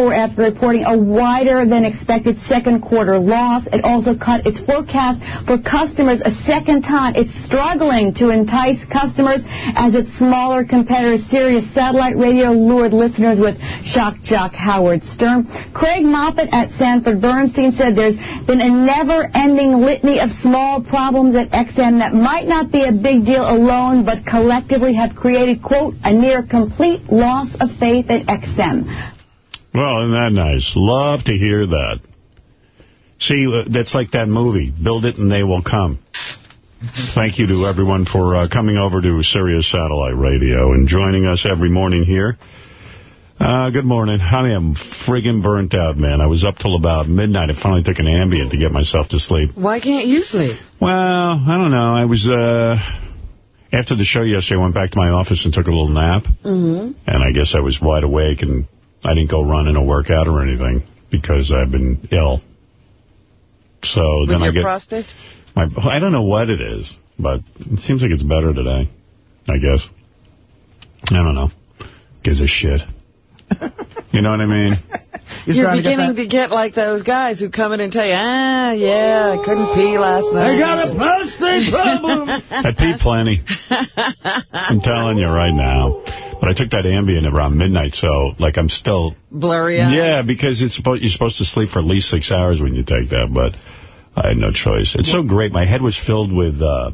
Lower after reporting a wider than expected second quarter loss. It also cut its forecast for customers a second time. It's struggling to entice customers as its smaller competitor Sirius Satellite Radio lured listeners with shock jock Howard Stern. Craig Moffett at Sanford Bernstein said there's been a never-ending litany of small problems at XM that might not be a big deal alone, but collectively have created, quote, a near complete loss of faith at XM. Well, isn't that nice? Love to hear that. See, uh, that's like that movie, Build It and They Will Come. Thank you to everyone for uh, coming over to Sirius Satellite Radio and joining us every morning here. Uh, good morning. Honey, I am friggin' burnt out, man. I was up till about midnight. I finally took an Ambien to get myself to sleep. Why can't you sleep? Well, I don't know. I was, uh, after the show yesterday, I went back to my office and took a little nap. Mm-hmm. And I guess I was wide awake and I didn't go running or work out or anything because I've been ill. So With then your I get prostate? my I don't know what it is, but it seems like it's better today. I guess. I don't know. Gives a shit. you know what I mean? You're beginning to get like those guys who come in and tell you, ah, yeah, I couldn't pee last night. I got a prostate problem. I pee plenty. I'm telling you right now. But I took that Ambien around midnight, so, like, I'm still... Blurry eyes? Yeah, because it's supposed you're supposed to sleep for at least six hours when you take that, but I had no choice. It's so great. My head was filled with... Uh,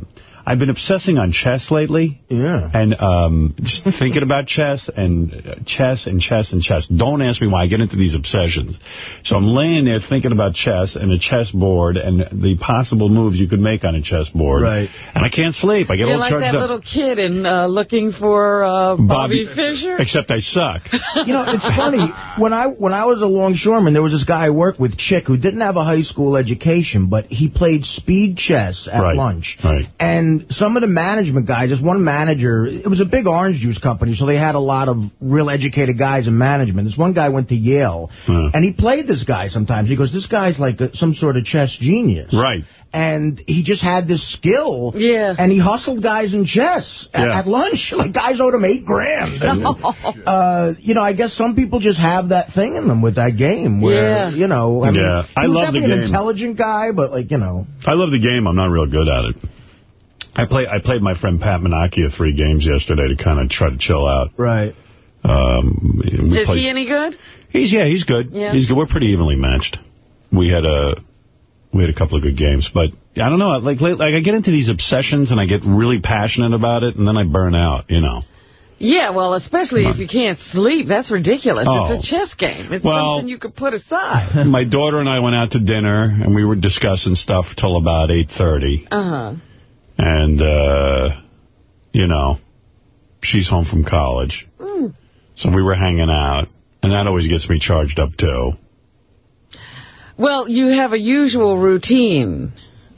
I've been obsessing on chess lately. Yeah. And um, just thinking about chess and uh, chess and chess and chess. Don't ask me why I get into these obsessions. So I'm laying there thinking about chess and a chess board and the possible moves you could make on a chess board. Right. And I can't sleep. I get You're all like charged that little kid in uh, looking for uh, Bobby, Fischer. Except I suck. You know, it's funny. When I when I was a longshoreman, there was this guy I worked with, Chick, who didn't have a high school education, but he played speed chess at Right, lunch. right. And some of the management guys, there's one manager, it was a big orange juice company, so they had a lot of real educated guys in management. This one guy went to Yale, Hmm. and he played this guy sometimes. He goes, this guy's like a, some sort of chess genius. Right. And he just had this skill. Yeah. And he hustled guys in chess at, Yeah. at lunch. Like, guys owed him eight grand. And, uh, you know, I guess some people just have that thing in them with that game where, Yeah. you know, I mean, Yeah. he I love the definitely an intelligent guy, but, like, you know. I love the game. I'm not real good at it. I play. I played my friend Pat Menachia three games yesterday to kind of try to chill out. Right. Um, we Is played- he any good? He's yeah, he's good. Yeah. He's good. We're pretty evenly matched. We had a we had a couple of good games, but I don't know. Like like I get into these obsessions and I get really passionate about it, and then I burn out. You know. Yeah, well, especially if you can't sleep. That's ridiculous. Oh. It's a chess game. It's Well- something you could put aside. My daughter and I went out to dinner, and we were discussing stuff till about 8.30. Uh-huh. And, uh, you know, she's home from college. Mm. So we were hanging out, and that always gets me charged up, too. Well, you have a usual routine.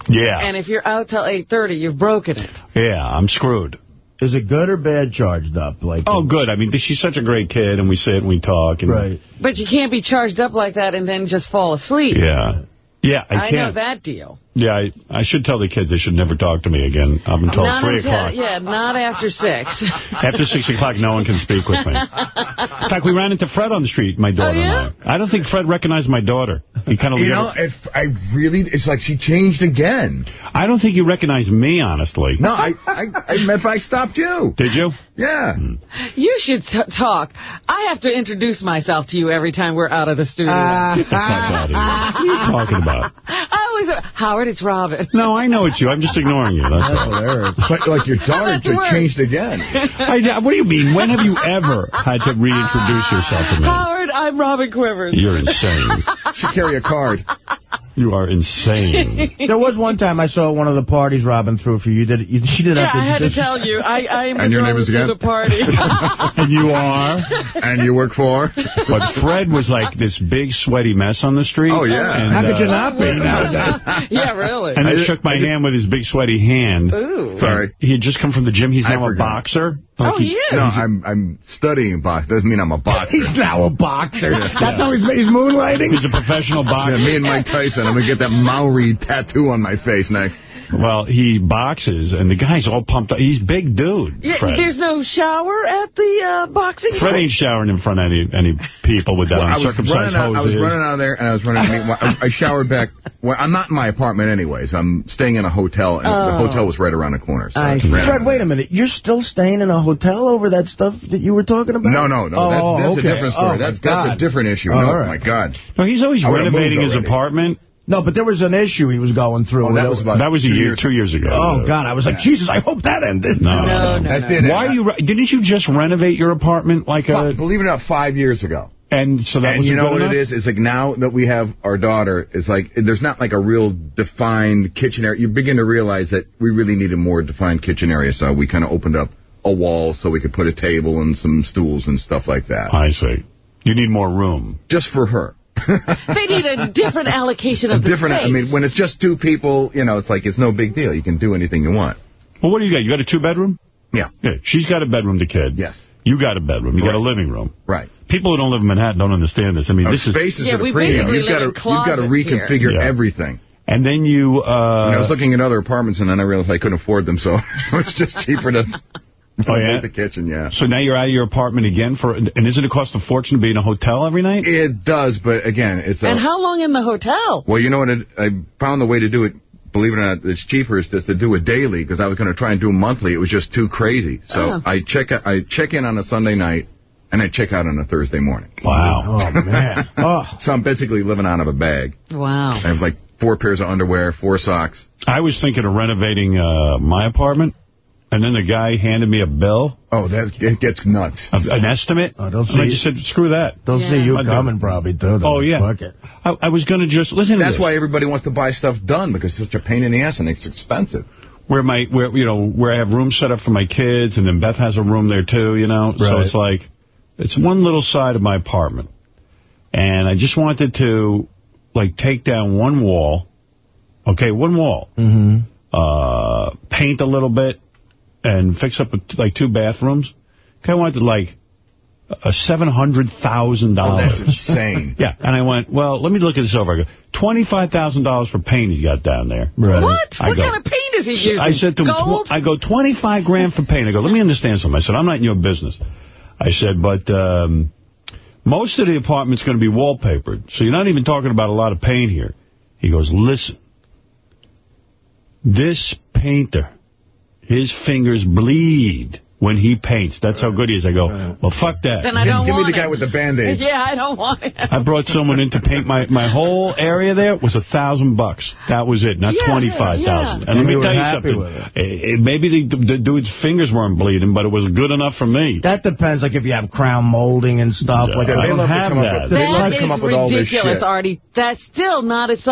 Yeah. And if you're out till 8.30, you've broken it. Yeah, I'm screwed. Is it good or bad charged up? Like, Oh, good. I mean, she's such a great kid, and we sit and we talk. And, Right. But you can't be charged up like that and then just fall asleep. Yeah. Yeah, I, I know that deal. Yeah, I, I should tell the kids they should never talk to me again up until not 3 o'clock. Yeah, not after 6. After 6 o'clock, no one can speak with me. In fact, we ran into Fred on the street, my daughter Oh, yeah? and I. I don't think Fred recognized my daughter. He kind of You know, if I really, it's like she changed again. I don't think you recognized me, honestly. No, I, I, I if I stopped you. Did you? Yeah. Hmm. You should t talk. I have to introduce myself to you every time we're out of the studio. Get the fuck out of here. What are you talking about? I always, Howard, it's Robin. No, I know it's you. I'm just ignoring you. That's all. hilarious. But like your daughter That's worse. changed again. I, what do you mean? When have you ever had to reintroduce yourself to me? Howard, I'm Robin Quivers. You're insane. Should carry a card. You are insane. There was one time I saw one of the parties Robin threw for you. Did you, she did Yeah, have to, I had to tell you. I, I am And your name is again? the party. and you are? And you work for? But Fred was like this big sweaty mess on the street. Oh, yeah. And, How could uh, you not be nowadays? yeah, really. And then I- shook my I just- hand with his big sweaty hand. Ooh. Sorry. He had just come from the gym. He's now a forgot. boxer. Oh, he is. No, I'm I'm studying box. Doesn't mean I'm a boxer. He's now a boxer. That's how he's, he's moonlighting? He's a professional boxer. Yeah, boxer. me and Mike Tyson. I'm gonna get that Maori tattoo on my face next. Well, he boxes, and the guy's all pumped up. He's big dude, Yeah, Fred. there's no shower at the uh, boxing Fred ain't showering in front of any any people with that Well, I was uncircumcised running out, I was running out of there, and I was running. I, mean, I I showered back. Well, I'm not in my apartment anyways. I'm staying in a hotel, and the Oh. hotel was right around the corner. So I I Fred, wait a minute. You're still staying in a hotel over that stuff that you were talking about? No, no, no. Oh, that's that's okay. a different story. Oh, that's my that's a different issue. Oh, no, all right. my God. No, he's always I renovating his apartment. No, but there was an issue he was going through. Oh, that was about That was a year, years two years ago. Oh, God. I was like, Jesus, I hope that ended. No, No, no, That no. did it. Why are you? re- Didn't you just renovate your apartment like Fi- a? Believe it or not, five years ago. And so that and was you know what enough? it is? It's like now that we have our daughter, it's like there's not like a real defined kitchen area. You begin to realize that we really need a more defined kitchen area, so we kind of opened up a wall so we could put a table and some stools and stuff like that. I see. You need more room. Just for her. They need a different allocation A of the different, I mean, when it's just two people, you know, it's like it's no big deal. You can do anything you want. Well, what do you got? You got a two-bedroom? Yeah. Yeah. She's got a bedroom, the kid. Yes. You got a bedroom. You got a living room. Right. People who don't live in Manhattan don't understand this. I mean, Our this is... spaces Yeah, at a we premium. basically You've got to you've got to reconfigure Yeah. everything. And then you... Uh, And I was looking at other apartments, and then I realized I couldn't afford them, so it was just cheaper to Oh, yeah? make the kitchen, yeah. So now you're out of your apartment again for... And isn't it cost a fortune to be in a hotel every night? It does, but again, it's a... and how long in the hotel? Well, you know what? It, I found the way to do it. Believe it or not, it's cheaper is just to do it daily because I was going to try and do monthly. It was just too crazy. So Oh. I check I check in on a Sunday night and I check out on a Thursday morning. Wow. Oh, man. Oh. So I'm basically living out of a bag. Wow. I have like four pairs of underwear, four socks. I was thinking of renovating uh, my apartment, and then the guy handed me a bill, Oh, that it gets nuts. a, an estimate. Oh, they'll and I just said, screw that. They'll Yeah. see you coming probably, too. They'll Oh, yeah. Fuck it. I, I was going to just... Listen to That's this. why everybody wants to buy stuff done because it's such a pain in the ass and it's expensive. where my where you know where I have rooms set up for my kids, and then Beth has a room there too. You know, so it's like it's one little side of my apartment, and I just wanted to like take down one wall, okay, one wall, Mm-hmm. uh, paint a little bit, and fix up like two bathrooms. Okay, I wanted like a seven hundred thousand Oh, that's insane. Yeah, and I went, well, let me look at this over. I go, $25,000 for paint he's got down there. Right. What? I what go- kind of paint is he using? I said to him, Gold? tw- I go, 25 grand for paint. I go, let me understand something. I said, I'm not in your business. I said, but um, most of the apartment's going to be wallpapered, so you're not even talking about a lot of paint here. He goes, listen, this painter, his fingers bleed when he paints. That's how good he is. I go, well, fuck that. Then I Give, don't give me want the guy with the band-aids. Yeah, I don't want it. I brought someone in to paint my, my whole area there. was a thousand bucks. That was it, not Yeah, twenty-five thousand. yeah. And let me tell you something. with it. Eh, maybe the, the dude's fingers weren't bleeding, but it was good enough for me. That depends, like if you have crown molding and stuff. like Yeah, they I don't love have come that. with- they love to come up with all this ridiculous, shit. Artie. That's still not as...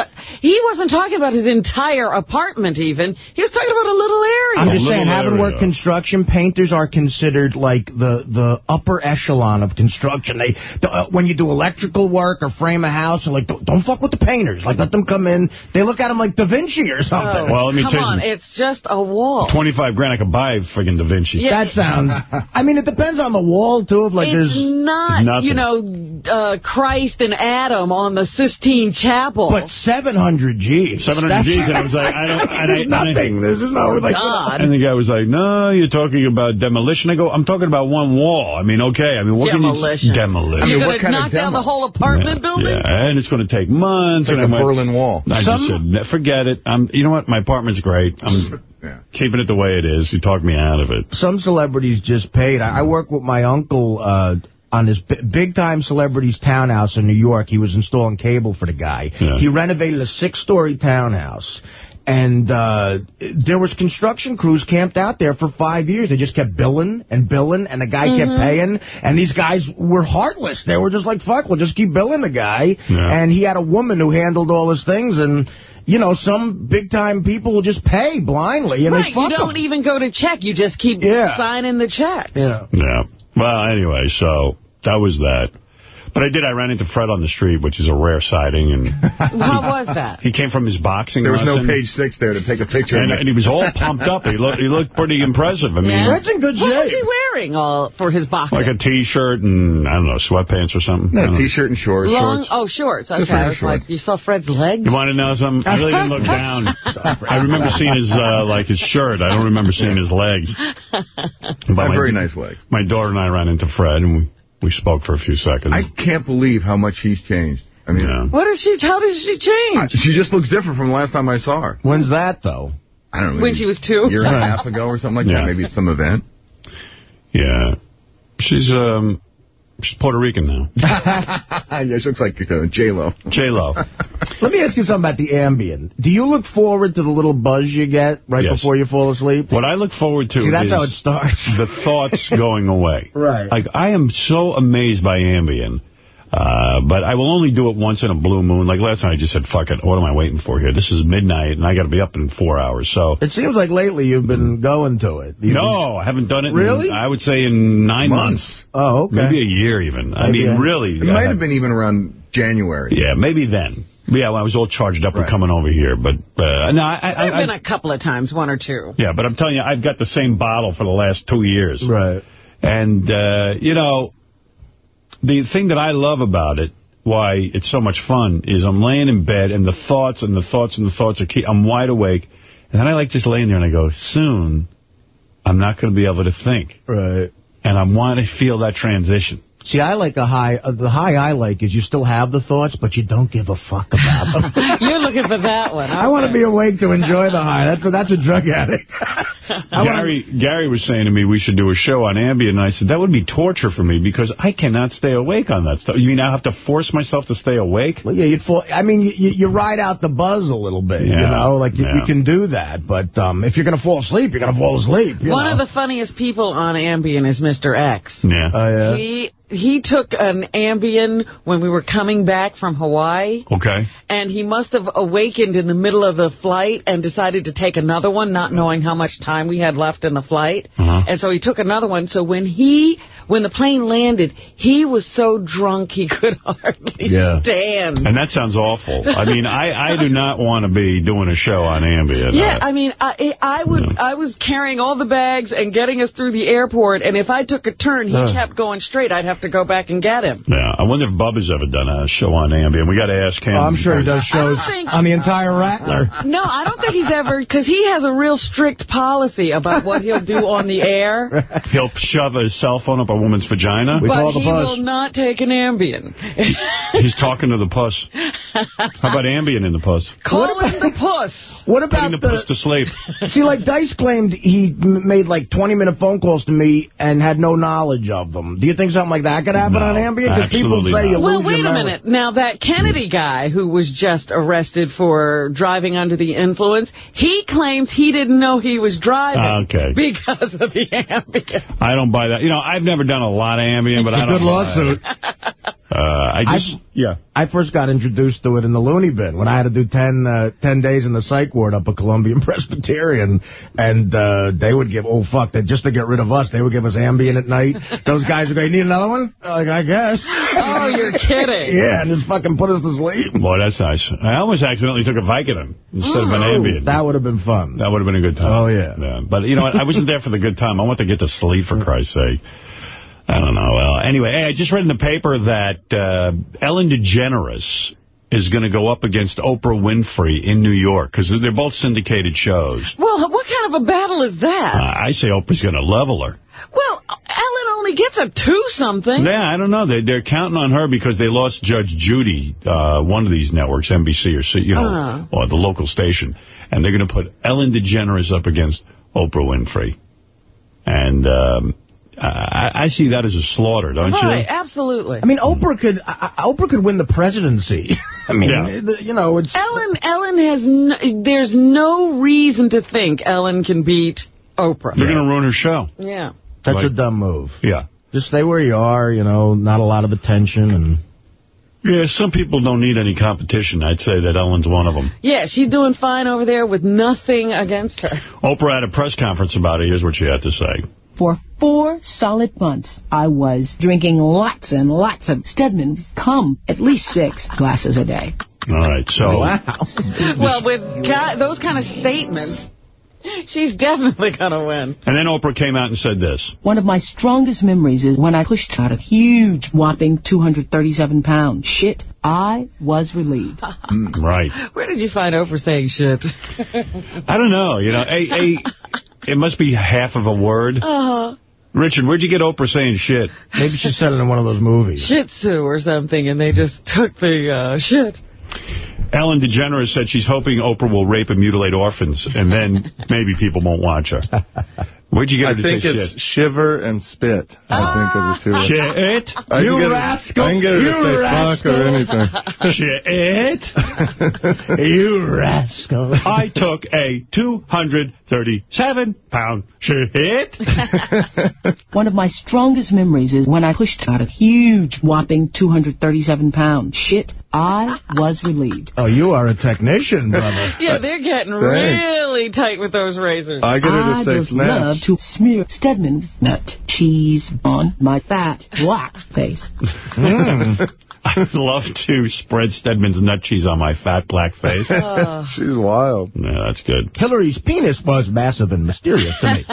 He wasn't talking about his entire apartment, even. He was talking about a little area. I'm just little saying, having worked construction, painters are considered like the the upper echelon of construction. They the, uh, when you do electrical work or frame a house, like don't, don't fuck with the painters. Like let them come in. They look at them like Da Vinci or something. Well, let me Come tell you on, it's just a wall. 25 grand, I could buy friggin' Da Vinci. Yeah. that sounds. I mean, it depends on the wall too. If like it's there's. not, Nothing. you know, uh, Christ and Adam on the Sistine Chapel. But 700 G's. 700 That's- G's, and I was like, I don't- and I- There's and I- nothing. There's no like. God. And the guy was like, no, you're talking about demolition. I go, I'm talking about one wall. I mean, okay. I mean, what Demolition. can you... Demolition. You're going what to kind of knock down the whole apartment yeah, building? Yeah, and it's going to take months. It's like and a I went- Berlin Wall. I Some- just said, forget it. I'm, you know what? My apartment's great. I'm Yeah. keeping it the way it is. You talked me out of it. some celebrities just paid. I, I work with my uncle uh, on his big-time celebrities townhouse in New York. He was installing cable for the guy. Yeah. He renovated a six-story townhouse. And uh, there was construction crews camped out there for five years. They just kept billing and billing, and the guy kept paying. And these guys were heartless. They were just like, fuck, we'll just keep billing the guy. Yeah. And he had a woman who handled all his things. And, you know, some big-time people will just pay blindly, and right, they fuck you don't 'em. even go to check. You just keep Yeah. signing the check. Yeah. Yeah. Well, anyway, so that was that. But I did. I ran into Fred on the street, which is a rare sighting, and How was that? he came from his boxing There was no page six there to take a picture and, of and he was all pumped up. He looked, he looked pretty impressive. I mean, Yeah. Fred's in good shape. What was he wearing all for his boxing? Like a T-shirt and, I don't know, sweatpants or something? I No. T-shirt and shorts. Long, shorts. oh, shorts. Just Okay, like I was shorts. like, you saw Fred's legs? You want to know something? I really didn't look down. I remember seeing his, uh, like, his shirt. I don't remember seeing his legs. But Have my- very nice legs. My daughter and I ran into Fred, and we, we spoke for a few seconds. I can't believe how much he's changed. I mean, Yeah. What is she? How did she change? she just looks different from the last time I saw her. When's that, though? I don't know. When she was two? A year and a half ago or something like Yeah. that. Maybe at some event. Yeah. She's, um, she's Puerto Rican now. yeah, she looks like uh, J-Lo. J-Lo. Let me ask you something about the Ambien. Do you look forward to the little buzz you get right Yes. before you fall asleep? What I look forward to See, that's is how it starts. the thoughts going away. Right. Like, I am so amazed by Ambien. Uh, but I will only do it once in a blue moon. Like last night, I just said, fuck it. What am I waiting for here? This is midnight, and I got to be up in four hours. So, It seems like lately you've been going to it. You've no, I haven't done it. in- Really? I would say in nine months. Months. Oh, okay. Maybe a year even. I mean, a- really. It might have been even around January. Yeah, maybe then. Yeah, when I was all charged up and Right. coming over here. But, uh, no, I, I, There have I, been a couple of times, one or two. yeah, but I'm telling you, I've got the same bottle for the last two years. Right. And, uh, you know, the thing that I love about it, why it's so much fun, is I'm laying in bed and the thoughts and the thoughts and the thoughts are, keep, I'm wide awake. And then I like just laying there and I go, soon I'm not going to be able to think. Right. And I want to feel that transition. See, I like a high. Uh, the high I like is you still have the thoughts, but you don't give a fuck about them. You're looking for that one. I want to be awake to enjoy the high. That's a, that's a drug addict. I wanna- Gary Gary was saying to me we should do a show on Ambien, and I said, that would be torture for me because I cannot stay awake on that stuff. You mean I have to force myself to stay awake? Well, yeah, you'd fall. I mean, you, you you ride out the buzz a little bit, you know, like you, yeah. you can do that. But um, if you're gonna fall asleep, you're gonna fall asleep. you One know? of the funniest people on Ambien is Mr. X. Yeah. Oh yeah. He he took an Ambien when we were coming back from Hawaii, okay. and he must have awakened in the middle of the flight and decided to take another one, not knowing how much time we had left in the flight. Uh-huh. And so he took another one. So when he when the plane landed, he was so drunk he could hardly Yeah. stand. And that sounds awful. I mean, I, I do not want to be doing a show on Ambien. Yeah, Uh, I mean, I I would I was carrying all the bags and getting us through the airport, and if I took a turn, he Uh. kept going straight. I'd have to go back and get him. yeah. I wonder if Bubba's ever done a show on Ambien. We got to ask him. Oh, I'm sure he does shows think- on the entire Rattler. No, I don't think he's ever, because he has a real strict policy about what he'll do on the air, He'll shove his cell phone up a woman's vagina. We but call the he bus. will not take an Ambien. He's talking to the puss. How about Ambien in the puss? Call him the puss. What about the puss to sleep. See, like Dice claimed he made like 20 minute phone calls to me and had no knowledge of them. Do you think something like that could happen No, on Ambien? Because people absolutely say not. you Well, lose wait your a minute. Now, that Kennedy guy who was just arrested for driving under the influence, he claims he didn't know he was driving ah, Okay. because of the Ambien. I don't buy that. You know, I've never done a lot of Ambien, but It's I a don't good lawsuit. it. Uh, I just, I've- yeah. I first got introduced to it in the loony bin when I had to do 10, uh, 10 days in the psych ward up at Columbia Presbyterian. And uh, they would give, oh, fuck, that just to get rid of us, they would give us Ambien at night. Those guys would go, you need another one? Like, I guess. Oh, you're kidding. Yeah, and just fucking put us to sleep. Boy, that's nice. I almost accidentally took a Vicodin instead of an Ambien. That would have been fun. That would have been a good time. Oh, yeah. But you know what? I wasn't there for the good time. I want to get to sleep, for Christ's sake. I don't know. Well, anyway, hey, I just read in the paper that uh, Ellen DeGeneres is going to go up against Oprah Winfrey in New York because they're both syndicated shows. Well, what kind of a battle is that? Uh, I say Oprah's going to level her. well, Ellen only gets a two-something. Yeah, I don't know. They, they're counting on her because they lost Judge Judy, uh, one of these networks, NBC or, you know, Uh. or the local station. And they're going to put Ellen DeGeneres up against Oprah Winfrey. And um, I, I see that as a slaughter, don't Right, you? absolutely. I mean, Oprah could I, I- Oprah could win the presidency. I mean, Yeah. you know, it's... Ellen, Ellen has, no, there's no reason to think Ellen can beat Oprah. They're going to ruin her show. Yeah. That's a dumb move. Yeah. Just stay where you are, you know, not a lot of attention. and Yeah, some people don't need any competition. I'd say that Ellen's one of them. Yeah, she's doing fine over there with nothing against her. Oprah had a press conference about it. Here's what she had to say. For four solid months, I was drinking lots and lots of Stedman's cum, at least six glasses a day. All right, so... Wow. Well, with those kind of statements, She's definitely going to win. And then Oprah came out and said this. One of my strongest memories is when I pushed out a huge, whopping 237 pounds. Shit, I was relieved. Mm, right. Where did you find Oprah saying shit? I don't know. You know, a, a, it must be half of a word. Uh, huh. Richard, where'd you get Oprah saying shit? Maybe she said it in one of those movies. shih Tzu or something, and they just took the uh, shit. Ellen DeGeneres said she's hoping Oprah will rape and mutilate orphans, and then maybe people won't watch her. Where'd you get her I to think say it's shit? shiver and spit. I think are the two. words. Shit. I can You get her- rascal. I can get her You to say rascal. fuck or anything. Shit. you rascal. I took a 237-pound shit. One of my strongest memories is when I pushed out a huge, whopping 237 pounds. Shit, I was relieved. Oh, you are a technician, brother. Yeah, they're getting really tight with those razors. I get her to I say just love to smear Stedman's nut cheese on my fat black face. Mm. I love to spread Stedman's nut cheese on my fat black face. She's wild. Yeah, that's good. Hillary's penis was massive and mysterious to me.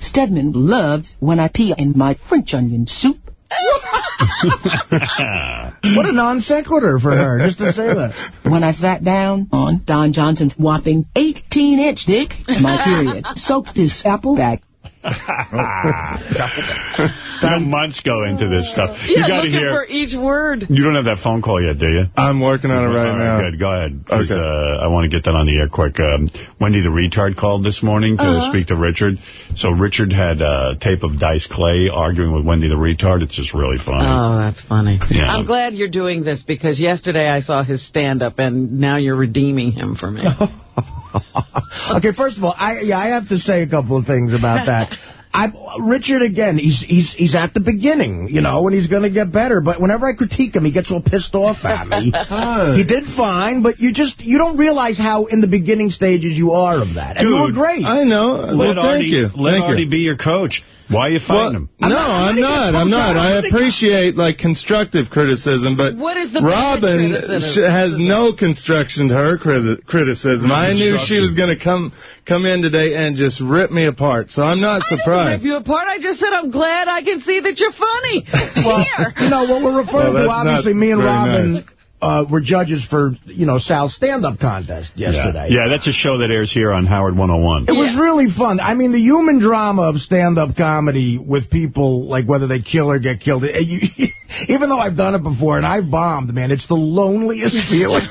Stedman loves when I pee in my French onion soup. what a non sequitur for her, just to say that. When I sat down on Don Johnson's whopping 18-inch dick, my period, soaked his apple bag. you know, months go into this stuff. you yeah, got to looking hear. for each word. You don't have that phone call yet, do you? I'm working on it right All now. Good. Go ahead. Okay. Uh, I want to get that on the air quick. Um, Wendy the retard called this morning to Uh-huh. speak to Richard. So Richard had a tape of Dice Clay arguing with Wendy the retard. It's just really funny. Oh, that's funny. Yeah. I'm glad you're doing this because yesterday I saw his stand-up and now you're redeeming him for me. okay, first of all, I yeah, I have to say a couple of things about that. I Richard again, he's he's he's at the beginning, you know, and he's going to get better. But whenever I critique him, he gets all pissed off at me. he did fine, but you just you don't realize how in the beginning stages you are of that. And you were great. I know. let Well, thank Artie, you. let Thank Artie you. be your coach. Why are you fighting Well, him? no, not- I'm I'm not not. I'm not. I appreciate like constructive criticism, but What is the Robin criticism? has no construction to her criticism. I knew she was going to come come in today and just rip me apart, so I'm not I didn't rip surprised. you apart. I just said I'm glad I can see that you're funny. Here. You know, what we're referring Well, to, obviously, me and Robin nice. Uh, were judges for, you know, Sal's stand-up contest yesterday. Yeah. yeah, that's a show that airs here on Howard 101. It was really fun. I mean, the human drama of stand-up comedy with people, like whether they kill or get killed. you- even though I've done it before and I've bombed, man, it's the loneliest feeling.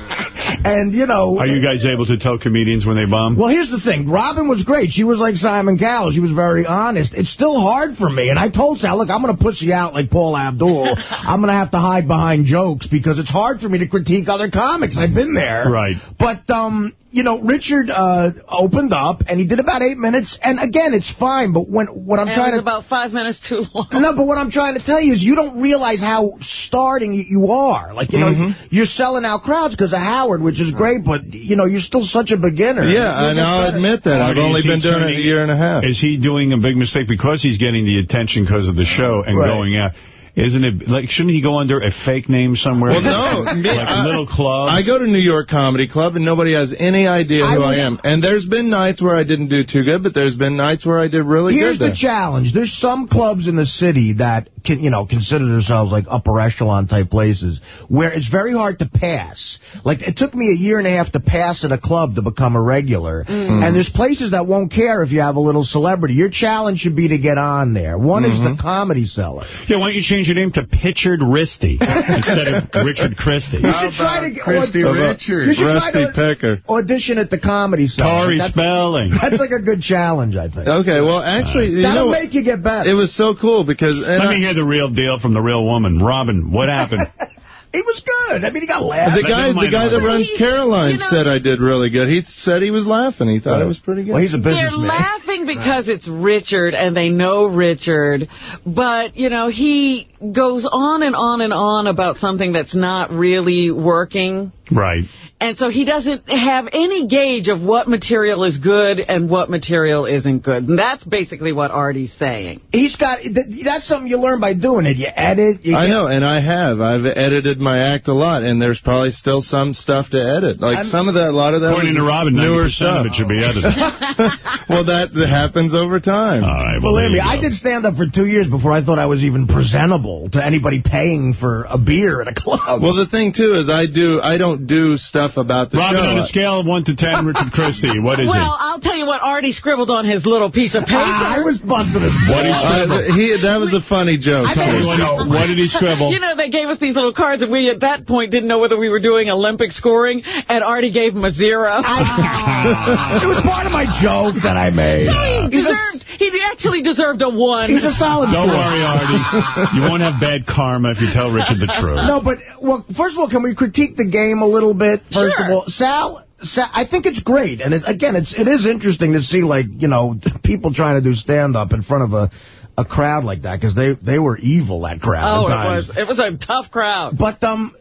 And, you know... Are you guys able to tell comedians when they bomb? Well, here's the thing. Robin was great. She was like Simon Cowell. She was very honest. It's still hard for me. And I told Sal, look, I'm going to pussy out like Paula Abdul. I'm going to have to hide behind jokes because it's hard for me to critique other comics. I've been there. Right. But, um, you know, Richard uh, opened up, and he did about eight minutes. And, again, it's fine. But when what I'm And it trying was to... about five minutes too long. No, but what I'm trying to tell you is you don't realize how starting you are. Like, you know, Mm-hmm. you're selling out crowds because of Howard, which is great, but, you know, you're still such a beginner. Yeah, and I'll better. admit that. I've only been doing it a year and a half. Is he doing a big mistake because he's getting the attention because of the show and Right. going out? Isn't it, like, shouldn't he go under a fake name somewhere? Well, no. like a I- little club? I go to New York Comedy Club, and nobody has any idea who I I, am. And there's been nights where I didn't do too good, but there's been nights where I did really Here's good. the there. challenge. There's some clubs in the city that can, you know, consider themselves like upper echelon type places where it's very hard to pass. Like it took me a year and a half to pass at a club to become a regular. Mm-hmm. And there's places that won't care if you have a little celebrity. Your challenge should be to get on there. One is the mm-hmm. comedy cellar. yeah, why don't you change your name to Pitchard Risty instead of Richard Christie? You should try to get Christy aud- You should try to Pecker. audition at the comedy cellar. Tori That's, Spelling. that's like a good challenge, I think. Okay, well, actually, you That'll know, make you get better. it was so cool because and Let I- me hear the real deal from the real woman. Robin, what happened? He was good. I mean, he got laughs. the guy, the guy that Robin. runs Caroline You know- said I did really good. He said he was laughing. He thought it was pretty good. Well, he's a businessman. They're businessman. laughing because it's Richard and they know Richard. But, you know, he goes on and on and on about something that's not really working. Right. And so he doesn't have any gauge of what material is good and what material isn't good. And that's basically what Artie's saying. He's got, that's something you learn by doing it. You edit. You I know, and I have. I've edited my act a lot, and there's probably still some stuff to edit. Like I'm- some of that, a lot of that According to Robin, newer 90% stuff. of it should be edited. well, that happens over time. All right. Well, Believe there me, you I did stand up for two years before I thought I was even presentable to anybody paying for a beer at a club. Well, the thing too is I do I don't do stuff about the Robin, show. on a scale of 1 to 10, Richard Christie, what is well, it? I'll tell you what Artie scribbled on his little piece of paper. Ah, I was busted as What is Uh, he that was a funny joke. I made what, what did he scribble? You know, they gave us these little cards, and we at that point didn't know whether we were doing Olympic scoring, and Artie gave him a zero. It was part of my joke that I made. So he deserved, he actually deserved a one. he's a solid Don't sport. worry, Artie. You won't have bad karma if you tell Richard the truth. No, but, well, first of all, can we critique the game a little bit? First Sure. of all, Sal, Sal, I think it's great. And it, again, it's, it is interesting to see, like, you know, people trying to do stand-up in front of a, a crowd like that, because they, they were evil, that crowd. oh, it was, it was a tough crowd. But um, Ri-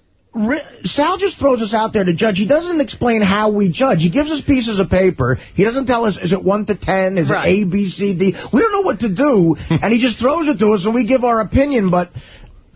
Sal just throws us out there to judge. He doesn't explain how we judge. He gives us pieces of paper. He doesn't tell us, is it 1 to 10? Is Right. it A, B, C, D? We don't know what to do, and he just throws it to us, and we give our opinion. But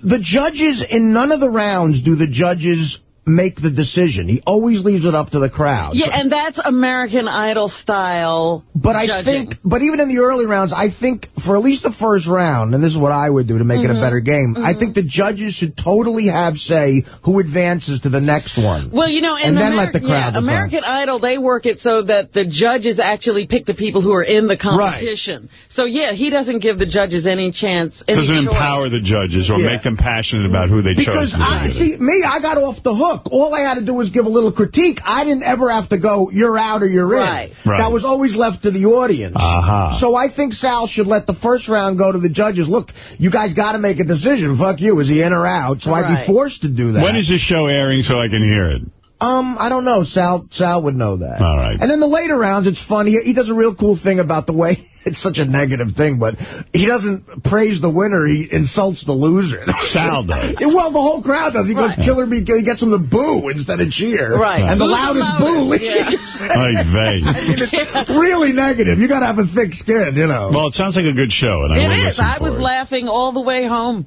the judges, in none of the rounds do the judges make the decision. He always leaves it up to the crowd. Yeah, and that's American Idol style But I judging. think, but even in the early rounds, I think for at least the first round, and this is what I would do to make it Mm-hmm. a better game, I think the judges should totally have say who advances to the next one. Well, you know, in And then Ameri- let the crowd yeah. American Idol, they work it so that the judges actually pick the people who are in the competition. Right. So, yeah, he doesn't give the judges any chance, any Doesn't choice. empower the judges or Yeah. make them passionate about who they chose. Because I see me, I got off the hook. All I had to do was give a little critique. I didn't ever have to go, you're out or you're Right. in. Right. That was always left to the audience. Aha. So I think Sal should let the first round go to the judges. Look, you guys got to make a decision. Fuck you. Is he in or out? So I'd be forced to do that. When is this show airing so I can hear it? Um, I don't know. Sal Sal would know that. All right. And then the later rounds, it's fun. He, he does a real cool thing about the way, it's such a negative thing, but he doesn't praise the winner. He insults the loser. Sal does. Well, the whole crowd does. He goes, killer me. He gets them to boo instead of cheer. Right. And the Who's the loudest boo loudest? leaves. Oy vey. I mean, it's really negative. You got to have a thick skin, you know. Well, it sounds like a good show, and I will It is. I was it. laughing all the way home.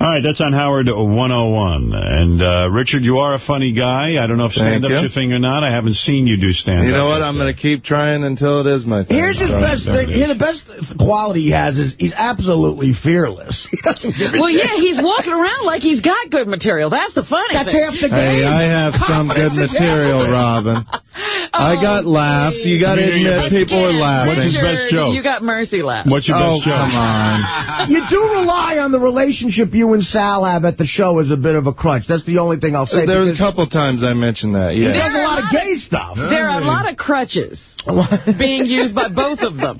All right, that's on Howard 101. And, uh, Richard, you are a funny guy. I don't know if Thank stand-up's you. your thing or not. I haven't seen you do stand-up. You know what? I'm going to keep trying until it is my thing. Here's his Right, best thing. Here, is. the best quality he has is he's absolutely fearless. He doesn't give Well, yeah, he's walking around like he's got good material. That's the funny That's thing. half the game. Hey, I have some good Confidence is material, half of it. Robin. I got Oh, laughs. You got to Give me your admit, people are laughing. What's his best joke? You got mercy laughs. What's your Oh, best joke? come on. You do rely on the relationship you and Sal have at the show is a bit of a crutch. That's the only thing I'll say. There was a because couple times I mentioned that, He yeah. does a lot of gay stuff. There are a lot of crutches being used by both of them.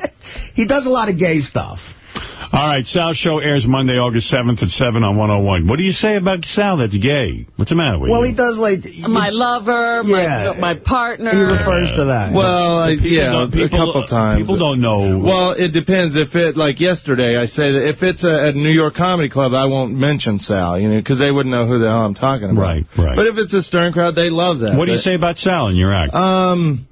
he does a lot of gay stuff. All right, Sal's show airs Monday, August 7th at 7 on 101. What do you say about Sal that's gay? What's the matter with Well, you? Well, he does like... My lover, Yeah. my, my partner. He refers to that. Well, People yeah, don't- a people- couple times. People don't know. Well, it depends. If it, like yesterday, I say that if it's a, a New York Comedy Club, I won't mention Sal, you know, because they wouldn't know who the hell I'm talking about. Right, right. But if it's a Stern crowd, they love that. what do you They- say about Sal in your act? Um,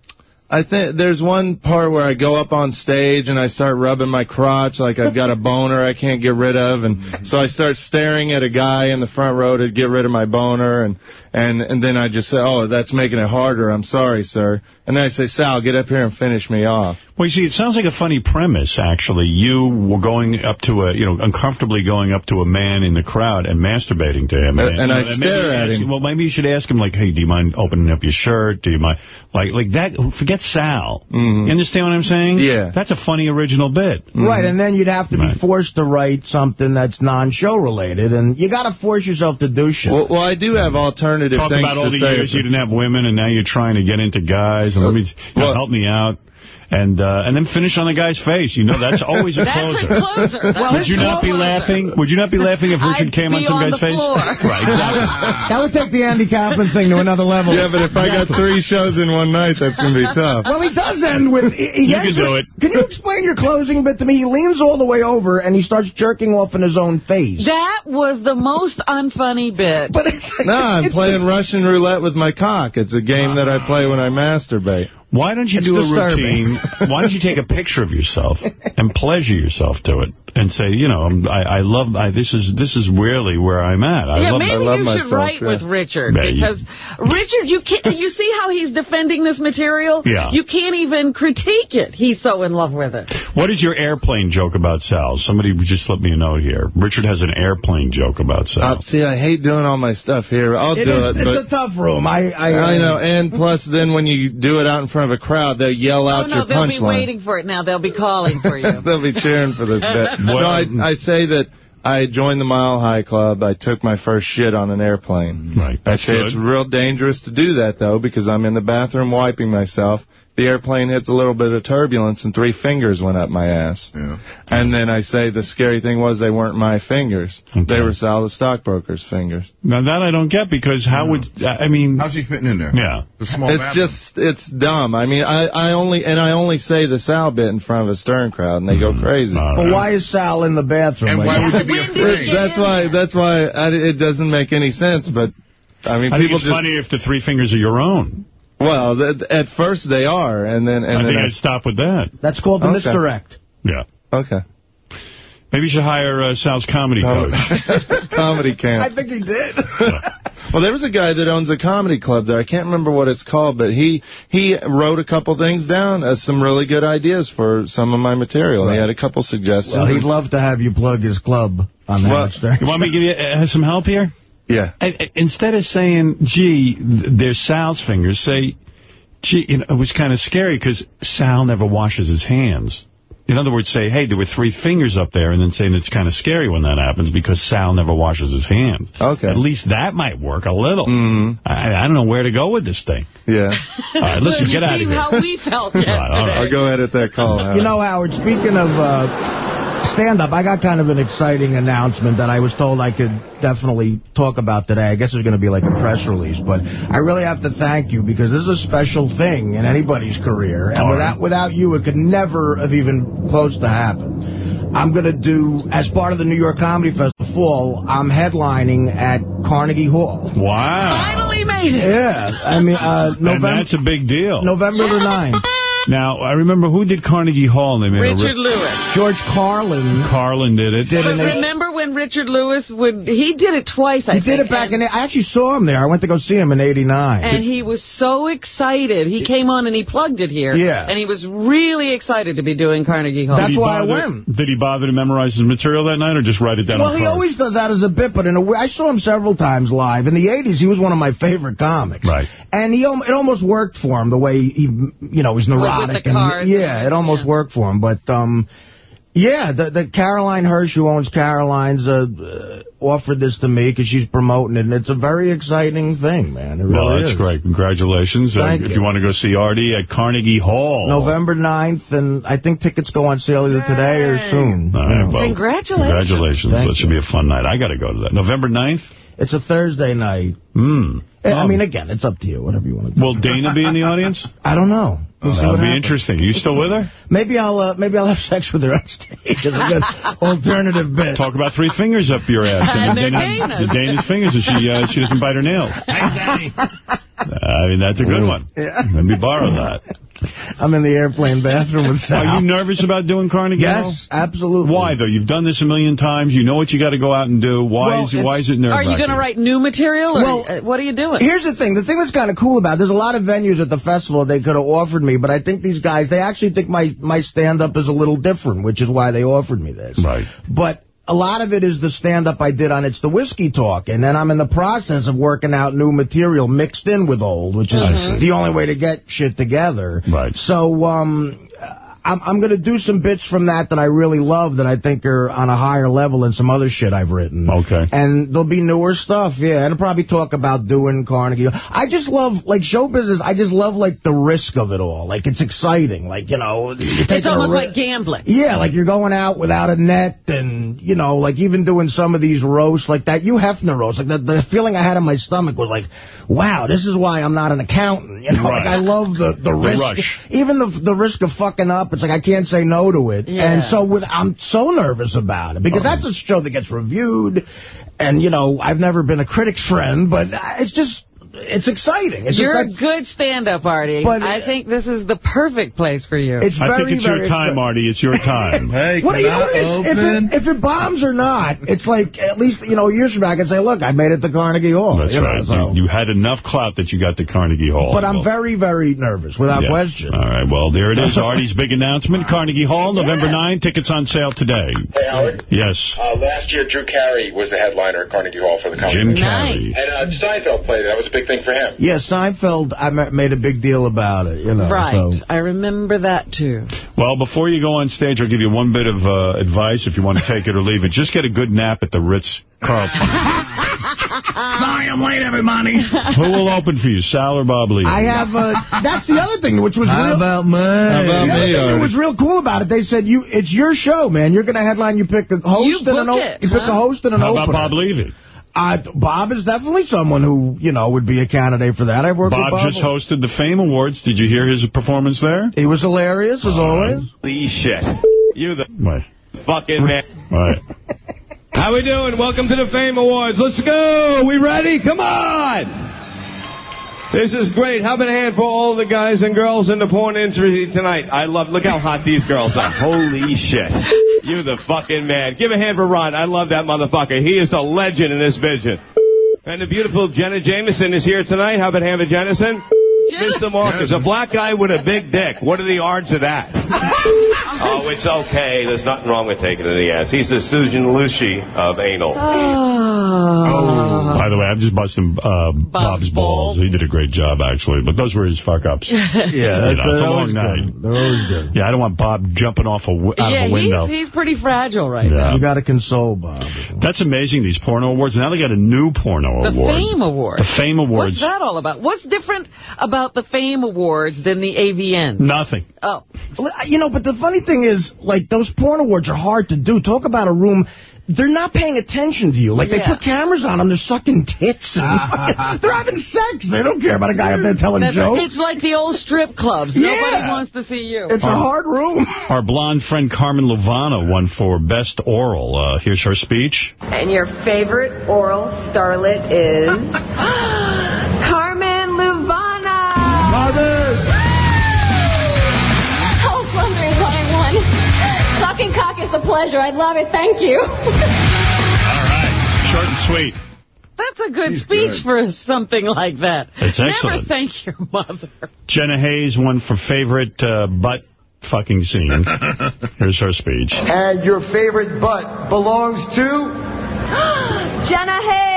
I think there's one part where I go up on stage and I start rubbing my crotch like I've got a boner I can't get rid of, and so I start staring at a guy in the front row to get rid of my boner, and and and then I just say, oh, that's making it harder. I'm sorry, sir. And then I say, Sal, get up here and finish me off. Well, you see, it sounds like a funny premise, actually. You were going up to a, you know, uncomfortably going up to a man in the crowd and masturbating to him. And- and I maybe stare at him. Well, maybe you should ask him, like, hey, do you mind opening up your shirt? Do you mind, like, like that? Forget Sal. Mhm. You understand what I'm saying? Yeah. That's a funny original bit. Right, and then you'd have to Right. be forced to write something that's non-show related, and you got to force yourself to do shit. Well, well, I do have alternative Talk things about all the years you didn't have women, and now you're trying to get into guys, and let me, you know, help me out. And uh, and then finish on the guy's face. You know, that's always a That's closer. a closer. That's Would you not be laughing? Would you not be laughing if Richard I'd came on some on guy's face? Right, exactly. That would take the Andy Kaufman thing to another level. Yeah, but if I got three shows in one night, that's going to be tough. Well, he does end with... He, he You can do with- it. Can you explain your closing bit to me? He leans all the way over, and he starts jerking off in his own face. That was the most unfunny bit. But it's, No, I'm it's playing just- Russian roulette with my cock. It's a game that I play when I masturbate. Why don't you It's do a routine? Why don't you take a picture of yourself and pleasure yourself to it and say, you know, I'm- I, I love I, this is this is really where I'm at. I yeah, love maybe love you should myself, write yeah. with Richard Yeah, you- because Richard, you can't. You see how he's defending this material? Yeah. You can't even critique it. He's so in love with it. What is your airplane joke about Sal? Somebody just slipped me a note here. Richard has an airplane joke about Sal. Uh, see, I hate doing all my stuff here. I'll It do is, it, it's but a tough room. I, I, I know. And plus, then when you do it out in front of a crowd, they'll yell out oh no, your they'll be punchline. waiting for it now. They'll be calling for you. They'll be cheering for this bit. no, I, um, I say that I joined the Mile High Club. I took my first shit on an airplane. Right. I say good. it's real dangerous to do that, though, because I'm in the bathroom wiping myself. The airplane hits a little bit of turbulence, and three fingers went up my ass. Yeah. And then I say the scary thing was they weren't my fingers. Okay. They were Sal the stockbroker's fingers. Now that I don't get because how would I mean? How's he fitting in there? Yeah. The small It's bathroom. just, it's dumb. I mean, I, I only, and I only say the Sal bit in front of a stern crowd, and they go mm, crazy. All But right. why is Sal in the bathroom? And Like, why would you be afraid? That's why. That's why I, it doesn't make any sense. But I mean, I think it's just. funny if the three fingers are your own. Well, th at first they are, and then and I then think I'd stop with that. That's called the Okay. misdirect. Yeah. okay. Maybe you should hire uh, Sal's comedy coach. comedy camp. I think he did. Well, there was a guy that owns a comedy club there. I can't remember what it's called, but he he wrote a couple things down as some really good ideas for some of my material. He had a couple suggestions. well, he'd love to have you plug his club on Well, that. You want me to give you uh, some help here? Yeah. I, I- instead of saying, gee, th- there's Sal's fingers, say, gee, you know, it was kind of scary because Sal never washes his hands. In other words, say, hey, there were three fingers up there, and then saying it's kind of scary when that happens because Sal never washes his hands. Okay. At least that might work a little. Mhm. I, I don't know where to go with this thing. Yeah. All right, listen, you get out of here. how we felt right, yesterday. all right. I'll go edit that call. Howard. You know, Howard, speaking of uh, stand-up, I got kind of an exciting announcement that I was told I could definitely talk about today. I guess it's going to be like a press release, but I really have to thank you because this is a special thing in anybody's career, and All without right. without you, it could never have even close to happen. I'm going to do, as part of the New York Comedy Festival, I'm headlining at Carnegie Hall. Wow. Finally made it. Yeah, I mean, uh, And November, that's a big deal. November the 9th. Now, I remember who did Carnegie Hall? They made Richard a Lewis. George Carlin Carlin did it. did But remember when Richard Lewis would, he did it twice, I He think. did it back and, in. I actually saw him there. I went to go see him in '89. And he was so excited. He came on and he plugged it here. Yeah. And he was really excited to be doing Carnegie Hall. That's Did he why I bother- went. Did he bother to memorize his material that night or just write it down Well, he cards? always does that as a bit, but in a way, I saw him several times live. In the '80s, he was one of my favorite comics. Right. And he it almost worked for him the way he, you know, he's neurotic. The and yeah, it almost yeah. worked for him. But um, yeah, the, the Caroline Hirsch who owns Caroline's uh, uh, offered this to me because she's promoting it, and it's a very exciting thing, man. It really Well, that's is. great. Congratulations. Thank if you. you want to go see Artie at Carnegie Hall. November 9th, and I think tickets go on sale either today or soon. All right, well, Congratulations. Congratulations. Thank that should you. be a fun night. I got to go to that. November 9th? It's a Thursday night. Hmm. I Oh. mean, again, it's up to you, whatever you want to do. Will Dana be in the audience? I don't know. We'll That'll be happens. interesting. Are you still with her? Maybe I'll uh, maybe I'll have sex with her on stage. It's a good alternative bit. Talk about three fingers up your ass. And the Dana- Dana's. The Dana's fingers, and she uh, she doesn't bite her nails. I mean, that's a good one. Yeah. Let me borrow that. I'm in the airplane bathroom with Sal. Are you nervous about doing Carnegie Hall? Yes, absolutely. Why, though? You've done this a million times. You know what you got to go out and do. Why Well, is it, why is it nervous? Are you going to write new material? Or Well, uh, what are you doing? Here's the thing. The thing that's kind of cool about it, there's a lot of venues at the festival they could have offered me, but I think these guys, they actually think my, my stand-up is a little different, which is why they offered me this. Right. But a lot of it is the stand-up I did on It's the Whiskey Talk, and then I'm in the process of working out new material mixed in with old, which is I see. the only way to get shit together. Right. So, um... I'm, I'm going to do some bits from that that I really love that I think are on a higher level than some other shit I've written. Okay. And there'll be newer stuff, yeah. And I'll probably talk about doing Carnegie. I just love, like, show business, I just love, like, the risk of it all. Like, it's exciting. Like, you know... It's almost like gambling. Yeah, like you're going out without a net and, you know, like even doing some of these roasts like that. You Hefner roast, like the, the feeling I had in my stomach was like, wow, this is why I'm not an accountant. You know, Right. like I love the, the risk. rush. Even the the risk of fucking up, it's like I can't say no to it. Yeah. And so with I'm so nervous about it because that's a show that gets reviewed. And, you know, I've never been a critic's friend, but it's just, it's exciting. It's You're a good stand-up, Artie. But- I think this is the perfect place for you. it's I very, think it's your time. Artie. It's your time. Hey, What do can you I know? If open? it, if it bombs or not, it's like at least you know years from now I can say, look, I made it to Carnegie Hall. That's you know, right. so- You, you had enough clout that you got to Carnegie Hall. but I'm Well, very, very nervous, without yeah. question. All right. Well, there it is. Artie's big announcement. Carnegie Hall, November 9. Tickets on sale today. Hey, Howard. Yes. Uh, last year, Drew Carey was the headliner at Carnegie Hall for the Jim company. Carrey. And uh, Seinfeld played it. That was a big thing for him. Yeah, Seinfeld, I made a big deal about it, you know. right. So. I remember that, too. Well, before you go on stage, I'll give you one bit of uh, advice if you want to take it or leave it. Just get a good nap at the Ritz-Carlton. Sorry, I'm late, everybody. Who will open for you, Sal or Bob Lee? I have, uh, that's the other thing, which was How real. about me? How about the other me, thing that was real cool about it, they said, you, it's your show, man. You're going to headline, you pick a host You and an book it, you pick huh? a host and an How about. Bob Levy? Uh, Bob is definitely someone who, you know, would be a candidate for that. I've worked Bob with Bob. just hosted the Fame Awards. Did you hear his performance there? He was hilarious, as always. Holy shit. You the Right. fucking man. Right. How we doing? Welcome to the Fame Awards. Let's go. We ready? Come on. This is great. How about a hand for all the guys and girls in the porn industry tonight? I love, look how hot these girls are. Holy shit. You the fucking man. Give a hand for Ron. I love that motherfucker. He is a legend in this vision. And the beautiful Jenna Jameson is here tonight. How about a hand for Jennison? Mr. Marcus, a black guy with a big dick. What are the odds of that? oh, it's okay. There's nothing wrong with taking it in the ass. He's the Susan Lucci of anal. Oh. By the way, I'm just busting uh, Bob's, balls. balls. He did a great job, actually. But those were his fuck-ups. Yeah, You know, it's a always long night. good. They're always good. Yeah, I don't want Bob jumping off a w out yeah, of a window. he's, he's pretty fragile right Yeah. now. You got to console Bob. That's amazing, these porno awards. Now they got a new porno The award. The Fame Awards. The Fame Awards. What's that all about? What's different about the Fame Awards than the AVN? Nothing. Oh, You know, but the funny thing is, like, those porn awards are hard to do. Talk about a room. They're not paying attention to you. Like, they put cameras on them. They're sucking tits. And they're having sex. They don't care about a guy up there telling that's jokes. it's like the old strip clubs. Yeah. Nobody wants to see you. It's a hard room. Our blonde friend Carmen Luvana won for Best Oral. Uh, here's her speech. And your favorite oral starlet is pleasure. I love it. Thank you. All right. Short and sweet. That's a good speech for something like that. It's Never excellent. thank your mother. Jenna Haze won for favorite uh, butt fucking scene. Here's her speech. And your favorite butt belongs to Jenna Haze.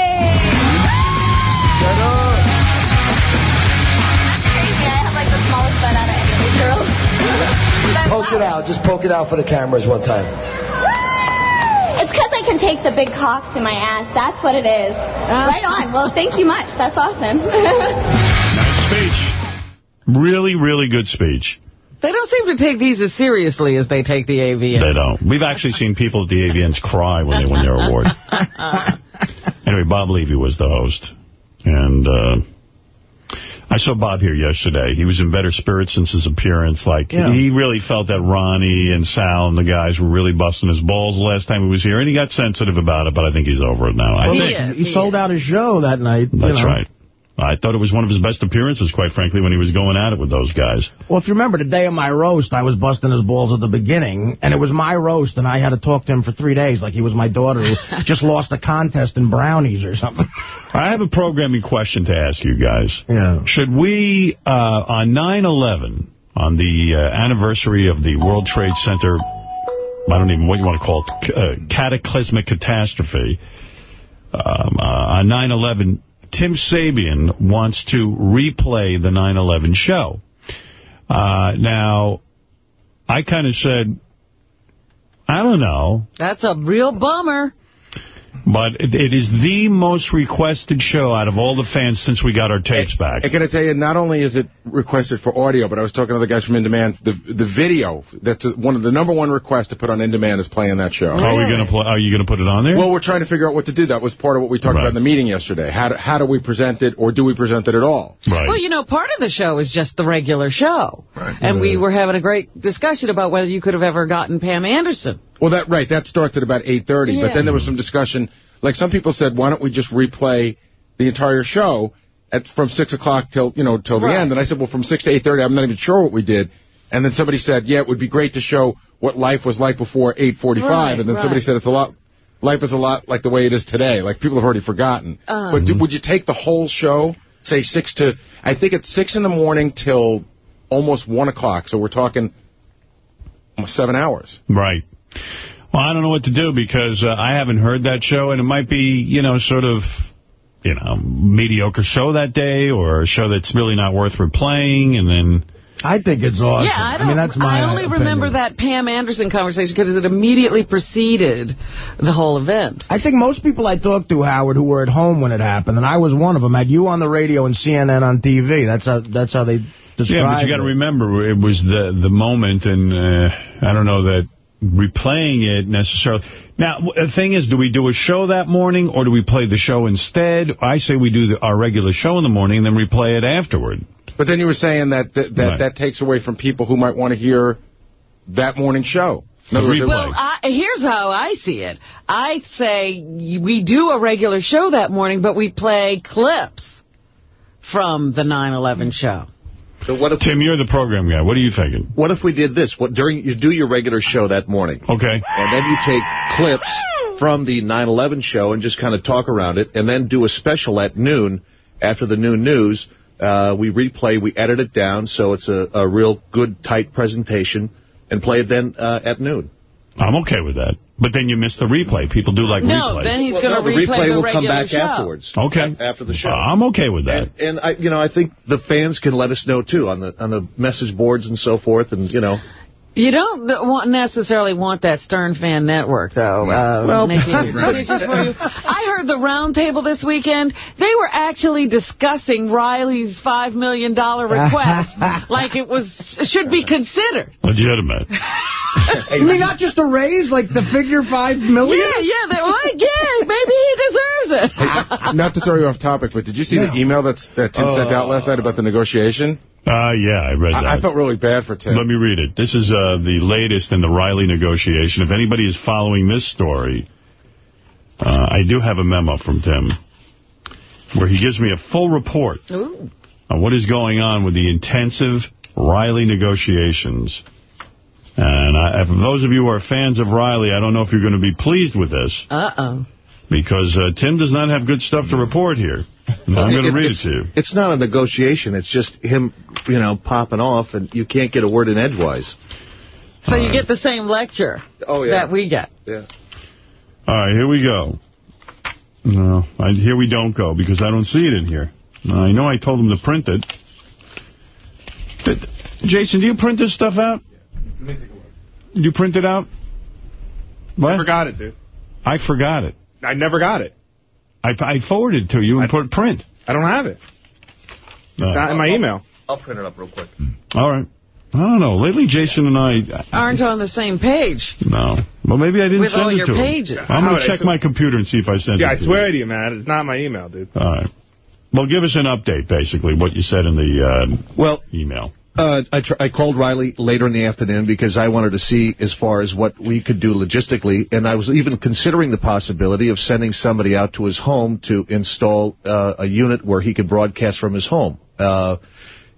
Poke it out. Just poke it out for the cameras one time. It's because I can take the big cocks in my ass. That's what it is. Right on. Well, thank you much. That's awesome. Nice speech. Really, really good speech. They don't seem to take these as seriously as they take the AVN. They don't. We've actually seen people at the AVNs cry when they win their award. anyway, Bob Levy was the host. And uh, I saw Bob here yesterday. He was in better spirits since his appearance. Like, Yeah. he really felt that Ronnie and Sal and the guys were really busting his balls the last time he was here. And he got sensitive about it, but I think he's over it now. I Well, think. he, he sold out his show that night. you That's know. right. I thought it was one of his best appearances, quite frankly, when he was going at it with those guys. Well, if you remember the day of my roast, I was busting his balls at the beginning, and it was my roast, and I had to talk to him for three days like he was my daughter who just lost a contest in brownies or something. I have a programming question to ask you guys. Yeah. Should we, uh, on 9-11, on the uh, anniversary of the World Trade Center, I don't even what you want to call it, uh, cataclysmic catastrophe, um, uh, on 9-11, Tim Sabean wants to replay the 9-11 show. Uh, now, I kind of said, I don't know. That's a real bummer. But it, it is the most requested show out of all the fans since we got our tapes back. I can to tell you, not only is it requested for audio, but I was talking to the guys from In Demand. The the video that's one of the number one requests to put on In Demand is playing that show. Are we gonna play? Are you gonna put it on there? Well, we're trying to figure out what to do. That was part of what we talked about in the meeting yesterday. How do, how do we present it, or do we present it at all? Well, you know, part of the show is just the regular show. And we were having a great discussion about whether you could have ever gotten Pam Anderson. Well, that right. That starts at about 8.30, Yeah. but then there was some discussion. Like some people said, why don't we just replay the entire show at from 6 o'clock till, you know, till the end? And I said, well, from 6 to 8.30, I'm not even sure what we did. And then somebody said, yeah, it would be great to show what life was like before 8.45. Right, and then somebody said it's a lot, life is a lot like the way it is today. Like people have already forgotten. Uh. But do, would you take the whole show, say 6 to, I think it's 6 in the morning till almost 1 o'clock. So we're talking seven hours. Right. Well, I don't know what to do because uh, I haven't heard that show, and it might be, you know, sort of, you know, mediocre show that day or a show that's really not worth replaying, and then... I think it's awesome. Yeah, I, don't, mean, that's my I only opinion. remember that Pam Anderson conversation because it immediately preceded the whole event. I think most people I talked to, Howard, who were at home when it happened, and I was one of them, had you on the radio and CNN on TV. That's how that's how they described Yeah, but you got to remember, it was the the moment, and uh, I don't know that replaying it necessarily. Now, the thing is, do we do a show that morning, or do we play the show instead? I say we do the, our regular show in the morning, and then replay it afterward. But then you were saying that that, that, Right. that takes away from people who might want to hear that morning show. In other words, Well, I, here's how I see it. I say we do a regular show that morning, but we play clips from the 9/11 show. So what if Tim, you're the program guy. What are you thinking? What if we did this? What during you do your regular show that morning? Okay. And then you take clips from the 9/11 show and just kind of talk around it, and then do a special at noon after the noon news. Uh, we replay, we edit it down so it's a, a real good, tight presentation, and play it then uh, at noon. I'm okay with that. But then you miss the replay. People do like No, replays. then he's Well, going to no, the replay, replay the will regular come back show. afterwards. Okay. After the show. I'm okay with that. And I, you know, I think the fans can let us know too on the on the message boards and so forth, and you know. You don't th- want necessarily want that Stern Fan Network, though, uh, Well- making decisions for you. I heard the roundtable this weekend. They were actually discussing Riley's $5 million request like it was should be considered. Legitimate. You mean not just a raise, like the figure 5 million? Yeah, yeah, they, well, yeah, maybe he deserves it. not to throw you off topic, but did you see the email that's, that Tim sent out last night about the negotiation? Uh, yeah, I read that. I, I felt really bad for Tim. Let me read it. This is uh, the latest in the Riley negotiation. If anybody is following this story, uh, I do have a memo from Tim where he gives me a full report Ooh. on what is going on with the intensive Riley negotiations. And I, for those of you who are fans of Riley, I don't know if you're going to be pleased with this Uh-oh. Because uh, Tim does not have good stuff to report here. And I'm going to read it to you. It's not a negotiation. It's just him, you know, popping off, and you can't get a word in edgewise. So you get the same lecture Oh, yeah. that we get. Yeah. All right, here we go. No, I, here we don't go because I don't see it in here. I know I told him to print it. Did- Jason, do you print this stuff out? You print it out? What? I forgot it, dude. I forgot it. I never got it. I, I forwarded it to you and put print. I don't have it. Uh, Not in my email. I'll print it up real quick. all right. I don't know. Lately, Jason and I... Aren't on the same page. No. Well, maybe I didn't With send all it your to him. pages. I'm going to check my computer and see if I sent Yeah, it I to you. swear to you, man. It's not my email, dude. All right. Well, give us an update, basically, what you said in the uh, Well, email. Uh, I, tr I called Riley later in the afternoon because I wanted to see as far as what we could do logistically, and I was even considering the possibility of sending somebody out to his home to install uh, a unit where he could broadcast from his home. Uh,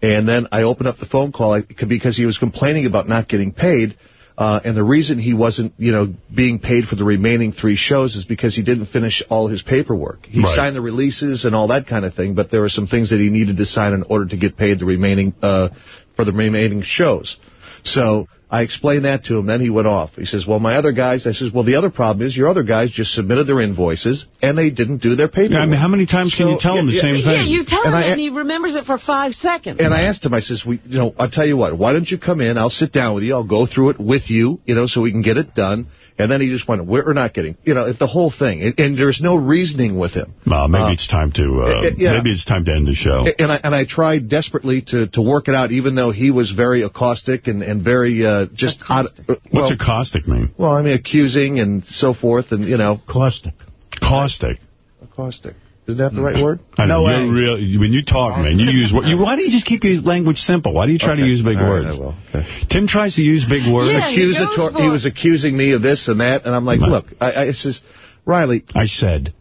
and then I opened up the phone call because he was complaining about not getting paid. Uh, and the reason he wasn't, you know, being paid for the remaining three shows is because he didn't finish all his paperwork. He Right. signed the releases and all that kind of thing, but there were some things that he needed to sign in order to get paid the remaining, uh, for the remaining shows. So, I explained that to him. Then he went off. He says, well, my other guys, I says, well, the other problem is your other guys just submitted their invoices and they didn't do their paperwork. Yeah, I mean, how many times can you tell him the yeah, same yeah, thing? Yeah, you tell And him I- and he remembers it for five seconds. And I asked him, I says, we, you know, I'll tell you what, why don't you come in? I'll sit down with you. I'll go through it with you, you know, so we can get it done. And then he just went, we're not getting, you know, if the whole thing. And, and there's no reasoning with him. Well, maybe Uh, it's time to uh, yeah. maybe it's time to end the show. And I and I tried desperately to to work it out, even though he was very acoustic and and very uh, just out. uh, What's acoustic mean? well, I mean, accusing and so forth, and you know, caustic. Caustic. Acoustic. Isn't that the right word? I know, No way. real, when you talk, man, you use what you. Why do you just keep your language simple? Why do you try to use big All right, words? I will. Okay. Tim tries to use big words. Accusator- he was accusing me of this and that, and I'm like, look, I, I says, Riley. I said.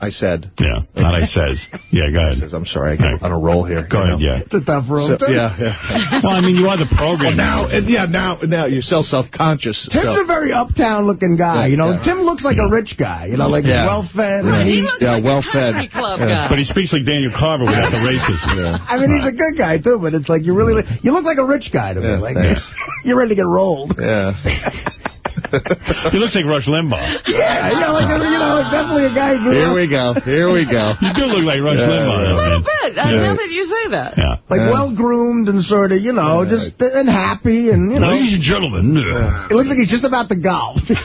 I said. Yeah, not I says. Yeah, go ahead. Says, I'm sorry, I got on a roll here. Go ahead, yeah. It's a tough room. So, yeah, yeah. Well, I mean, you are the program. now, and yeah, now, now you're still self-conscious. Tim's so. a very uptown looking guy. Yeah, you know, yeah. Tim looks like a rich guy. You know, like Yeah. well fed. Yeah. and He he- looks Yeah, like a well-fed. Yeah. But he speaks like Daniel Carver without the racism. Yeah. I mean, he's a good guy too, but it's like you really you look like a rich guy to me. Yeah, like you're ready to get rolled. Yeah. He looks like Rush Limbaugh. Yeah, yeah, like you know, like definitely a guy who Here up we go. Here we go. You do look like Rush Yeah, Limbaugh, yeah. though, A little man. bit. I Yeah. know that you say that. Yeah. like Yeah. well groomed and sort of, you know, just and happy and you know. Ladies and gentlemen, It looks like he's just about to golf. yeah,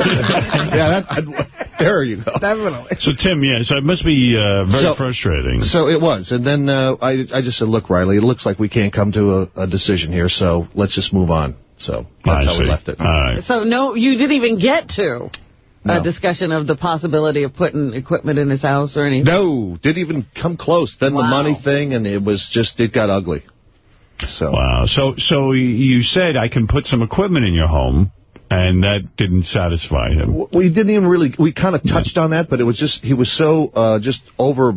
that, I'd- there you go. Definitely. so Tim, yeah, so it must be uh, very So- frustrating. So it was, and then uh, I I just said, look, Riley, it looks like we can't come to a, a decision here, so let's just move on. So that's I how we left it. All right. So no, you didn't even get to No. a discussion of the possibility of putting equipment in his house or anything. No, didn't even come close. Then the money thing, and it was just it got ugly. So Wow. So, so you said I can put some equipment in your home, and that didn't satisfy him. We didn't even really we kind of touched on that, but it was just he was so uh, just over,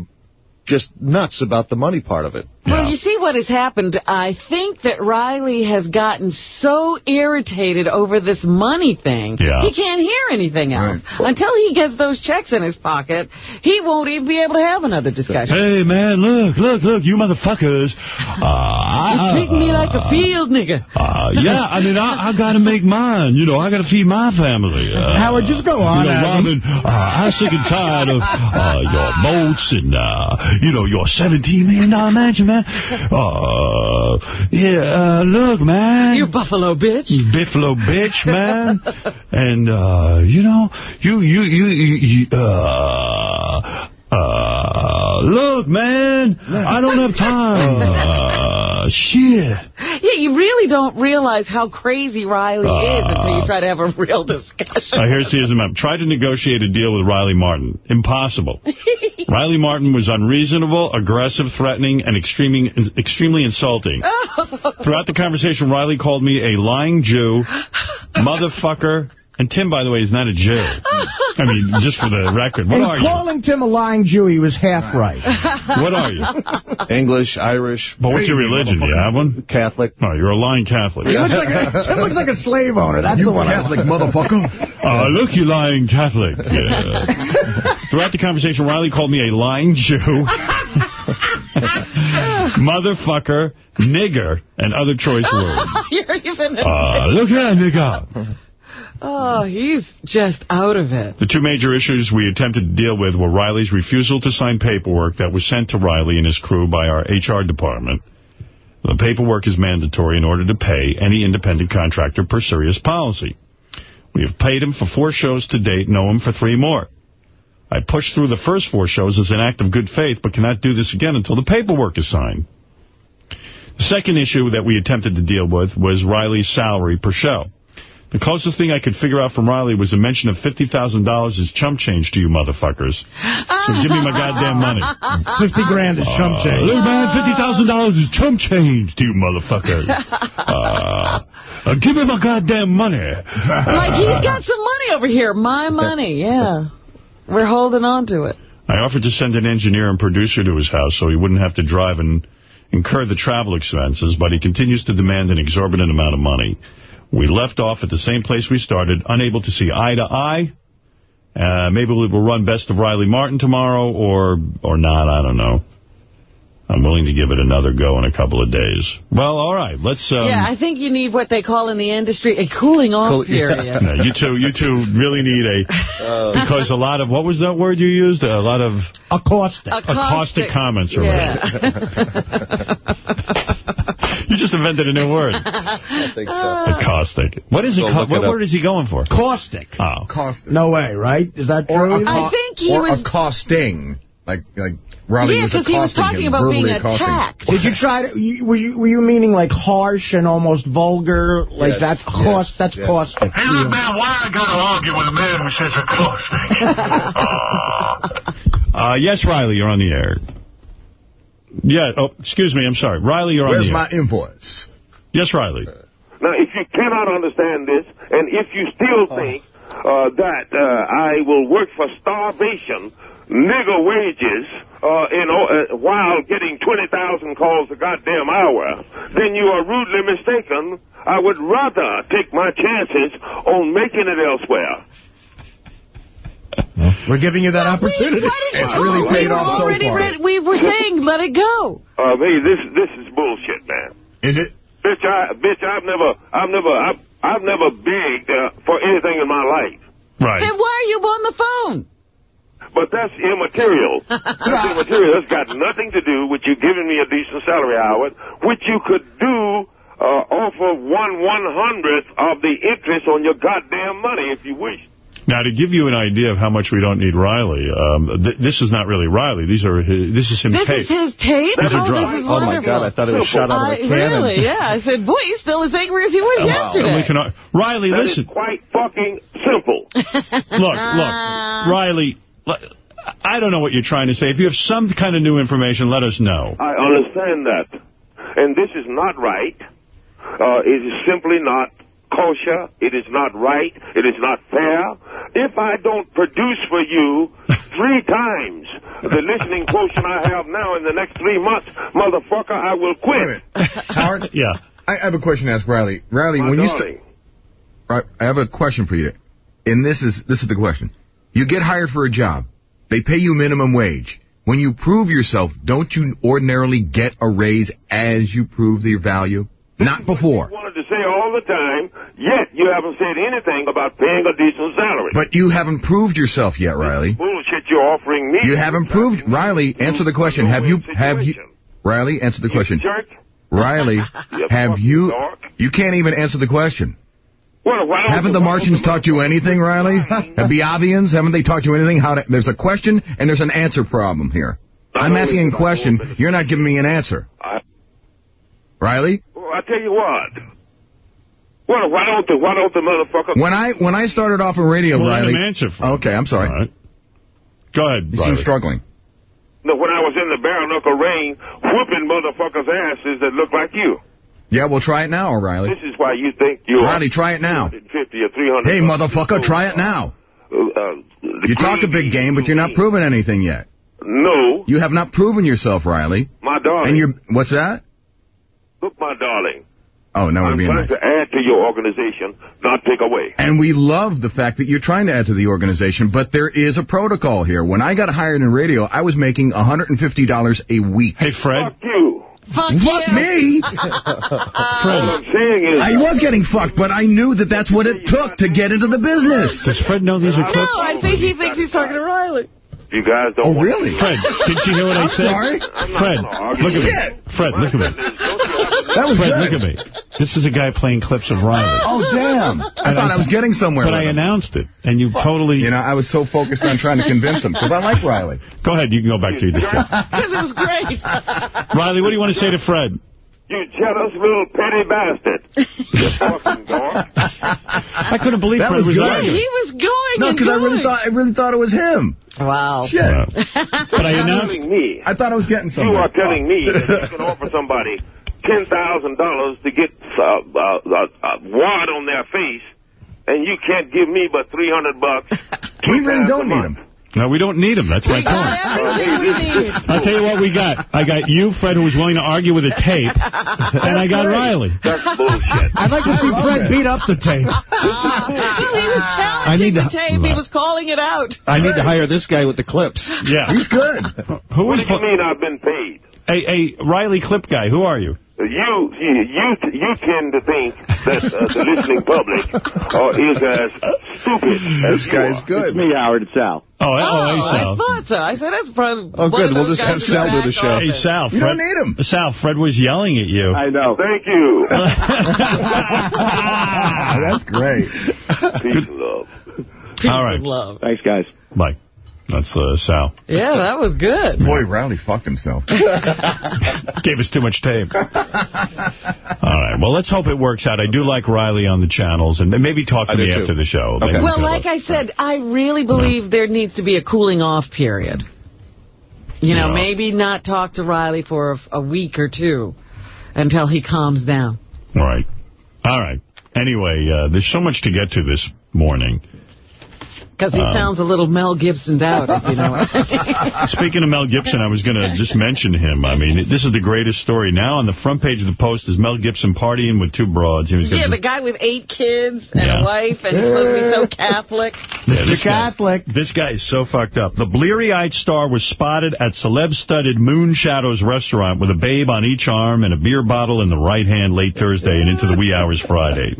just nuts about the money part of it. Well, you see what has happened. I think that Riley has gotten so irritated over this money thing, Yeah. he can't hear anything else. Until he gets those checks in his pocket, he won't even be able to have another discussion. Hey, man, look, look, look, you motherfuckers. Uh, You're treating me like a field nigga. Uh, yeah, I mean, I, I got to make mine. You know, I got to feed my family. Uh, Howard, just go on, You know, Adam. Robin, uh, I'm sick and tired of uh, your boats and, uh, you know, your $17 million mansion, man. Uh, yeah, uh, look, man. You buffalo bitch. Buffalo bitch, man. and, uh, you know, you, you, you, you, you uh, uh, look, man, I don't have time. Uh, shit. Yeah, you really don't realize how crazy Riley is until you try to have a real discussion. Uh, here's, here's the map. Tried to negotiate a deal with Riley Martin. Impossible. Riley Martin was unreasonable, aggressive, threatening, and extremely, extremely insulting. Throughout the conversation, Riley called me a lying Jew, motherfucker, and Tim, by the way, is not a Jew. I mean, just for the record. What and are you? calling Tim a lying Jew, he was half right. What are you? English, Irish. But what's your religion? Do you have one? Catholic. Oh, you're a lying Catholic. He looks like a, Tim looks like a slave owner. That's the one. I like. motherfucker. Uh, look, you lying Catholic. Yeah. Throughout the conversation, Riley called me a lying Jew, motherfucker, nigger, and other choice words. You're even... Uh, look at that nigga. Oh, he's just out of it. The two major issues we attempted to deal with were Riley's refusal to sign paperwork that was sent to Riley and his crew by our HR department. The paperwork is mandatory in order to pay any independent contractor per Sirius policy. We have paid him for four shows to date, know him for three more. I pushed through the first four shows as an act of good faith, but cannot do this again until the paperwork is signed. The second issue that we attempted to deal with was Riley's salary per show. The closest thing I could figure out from Riley was a mention of $50,000 as chump change to you motherfuckers. So give me my goddamn money. 50 grand is chump Uh, change. Look, man, $50,000 is chump change to you motherfuckers. Uh, uh, give me my goddamn money. Like, he's got some money over here. My money, yeah. We're holding on to it. I offered to send an engineer and producer to his house so he wouldn't have to drive and incur the travel expenses, but he continues to demand an exorbitant amount of money. We left off at the same place we started, unable to see eye to eye. Uh, maybe we will run Best of Riley Martin tomorrow, or or not, I don't know. I'm willing to give it another go in a couple of days. Well, all right. Let's. Um, yeah, I think you need what they call in the industry a cooling off Cool- period. Yeah, you two, you two really need a because a lot of what was that word you used? A lot of Acoustic. Acoustic comments or whatever. You just invented a new word. I think so. Acoustic. What is it? Go What word is he going for? Caustic. Oh. Caustic. No way, right? Is that Or, true? acco- I think he or was- accosting. Like, like Riley Yeah, was 'cause he was talking about being verbally accosting. attacked. Did you try to? You, were you were you meaning like harsh and almost vulgar, like Yes, that? yes, that's yes. caustic. Hey, look, man, why I gotta argue with a man who says acoustic? Uh, yes, Riley, you're on the air. Yeah. Oh, excuse me. I'm sorry, Riley, you're Where's on the air. Where's my invoice? Yes, Riley. Now, if you cannot understand this, and if you still think uh, that uh, I will work for starvation, nigger wages, uh, in, uh, while getting 20,000 calls a goddamn hour, then you are rudely mistaken. I would rather take my chances on making it elsewhere. We're giving you that opportunity. It's really we paid were off so already far. ready- we were saying let it go. Uh, hey, this this is bullshit, man. Is it? Bitch, I, bitch, I've never, I've never, I've, I've never begged uh, for anything in my life. Right. Then why are you on the phone? But that's immaterial. that's immaterial. That's got nothing to do with you giving me a decent salary, Howard, which you could do uh, off of one one hundredth of the interest on your goddamn money if you wish. Now, to give you an idea of how much we don't need Riley, um, th this is not really Riley. These are his, this is him This taped. is his tape? These are oh, drops. this is Oh, my. God, I thought it was shot out of a I- cannon. Really, yeah. I said, boy, he's still as angry as he was yesterday. And we can, Riley, That is listen. quite fucking simple. Look, look, Riley. L- I don't know what you're trying to say. If you have some kind of new information, let us know. I understand that. And this is not right. Uh, it is simply not kosher. It is not right. It is not fair. If I don't produce for you three times the listening quotient I have now in the next three months, motherfucker, I will quit. Howard? yeah. I have a question to ask Riley. Riley, My when you darling. Right, I have a question for you. And this is this is the question. You get hired for a job. They pay you minimum wage. When you prove yourself, don't you ordinarily get a raise as you prove your value? Not before. wanted to say all the time, yet you haven't said anything about paying a decent salary. But you haven't proved yourself yet, Riley. Bullshit you're offering me. You haven't proved. Riley, answer the question. Have you have you Riley, answer the question. jerk. Riley, have you. You can't even answer the question. Well, Haven't you- the Martians taught you anything, Riley? The Biaviians, haven't they taught you anything? How to, there's a question and there's an answer problem here. I'm asking a question. You're not giving me an answer. I- Riley, Well, I tell you what. Well, why don't the why don't the motherfucker? when I when I started off in radio, Well, Riley. him answer for okay, I'm sorry. All right. Go ahead, You Riley. seem struggling. No, when I was in the bare knuckle rain, whooping motherfuckers' asses that look like you. Yeah, we'll try it now, Riley. This is why you think you're Riley, try it now. 250 or 300. Hey, motherfucker, try it now. Uh, uh, You talk a big game, but you're not proving anything yet. No, You have not proven yourself, Riley. my darling. And you're what's that? Look, my darling. Oh, no, we're I'm being trying nice. to add to your organization, not take away. And we love the fact that you're trying to add to the organization, but there is a protocol here. When I got hired in radio, I was making $150 a week. Hey, Fred. Fuck you. Fuck Fuck you. me! Uh, what I'm saying is, I was getting fucked, but I knew that that's what it took to get into the business. Does Fred know these are No. I think he thinks he's talking to Riley. You guys don't. Oh, want really? Fred, did you hear what I I'm said? sorry. Fred, look at Shit. me. Fred, look at me. That was Fred, good. look at me. This is a guy playing clips of Riley. Oh, damn. I And thought I was getting somewhere But with I him. announced it, and you totally... You know, I was so focused on trying to convince him, because I like Riley. Go ahead, you can go back to your discussion. Because it was great. Riley, what do you want to say to Fred? You jealous little petty bastard. you fucking dork. I couldn't believe That Fred was was good. arguing. he was going No, because I really thought I really thought it was him. Wow. Shit. Wow. But I announced... me. I thought I was getting You are telling me that you can offer somebody ten thousand dollars to get uh, uh, uh, uh, wad on their face, and you can't give me but three hundred bucks. We really don't need him. No, we don't need him. That's my We got point. everything we need. I'll tell you what we got. I got you, Fred, who was willing to argue with a tape, and I got Riley. That's bullshit. I'd like to see Fred beat up the tape. he was challenging I need the to- tape. He was calling it out. I need to hire this guy with the clips. Yeah. He's good. Who What was... do you mean I've been paid? Hey, hey, Riley Clip Guy, who are you? You, you, you, you tend to think that uh, the listening public uh, is as stupid as This guy's good. It's me, Howard. It's Sal. Oh, oh, hey, I thought so. I said that's probably. Oh, good. We'll just have guys Sal do the show. off Hey, it. Sal. You don't need him. Sal, Fred was yelling at you. I know. Thank you. That's great. Peace and love. All right. love. Thanks, guys. Bye. That's uh, Sal. Yeah, that was good. Boy, Riley fucked himself. Gave us too much tape. All right. Well, let's hope it works out. I do like Riley on the channels, and maybe talk to I me after the show. Okay. Well, we'll- like I said, I really believe there needs to be a cooling off period. You know, Yeah. maybe not talk to Riley for a, a week or two until he calms down. All right. All right. Anyway, uh, there's so much to get to this morning. Because he Um, sounds a little Mel Gibsoned out, if you know what I mean. Speaking of Mel Gibson, I was going to just mention him. I mean, this is the greatest story. Now on the front page of the Post is Mel Gibson partying with two broads. He was Yeah, the guy with eight kids and Yeah. a wife and he's supposed to be so Catholic. Yeah, this guy- Catholic. This guy is so fucked up. The bleary-eyed star was spotted at celeb-studded Moon Shadows restaurant with a babe on each arm and a beer bottle in the right hand late Thursday and into the wee hours Friday.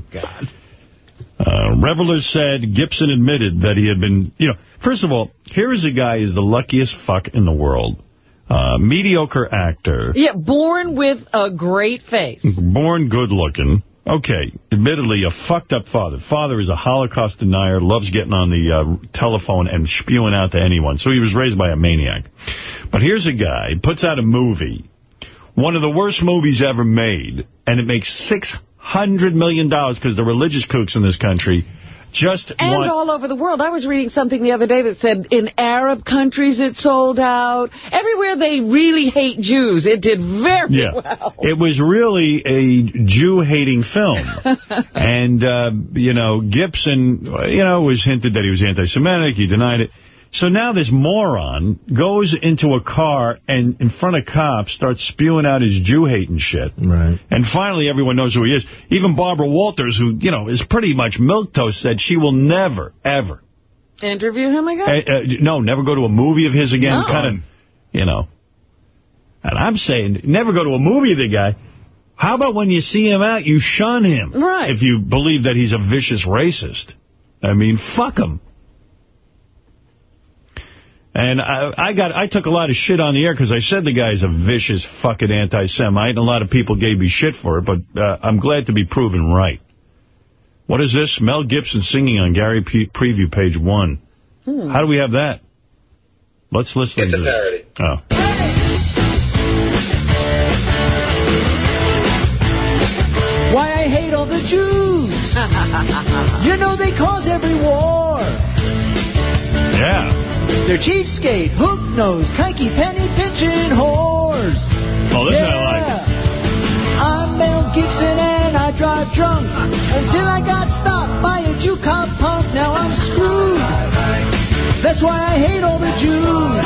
Uh, revelers said Gibson admitted that he had been, you know, first of all, here is a guy who's the luckiest fuck in the world. Uh, mediocre actor, Yeah, born with a great face. born good-looking. Okay, admittedly, a fucked up father. Father is a Holocaust denier, loves getting on the uh, telephone and spewing out to anyone. So he was raised by a maniac. But here's a guy, puts out a movie, one of the worst movies ever made, and it makes $600 million because the religious kooks in this country just And want... all over the world. I was reading something the other day that said in Arab countries it sold out. Everywhere they really hate Jews, it did very Yeah. well. It was really a Jew-hating film. and, uh, you know, Gibson, you know, was hinted that he was anti-Semitic. He denied it. So now this moron goes into a car and in front of cops starts spewing out his Jew-hating shit. Right. And finally everyone knows who he is. Even Barbara Walters, who, you know, is pretty much milquetoast, said she will never, ever, Interview him again? uh, uh, no, never go to a movie of his again. No. Kind of, you know. And I'm saying, never go to a movie of the guy. How about when you see him out, you shun him? Right. If you believe that he's a vicious racist. I mean, fuck him. And I, I got, I took a lot of shit on the air because I said the guy's a vicious fucking anti-Semite, and a lot of people gave me shit for it, but uh, I'm glad to be proven right. What is this? Mel Gibson singing on Gary P Preview, page one. How do we have that? Let's listen It's to a this. parody. Oh. Why I hate all the Jews. you know they cause every war. Yeah. They're cheapskate, hook-nosed, kikey, penny-pinching whores. Oh, this I like. I'm Mel Gibson and I drive drunk until I got stopped by a Jew cop punk. Now I'm screwed. That's why I hate all the Jews.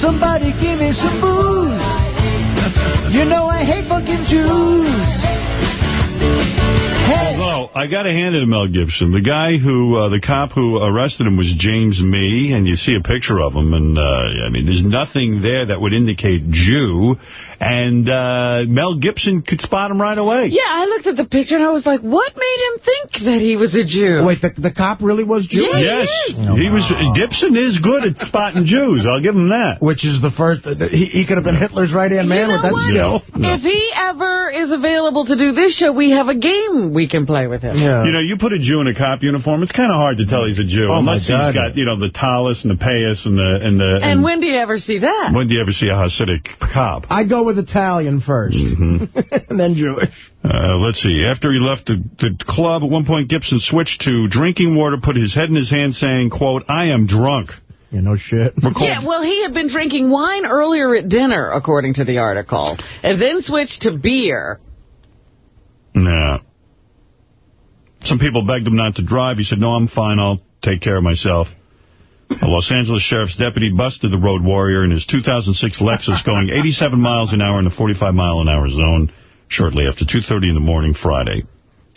Somebody give me some booze. You know I hate fucking Jews. Hey. Although, I got to hand it to Mel Gibson. The guy who, uh, the cop who arrested him was James Mee, and you see a picture of him, and, uh, I mean, there's nothing there that would indicate Jew, and uh, Mel Gibson could spot him right away. Yeah, I looked at the picture and I was like, what made him think that he was a Jew? Wait, the, the cop really was Jewish? Yes, he was. Gibson is good at spotting Jews. I'll give him that. Which is the first, he, he could have been Hitler's right-hand man You with that what? skill. No. If he ever is available to do this show, we have a game we can play with him. Yeah. You know, you put a Jew in a cop uniform, it's kind of hard to tell he's a Jew. Oh, unless he's got, you know, the tallis and the payas and the... And, the, And when do you ever see that? when do you ever see a Hasidic cop? I'd go with Italian first, and then Jewish. Uh, let's see. After he left the, the club, at one point Gibson switched to drinking water, put his head in his hand, saying, quote, I am drunk. You know shit. Yeah, well, he had been drinking wine earlier at dinner, according to the article, and then switched to beer. Nah. Some people begged him not to drive. He said, no, I'm fine. I'll take care of myself. A Los Angeles Sheriff's deputy busted the road warrior in his 2006 Lexus going 87 miles an hour in a 45 mile an hour zone shortly after 2.30 in the morning Friday.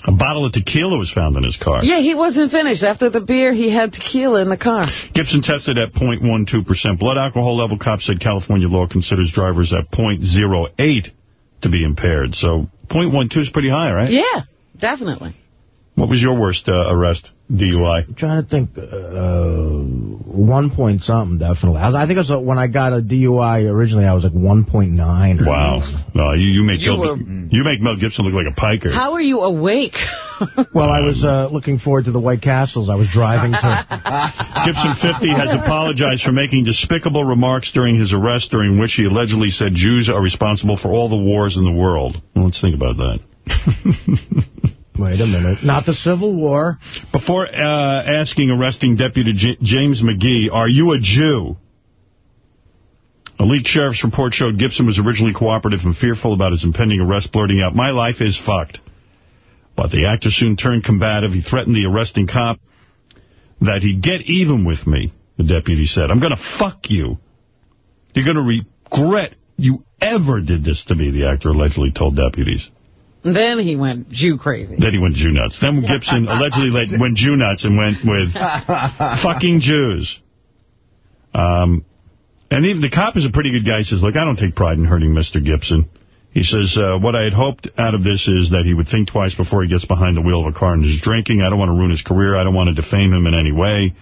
A bottle of tequila was found in his car. Yeah, he wasn't finished. After the beer, he had tequila in the car. Gibson tested at 0.12%. Blood alcohol level, cops said California law considers drivers at 0.08 to be impaired. So 0.12 is pretty high, right? Yeah, definitely. What was your worst uh, arrest, DUI? I'm trying to think. Uh, one point something, definitely. I, was, I think it was uh, when I got a DUI originally, I was like 1.9. Wow. No, you, you make You Mel, were- you make Mel Gibson look like a piker. How are you awake? Well, I was uh, looking forward to the White Castles I was driving to. Gibson 50 has apologized for making despicable remarks during his arrest, during which he allegedly said Jews are responsible for all the wars in the world. Well, let's think about that. Wait a minute. Not the Civil War. Before uh, asking arresting Deputy J James McGee, are you a Jew? A leaked sheriff's report showed Gibson was originally cooperative and fearful about his impending arrest, blurting out, my life is fucked. But the actor soon turned combative. He threatened the arresting cop that he'd get even with me, the deputy said. I'm going to fuck you. You're going to regret you ever did this to me, the actor allegedly told deputies. Then he went Jew crazy. Then he went Jew nuts. Then Gibson allegedly went Jew nuts and went with fucking Jews. Um, and even the cop is a pretty good guy. He says, look, I don't take pride in hurting Mr. Gibson. He says, uh, what I had hoped out of this is that he would think twice before he gets behind the wheel of a car and is drinking. I don't want to ruin his career. I don't want to defame him in any way.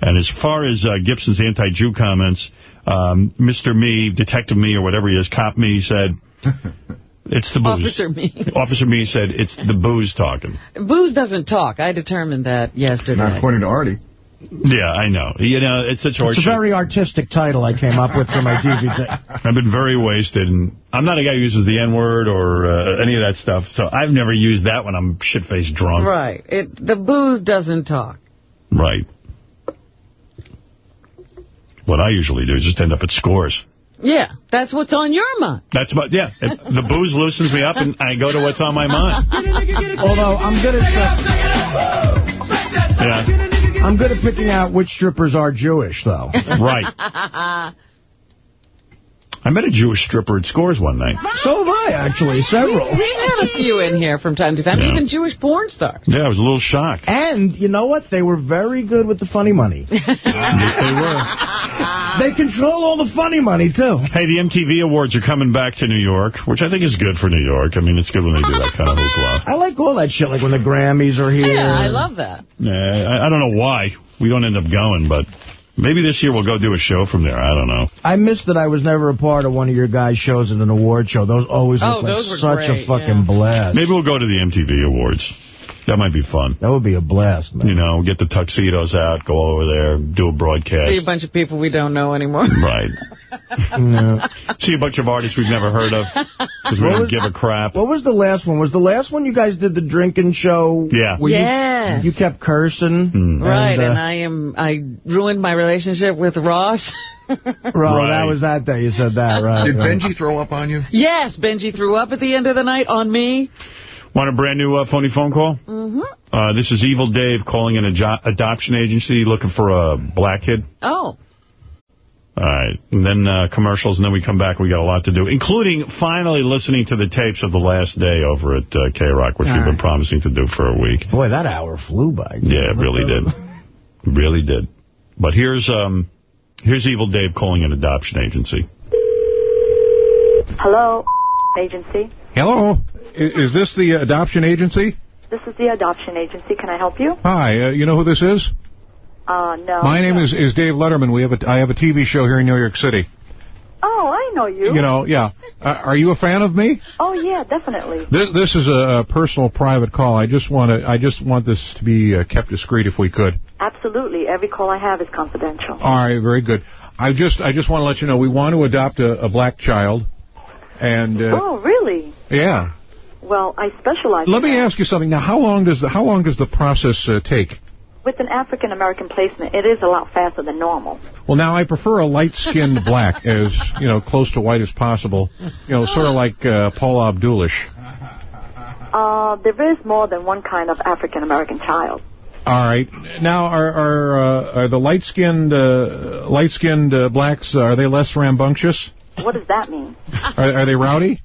And as far as uh, Gibson's anti-Jew comments, um, Mr. Mee, Detective Mee, or whatever he is, Cop Mee, said, it's the booze. Officer Mee. Officer Mee said, it's the booze talking. Booze doesn't talk. I determined that yesterday. Not according to Artie. Yeah, I know. You know, it's such It's a very artistic title I came up with for my DVD. I've been very wasted, and I'm not a guy who uses the N-word or uh, any of that stuff, so I've never used that when I'm shit-faced drunk. Right. It The booze doesn't talk. Right. What I usually do is just end up at scores. Yeah, that's what's on your mind. That's what, yeah. If the booze loosens me up, and I go to what's on my mind. Although I'm good at Yeah. I'm good at picking out which strippers are Jewish, though. Right. I met a Jewish stripper at Scores one night. So have I, actually, several. We've had a few in here from time to time, Yeah. even Jewish porn stars. Yeah, I was a little shocked. And you know what? They were very good with the funny money. yes, they were. They control all the funny money, too. Hey, the MTV Awards are coming back to New York, which I think is good for New York. I mean, it's good when they do that kind of hoopla. I like all that shit, like when the Grammys are here. Yeah, I love that. Yeah, I, I don't know why we don't end up going, but maybe this year we'll go do a show from there. I don't know. I miss that I was never a part of one of your guys' shows at an award show. Those always Oh, look like such great, a fucking blast. Maybe we'll go to the MTV Awards. That might be fun. That would be a blast, man. You know, get the tuxedos out, go over there, do a broadcast. See a bunch of people we don't know anymore. Right. See a bunch of artists we've never heard of because we What don't was- give a crap. What was the last one? Was the last one you guys did the drinking show? Yeah. where you- Yes. You, kept cursing. Hmm. Right, uh, and I am I ruined my relationship with Ross. Ro, Right. that was that day you said that, right? Did right. Benji throw up on you? yes, Benji threw up at the end of the night on me. Want a brand new uh, phony phone call? Mm-hmm. Uh, this is Evil Dave calling an ajo- adoption agency looking for a black kid. Oh, All right. And then uh, commercials, and then we come back. We got a lot to do, including finally listening to the tapes of the last day over at uh, K-Rock, which All we've been promising to do for a week. Boy, that hour flew by. Yeah, it really did. Really did. But here's um, here's Evil Dave calling an adoption agency. Hello, agency. Hello. Is this the adoption agency? This is the adoption agency. Can I help you? Hi. Uh, you know who this is? Uh, no. My name is, is Dave Letterman. We have a, I have a TV show here in New York City. Oh, I know you. You know, yeah. Uh, are you a fan of me? Oh, yeah, definitely. This, this is a, a personal, private call. I just want to. I just want this to be uh, kept discreet if we could. Absolutely. Every call I have is confidential. All right, very good. I just, I just want to let you know we want to adopt a, a black child, and uh, oh, really? yeah. Well, I specialize Let me that. ask you something. Now, how long does the, how long does the process uh, take? With an African American placement, it is a lot faster than normal. Well, now I prefer a light-skinned black, as you know, close to white as possible. You know, sort of like uh, Paula Abdulish. Uh, there is more than one kind of African American child. All right. Now, are are uh, are the light-skinned uh, light-skinned uh, blacks? Uh, are they less rambunctious? What does that mean? Are, are they rowdy?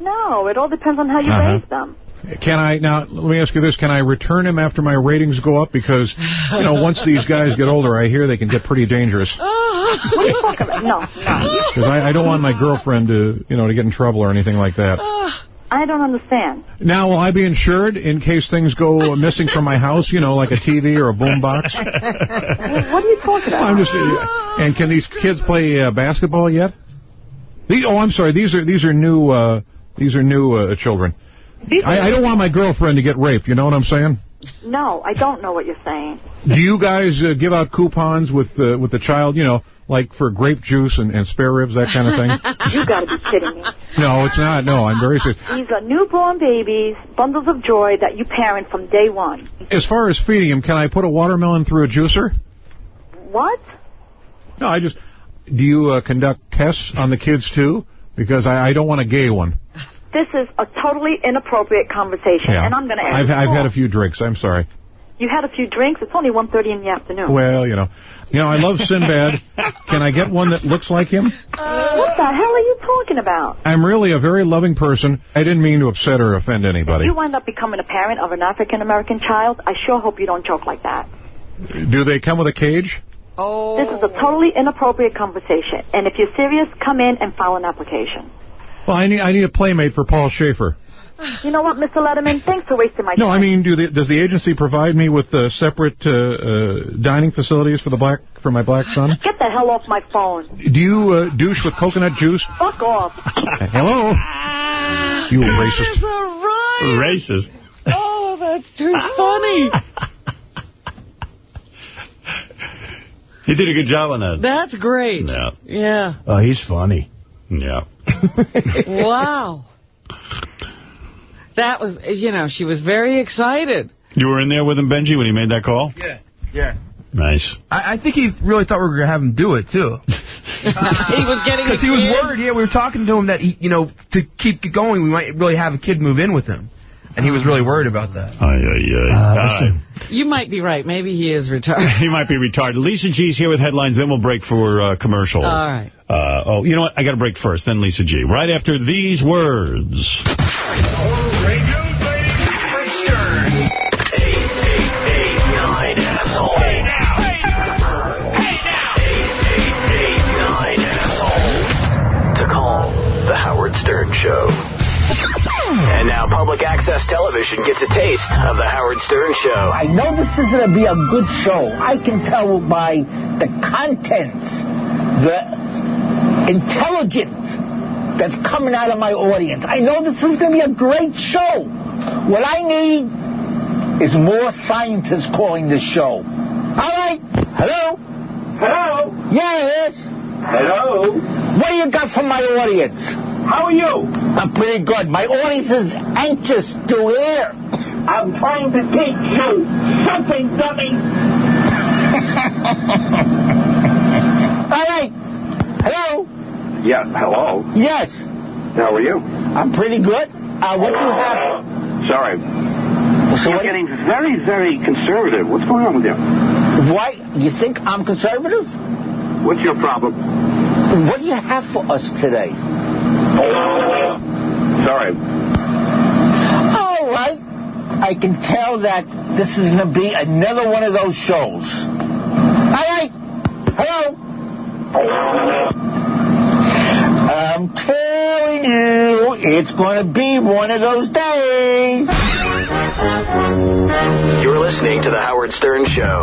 No, it all depends on how you Uh-huh. raise them. Can I, now, let me ask you this, can I return him after my ratings go up? Because, you know, once these guys get older, I hear they can get pretty dangerous. What are you talking about? No, no. Because I, I don't want my girlfriend to, you know, to get in trouble or anything like that. I don't understand. Now, will I be insured in case things go missing from my house, you know, like a TV or a boombox? What are you talking about? I'm just, uh, and can these kids play uh, basketball yet? The, oh, I'm sorry. These are these are new uh, these are new uh, children. I, I don't want my girlfriend to get raped. You know what I'm saying? No, I don't know what you're saying. Do you guys uh, give out coupons with uh, with the child? You know, like for grape juice and, and spare ribs, that kind of thing. You got to be kidding me. no, it's not. No, I'm very serious. These are newborn babies, bundles of joy that you parent from day one. As far as feeding him, can I put a watermelon through a juicer? What? No, I just. Do you uh, conduct tests on the kids too? Because I, I don't want a gay one. This is a totally inappropriate conversation, Yeah. and I'm going to ask I've you I've had a few drinks. I'm sorry. You had a few drinks. It's only 1.30 in the afternoon. Well, you know, you know, I love Sinbad. Can I get one that looks like him? what the hell are you talking about? I'm really a very loving person. I didn't mean to upset or offend anybody. If You wind up becoming a parent of an African-American child. I sure hope you don't joke like that. Do they come with a cage? Oh. This is a totally inappropriate conversation. And if you're serious, come in and file an application. Well, I need I need a playmate for Paul Shaffer. You know what, Mr. Letterman? Thanks for wasting my No, time. No, I mean, do the, does the agency provide me with uh, separate uh, uh, dining facilities for the black for my black son? Get the hell off my phone. Do you uh, douche with coconut juice? Fuck off. Hello, you racist. Racist. Oh, that's too funny. He did a good job on that. That's great. Yeah. Yeah. Oh, he's funny. Yeah. Wow. That was, you know, she was very excited. You were in there with him, Benji, when he made that call? Yeah. Yeah. Nice. I, I think he really thought we were going to have him do it, too. he was getting a Because he was worried, yeah, we were talking to him that, he, you know, to keep going, we might really have a kid move in with him. And he was really worried about that. Ay, ay, ay. You might be right. Maybe he is retarded. he might be retarded. Lisa G's here with headlines, then we'll break for uh, commercial. All right. Uh, oh, you know what? I got to break first, then Lisa G. Right after these words. To call the Howard Stern Show. And now public access television gets a taste of the Howard Stern Show. I know this is going to be a good show. I can tell by the content, the intelligence that's coming out of my audience. I know this is going to be a great show. What I need is more scientists calling this show. All right. Hello? Hello? Yes? Hello? What do you got from my audience? How are you? I'm pretty good. My audience is anxious to hear. I'm trying to teach you something, dummy. All right. Hello? Yeah, hello. Yes. How are you? I'm pretty good. Uh, what do you have? Sorry. So You're getting very, very conservative. What's going on with you? Why? You think I'm conservative? What's your problem? What do you have for us today? Sorry. All right. I can tell that this is going to be another one of those shows. All right. Hello? I'm telling you, it's going to be one of those days. You're listening to the Howard Stern Show.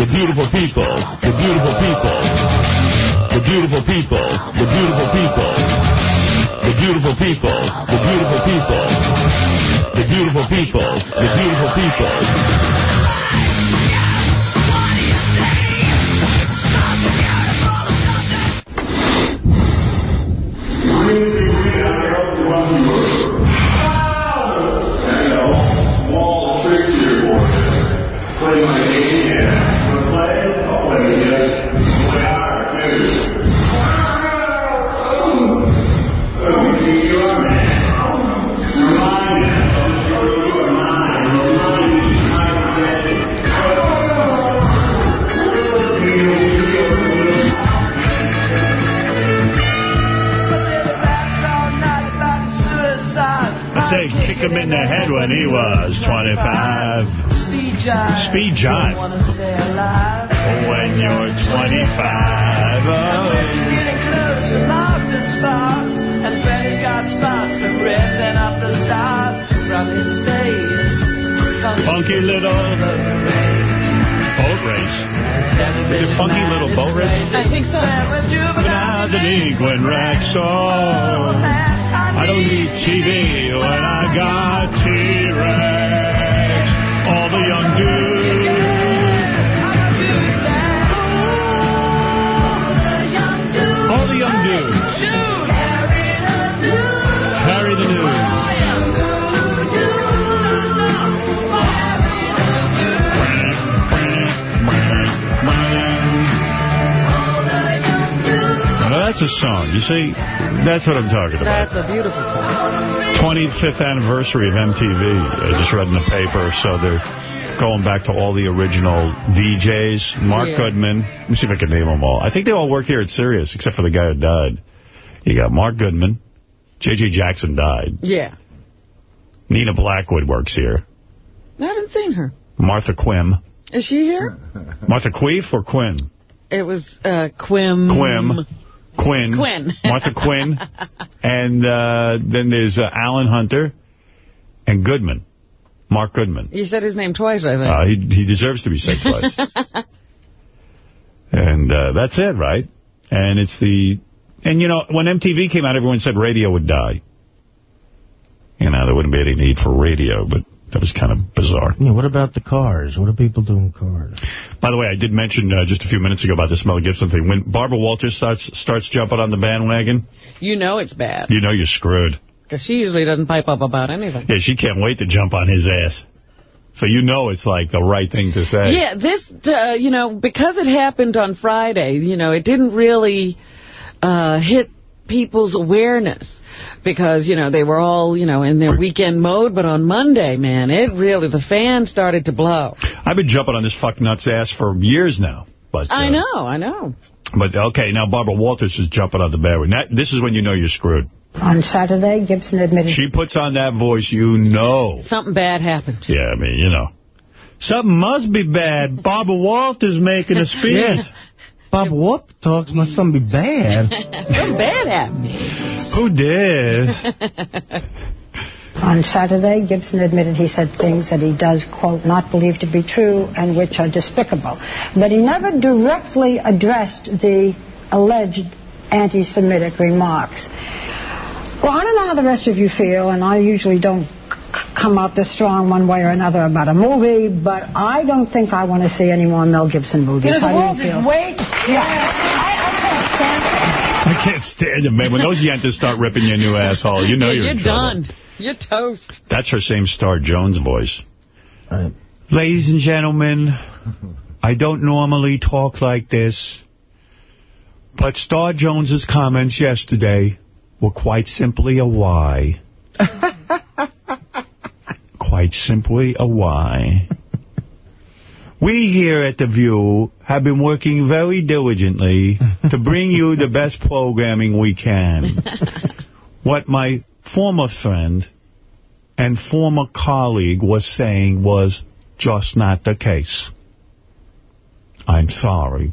The beautiful people, the beautiful people, the beautiful people, the beautiful people, the beautiful people, the beautiful people, the beautiful people, the beautiful people. When he was 25. Speed jive. Speed jive. Don't wanna stay. When you're 25. Getting close to Mars and stars. And Freddy's got spots ripping up the stars from his face. Funky little boat race. Is it funky little boat race? I think so. Now the delinquent wrecks. I don't need TV when I got T-Rex. All the young dudes. That's a song. You see, that's what I'm talking about. That's a beautiful song. 25th anniversary of MTV. I just read in the paper, so they're going back to all the original VJs. Mark Yeah. Goodman. Let me see if I can name them all. I think they all work here at Sirius, except for the guy who died. You got Mark Goodman. J.J. Jackson died. Yeah. Nina Blackwood works here. I haven't seen her. Martha Quim. Is she here? Martha Queef or Quinn? It was uh, Quim. Quim. Quinn. Quinn. Martha Quinn. And uh, then there's uh, Alan Hunter and Goodman. Mark Goodman. You said his name twice, I think. Uh, he, he deserves to be said twice. and uh, that's it, right? And it's the... And, you know, when MTV came out, everyone said radio would die. You know, there wouldn't be any need for radio, but that was kind of bizarre. Yeah, what about the cars? What are people doing cars? By the way, I did mention uh, just a few minutes ago about this Mel Gibson thing. When Barbara Walters starts starts jumping on the bandwagon, you know it's bad. you know you're screwed. Because she usually doesn't pipe up about anything. Yeah, she can't wait to jump on his ass. So you know it's like the right thing to say. Yeah, this, uh, you know, because it happened on Friday, you know, it didn't really uh, hit people's awareness because, you know, they were all, you know, in their weekend mode. But on Monday, man, it really, the fans started to blow. I've been jumping on this fucknut's ass for years now. But I uh, know, I know. But, okay, now Barbara Walters is jumping on the bandwagon. That, this is when you know you're screwed. On Saturday, Gibson admitted She puts on that voice, you know. Something bad happened. Yeah, I mean, you know. Something must be bad. Barbara Walters making a speech. Yeah. Bob Walker talks must something be bad. Something bad happened. Who did? On Saturday, Gibson admitted he said things that he does, quote, not believe to be true and which are despicable. But he never directly addressed the alleged anti-Semitic remarks. Well, I don't know how the rest of you feel, and I usually don't c- come out this strong one way or another about a movie, but I don't think I want to see any more Mel Gibson movies. You know, the how world do you is feel? way... I can't stand him, man. When those yentas start ripping your new asshole, you know you're, you're in trouble. done. You're toast. That's her same Star Jones voice. Right. Ladies and gentlemen, I don't normally talk like this, but Star Jones's comments yesterday were quite simply a why. quite simply a why. We here at The View have been working very diligently to bring you the best programming we can. What my former friend and former colleague was saying was just not the case. I'm sorry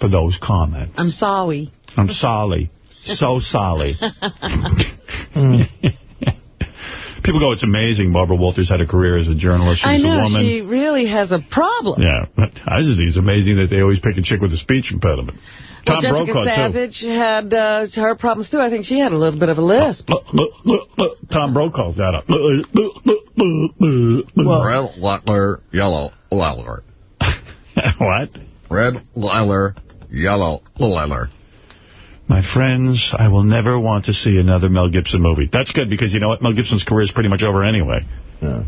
for those comments. I'm sorry. I'm sorry. So sorry. Hmm. People go, it's amazing Barbara Walters had a career as a journalist. She I know, a woman. she really has a problem. Yeah. I just think it's amazing that they always pick a chick with a speech impediment. Well, Tom Jessica Brokaw, too. Savitch had uh, her problems, too. I think she had a little bit of a lisp. Tom Brokaw's got a... Red letter, yellow letter. what? Red letter, yellow letter. My friends, I will never want to see another Mel Gibson movie. That's good because you know what? Mel Gibson's career is pretty much over anyway. Yeah.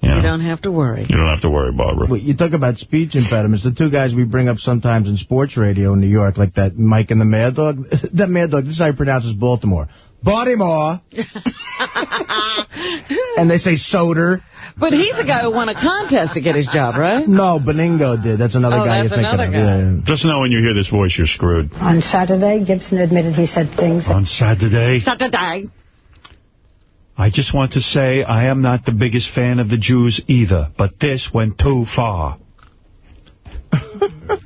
You don't have to worry. You don't have to worry, Barbara. Well, you talk about speech impediments. The two guys we bring up sometimes in sports radio in New York, like that Mike and the Mad Dog. that Mad Dog, this is how he pronounces Baltimore. Baltimore. and they say Soder. But he's a guy who won a contest to get his job, right? No, Benigno did. That's another Oh, guy that's you're thinking another of. guy. Yeah, yeah. Just know when you hear this voice, you're screwed. On Saturday, Gibson admitted he said things On Saturday, Saturday. I just want to say I am not the biggest fan of the Jews either, but this went too far.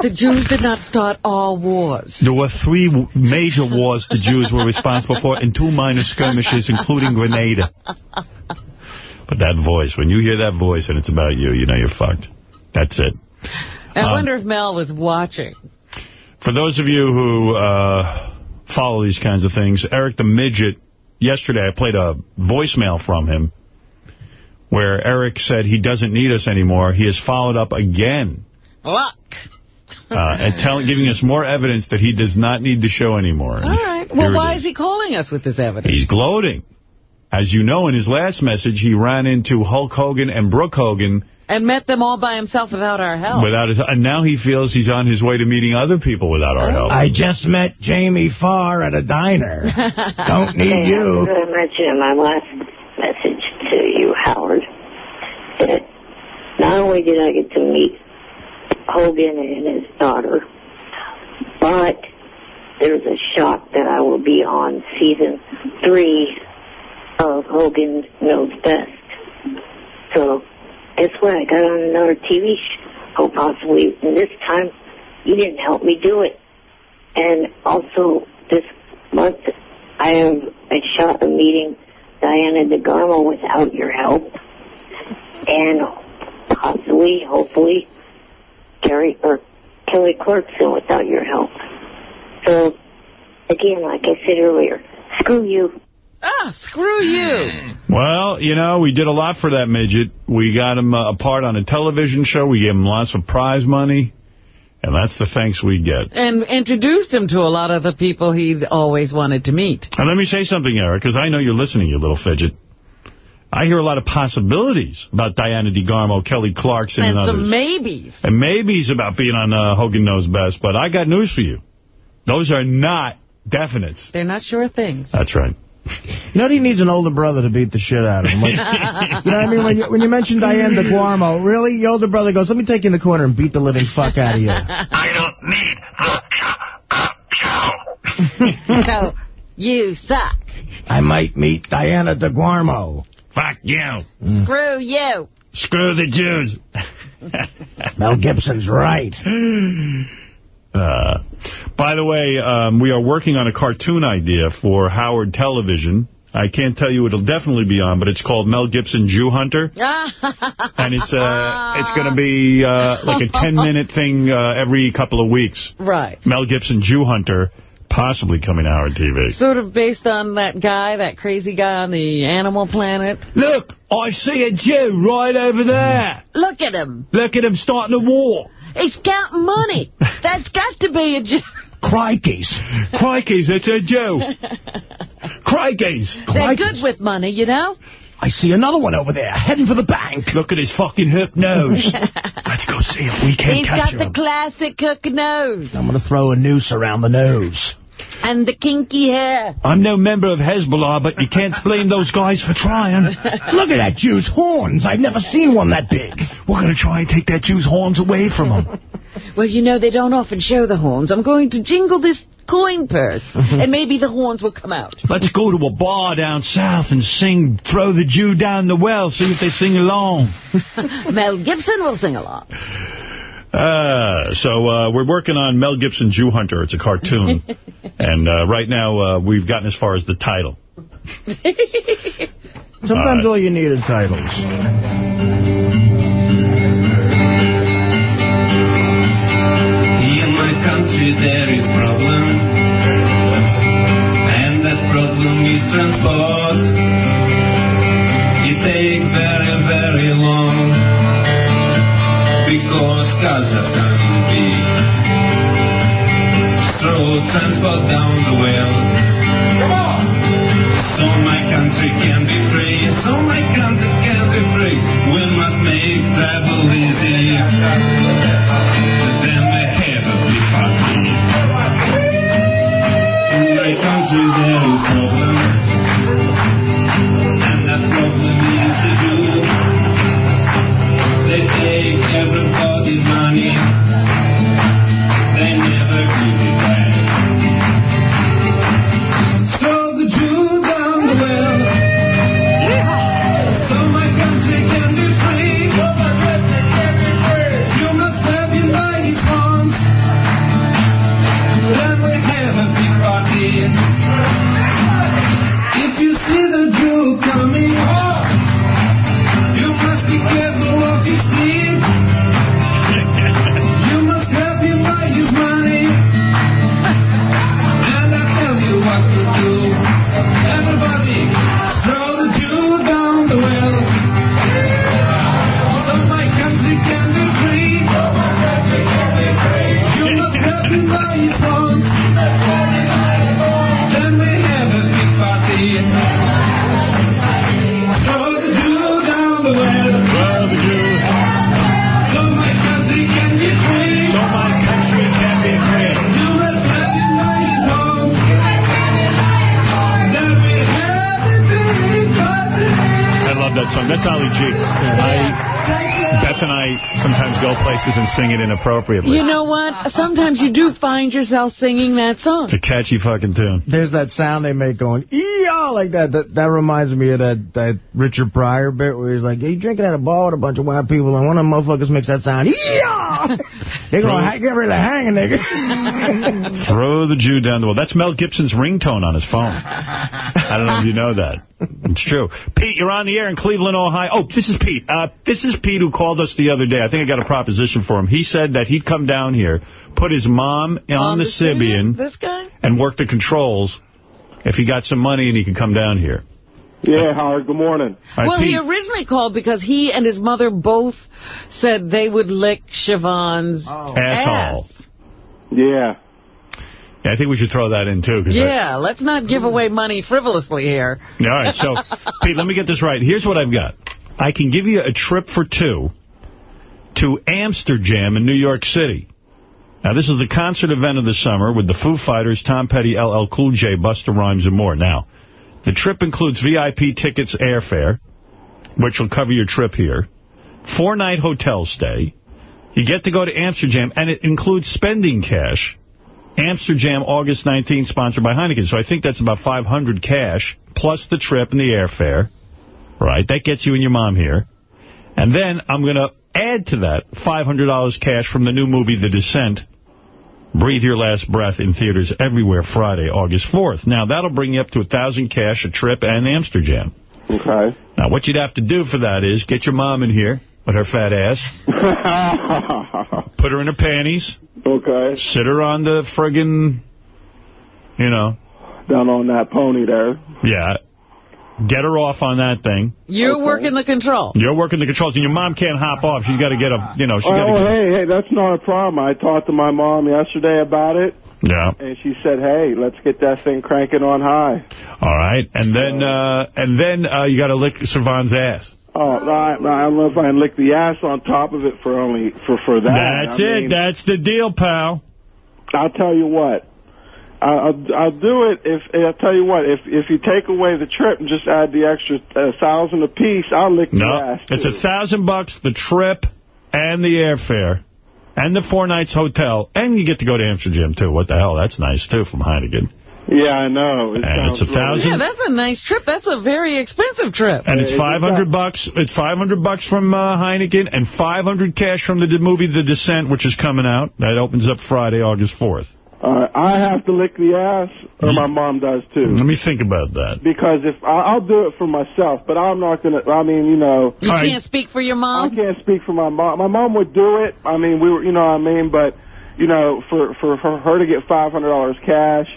The Jews did not start all wars. There were three w- major wars the Jews were responsible for and two minor skirmishes, including Grenada. But that voice, when you hear that voice and it's about you, you know you're fucked. That's it. I Um, wonder if Mel was watching. For those of you who uh, follow these kinds of things, Eric the Midget, yesterday I played a voicemail from him where Eric said he doesn't need us anymore. He has followed up again Look. Uh, and tell, giving us more evidence that he does not need the show anymore. All right. Well, why is he calling us with this evidence? He's gloating. As you know, in his last message, he ran into Hulk Hogan and Brooke Hogan And met them all by himself without our help. without his... And now he feels he's on his way to meeting other people without our help. I just met Jamie Farr at a diner. Don't need Hey, I you. was going to in my last message to you, Howard, that not only did I get to meet Hogan and his daughter, but there's a shock that I will be on season three of Hogan Knows Best. So, guess what? I got on another TV show, oh, possibly, and this time you didn't help me do it. And also, this month, I have I shot a meeting Diana DeGarmo without your help, and possibly, hopefully, Gary or Kelly Clarkson without your help. So, again, like I said earlier, screw you. Ah, screw you. Well, you know, we did a lot for that midget. We got him uh, a part on a television show. We gave him lots of prize money. And that's the thanks we get. And introduced him to a lot of the people he'd always wanted to meet. And let me say something, Eric, because I know you're listening, you little fidget. I hear a lot of possibilities about Diana DeGarmo, Kelly Clarkson, and, And others. some maybes. And maybes about being on uh, Hogan Knows Best. But I got news for you. Those are not definites. They're not sure things. That's right. You know he needs an older brother to beat the shit out of him. Like, you know what I mean? When you, when you mention Diane DeGarmo, really? Your older brother goes, let me take you in the corner and beat the living fuck out of you. I don't need so, you suck. I might meet Diana DeGarmo. Fuck you. Screw you. Screw the Jews. Mel Gibson's right. Uh, by the way, um, we are working on a cartoon idea for Howard Television. I can't tell you it'll definitely be on, but it's called Mel Gibson Jew Hunter. And it's uh, it's going to be uh, like a 10-minute thing uh, every couple of weeks. Right. Mel Gibson Jew Hunter, possibly coming to Howard TV. Sort of based on that guy, that crazy guy on the Animal Planet. Look, I see a Jew right over there. Look at him. Look at him starting to walk. He's counting money. That's got to be a Jew. Crikeys. Crikeys, it's a Jew. Crikeys. They're good with money, you know? I see another one over there, heading for the bank. Look at his fucking hook nose. Let's go see if we can He's catch him. He's got the him. classic hook nose I'm going to throw a noose around the nose. And the kinky hair. I'm no member of Hezbollah, but you can't blame those guys for trying. Look at that Jew's horns. I've never seen one that big. We're going to try and take that Jew's horns away from him. Well, you know, they don't often show the horns. I'm going to jingle this coin purse, and maybe the horns will come out. Let's go to a bar down south and sing Throw the Jew Down the Well, see if they sing along. Mel Gibson will sing along. Uh, so uh, we're working on Mel Gibson Jew Hunter. It's a cartoon. and uh, right now uh, we've gotten as far as the title. Sometimes Uh, all you need is titles. In my country there is problem And that problem is transport It take very, very long Because Kazakhstan is big Throw transport down the well. So my country can be free. So my country can be free. We must make travel easy. Then we have a big party. In my country there is problem, sometimes go places and sing it inappropriately. You know what? Sometimes you do find yourself singing that song. It's a catchy fucking tune. There's that sound they make going, ee like that. That that reminds me of that, that Richard Pryor bit where he's like, you drinking at a bar with a bunch of white people and one of them motherfuckers makes that sound, ee They're going to get really hanging, nigga. Throw the Jew down the wall. That's Mel Gibson's ringtone on his phone. I don't know if you know that. It's true. Pete, you're on the air in Cleveland, Ohio. Oh, this is Pete. Uh, this is Pete who called us the other day. I think I got a proposition for him. He said that he'd come down here, put his mom on, On the, the Sybian, This guy? and work the controls if he got some money and he could come down here. Yeah, Howard, good morning. All right, well, he originally called because he and his mother both said they would lick Siobhan's oh. Asshole. ass. Yeah. Yeah, I think we should throw that in, too. 'cause I- Yeah, let's not give away money frivolously here. All right, so, Pete, let me get this right. Here's what I've got. I can give you a trip for two to Amsterdam in New York City. Now, this is the concert event of the summer with the Foo Fighters, Tom Petty, LL Cool J, Busta Rhymes, and more. Now, the trip includes VIP tickets, airfare, which will cover your trip here, four-night hotel stay. You get to go to Amsterdam, and it includes spending cash. Amsterdam, August 19th, sponsored by Heineken. So I think that's about 500 cash, plus the trip and the airfare. Right, that gets you and your mom here. And then I'm going to add to that $500 cash from the new movie, The Descent. Breathe Your Last Breath in theaters everywhere Friday, August 4th. Now, that'll bring you up to a 1000 cash, a trip, and Amsterdam. Okay. Now, what you'd have to do for that is get your mom in here with her fat ass, put her in her panties, okay. sit her on the friggin', you know, Down on that pony there. yeah, get her off on that thing. You're working the control. You're working the controls, and your mom can't hop off. She's got to get a, you know, she's got to Oh, get... hey, hey, that's not a problem. I talked to my mom yesterday about it, Yeah. and she said, hey, let's get that thing cranking on high. All right. And then, uh, and then uh, you got to lick Siobhan's ass. Oh, I, I don't know if I can lick the ass on top of it for only for for that. That's I it. mean, That's the deal, pal. I'll tell you what. I- I'll, I'll do it if I'll tell you what. If if you take away the trip and just add the extra uh, thousand piece I'll lick the No, ass. it's a thousand bucks, the trip and the airfare and the four nights hotel. And you get to go to Amsterdam, too. What the hell? That's nice, too, from Heineken. Yeah, I know. It And it's a thousand. Yeah, that's a nice trip. That's a very expensive trip. And it's 500 bucks. It's 500 bucks from uh, Heineken and 500 cash from the movie The Descent, which is coming out. That opens up Friday, August 4th. Uh, I have to lick the ass, or my mom does too. Let me think about that. Because if I, I'll do it for myself, but I'm not gonna. I mean, you know, You can't speak for your mom? I can't speak for my mom. My mom would do it. I mean, we were, you know what I mean, but you know, for for, for her to get five hundred dollars cash,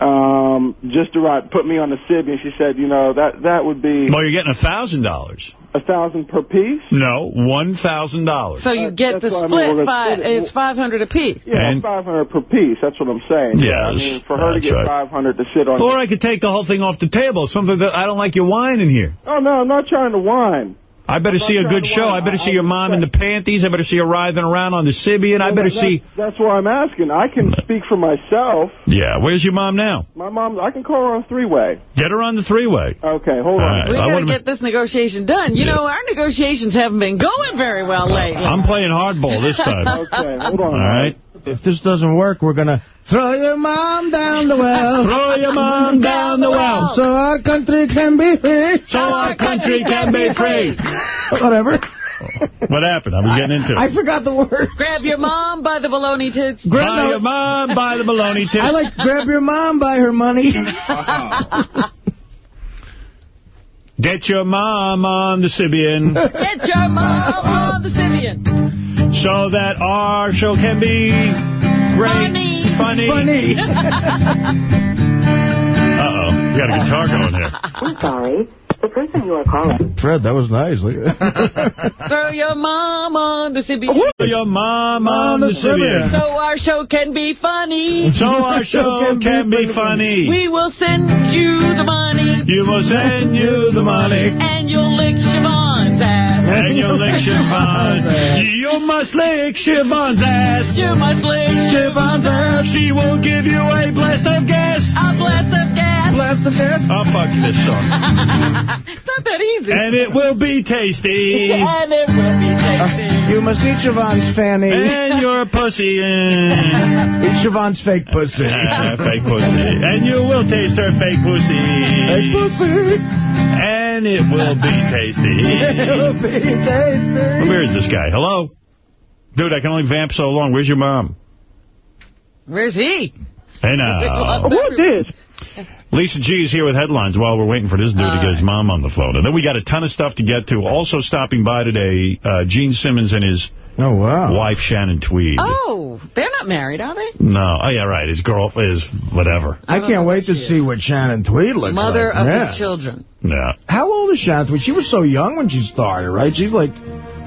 um, just to write, put me on the Sybian, she said, you know, that that would be Well, you're getting a $1,000. a thousand per piece. No, $1,000. So you get the that's what I mean, split five. split it. It's 500 a piece. Yeah, And- five hundred per piece. That's what I'm saying. Yes, I mean, for her to that's get right. five hundred to sit on. Or I could take the whole thing off the table. Something that I don't like your wine in here. Oh no, I'm not trying to whine. I better see a good show. I better see your mom in the panties. I better see her writhing around on the Sybian. I better see... That's, that's why I'm asking. I can mm. speak for myself. Yeah, where's your mom now? My mom, I can call her on three-way. Get her on the three-way. Okay, hold on. right. We I got to wanna- get this negotiation done. You know, our negotiations haven't been going very well uh, lately. I'm playing hardball this time. Okay, hold on. All right. If this doesn't work, we're going to throw your mom down the well. Throw your mom down the well. So our country can be free. So our country can be free. Whatever. What happened? I was getting into it. I forgot the word. Grab your mom by the baloney tits. Buy your mom, by the baloney tips. I like grab your mom by her money. Get your mom on the Sybian Get your mom on the Sybian. So that our show can be great. Funny. Funny. Uh-oh. We got a guitar going here. I'm sorry. The person you are calling. Fred, that was nice. Look at that. Throw your mom on the Sybian. Throw your mom on the Sybian. So our show can be funny. So our show can be funny. We will send you the money. You will send you the money. And you'll lick Siobhan's ass. You'll lick Siobhan's. You must lick Siobhan's ass. You must lick Siobhan's ass. She will give you a blast of gas. A blast of gas. Blast of gas. Oh, fuck this song. it's not that easy. And it will be tasty. and it will be tasty. You must eat Siobhan's fanny. And your pussy. Eat Siobhan's fake pussy. Ah, fake pussy. And you will taste her fake pussy. Fake pussy. And it will be tasty. It will be tasty. Where is this guy? Hello? Dude, I can only vamp so long. Where's your mom? Where's he? Hey, now. Who's this? Lisa G is here with headlines while we're waiting for this dude All to get his mom on the phone. And then we got a ton of stuff to get to. Also stopping by today, uh, Gene Simmons and his Oh, wow. wife, Shannon Tweed. Oh, they're not married, are they? No. Oh, yeah, right. His girl is whatever. I can't wait to see what Shannon Tweed looks Mother like. of yeah. his children. Yeah. How old is Shannon Tweed? She was so young when she started, right? She's like,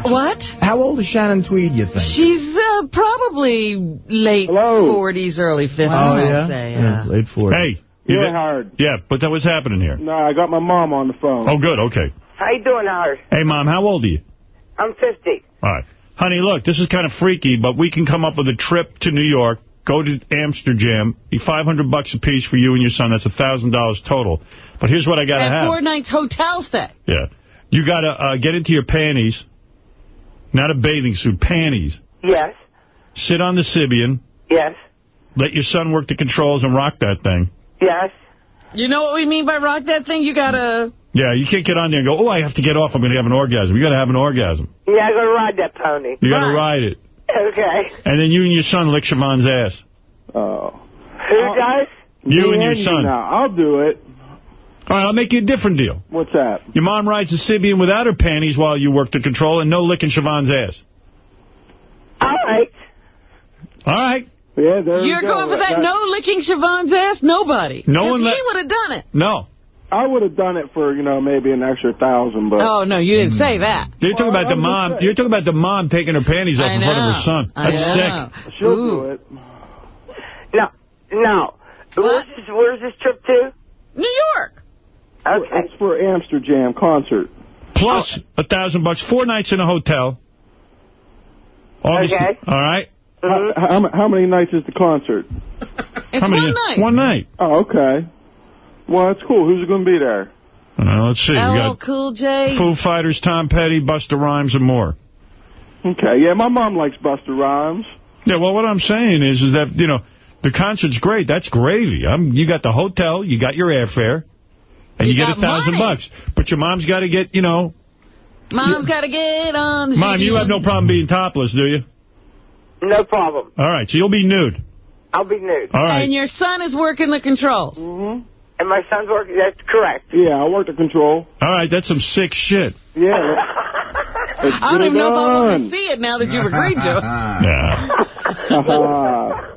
What? how old is Shannon Tweed, you think? She's uh, probably late Hello. 40s, early 50s, oh, I'd yeah? say. yeah. Yeah. Late 40s. Hey. You Yeah, th- Howard. Yeah, but that was happening here? No, I got my mom on the phone. Oh, good. Okay. How you doing, Howard? Hey, Mom, how old are you? I'm 50. All right. Honey, look, this is kind of freaky, but we can come up with a trip to New York, go to Amsterdam, be 500 bucks a piece for you and your son. That's a $1,000 total. But here's what I got to And have. four nights hotel stay. Yeah. You got to uh, get into your panties, not a bathing suit, panties. Yes, Sit on the Sybian, yes, let your son work the controls and rock that thing. Yes. You know what we mean by rock that thing? You gotta... Yeah, you can't get on there and go, oh, I have to get off. I'm going to have an orgasm. You got to have an orgasm. Yeah, I'm going to ride that pony. You got to ride it. Okay. And then you and your son lick Siobhan's ass. Oh. Who does? You and your son. Now. I'll do it. All right, I'll make you a different deal. What's that? Your mom rides the Sybian without her panties while you work the control and no licking Siobhan's ass. All right. All right. Yeah, there You're you go. going for that, no licking Siobhan's ass? Nobody. No one he would have done it. No. I would have done it for, you know, maybe an extra thousand, but... Oh, no, you didn't mm. say that. You're talking about the I'm just mom. saying. You're talking about the mom taking her panties off I in front of her son. I That's know. sick. She'll Ooh. do it. No, no. Where's this, where's this trip to? New York. Okay. It's for Amsterdam concert. Plus a thousand bucks, four nights in a hotel. August, Okay. All right. Mhm. How, how, how many nights is the concert? It's How many? one night. One night. Oh, okay. Well, that's cool. Who's going to be there? Uh, let's see. We LL got Cool J. Foo Fighters, Tom Petty, Busta Rhymes, and more. Okay, yeah, my mom likes Busta Rhymes. Yeah, well, what I'm saying is, is that, you know, the concert's great. That's gravy. I'm, you got the hotel, you got your airfare, and you, You get a thousand money. bucks. But your mom's got to get, you know, Mom's got to get on the Mom, you have no problem being topless, do you? No problem. All right, so you'll be nude. I'll be nude. All right. And your son is working the controls. Mm-hmm. And my son's working. That's correct. Yeah, I work the control. All right, that's some sick shit. Yeah. I don't even it know if I want to see it now that you've agreed to. Yeah.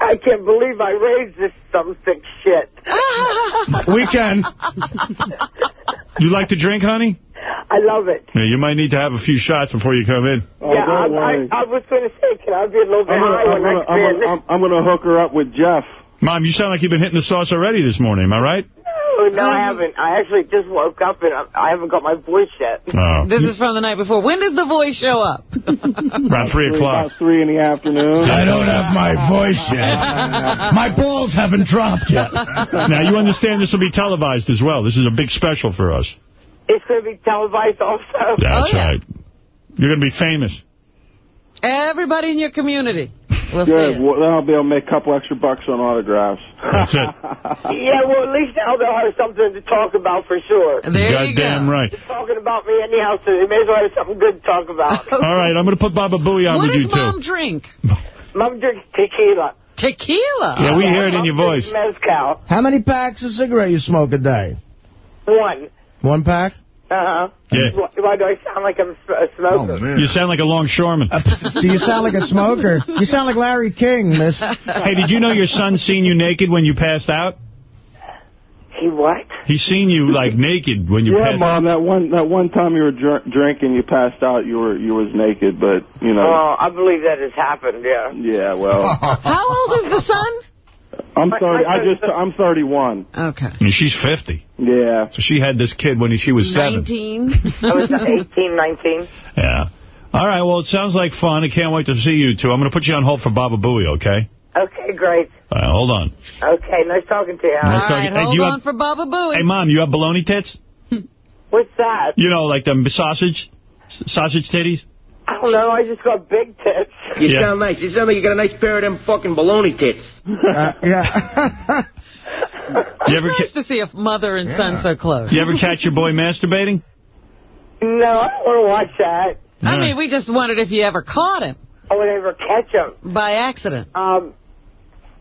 I can't believe I raised this some sick shit. We can. You like to drink, honey? I love it. Yeah, you might need to have a few shots before you come in. Oh, yeah, I, don't worry. I, I was going to say, can I be a little bit I'm gonna, high I'm, when I gonna, come I'm, in? I'm, I'm gonna hook her up with Jeff. Mom, you sound like you've been hitting the sauce already this morning. Am I right? No, no, I haven't. I actually just woke up and I, I haven't got my voice yet. Oh. This is from the night before. When does the voice show up? Around 3 o'clock. About three in the afternoon. I don't have my voice yet. my balls haven't dropped yet. Now, you understand this will be televised as well. This is a big special for us. It's going to be televised also. That's Oh, yeah. right. You're going to be famous. Everybody in your community will Good. it. Well, then I'll be able to make a couple extra bucks on autographs. That's it. Yeah, well, at least now they'll have something to talk about for sure. There you Goddamn go. right. Talking about me anyhow, so they may as well have something good to talk about. All right, I'm going to put Baba Booey on What with you, too. What does Mom drink? Mom drinks tequila. Tequila. Yeah, we hear it in your voice. Mezcal. How many packs of cigarette you smoke a day? One. One pack? Uh-huh. Yeah. Why, why do I sound like I'm a sm- a smoker? You sound like a longshoreman. Do you sound like a smoker? You sound like Larry King, miss. Hey, did you know your son seen you naked when you passed out? He what? He's seen you, like, naked when you yeah, passed mom. That one that one time you were dr- drinking, you passed out. You were you was naked, but you know. Oh, I believe that has happened, yeah. Yeah. Well, How old is the son? I'm My- thirty. my I just I'm 31. Okay. And she's 50. Yeah. So she had this kid when she was seven. 19. I was 18, 19. Yeah. All right, well, it sounds like fun. I can't wait to see you two. I'm going to put you on hold for Baba Booey, okay? Okay, great. All right, hold on. Okay, nice talking to you. Nice All talking- right, Hey, hold you on have- for Baba Booey. Hey, Mom, you have baloney tits? What's that? You know, like the sausage, sausage titties? I don't know. I just got big tits. You Yeah. sound nice. You sound like you got a nice pair of them fucking baloney tits. Uh, yeah. You ever, It's nice to see a mother and son so close. you ever catch your boy masturbating? No, I don't want to watch that. I mean, we just wondered if you ever caught him I would ever catch him. by accident. Um,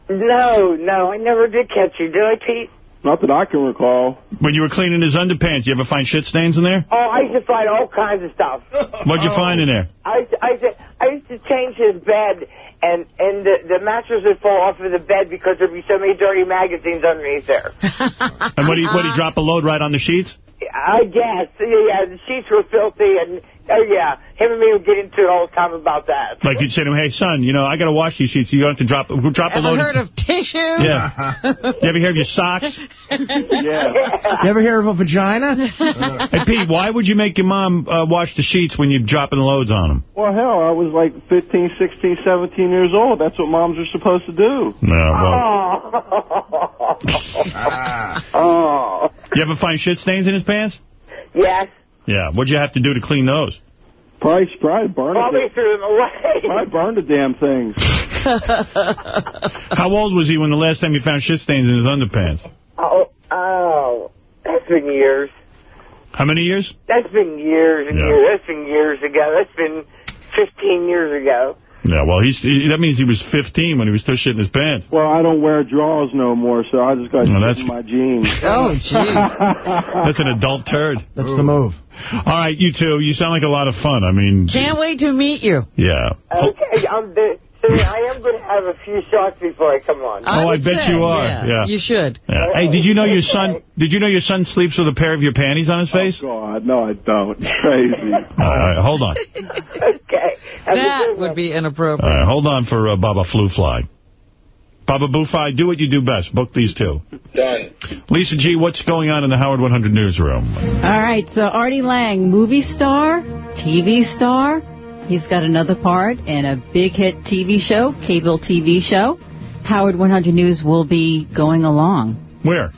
no, no, I never did catch you. Did I, Pete? Not that I can recall. When you were cleaning his underpants, you ever find shit stains in there? Oh, I used to find all kinds of stuff. What'd you find in there? I used to, I used to, I used to change his bed, and and the, the mattress would fall off of the bed because there'd be so many dirty magazines underneath there. And what do you, what do you drop a load right on the sheets? I guess. Yeah, yeah, the sheets were filthy, and oh yeah, him and me would get into it all the time about that. Like you'd say to him, hey, son, you know, I got to wash these sheets. You don't have to drop, drop a Ever load. heard of tissue? Yeah. You ever hear of your socks? Yeah. You ever hear of a vagina? Hey, Pete, why would you make your mom uh, wash the sheets when you're dropping loads on them? Well, hell, I was like 15, 16, 17 years old. That's what moms are supposed to do. No, well, oh. you ever find shit stains in his pants? Yes. Yeah. What'd you have to do to clean those? Probably, probably burned Probably it. threw them away. Probably burned the damn things. How old was he when the last time you found shit stains in his underpants? Oh, oh, that's been years. How many years? That's been years and Yeah. years. That's been years ago. That's been 15 years ago. Yeah, well, he's he, that means he was 15 when he was still shitting his pants. Well, I don't wear drawers no more, so I just got Well, to that's- my jeans. Oh, jeez. That's an adult turd. That's the move. All right, you two, you sound like a lot of fun. I mean, Can't wait to meet you. yeah. Okay, I'm the, so I am going to have a few shots before I come on. Oh, I would bet say, you are. Yeah, Yeah. You should. Yeah. Hey, did you know your son? Did you know your son sleeps with a pair of your panties on his face? God, no, I don't. Crazy. All right, hold on. okay. Have That would be inappropriate. right, hold on for uh, Baba Flu Fly. Baba Boo Fly, do what you do best. Book these two. Done. Lisa G, what's going on in the Howard 100 newsroom? All right, so Artie Lange, movie star, TV star. He's got another part in a big hit TV show, cable TV show. Howard 100 News will be going along Where?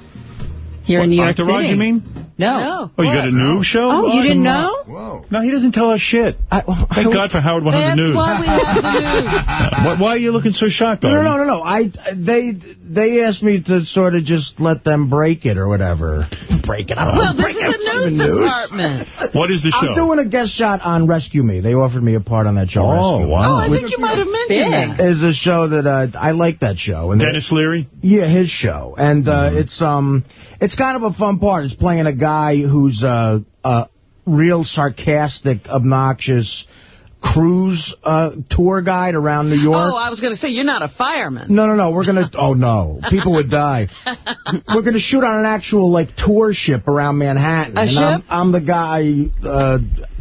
here in New York Entourage, City. you mean? No. No. Oh, you got a new show? Oh, you didn't know? Whoa. No, he doesn't tell us shit. Thank God for Howard 100 That's News. why we have the news. why, why are you looking so shocked, No, Artie? no, no, no. I they they asked me to sort of just let them break it or whatever. Break it. I don't Well, know. this break is it. the It's news department. What is the show? I'm doing a guest shot on Rescue Me. They offered me a part on that show. Oh, Rescue Me. wow. Oh, I think you might have mentioned that. Is a show that uh, I like that show. And Denis Leary? Yeah, his show, and uh, it's um, it's kind of a fun part. It's playing a guy who's uh, a real sarcastic, obnoxious cruise uh, tour guide around New York. Oh, I was going to say, you're not a fireman. No, no, no. We're gonna. Oh no, people would die. We're gonna shoot on an actual like tour ship around Manhattan. A and ship? I'm, I'm the guy uh,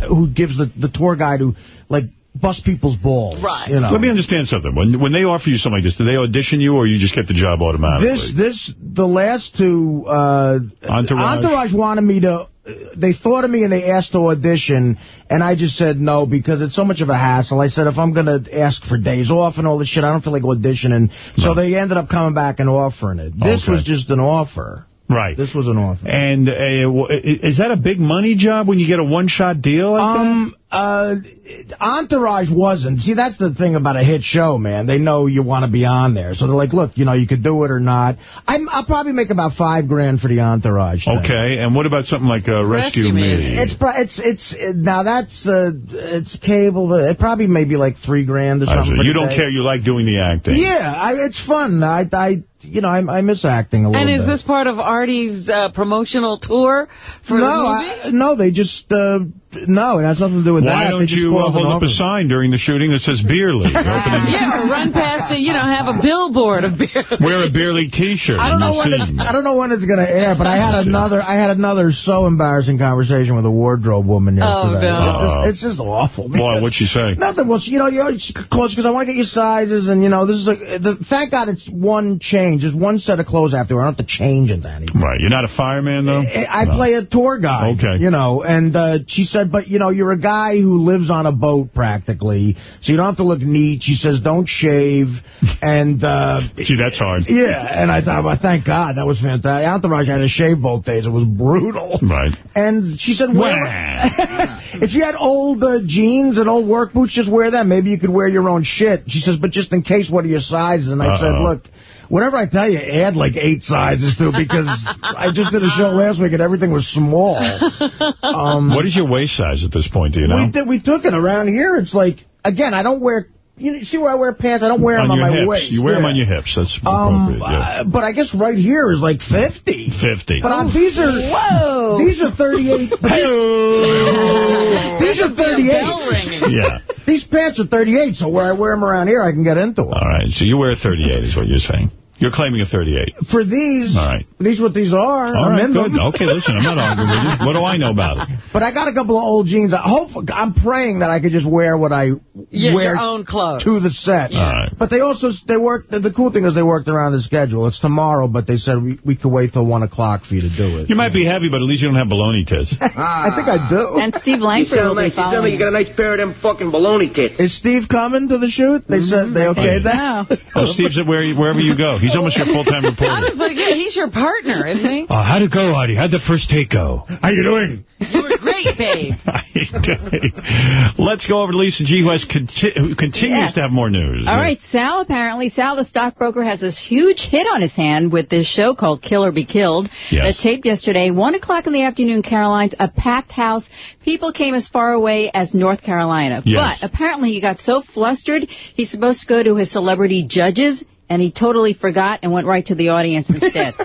who gives the the tour guide who like bust people's balls. Right. You know. Let me understand something. When when they offer you something like this, do they audition you or you just get the job automatically? This, this, the last two, uh, Entourage? Entourage wanted me to, they thought of me and they asked to audition, and I just said no because it's so much of a hassle. I said if I'm going to ask for days off and all this shit, I don't feel like auditioning. So they ended up coming back and offering it. This Okay. was just an offer. Right. This was an offer. And uh, is that a big money job when you get a one-shot deal like Um, uh, Entourage wasn't. See, that's the thing about a hit show, man. They know you want to be on there. So they're like, look, you know, you could do it or not. I'm, I'll probably make about five grand for the Entourage thing. Okay. And what about something like uh, Rescue, Rescue Me? Me. It's pro- it's it's now that's uh it's cable, but it probably maybe like three grand or something. see. for you don't day. care. You like doing the acting. Yeah, I, it's fun. I I you know I, I miss acting a little And is bit. this part of Artie's uh, promotional tour for no, the movie? I, no, they just uh no, it has nothing to do with Why that. Why don't you uh, hold up a sign during the shooting that says Beer League? Yeah, or run past the, you know, have a billboard of beer. wear a Beer League T-shirt. I don't know when it's I don't know when it's gonna air, but I had another I had another so embarrassing conversation with a wardrobe woman Oh, yesterday. no. It's, just, it's just awful. Boy, what'd she say? Nothing. Well, she, you know, you're close because I want to get your sizes, and you know, this is a. The, thank God it's one change. There's one set of clothes after. I don't have to change into anything. Right. You're not a fireman, though? I I No. play a tour guide. Okay. You know, and uh, she said said, but, you know, you're a guy who lives on a boat practically, so you don't have to look neat. She says, don't shave. And, uh... Gee, that's hard. Yeah, and I thought, well, thank God, that was fantastic. Entourage had to shave both days. It was brutal. Right. And she said, wear... if you had old uh, jeans and old work boots, just wear them. Maybe you could wear your own shit. She says, but just in case, what are your sizes? And I said, Uh-oh. look, whatever I tell you, add like eight sizes to because I just did a show last week and everything was small. Um, what is your waist size at this point, do you know? we, did, we took it around here. It's like, again, I don't wear, you know, see where I wear pants? I don't wear on them on my hips. waist. You wear them on your hips. That's Um, appropriate, yeah. uh, but I guess right here is like 50. 50. But uh, these are Whoa. these are 38. these are 38. yeah. These pants are 38, so where I wear them around here, I can get into them. All right, so you wear 38 is what you're saying. You're claiming a 38. For these, All right. these what these are. All I'm right, in good. them. Okay, listen, I'm not arguing with you. What do I know about it? But I got a couple of old jeans. I hope I'm praying that I could just wear what I Yeah, wear your own clothes. to the set. All right. But they also they worked. The cool thing is they worked around the schedule. It's tomorrow, but they said we, we could wait till one o'clock for you to do it. You might be heavy, but at least you don't have baloney tits. I think I do. And Steve You Langford will sound be nice. You sound like following. you got a nice pair of them fucking baloney tits. Is Steve coming to the shoot? They said they okay that. Oh, Steve's at where, wherever you go. He's almost your full-time I reporter. was like, yeah, he's your partner, isn't he? Oh, how'd it go, Artie? How'd the first take go? How you doing? You were great, babe. Let's go over to Lisa G, who, has conti who continues Yes. to have more news. All right, Sal, apparently, Sal the stockbroker has this huge hit on his hand with this show called Kill or Be Killed Yes. that taped yesterday, 1 o'clock in the afternoon, Caroline's, a packed house. People came as far away as North Carolina. Yes. But apparently he got so flustered, he's supposed to go to his celebrity judges, and he totally forgot and went right to the audience instead.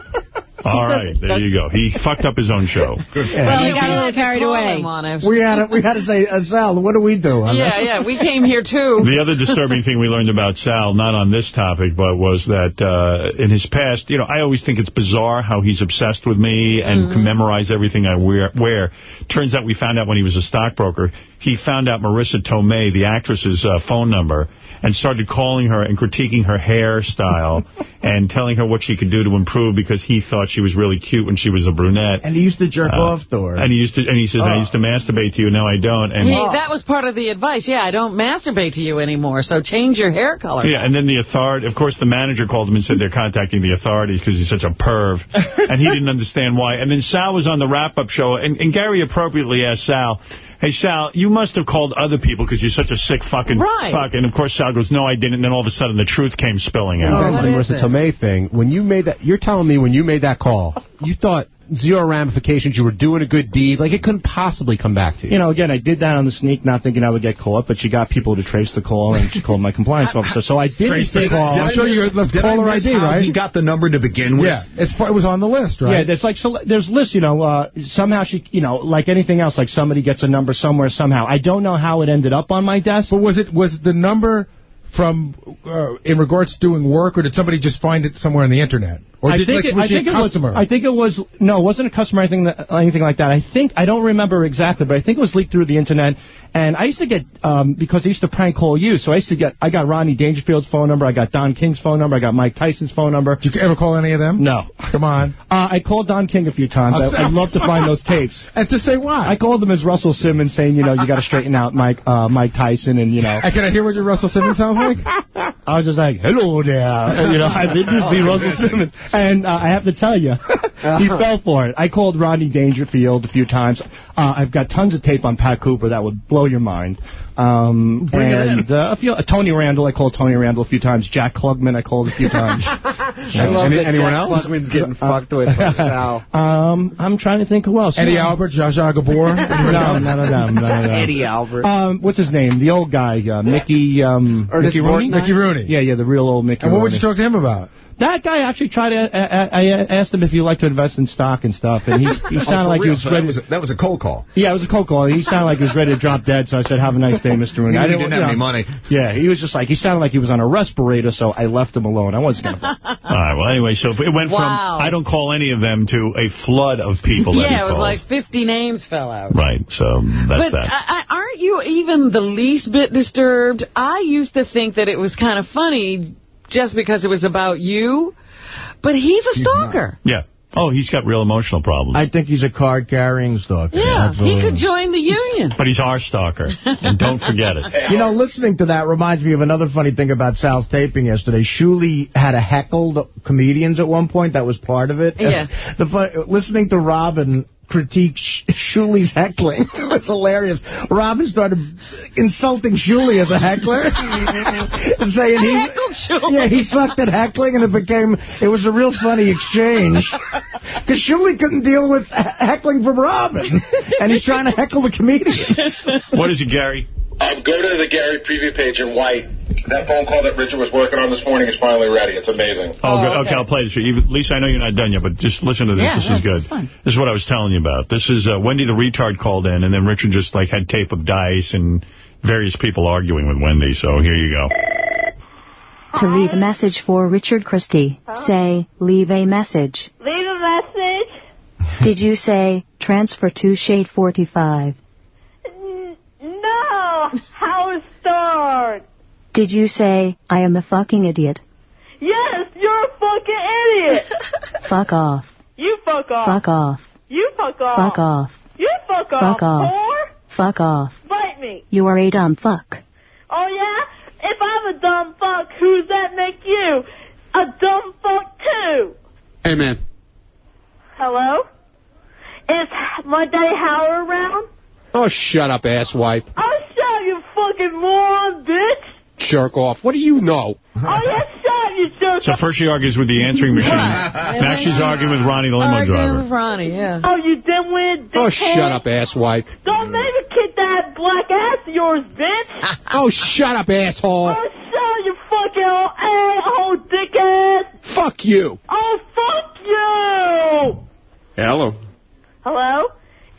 All right, there you go. He fucked up his own show. Well, he got a little carried away. We had to, we had to say, uh, Sal, what do we do? on Yeah, that? yeah, we came here too. The other disturbing thing we learned about Sal, not on this topic, but was that uh, in his past, you know, I always think it's bizarre how he's obsessed with me and can memorize everything I wear. wear. Turns out we found out when he was a stockbroker, he found out Marisa Tomei, the actress's uh, phone number, and started calling her and critiquing her hairstyle and telling her what she could do to improve because he thought she was really cute when she was a brunette. And he used to jerk Uh, off to her. And he used to, and he says, I Oh. used to masturbate to you, now I don't. And He, that was part of the advice. Yeah, I don't masturbate to you anymore, so change your hair color. Yeah, and then the authority, of course, the manager called him and said they're contacting the authorities because he's such a perv. and he didn't understand why. And then Sal was on the wrap-up show, and, and Gary appropriately asked Sal, hey, Sal, you must have called other people because you're such a sick fucking Right. fuck. And, of course, Sal goes, no, I didn't. And then all of a sudden the truth came spilling And out. then the Marisa Tomei thing, when you made that, you're telling me when you made that call, you thought zero ramifications, you were doing a good deed, like it couldn't possibly come back to you. You know, again, I did that on the sneak, not thinking I would get caught, but she got people to trace the call, and she called my compliance officer. So I did Trace the the call. call. I'm sure you left Did I caller ID, right? he He got the number to begin with. Yeah, it's part, it was on the list, right? Yeah, there's like so there's lists, you know. Uh, somehow she, you know, like anything else, like somebody gets a number somewhere somehow. I don't know how it ended up on my desk. But was it was the number from uh, in regards to doing work, or did somebody just find it somewhere on the internet? Or I did think like, it, was I think a it was. customer? I think it was. No, it wasn't a customer. Anything that, anything like that. I think I don't remember exactly, but I think it was leaked through the internet. And I used to get um, because I used to prank call you, so I used to get. I got Rodney Dangerfield's phone number. I got Don King's phone number. I got Mike Tyson's phone number. Did you ever call any of them? No. Come on. Uh, I called Don King a few times. I'm I, I'd love to find those tapes. And to say why? I called them as Russell Simmons, saying, you know, you got to straighten out Mike uh, Mike Tyson, and you know. And can I hear what your Russell Simmons sounds like? I was just like, hello there. And, you know, I did just be Russell Simmons. And uh, I have to tell you, he fell for it. I called Rodney Dangerfield a few times. Uh, I've got tons of tape on Pat Cooper that would blow your mind. Um, Bring it and uh, a few, uh, Tony Randall, I called Tony Randall a few times. Jack Klugman, I called a few times. I love that Jack Klugman's getting fucked with. Um, I'm trying to think who else. Eddie No. Albert, Zsa Zsa Gabor. No, none of them. None of. Eddie Albert. Um, what's his name? The old guy, uh, Mickey. Um, Mickey Rooney. Borgnine? Mickey Rooney. Yeah, yeah, the real old Mickey. And what would you talk to him about? That guy actually tried to. Uh, uh, I, I, I asked him if he liked to invest in stock and stuff, and he he Oh, sounded for like he was So ready. that was, a, that was a cold call. yeah, it was a cold call. He sounded like he was ready to drop dead. So I said, "Have a nice day, Mr. Rooney." I didn't have you know, any money. Yeah, he was just like he sounded like he was on a respirator. So I left him alone. I wasn't gonna. All right, well, anyway, so it went Wow. from I don't call any of them to a flood of people that Yeah, it was called. like 50 names fell out. Right, so that's but that. I, I, aren't you even the least bit disturbed? I used to think that it was kind of funny just because it was about you, but he's a stalker. Yeah. Oh, he's got real emotional problems. I think he's a card-carrying stalker. Yeah, he could join the union. But he's our stalker. and don't forget it. You know, listening to that reminds me of another funny thing about Sal's taping yesterday. Shuli had a heckled the comedians at one point. That was part of it. Yeah. The fun, listening to Robin critique Sh Shuli's heckling It was hilarious. Robin started insulting Shuli as a heckler, and saying he yeah he sucked at heckling, and it became it was a real funny exchange because Shuli couldn't deal with heckling from Robin, and he's trying to heckle the comedian. What is it, Gary? Um, go to the Gary preview page in white. That phone call that Richard was working on this morning is finally ready. It's amazing. Oh, good. Okay. I'll play this for you. Lisa, I know you're not done yet, but just listen to this. Yeah, this yeah, is good. this is fun. This is what I was telling you about. This is uh, Wendy the retard called in, and then Richard just like had tape of Dice and various people arguing with Wendy. So here you go. To leave a message for Richard Christie, say, leave a message. Leave a message. Did you say, transfer to shade 45? No, Howard Stern. Did you say, I am a fucking idiot? Yes, you're a fucking idiot. Fuck off. You fuck off. Fuck off. You fuck off. Fuck off. You fuck off. Fuck off. Whore. Fuck off. Bite me. You are a dumb fuck. Oh yeah? If I'm a dumb fuck, who's that make you? A dumb fuck too. Hey, man. Hello? Is my daddy Howard around? Oh, shut up, asswipe. Oh shut up, you fucking moron, bitch. Jerk off. What do you know? Oh yeah, shut you jerk. So first she argues with the answering machine. now she's arguing with Ronnie, the limo Arguing driver. with Ronnie, yeah. Oh, you dimwit, Oh, dickhead. shut up, asswipe. Don't make me kick that black ass of yours, bitch. Oh, shut up, asshole. Oh, shut you fucking old a-hole dickhead. Fuck you. Oh, fuck you. Hello. Hello?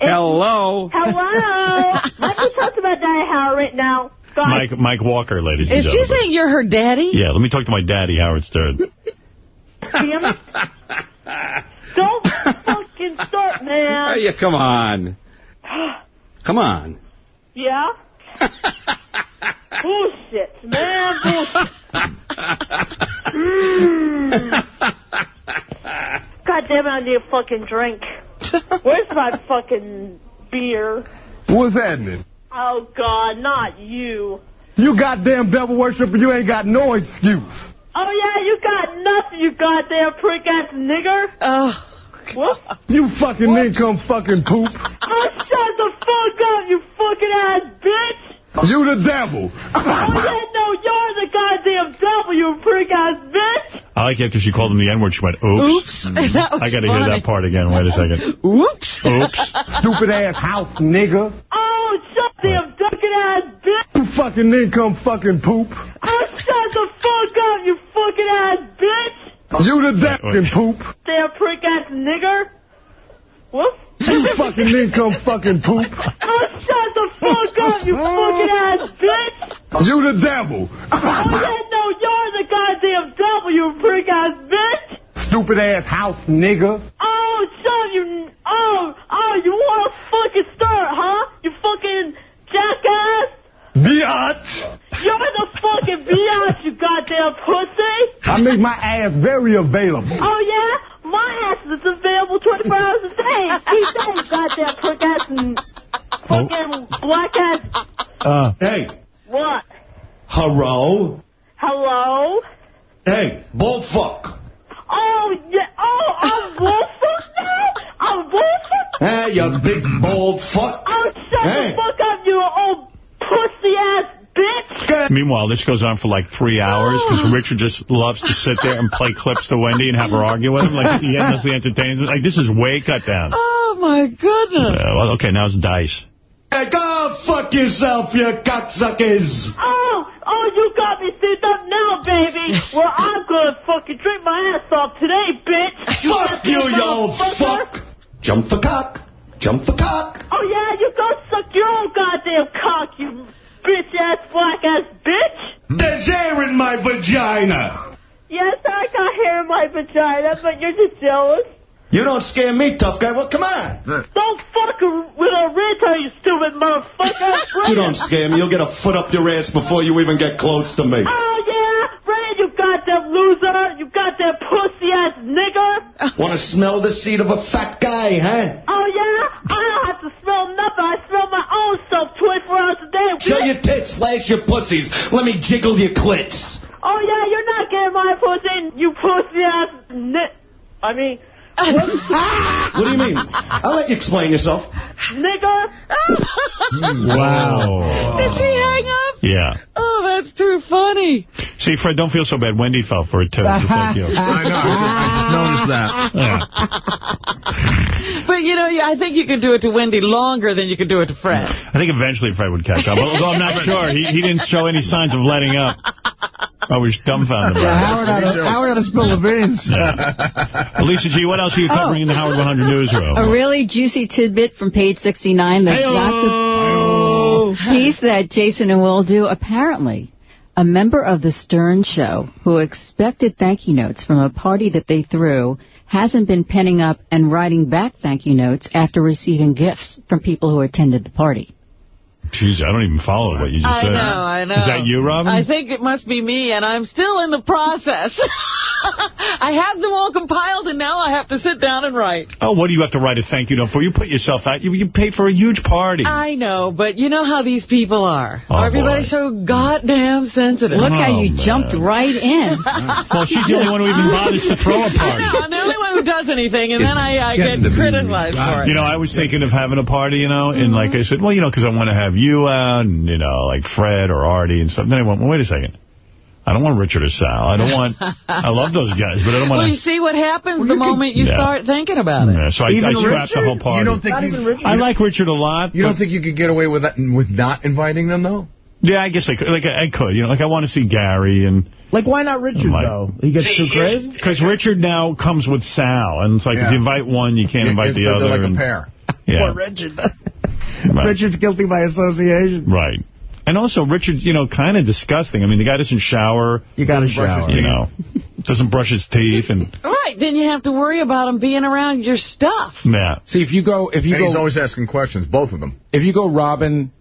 Hello. Hello? Let me talk to my daddy Howard right now. Guys, Mike Mike Walker, ladies and Is she saying you're her daddy? Yeah, let me talk to my daddy, Howard Stern. damn it. Don't fucking start, man. Hey, come on. Come on. Yeah? Bullshit, man. Bullshit. Mm. God damn it, I need a fucking drink. Where's my fucking beer? What's happening? Oh, God, not you. You goddamn devil worshiper, you ain't got no excuse. Oh, yeah, you got nothing, you goddamn prick-ass nigger. Oh. What? You fucking nincome fucking poop. Oh, shut the fuck up, you fucking ass bitch. You the devil. Oh, yeah, no, you're the goddamn devil, you prick-ass bitch. I like after she called him the N-word, she went, oops. Oops. Mm-hmm. I got to hear that part again. Wait a second. Oops. Oops. Stupid ass house nigga. Oh, shut the ducking ass bitch. You fucking nincome fucking poop. Oh, shut the fuck up, you fucking ass bitch. You the devil poop. Damn prick-ass nigger. What? You fucking nincome fucking poop. Oh, shut the fuck up, you fucking ass bitch. You the devil. Oh, yeah, no, you're the goddamn devil, you prick-ass bitch. Stupid ass house nigga. Oh, son, you... Oh, oh, you want to fucking start, huh? You fucking jackass? Biatch. You're the fucking biatch, you goddamn pussy. I make my ass very available. Oh, yeah? My ass is available 24 hours a day. Keep that, goddamn prick ass and fucking black ass. Uh, hey, What? hello? Hello? Hey, bald fuck. Oh, yeah. Oh, I'm bullfuck now? I'm bullfuck? Hey, you big bald fuck. Oh, shut Hey. the fuck up, you old pussy ass bitch. Meanwhile, this goes on for like three hours because Richard just loves to sit there and play clips to Wendy and have her argue with him. Like, he endlessly entertains her. Like, this is way cut down. Oh, my goodness. Uh, well, okay, now it's Dice. Hey, go fuck yourself, you cocksuckers. Oh, oh, you got me set up now, baby. Well, I'm gonna fucking drink my ass off today, bitch. Fuck you, you old fuck. Jump for cock. Jump for cock. Oh, yeah, you go suck your own goddamn cock, you bitch-ass, black-ass bitch. There's air in my vagina. Yes, I got hair in my vagina, but you're just jealous. You don't scare me, tough guy. Well, come on. Don't fuck with a retard, you stupid motherfucker. You don't scare me. You'll get a foot up your ass before you even get close to me. Oh, yeah, you goddamn loser. You goddamn pussy-ass nigger. Want to smell the seed of a fat guy, huh? Oh, yeah? I don't have to smell nothing. I smell my own self 24 hours a day. Show your tits, slash your pussies. Let me jiggle your clits. Oh, yeah, you're not getting my pussy, you pussy ass nit. I mean, What do you mean? I'll let you explain yourself. nigger. Wow. Did she hang up? Yeah. Oh, that's too funny. See, Fred, don't feel so bad. Wendy fell for it, too. Just like you. I know. I just, I just noticed that. Yeah. But, you know, I think you could do it to Wendy longer than you could do it to Fred. I think eventually Fred would catch up. Although I'm not sure. He, he didn't show any signs of letting up. Oh, I was dumbfounded. Yeah, by Howard had to, Howard had to spill the beans. it. Yeah. Alicia G., what else are you covering oh. in the Howard 100 newsroom? A really juicy tidbit from page 69, the piece that Jason and Will do. Apparently, a member of the Stern Show who expected thank you notes from a party that they threw hasn't been penning up and writing back thank you notes after receiving gifts from people who attended the party. Jeez, I don't even follow what you just I said. I know, I know. Is that you, Robin? I think it must be me, and I'm still in the process. I have them all compiled, and now I have to sit down and write. Oh, what do you have to write a thank you note for? You put yourself out. You, you paid for a huge party. I know, but you know how these people are. Oh, Everybody's so goddamn sensitive. Look how Oh, you man. jumped right in. well, she's the only one who even bothers to throw a party. know, I'm the only one who does anything, and then I, I get getting to be criticized for it. You know, I was thinking of having a party, you know, and like I said, well, you know, because I want to have you out and, you know, like Fred or Artie and stuff. Then I went, well, wait a second. I don't want Richard or Sal. I don't want, I love those guys, but I don't Well, want you see what happens the moment you Yeah. start thinking about it. Yeah, so I, I scrapped the whole party. You don't think not you, I like Richard a lot. You don't think you could get away with that with not inviting them though? Yeah, I guess I could. Like I, I could. You know, like I want to see Gary and. Like, why not Richard, Mike. though? He gets too crazy? Because Richard now comes with Sal, and it's like if you invite one, you can't Yeah, invite it's- the they're other. like a pair. Yeah, Poor Richard. Right. Richard's guilty by association. right. And also, Richard's, you know, kind of disgusting. I mean, the guy doesn't shower. You got to Brush his shower. You know, doesn't brush his teeth, and Right, then you have to worry about him being around your stuff. yeah. See, if you go, if you And he's go, always asking questions, both of them. if you go Robin,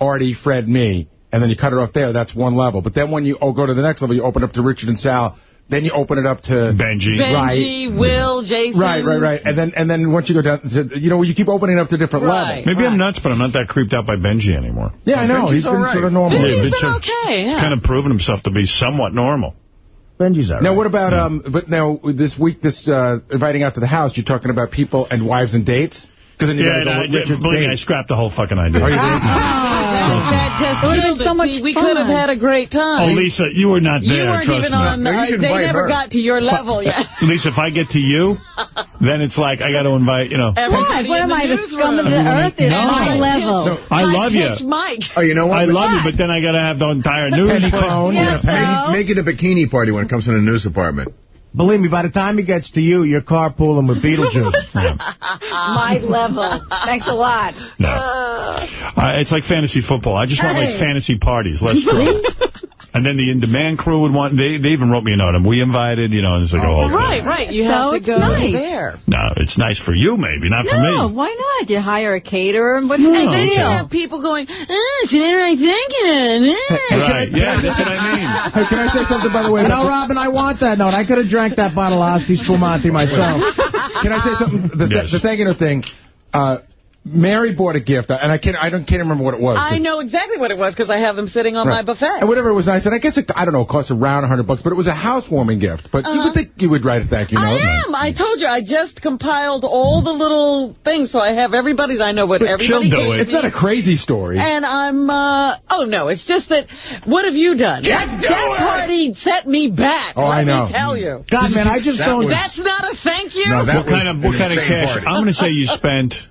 Artie, Fred, me, and then you cut it off there, that's one level. But then when you oh, go to the next level, you open up to Richard and Sal, then you open it up to Benji. Benji, Will, Jason. Right, right, right. And then and then once you go down, to, you know, you keep opening it up to different Right. levels. Maybe I'm nuts, but I'm not that creeped out by Benji anymore. Yeah, I know. Benji's He's been all right. sort of normal. Benji's Yeah, been but so- okay, He's kind of proven himself to be somewhat normal. Benji's all right. Now, what about um? But now this week, this uh, inviting out to the house, you're talking about people and wives and dates. Because then you Yeah, gotta go no, with Richard's believe me, I scrapped the whole fucking idea. Oh. That just It would've been killed so it. much See, we could have had a great time. Oh, Lisa, you were not there, you weren't trust even me. on. No, you uh, they never her. got to your level yet. Lisa, if I get to you, then it's like I got to invite, you know. Everybody What in am I, the newsroom. scum of the earth at No. my level? So, I love you. Mike. Oh, you know what? I love you, but then I got to have the entire news. Penny cone. Yes, Make, so? make it a bikini party when it comes to the news department. Believe me, by the time he gets to you, you're carpooling with Beetlejuice. My level. Thanks a lot. No. Uh, it's like fantasy football. I just want like fantasy parties, less drunk. And then the in-demand crew would want, they, they even wrote me a note. And we invited, you know, and it's like a whole. Right, right. You So have to go nice. there. No, it's nice for you maybe, not for me. No, me. why not? You hire a caterer and what's No. And then you have people going, oh, she didn't really thinking it. Right, yeah, that's what I mean. Hey, can I say something, by the way? You know, Robin, I want that note. I could have drank that bottle of Asti Spumante myself. Can I say something? The, Yes. the thank you note thing. Uh, Mary bought a gift, and I can't. I don't can't remember what it was. I know exactly what it was because I have them sitting on Right. my buffet. And whatever it was nice, and I guess it, I don't know, it cost around a hundred bucks, but it was a housewarming gift. But you Uh-huh. would think you would write a thank you note. I am. I told you. I just compiled all the little things, so I have everybody's. I know what everybody she'll do it. It's not a crazy story. And I'm, uh, oh no, it's just that, what have you done? Just do that it! party set me back. Oh, let I know. me tell you. God, man, I just That don't... was- That's not a thank you? No, that What kind of what kind of cash? party. I'm going to say you spent uh,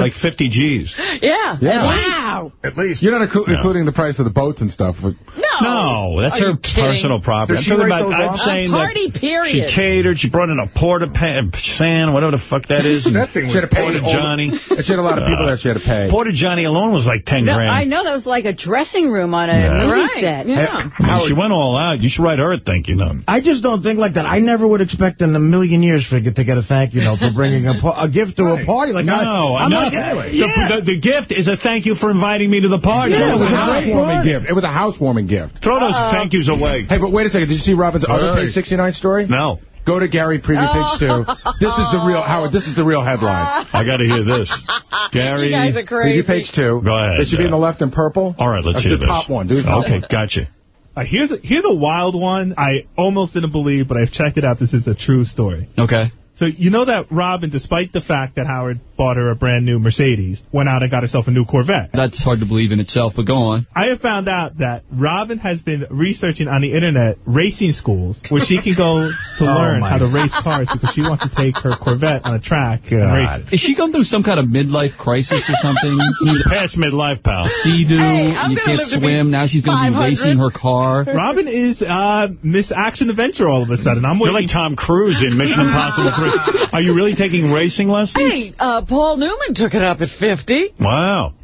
like 50 G's. yeah. Yeah. Wow. At least. You're not inclu- including the price of the boats and stuff. No. No, that's Are her personal property. Does I'm she talking write about. those I'm off? saying A party that period. she catered. She brought in a porta pa- sand, whatever the fuck that is. and That thing She had to pay Porta Johnny. and she had a lot of people that she had to pay. Porta Johnny alone was like 10 No, grand. I know that was like a dressing room on a Yeah. movie Right. set. Yeah. I mean, she went all out. You should write her a thank you note. I just don't think like that. I never would expect in a million years for to get a thank you note for bringing a, a gift to a party. Like No, I, I'm no. Like, The- yeah. the, the gift is a thank you for inviting me to the party. Yeah, it was a housewarming gift. It was a housewarming gift. Throw those thank yous away. Hey, but wait a second. Did you see Robin's other Right. page 69 story? No. Go to Gary Preview page two. This is the real Howard. This is the real headline. I got to hear this. Gary. You guys are crazy. Preview page two. Go ahead. It should be in the left in purple. All right, let's That's hear the this. top one. Do the Okay, one. gotcha. Uh, here's a, here's a wild one. I almost didn't believe, but I've checked it out. This is a true story. Okay. So you know that Robin, despite the fact that Howard bought her a brand new Mercedes, went out and got herself a new Corvette. That's hard to believe in itself, but go on. I have found out that Robin has been researching on the internet racing schools where she can go to Oh, learn my how to race cars because she wants to take her Corvette on a track and race it. Is she going through some kind of midlife crisis or something? He's past midlife, pal. Sea-doo, Hey, and you can't live to be swim. Now she's going to be racing her car. Robin is uh, Miss Action Adventure all of a sudden. I'm You're waiting. like Tom Cruise in Mission Impossible 3. Are you really taking racing lessons? Hey, uh, Paul Newman took it up at 50. Wow.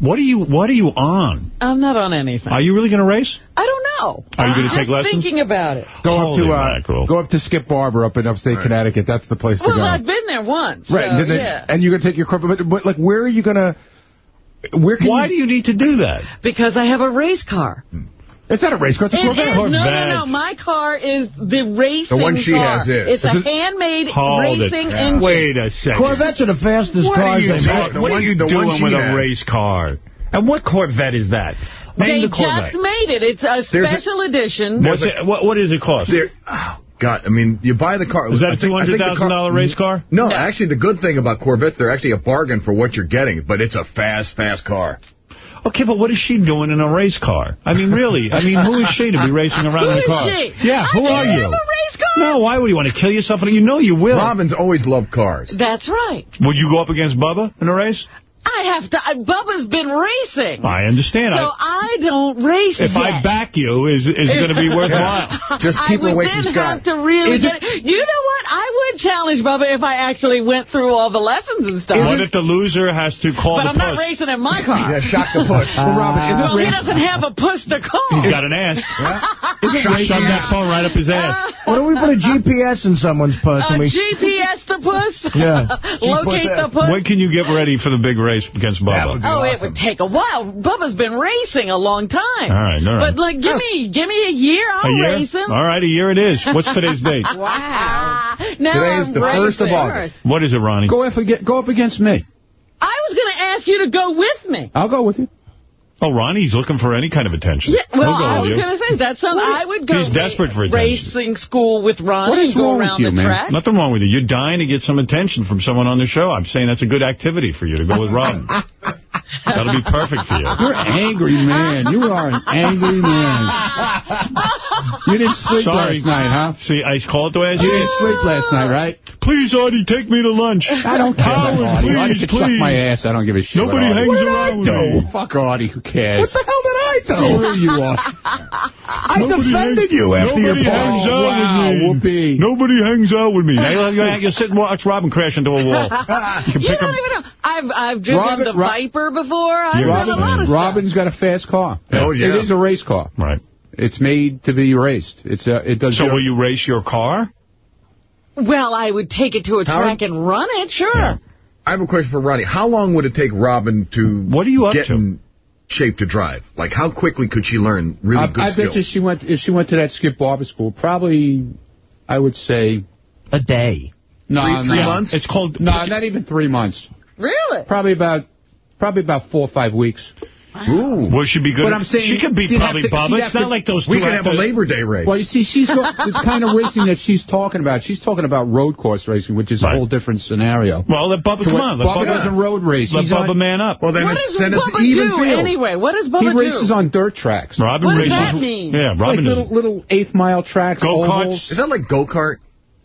What are you What are you on? I'm not on anything. Are you really going to race? I don't know. Are you going to take lessons? thinking about it. Go up to uh, go up to Skip Barber up in upstate Connecticut. That's the place to go. Well. I've been there once. Right, so, and, then- yeah. and you're gonna take your Corvette, but, but like, where are you gonna? Where can Why you, do you need to do that? Because I have a race car. It's not a race car. It's a It is. Corvette. No, no, no. My car is the racing The one she car. has is. It's a handmade Hold racing engine. Wait a second. Corvettes are the fastest What are cars you, they doing- make. What are you the doing she with a race car? And what Corvette is that? Name They the just made it. It's a There's a- special edition. What's it, what, what does it cost? There, oh, God, I mean, you buy the car. Is that a I think- I think the car- $200,000 race car? No, actually, the good thing about Corvettes, they're actually a bargain for what you're getting, but it's a fast, fast car. Okay, but what is she doing in a race car? I mean, really? I mean, who is she to be racing around in a is car? she? Yeah, who I are can't you? have a race car. No, why would you want to kill yourself? And you know you will. Robin's always loved cars. That's right. Would you go up against Bubba in a race? I have to. I, Bubba's been racing. I understand. So I, don't race if yet. I back you, is is going to be worthwhile. Just keep I would then have to really Is get it. You know what? I would challenge Bubba if I actually went through all the lessons and stuff. What if the loser has to call but the I'm not racing in my car. Yeah, shock the push. Well, Robin, is well, he doesn't have a push to call. He's got an ass. Shove that phone right up his ass. Why don't we put a GPS in someone's puss? Uh, and we... GPS the puss? Yeah. Locate the puss? When can you get ready for the big race against Bubba? Oh, it would take a while. Bubba's been racing a long time. All right, all right. But, like, give me give me a year, I'll a year? race him. All right, a year it is. What's today's date? Wow. Now Today I'm is the 1st of. August. What is it, Ronnie? Go, if go up against me. I was going to ask you to go with me. I'll go with you. Oh, Ronnie's looking for any kind of attention. Yeah, well, He'll go I was going to say that's something I would go. He's desperate for attention. Racing school with Ronnie. What is go wrong with you, man? track. Nothing wrong with you. You're dying to get some attention from someone on the show. I'm saying that's a good activity for you to go with Robin. That'll be perfect for you. You're an angry man. You are an angry man. You didn't sleep Sorry. last night, huh? See, I called the ass. You didn't sleep last night, right? Please, Artie, take me to lunch. I don't care. Howard, about Artie. Artie please, suck my ass. I don't give a shit. Nobody hangs around I with do? me. Fuck Artie. Who cares? What the hell did I do? Screw you uh, are. I Nobody defended hangs- you after your Nobody hangs poll. out wow, with me. whoopee. Nobody hangs out with me. Now you, you sit and watch Robin crash into a wall. You can You don't up. even know. I've I've driven Robin- the Ro- Viper before. I've You're done a lot of stuff. Robin's got a fast car. Oh, yeah. It is a race car. Right. It's made to be raced. It's a, it does. So zero- will you race your car? Well, I would take it to a Howard? track and run it, sure. Yeah. I have a question for Ronnie. How long would it take Robin to What are you up get to? In shape to drive? Like, how quickly could she learn really I, good I skills? bet you she went if she went to that Skip Barber school, probably I would say A day. no, Three- no, months? It's called. no, not even three months. Really? Probably about probably about four or five weeks. Ooh. Will she be good? But I'm saying she could be probably to- Bubba. she'd It's not to- like those two. We could have a Labor Day race. Well, you see, she's go, the kind of racing that she's talking about. She's talking about road course racing, which is Right. a whole different scenario. Well, let Bubba To come on. Let Bubba doesn't road race. Let He's Bubba on- man up. well, then What it's does then it's Bubba even do field. anyway? What does Bubba He do? races on dirt tracks. Robin What does races. that mean? Yeah, It's like little little eighth mile tracks, Go-karts? ovals, Is that like go kart?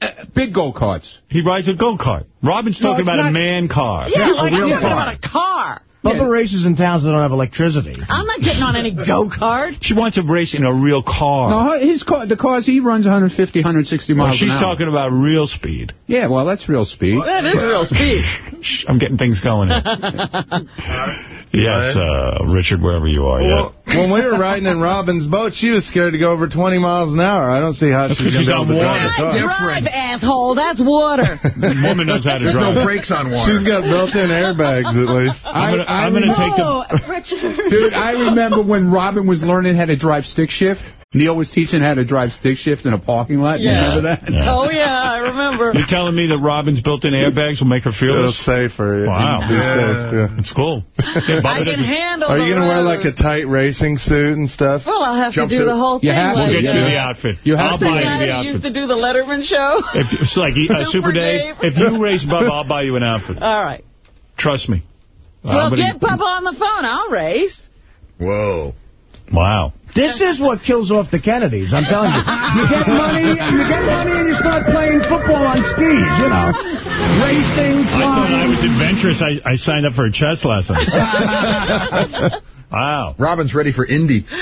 uh, big go karts. He rides a go kart. Robin's talking it's about a man car. yeah, like real you're talking car. about a car. Bubba races in towns that don't have electricity. I'm not getting on any go-kart. She wants to race in a real car. No, his car, the cars he runs 150, 160 miles well, she's an hour. talking about real speed. Yeah, well, that's real speed. That is real speed. Shh, I'm getting things going here. yes, uh, Richard, wherever you are. Yeah. When we were riding in Robin's boat, she was scared to go over 20 miles an hour. I don't see how That's she's 'cause going to she's be able on drive water. the. Drive, asshole. That's water. The woman knows how to There's drive. no brakes on water. She's got built-in airbags, at least. I'm gonna, I- I'm I gonna take the. Richard. Dude, I remember when Robin was learning how to drive stick shift. Neil was teaching how to drive stick shift in a parking lot. You Yeah. Remember that? Yeah. Oh, yeah, I remember. You're telling me that Robin's built-in airbags will make her feel It'll safer. Wow. Be safe, yeah. It's cool. I can handle Are you going to wear like a tight racing suit and stuff? Well, I'll have to do the whole thing. We'll like get you the outfit. You have I'll to- buy The you the who outfit. used to do the Letterman show. If it's like uh, Super Dave, if you race Bubba, I'll buy you an outfit. All right. Trust me. Well, I'm get Bubba on the phone. I'll race. Whoa. Wow. This is what kills off the Kennedys, I'm telling you. You get money, you get money and you start playing football on skis, you know. Racing, I thought I was adventurous. I, I signed up for a chess lesson. wow. Robin's ready for Indy.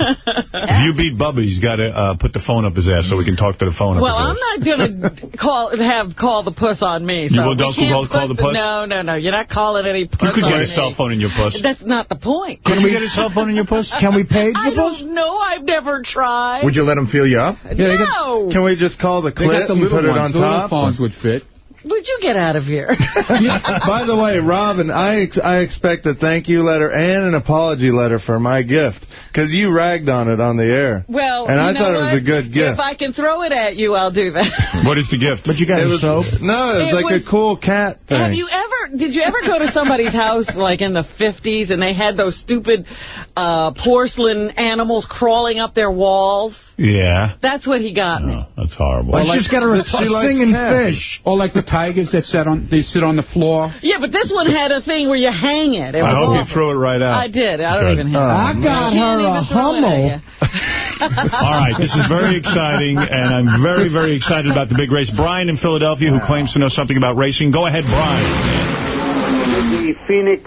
If you beat Bubba, he's got to uh, put the phone up his ass so we can talk to the phone Well, up I'm not going to call have call the puss on me. You So will- don't we can't call- call put the puss? No, no, no. You're not calling any puss You could on get a me. cell phone in your puss. That's not the point. Can we get a cell phone in your puss? Can we page I don't know. I've never tried. Would you let him feel you up? no. Can we just call the They got clit the and little put it ones. on The little top? phones would fit. Would you get out of here? By the way, Robin, I ex I expect a thank you letter and an apology letter for my gift because you ragged on it on the air. Well, and I know thought it was a good gift. If I can throw it at you, I'll do that. What is the gift? But you got it was, soap? No, it was It like was- a cool cat thing. Have you ever, did you ever go to somebody's house like in the 50s and they had those stupid uh, porcelain animals crawling up their walls? Yeah. That's what he got me. That's horrible. Let's just get her a She likes singing cats. fish. Or like the tigers that sit on they sit on the floor. Yeah, but this one had a thing where you hang it. it I was hope you awful. threw it right out. I did. I don't Good. even have it. I got Can't her a throw it at Hummel. All right, this is very exciting, and I'm very, very excited about the big race. Brian in Philadelphia, who claims to know something about racing. Go ahead, Brian. The Phoenix,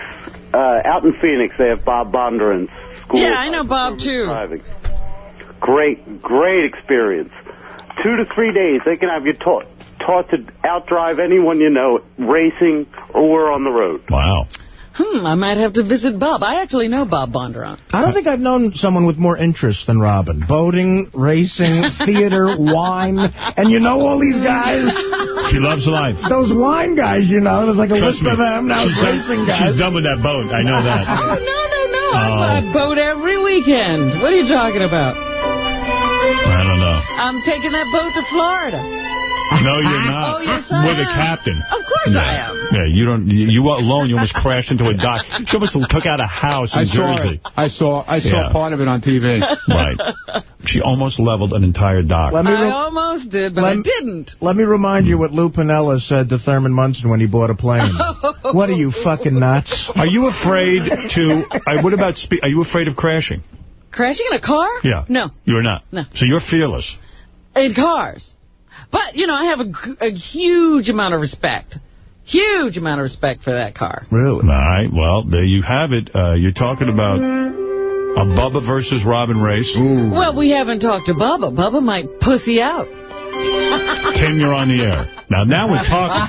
uh, out in Phoenix, they have Bob Bondurant's school. Yeah, I know Bob, too. Driving. Great, great experience. Two to three days, they can have you taught taught to outdrive anyone you know, racing or on the road. Wow. Hmm, I might have to visit Bob. I actually know Bob Bondurant. I don't think I've known someone with more interest than Robin. Boating, racing, theater, wine, and you know all these guys? She loves life. Those wine guys, you know, there's like a Trust list me. of them. Now She's racing guys. She's done with that boat. I know that. Oh, no, no, no. Oh. I, I boat every weekend. What are you talking about? I don't know. I'm taking that boat to Florida. No, you're not. Oh, yes, I With a captain. Of course I am. Yeah, you don't. You, you alone, you almost crashed into a dock. She almost took out a house in I saw Jersey. it. I saw I saw Yeah. part of it on TV. Right. She almost leveled an entire dock. Let me I almost did, but Let- I didn't. Let me remind you what Lou Piniella said to Thurman Munson when he bought a plane. what are you, fucking nuts? Are you afraid to? Uh, what about? Spe- are you afraid of crashing? Crashing in a car? Yeah. No, You're not. No. So you're fearless. in cars. But, you know, I have a huge amount of respect. Huge amount of respect for that car. Really? All right. Well, there you have it. Uh, you're talking about a Bubba versus Robin race. Well, we haven't talked to Bubba. Bubba might pussy out. Tim, you're on the air. Now, now we're talking.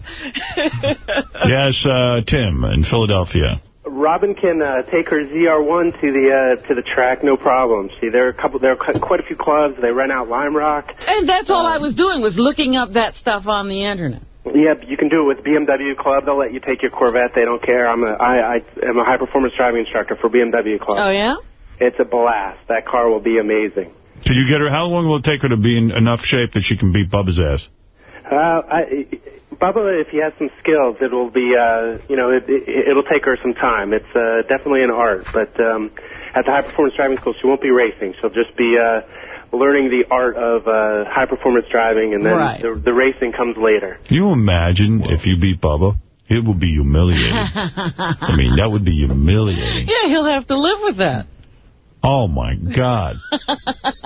yes, uh, Tim in Philadelphia. Robin can uh, take her ZR1 to the uh, to the track, no problem. See, there are a couple, there are quite a few clubs. They rent out Lime Rock. And that's all I was doing, was looking up that stuff on the Internet. Yeah, you can do it with BMW Club. They'll let you take your Corvette. They don't care. I'm a I, I am a high performance driving instructor for BMW Club. Oh, yeah? It's a blast. That car will be amazing. Can you get her? How long will it take her to be in enough shape that she can beat Bubba's ass? Uh, I, Bubba, if he has some skills, it will be, uh, you know, it, it, it'll take her some time. It's uh, definitely an art, but um, at the high performance driving school, she won't be racing. She'll just be uh, learning the art of uh, high performance driving, and then Right. the, the racing comes later. Can you imagine if you beat Bubba? It would be humiliating. I mean, that would be humiliating. Yeah, he'll have to live with that. Oh, my God.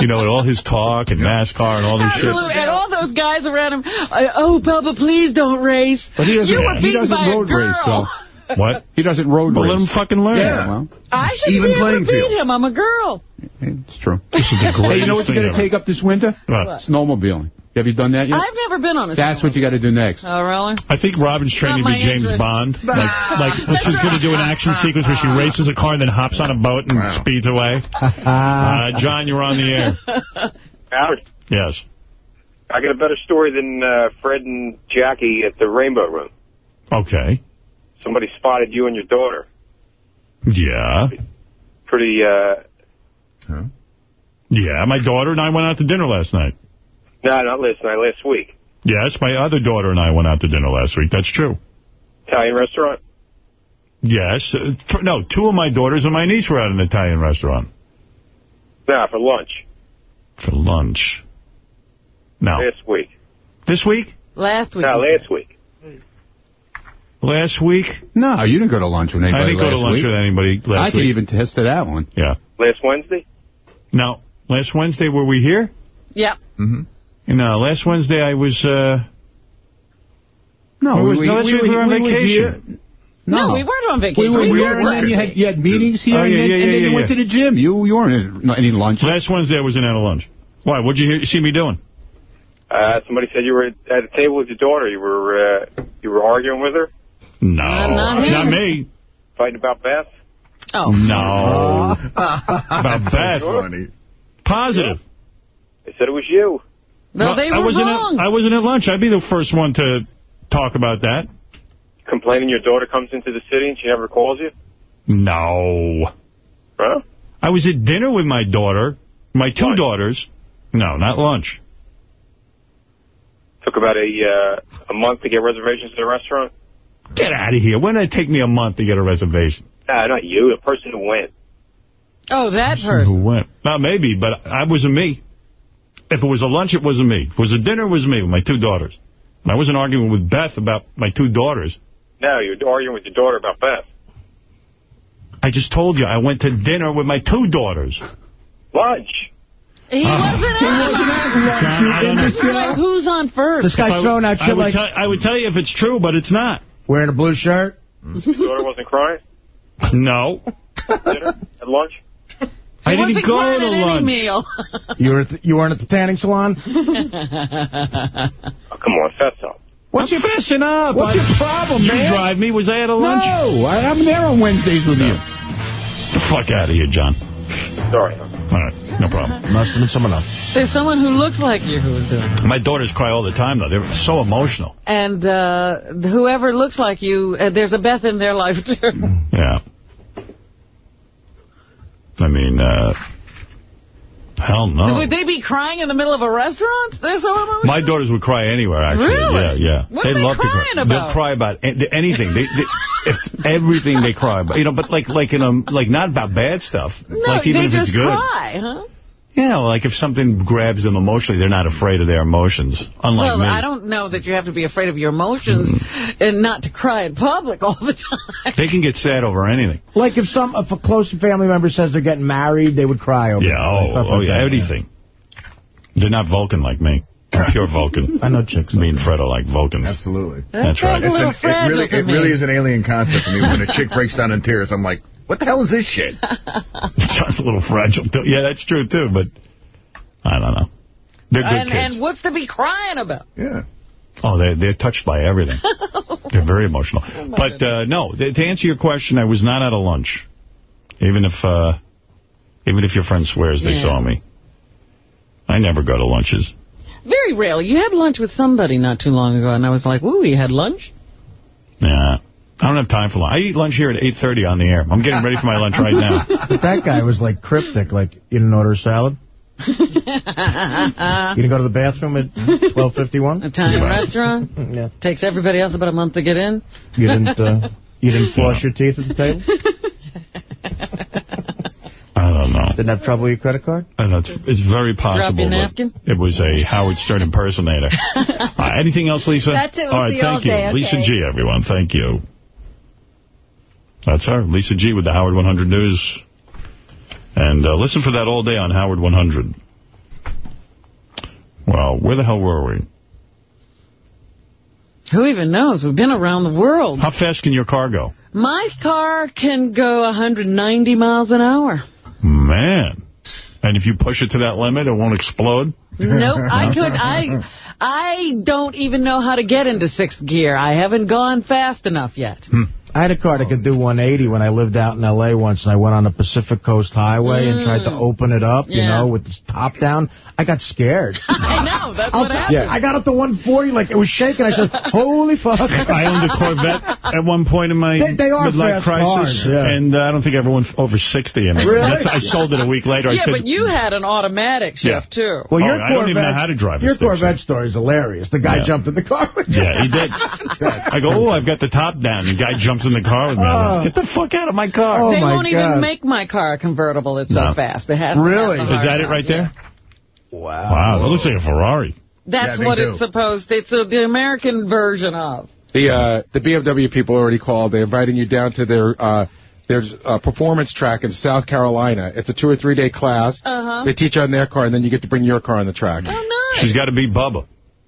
You know, and all his talk and NASCAR and all this shit. Absolutely. And all those guys around him, uh, oh, Bubba, please don't race. But he doesn't. You were he beaten doesn't by a road race, so. What? He doesn't road Well, race. let him fucking learn. Yeah, well, I should Even be able playing to beat field. him. I'm a girl. it's true. This is the Hey, you know what you're going to take up this winter? What? Snowmobiling. Have you done that yet? I've never been on a That's what you got to do next. Oh, really? I think Robin's training to be James interest. Bond. Like, like she's going to do an action sequence where she races a car and then hops on a boat and speeds away. Uh, John, you're on the air. Howard, Yes. I got a better story than uh, Fred and Jackie at the Rainbow Room. Okay. Somebody spotted you and your daughter. Yeah. Pretty, uh, Yeah, my daughter and I went out to dinner last night. No, not last night, last week. Yes, my other daughter and I went out to dinner last week. That's true. Italian restaurant. Yes. Uh, no, two of my daughters and my niece were at an Italian restaurant No, for lunch. for lunch. No. Last week. This week? Last week. No, last week. Last week? No, you didn't go to lunch with I anybody didn't go to last lunch week. with anybody last I week. could even test to that one. Yeah. Last Wednesday? No. Last Wednesday, were we here? Yep. Mm-hmm. No, last Wednesday I was, uh... No, we, we- was, we- no, last we- we, we- were on we were vacation. No, we weren't on vacation. We were We here, were and then you had, you had meetings here, Oh, yeah, and then, yeah, and then yeah, you yeah, went to the gym. You you weren't at any lunch. Last Wednesday I was in at a lunch. Why? What'd you hear, see me doing? Uh, somebody said you were at a table with your daughter. You were uh, you were arguing with her, No. not not me. fighting about Beth. Oh. No. About Beth. Funny. Positive. They said it was you. No, they I were wasn't wrong. At, I wasn't at lunch. I'd be the first one to talk about that. Complaining your daughter comes into the city and she never calls you. No. Huh? I was at dinner with my daughter, my two daughters. No, not lunch. Took about a uh, a month to get reservations at a restaurant. Get out of here. When did it take me a month to get a reservation? Nah, not you. The person who went. Oh, that Who person. went? Not maybe, but I wasn't me. If it was a lunch, it wasn't me. If it was a dinner, it was me with my two daughters. And I wasn't arguing with Beth about my two daughters. No, you were arguing with your daughter about Beth. I just told you I went to dinner with my two daughters. Lunch. He ah. wasn't at John, I don't know. We're like, who's on first? This guy's throwing out I shit would like I would tell you if it's true, but it's not. wearing a blue shirt. Your daughter wasn't crying. No. Dinner at lunch. I didn't go to at any lunch. meal. You were at the, you weren't at the tanning salon. Oh, come on, fess up. What's your fessing up? What's I- your problem, you man? You drive me. Was I at a lunch? No, I, I'm there on Wednesdays with you. The fuck out of here, John. Sorry. All right, no problem. Must have been someone else. There's someone who looks like you who was doing it. My daughters cry all the time, though. They're so emotional. And uh, whoever looks like you, uh, there's a Beth in their life, too. Yeah. I mean, uh, hell no. Would they be crying in the middle of a restaurant? They're so emotional. My daughters would cry anywhere, actually. Really? Yeah, yeah. What are they love to cry. about? They'll cry about anything. They, they, if everything they cry about. You know, but like, like in a, like not about bad stuff. No, like even they if just it's good. cry, huh? Yeah, like if something grabs them emotionally, they're not afraid of their emotions. Unlike well, me. I don't know that you have to be afraid of your emotions mm-hmm. and not to cry in public all the time. They can get sad over anything. Like if some if a close family member says they're getting married, they would cry over. Yeah, it. oh, oh like yeah, that, anything. They're not Vulcan like me. I'm pure Vulcan. I know chicks. Me and Fred are like Vulcans. Absolutely. That's right. a It's an- it really, it really is an alien concept to me. When a chick breaks down in tears, I'm like, what the hell is this shit? It sounds a little fragile. Too. Yeah, that's true, too, but I don't know. They're good And, kids. and what's to be crying about? Yeah. Oh, they're, they're touched by everything. they're very emotional. But, uh, no, th- to answer your question, I was not at a lunch. Even if uh, even if your friend swears they Yeah. saw me. I never go to lunches. Very rarely. You had lunch with somebody not too long ago, and I was like, ooh, you had lunch? Nah. I don't have time for lunch. I eat lunch here at 8.30 on the air. I'm getting ready for my lunch right now. That guy was like cryptic, like, you didn't order a salad? You didn't go to the bathroom at 12.51? Italian restaurant? Yeah. Takes everybody else about a month to get in? You didn't, uh, you didn't floss your teeth at the table? I don't know. Didn't have trouble with your credit card? I know, it's, it's very possible your napkin? it was a Howard Stern impersonator. Uh, anything else, Lisa? That's it. We'll All right, see thank you. day, okay. Lisa G, everyone. Thank you. That's her, Lisa G with the Howard 100 News. And uh, listen for that all day on Howard 100. Well, where the hell were we? Who even knows? We've been around the world. How fast can your car go? My car can go 190 miles an hour. Man. And if you push it to that limit, it won't explode? Nope, I could. I I don't even know how to get into sixth gear. I haven't gone fast enough yet. Hmm. I had a car that could do 180 when I lived out in L.A. once, and I went on the Pacific Coast Highway and tried to open it up, you know, with the top down. I got scared. I know. That's I'll what happened. you, I got up to 140, like it was shaking. I said, holy fuck. I owned a Corvette at one point in my They- they are midlife crisis, cars, yeah. and uh, I don't think everyone over 60 in it. Really? That's- I sold it a week later. I yeah, said, but you had an automatic Yeah. shift, too. Well, Oh, your I don't even know Corvette- how to drive Your stick Corvette story is hilarious. The guy Yeah. jumped in the car with you. Yeah, he did. I go, oh, I've got the top down. The guy jumps in the car with me. I'm Get the fuck out of my car. Oh, they my won't God. even make my car a convertible. It's No. so fast. They have to Really? Is that it right top, yeah. there? Wow. That looks like a Ferrari. That's Yeah, what do. it's supposed to. It's the, the American version of. The uh, the BMW people already called. They're inviting you down to their uh, their uh, performance track in South Carolina. It's a two or three day class. Uh-huh. They teach you on their car, and then you get to bring your car on the track. Oh, nice. She's got to be Bubba.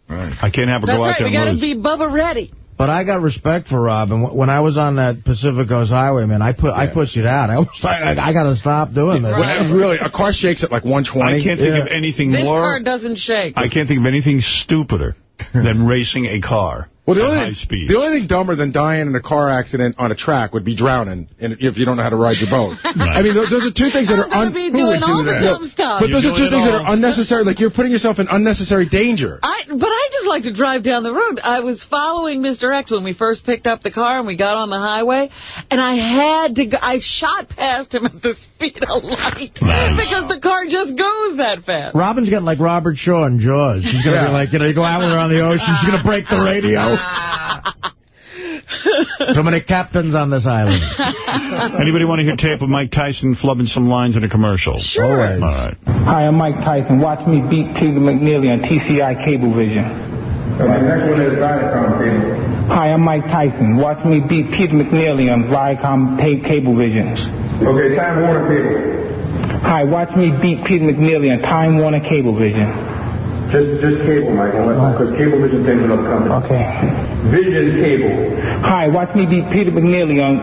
I can't have her That's go out right. there We got to be Bubba ready. But I got respect for Robin. When I was on that Pacific Coast Highway, man, I put I pushed it out. I was like, I, I got to stop doing this. Right. Really, a car shakes at like 120. I can't think Yeah. of anything This more. car doesn't shake. I can't think of anything stupider than racing a car Well, the only, high thing, speed. the only thing dumber than dying in a car accident on a track would be drowning and if you don't know how to ride your boat. I mean, those, those are two things that are... I'm Un- be who would doing all do the that? dumb stuff. But those You're are two things it that are unnecessary. Like, you're putting yourself in unnecessary danger. I, but I just like to drive down the road. I was following Mr. X when we first picked up the car and we got on the highway, and I had to go, I shot past him at the speed of light because the car just goes that fast. Robin's getting like Robert Shaw in Jaws. She's going to Yeah. be like, you know, you go out with her on the ocean, she's going to break the radio. Too many captains on this island. Anybody want to hear tape of Mike Tyson flubbing some lines in a commercial? Sure. Always. All right. Hi, I'm Mike Tyson. Watch me beat Peter McNeeley on TCI Cablevision. Okay, next one is Viacom cable. Hi, I'm Mike Tyson. Watch me beat Peter McNeeley on Viacom ta- Cablevision. Okay, Time Warner cable. Hi, watch me beat Peter McNeeley on Time Warner Cablevision. Just, just cable, Michael, because Cablevision takes another company. Okay. Vision cable. Hi, watch me beat Peter McNeeley on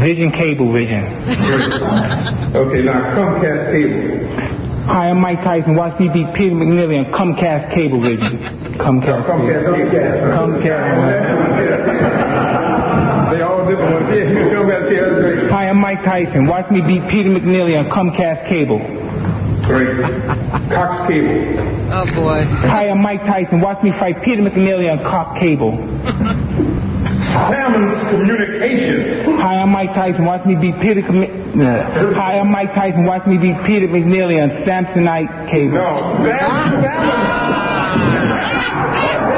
Vision Cable Vision. Okay, now Comcast cable. Hi, I'm Mike Tyson. Watch me beat Peter McNeeley on Comcast Cablevision. Comcast. Comcast, Comcast. Comcast. They all different ones. Cable. Hi, I'm Mike Tyson. Watch me beat Peter McNeeley on Comcast Cable. Great. Cox cable. Oh, boy. Hi, I'm Mike Tyson. Watch me fight Peter McNeeley on Cox Cable. Salmons Communications. Hi, I'm Mike Tyson. Watch me beat Peter. Com- uh, Hi, I'm Mike Tyson. Watch me beat Peter McNeeley on Samsonite Cable. No, Salmon. Salmon.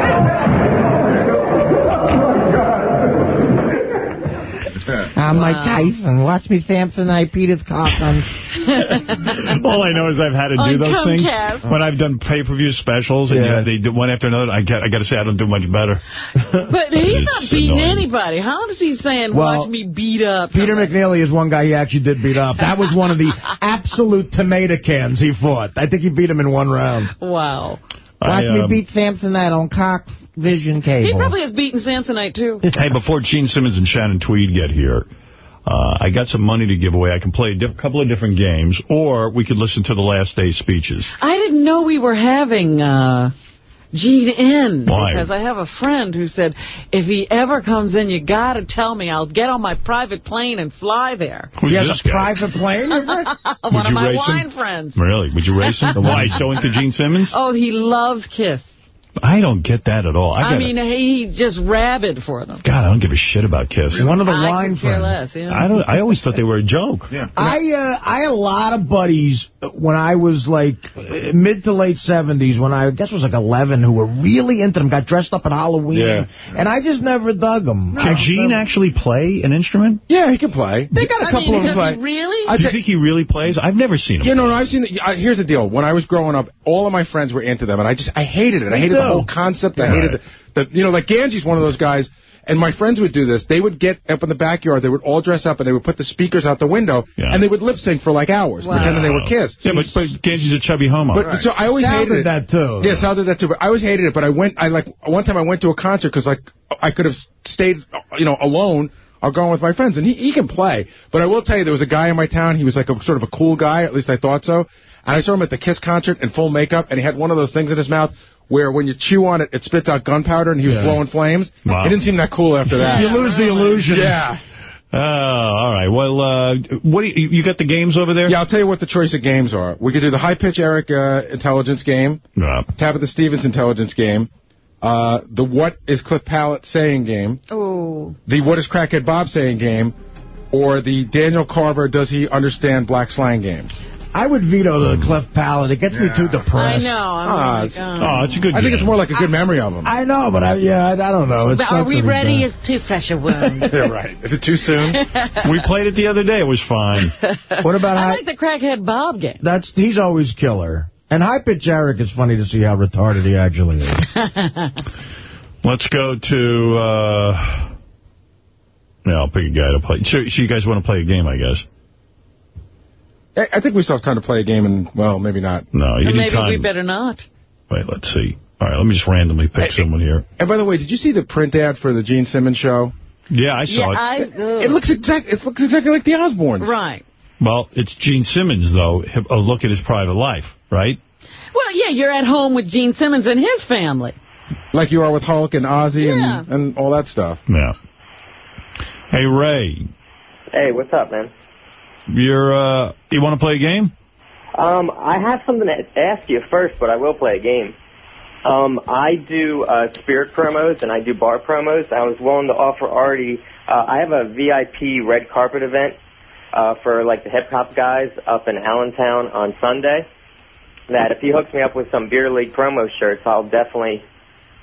I'm Mike Tyson. Watch me Samsonite Peter's cock on. All I know is I've had to do On those Comcast. things. When I've done pay-per-view specials, and Yeah. yeah, they do one after another, I got, I got to say I don't do much better. But he's not beating annoying. anybody. How is he saying, Well, watch me beat up? Peter McNeeley is one guy he actually did beat up. That was one of the absolute tomato cans he fought. I think he beat him in one round. Wow. Watch I, um, me beat Samsonite on Cox Vision Cable. He probably has beaten Samsonite, too. Hey, before Gene Simmons and Shannon Tweed get here, uh, I got some money to give away. I can play a couple of different games, or we could listen to the last day's speeches. I didn't know we were having uh, Gene in. Why? Because I have a friend who said, if he ever comes in, you got to tell me. I'll get on my private plane and fly there. Who's he has this a guy? private plane? One Would of you my race him? wine friends. Really? Would you race him? Why? So into Gene Simmons? Oh, he loves Kiss. I don't get that at all. I, I, gotta- mean, he's just rabid for them. God, I don't give a shit about Kiss. One of the I wine could care friends. less, yeah. I don't. I always thought they were a joke. Yeah. I uh, I had a lot of buddies when I was like mid to late 70s when I, I guess was like 11 who were really into them, got dressed up at Halloween. Yeah. And I just never dug them. Can Gene actually play an instrument? Yeah, he can play. They got a I couple mean, of them play. he really? I Do you think he really plays? I've never seen him. Yeah, no, no, I've seen it. I, here's the deal. When I was growing up, all of my friends were into them, and I just, I hated it. I Me hated the whole concept. I Right. hated the, the, you know, like Ganji's one of those guys, and my friends would do this. They would get up in the backyard, they would all dress up, and they would put the speakers out the window, Yeah. and they would lip sync for like hours, Wow. pretending they were Kiss. Yeah, but, but Ganji's a chubby homo. But so I always Sal hated did it. that too. Yeah, Sal did that too. But I always hated it. But I went. I like one time I went to a concert because like I could have stayed, you know, alone or gone with my friends, and he he can play. But I will tell you, there was a guy in my town. He was like a sort of a cool guy. At least I thought so. And I saw him at the Kiss concert in full makeup, and he had one of those things in his mouth where when you chew on it, it spits out gunpowder, and he was Yeah. blowing flames. Wow. He didn't seem that cool after that. You lose the illusion. Yeah. Oh, all right. Well, uh, what do you, you got the games over there? Yeah, I'll tell you what the choice of games are. We could do the high pitch Eric uh, intelligence game, Yeah. Tabitha Stevens intelligence game, uh, the what is Cliff Pallet saying game, Oh. the what is Crackhead Bob saying game, or the Daniel Carver does he understand black slang game. I would veto the Clef Palette. It gets me too I depressed. know. I'm Ah, like, it's- oh. Oh, it's a good I think it's more like a good memory of him. I know, but I, yeah, I, I don't know. It's But are we ready? It's too fresh a wound. yeah, right. Is it too soon? we played it the other day. It was fine. What about I high, like the crackhead Bob game. that's he's always killer. And high pitch Eric is funny to see how retarded he actually is. Let's go to, uh, yeah, I'll pick a guy to play. So, so you guys want to play a game, I guess? I I think we still have time to play a game, and, well, maybe not. No, you Or need maybe time. we better not. Wait, let's see. All right, let me just randomly pick someone here. And by the way, did you see the print ad for the Gene Simmons show? Yeah, I saw Yeah, it. I. It looks exact. It looks exactly like the Osbournes. Right. Well, it's Gene Simmons, though. A oh, look at his private life, right? Well, yeah, you're at home with Gene Simmons and his family. Like you are with Hulk and Ozzy Yeah. and, and all that stuff. Yeah. Hey, Ray, Hey, what's up, man? You're, uh, you want to play a game? Um, I have something to ask you first, but I will play a game. Um, I do uh, spirit promos and I do bar promos. I was willing to offer Artie. Uh, I have a VIP red carpet event uh, for like the hip hop guys up in Allentown on Sunday. That if he hooks me up with some beer league promo shirts, I'll definitely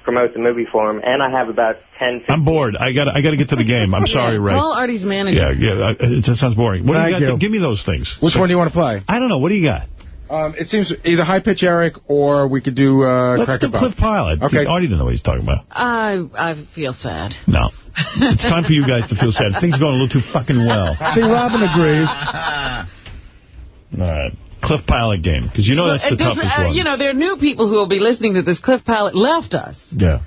promote the movie for him. And I have about ten. 15 I'm bored. I got I got to get to the game. I'm sorry, Ray. Call Artie's manager. Yeah, yeah. uh, It just sounds boring. What do Thank you got? you. Give me those things. Which one do you want to play? I don't know. What do you got? Um, it seems either High Pitch Eric or we could do uh, Let's Cracker do Cliff Pilot. Okay. Artie doesn't know what he's talking about. I I feel sad. No. it's time for you guys to feel sad. Things are going a little too fucking well. See, Robin agrees. All right. Cliff Pilot game. Because you know that's the doesn't- toughest uh, one. You know, there are new people who will be listening to this. Cliff Pallet left us Yeah.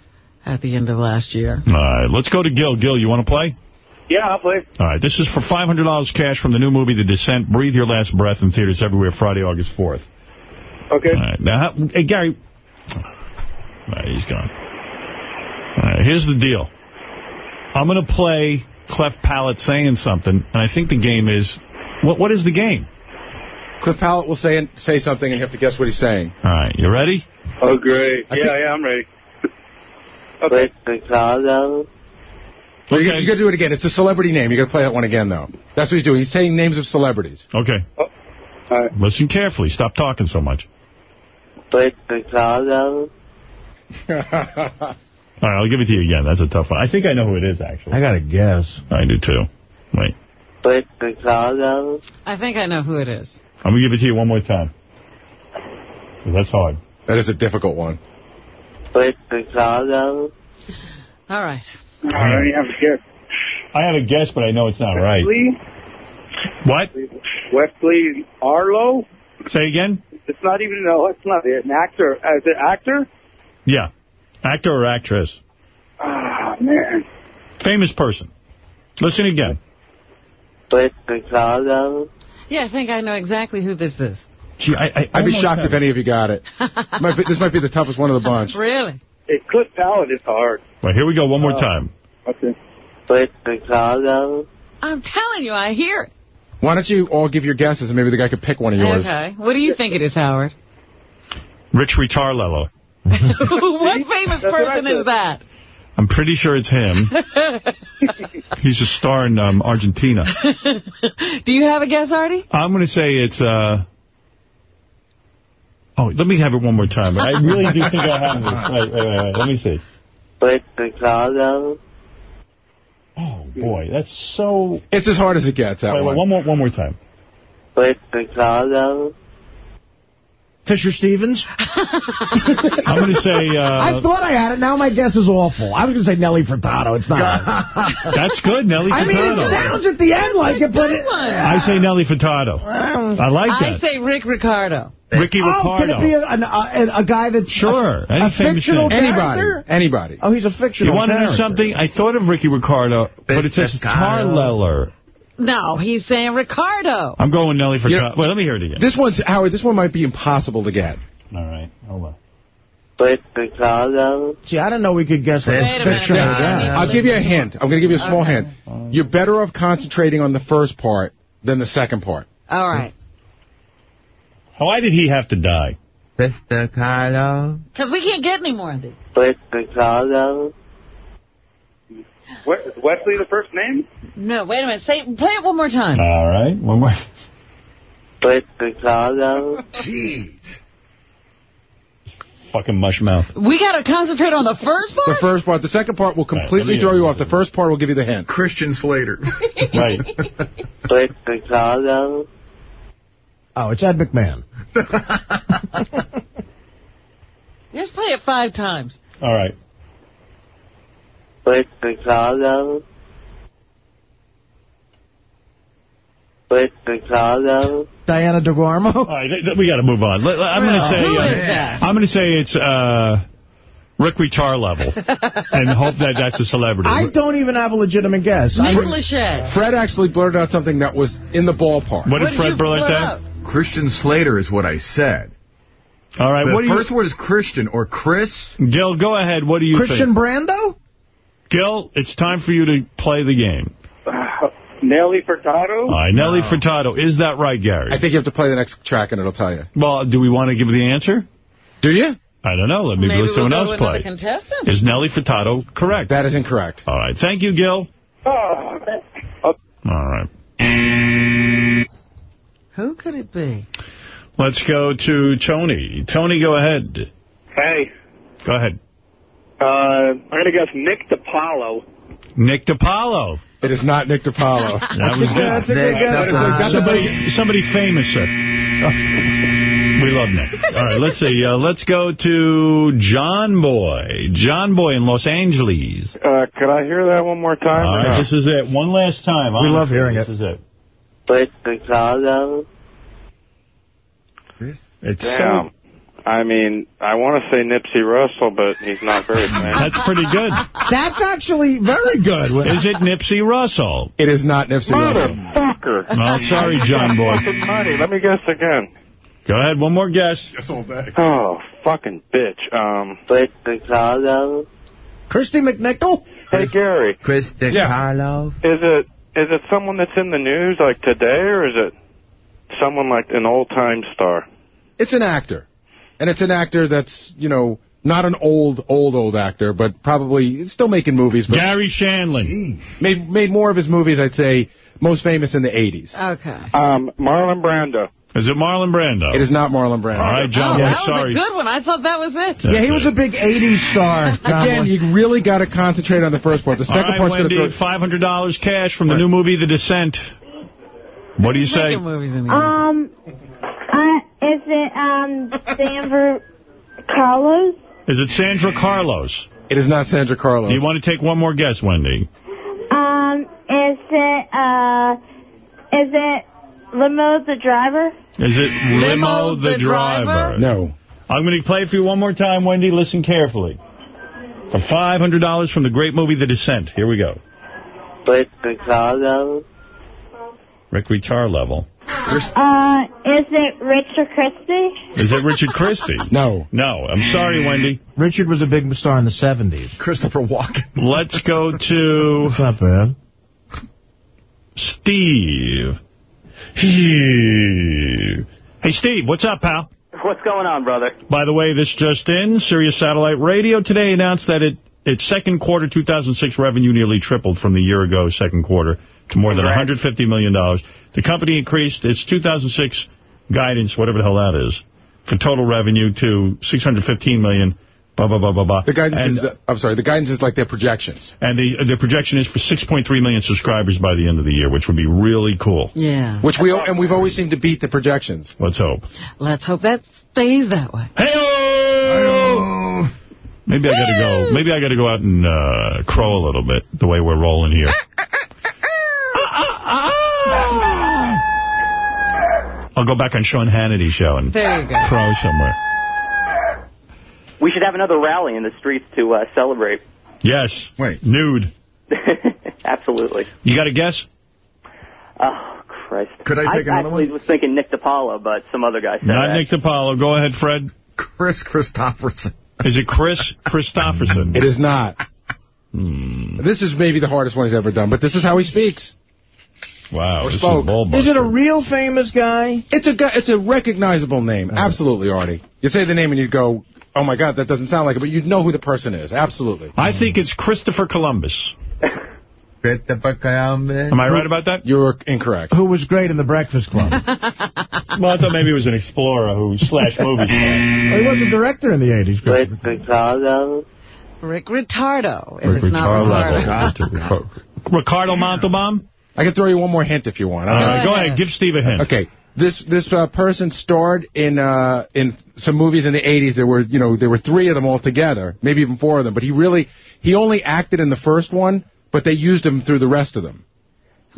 at the end of last year. All right. Let's go to Gil. Gil, you want to play? Yeah, I'll play. All right. This is for $500 cash from the new movie The Descent. Breathe Your Last Breath in theaters everywhere Friday, August 4th. Okay. All right. Now, how, hey, Gary. All right, he's gone. All right, here's the deal. I'm going to play Clef Palette saying something, and I think the game is... What What is the game? Cliff Pallet will say say something, and you have to guess what he's saying. All right, you ready? Oh, great. I yeah, yeah, I'm ready. okay. Well, you, you got to do it again. It's a celebrity name. You got to play that one again, though. That's what he's doing. He's saying names of celebrities. Okay. Oh, all right. Listen carefully. Stop talking so much. All right, I'll give it to you again. That's a tough one. I think I know who it is, actually. I got to guess. I do, too. Wait. I think I know who it is. I'm going to give it to you one more time. That's hard. That is a difficult one. All right. I already have a guess. I have a guess, but I know it's not right. Wesley? What? Wesley Arlo? Say again? It's not even, no, it's not an actor. Uh, is it actor? Yeah. Actor or actress? Ah, man. Famous person. Listen again. Yeah, I think I know exactly who this is. Gee, I, I I'd be shocked if any of you got it. Might be, this might be the toughest one of the bunch. Really? It Cliff Pallet is hard. Well, here we go one more Uh, time. Okay. I'm telling you, I hear it. Why don't you all give your guesses, and maybe the guy could pick one of yours. Okay. What do you think it is, Howard? Rich Ritarlello. what famous That's what I person is that? I'm pretty sure it's him. He's a star in um, Argentina. do you have a guess, Artie? I'm going to say it's... Uh... Oh, let me have it one more time. I really do think I have this. Wait, wait, wait, wait. Let me see. Oh, boy. That's so... It's as hard as it gets, that Wait, wait, one. one more, one more time. Fisher Stevens? I'm going to say... I Uh, thought I had it. Now my guess is awful. I was going to say Nelly Furtado. It's not. that's good, Nelly Furtado. I mean, it sounds at the end like it, but it... I say Nelly Furtado. I like that. I that. say Rick Ricardo. Ricky Oh, can it be a, an, a, a guy that's Sure. a, Any a fictional thing. Anybody. character? Anybody. Oh, he's a fictional. You want to know something? I thought of Ricky Ricardo, but it says Tarleller. No, he's saying Ricardo. I'm going Nelly Furtado. Yeah. Wait, let me hear it again. This one's, Howard, this one might be impossible to get. All right. Hold on. With Chicago. See, I don't know we could guess like Wait a a minute. fictional I guy. need to I'll give you a hint. I'm going to give you a small Okay. hint. You're better off concentrating on the first part than the second part. All right. Why did he have to die? Mr. Carlo. Because we can't get any more of these. With Chicago. What, is Wesley the first name? No, wait a minute. Say, play it one more time. All right. One more. With Chicago. Jeez. Fucking mush mouth. We got to concentrate on the first part? The first part. The second part will completely me- throw you off. The first part will give you the hint. Christian Slater. Right. With Chicago. Oh, it's Ed McMahon. Just play it five times. All right. With Chicago. With Chicago. Diana DeGarmo. All right, th- th- we got to move on. Let- let- I'm going to say. Who uh, is that? I'm going to say it's uh, Rick Richar level, and hope that that's a celebrity. I don't even have a legitimate guess. Nick Lachey. Fred actually blurted out something that was in the ballpark. what What did did Fred you blurt blurt out? out? Christian Slater is what I said. All right. The what do you? first word is Christian or Chris. Gil, go ahead. What do you Christian think? Brando? Gil, it's time for you to play the game. Nelly Furtado? All right, Nelly Furtado. Is that right, Gary? I think you have to play the next track and it'll tell you. well, do we want to give the answer? Do you? I don't know. Let me Maybe let we'll someone else to play. another contestant. Is Nelly Furtado correct? That is incorrect. All right. Thank you, Gil. Oh, All right. Who could it be? Let's go to Tony. Tony, go ahead. hey, Go ahead. Uh, I'm going to guess Nick DiPaolo. Nick DiPaolo. It is not Nick DiPaolo. That was That's a good, that's a good guess. Somebody, somebody famous. We love Nick. All right, let's see. Uh, let's go to John Boy. John Boy in Los Angeles. Uh, could I hear that one more time? All right, this is it. One last time. We love Honestly, hearing this is it. With Chicago. It's Damn. so, I mean, I want to say Nipsey Russell, but he's not very famous. that's pretty good. That's actually very good. Is it Nipsey Russell? It is not Nipsey Russell. Motherfucker. Oh, sorry, John Boy. Fucking money. Let me guess again. Go ahead, one more guess. Oh, fucking bitch. Um, With Chicago. Kristy McNichol? hey, Gary, Chris Yeah. is it is it someone that's in the news like today, or is it someone like an old-time star? It's an actor. And it's an actor that's, you know, not an old, old, old actor, but probably still making movies. But Gary Shanley. made, made more of his movies, I'd say, most famous in the 80s. Okay. Um, Marlon Brando. Is it Marlon Brando? It is not Marlon Brando. All right, John oh, Boy, that was sorry. a good one. I thought that was it. Yeah, he was a big 80s star. Again, you really got to concentrate on the first part. The second right, part's going to throw... $500 cash from the new movie, The Descent. What do you say? Making movies in the Um, uh, is it, um, Denver Carlos? Is it Sandra Carlos? It is not Sandra Carlos. Do you want to take one more guess, Wendy? Um, is it, uh, is it Limo the driver? Is it Limo, the, driver? No. I'm going to play it for you one more time, Wendy. Listen carefully. For $500 from the great movie, The Descent. Here we go. With Chicago. Rick Richar level. Uh, is it Richard Christie? Is it Richard Christie? No. No. I'm sorry, Wendy. Richard was a big star in the 70s. Christopher Walken. Let's go to It's not bad. Steve. Hey, Steve, what's up, pal? What's going on, brother? By the way, this just in, Sirius Satellite Radio today announced that it its second quarter 2006 revenue nearly tripled from the year ago second quarter to more than $150 million. The company increased its 2006 guidance, whatever the hell that is, for total revenue to 615 million. Blah, blah, blah, blah, blah. The guidance and, is, uh, I'm sorry, the guidance is like their projections. and the the projection is for 6.3 million subscribers by the end of the year, which would be really cool. Yeah. Which we, and we've always seemed to beat the projections. Let's hope. Let's hope that stays that way. Hey, Maybe I got to go. Maybe I got to go out and uh, crow a little bit the way we're rolling here. I'll go back on Sean Hannity's show and There go. crow somewhere. We should have another rally in the streets to uh, celebrate. Yes. Wait. Nude. Absolutely. You got a guess? Oh, Christ. Could I take I another actually was thinking Nick DiPaolo, but some other guy said Not that. Nick DiPaolo. Go ahead, Fred. Kris Kristofferson. Is it Kris Kristofferson? It is not. Hmm. This is maybe the hardest one he's ever done, but this is how he speaks. Wow. Or this is spoke. Is it a real famous guy? It's a guy, it's a recognizable name. Uh-huh. Absolutely, Artie. You say the name and you'd go, oh my God, that doesn't sound like it, but you'd know who the person is. Absolutely. I think it's Christopher Columbus. Am Am I right about that? You're incorrect. Who was great in The Breakfast Club? Well, I thought maybe it was an explorer who slashed movies. Well, he was a director in the 80s. Rick Ricardo. Rick Retardo, if Rick it's not Ricardo. Ricardo. Ricardo Montalban? I can throw you one more hint if you want. All right, go ahead. Give Steve a hint. Okay. This this uh, person starred in uh, in some movies in the 80s. There were you know there were three of them all together, maybe even four of them. But he really he only acted in the first one, but they used him through the rest of them.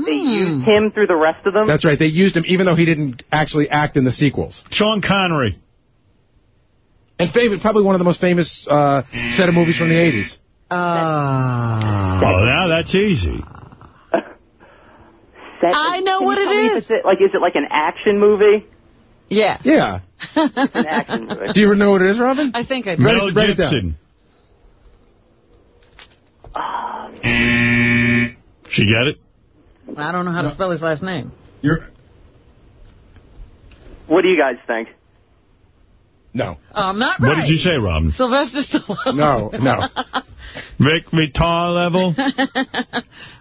They used him through the rest of them? That's right. They used him even though he didn't actually act in the sequels. Sean Connery. And famous, probably one of the most famous uh, set of movies from the 80s. Uh, Well, now that's easy. Set- I know Can what you it tell me if is. it's uh, like, is it like an action movie? Yes. Yeah. It's an action movie. Do you know what it is, Robin? I think I do. Mel write it down. Gibson. Um, she got it? I don't know how to spell his last name. You're What do you guys think? no, Oh, I'm not What did you say, Robin? Sylvester Stallone. no, no. Rick Vitar level?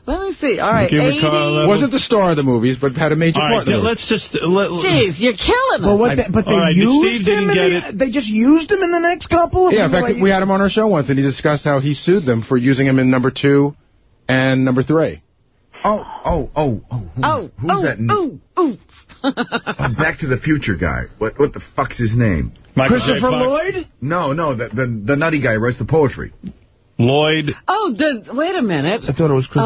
Let me see. All right, 80. Wasn't the star of the movies, but had a major All part. right, in let's just... Uh, let, Jeez, you're killing us. Well, what? They, but they All right, but used Steve him. didn't get the, They just used him in the next couple. Yeah, in fact, Like- we had him on our show once, and he discussed how he sued them for using him in number two and number three. Oh, oh, oh, oh. Who, Oh, who's oh, that? ooh, ooh. Oh, Back to the Future guy. What what the fuck's his name? Michael Christopher Lloyd. No, no, the, the the nutty guy writes the poetry. Lloyd. Oh, the, wait a minute. I thought it was Christopher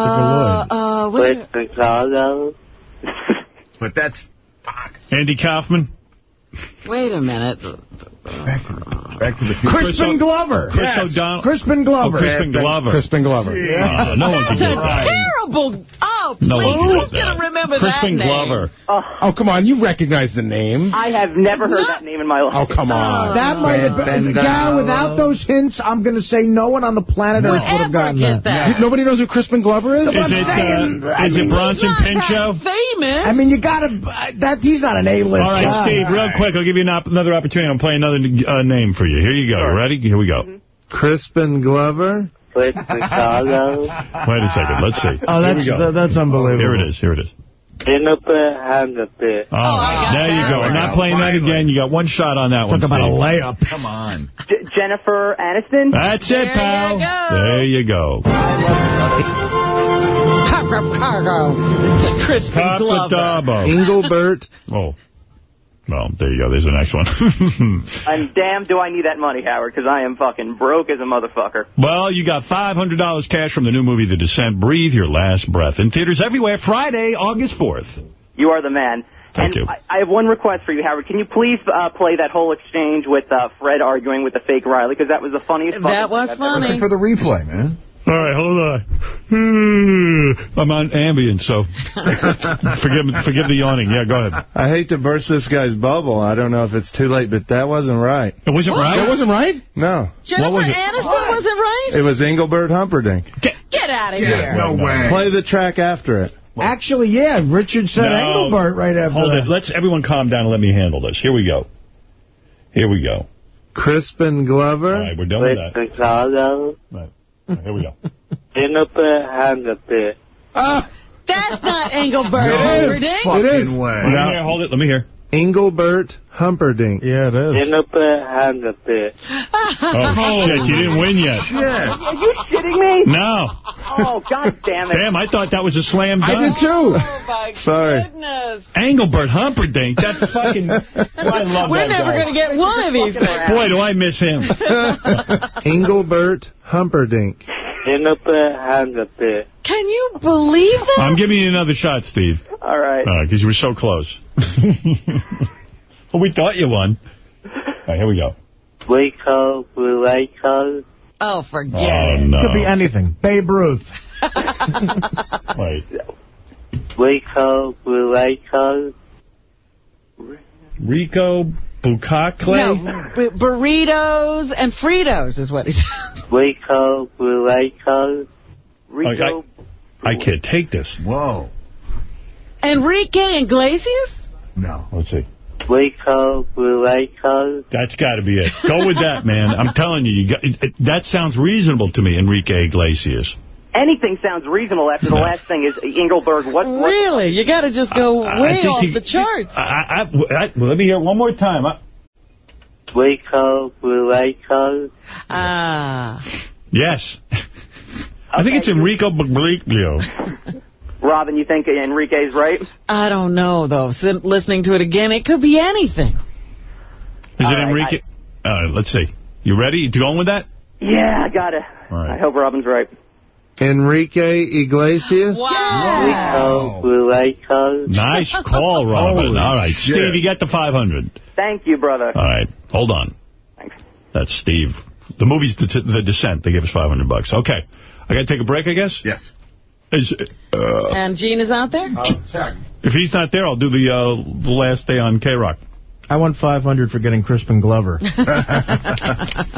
Uh, uh, wait a Rick But that's Andy Kaufman. Wait a minute. back to, back to the Future. Crispin Glover. Chris Yes. O'Donnell. Crispin Glover. Oh, Crispin Glover. Crispin Glover. Uh, no one can That's get a right. terrible. Oh, please. No one Who's going to remember Crispin that name? Glover. Oh, come on, you recognize the name. I have never heard that name in my life. Oh, come on. That might have been, guy, without those hints, I'm going to say no one on the planet Earth would have gotten that. that. Nobody knows who Crispin Glover is? Is I'm it, saying, uh, I is it Bronson Pinchot? famous. I mean, you got to, that, he's not an A-list All right, guy. Steve, real quick, I'll give you an op another opportunity. I'm playing another uh, name for you. Here you go. Ready? Here we go. Crispin Glover. Rick Ricardo. Wait a second. Let's see. Oh, Here that's, we go. that, that's unbelievable. Here it is. Here it is. Jennifer Hannity. Oh, I got there you go. I'm not playing that again. You got one shot on that one, Talk about a layup. Come on. J- Jennifer Aniston? That's it, pal. you go. There you go. Cargo. Cargo. Crispin Glover. Cockatabo. Engelbert. Oh. Well, there you go. There's the next one. And damn, do I need that money, Howard, because I am fucking broke as a motherfucker. well, you got $500 cash from the new movie The Descent. Breathe your last breath. In theaters everywhere Friday, August 4th. You are the man. Thank and you. I, I have one request for you, Howard. Can you please uh, play that whole exchange with uh, Fred arguing with the fake Riley? Because that was the funniest fucking That was thing funny. For the replay, man. All right, hold on. Hmm, I'm on Ambien, so forgive forgive the yawning. Yeah, go ahead. I hate to burst this guy's bubble. I don't know if it's too late, but that wasn't right. It wasn't right? That wasn't right? No. Jennifer was it? Aniston wasn't right? It was Engelbert Humperdinck. Get out of here. No way. Play the track after it. Actually, yeah, Richard said No. Engelbert right after Hold that. it. Let's everyone calm down and let me handle this. Here we go. Here we go. Crispin Glover. All right, we're done with Rick that. Ricardo. Right. All right, here we go. Jennifer Hannity. Ah! That's not Engelbert No. Humperdinck. Fucking way. Let me hear. Hold it. Let me hear. Engelbert Humperdinck. Yeah, it is. Jennifer Hannity. Oh, shit. You didn't win yet. Are you shitting me? No. Oh, god damn it. Damn, I thought that was a slam dunk. I did too. Oh, my Sorry. goodness. Engelbert Humperdinck. That's fucking... I love We're that never going to get one of these things. Boy, do I miss him. Engelbert Humperdinck. Jennifer Hannity. Can you believe that? I'm giving you another shot, Steve. All right. Because you were so close. well, we thought you won. All right, here we go. Waco, Waco. Oh, forget Oh, it. no. Could be anything. Babe Ruth. Wait. Waco, Waco. Rico Bukkake? No, bu- burritos and Fritos is what he said. Rico, Rico. Oh, I, I can't take this. Whoa. Enrique Iglesias? No. Let's see. Rico, Rico. That's got to be it. Go with that, man. I'm telling you, you got, it, it- that sounds reasonable to me, Enrique Iglesias. Anything sounds reasonable after the last thing is Engelberg. What? what Really? You got to just go I way think off he- the charts. I, I, I, well, let me hear it one more time. I, Rico, Rico. Ah. yes. I think it's Enrico Bagliglio. Robin, you think Enrique's right? I don't know, though. Sim- listening to it again, it could be anything. Is All it right, Enrique? Uh, let's see. You ready? You going with that? Yeah, I got it. All right. I hope Robin's right. Enrique Iglesias? Rico, Rico. Nice call, Robin. Holy All right. shit. Steve, you got the 500. Thank you, brother. All right. Hold on. Thanks. That's Steve. The movie's The, the Descent. They gave us 500 bucks. Okay. I got to take a break, I guess? Yes. Is, uh, And Gene is out there? if he's not there, I'll do the, uh, the last day on K-Rock. I want 500 for getting Crispin Glover.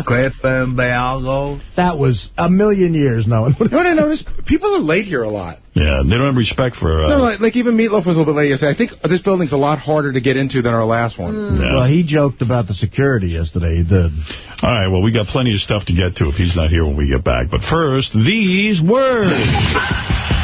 Crispin Balgo. That was a million years no one would You want to notice? People are late here a lot. Yeah, they don't have respect for... Uh, No, like, like even Meatloaf was a little bit late yesterday. I think this building's a lot harder to get into than our last one. Yeah. Well, he joked about the security yesterday. He did. All right, well, we got plenty of stuff to get to if he's not here when we get back. But first, these words.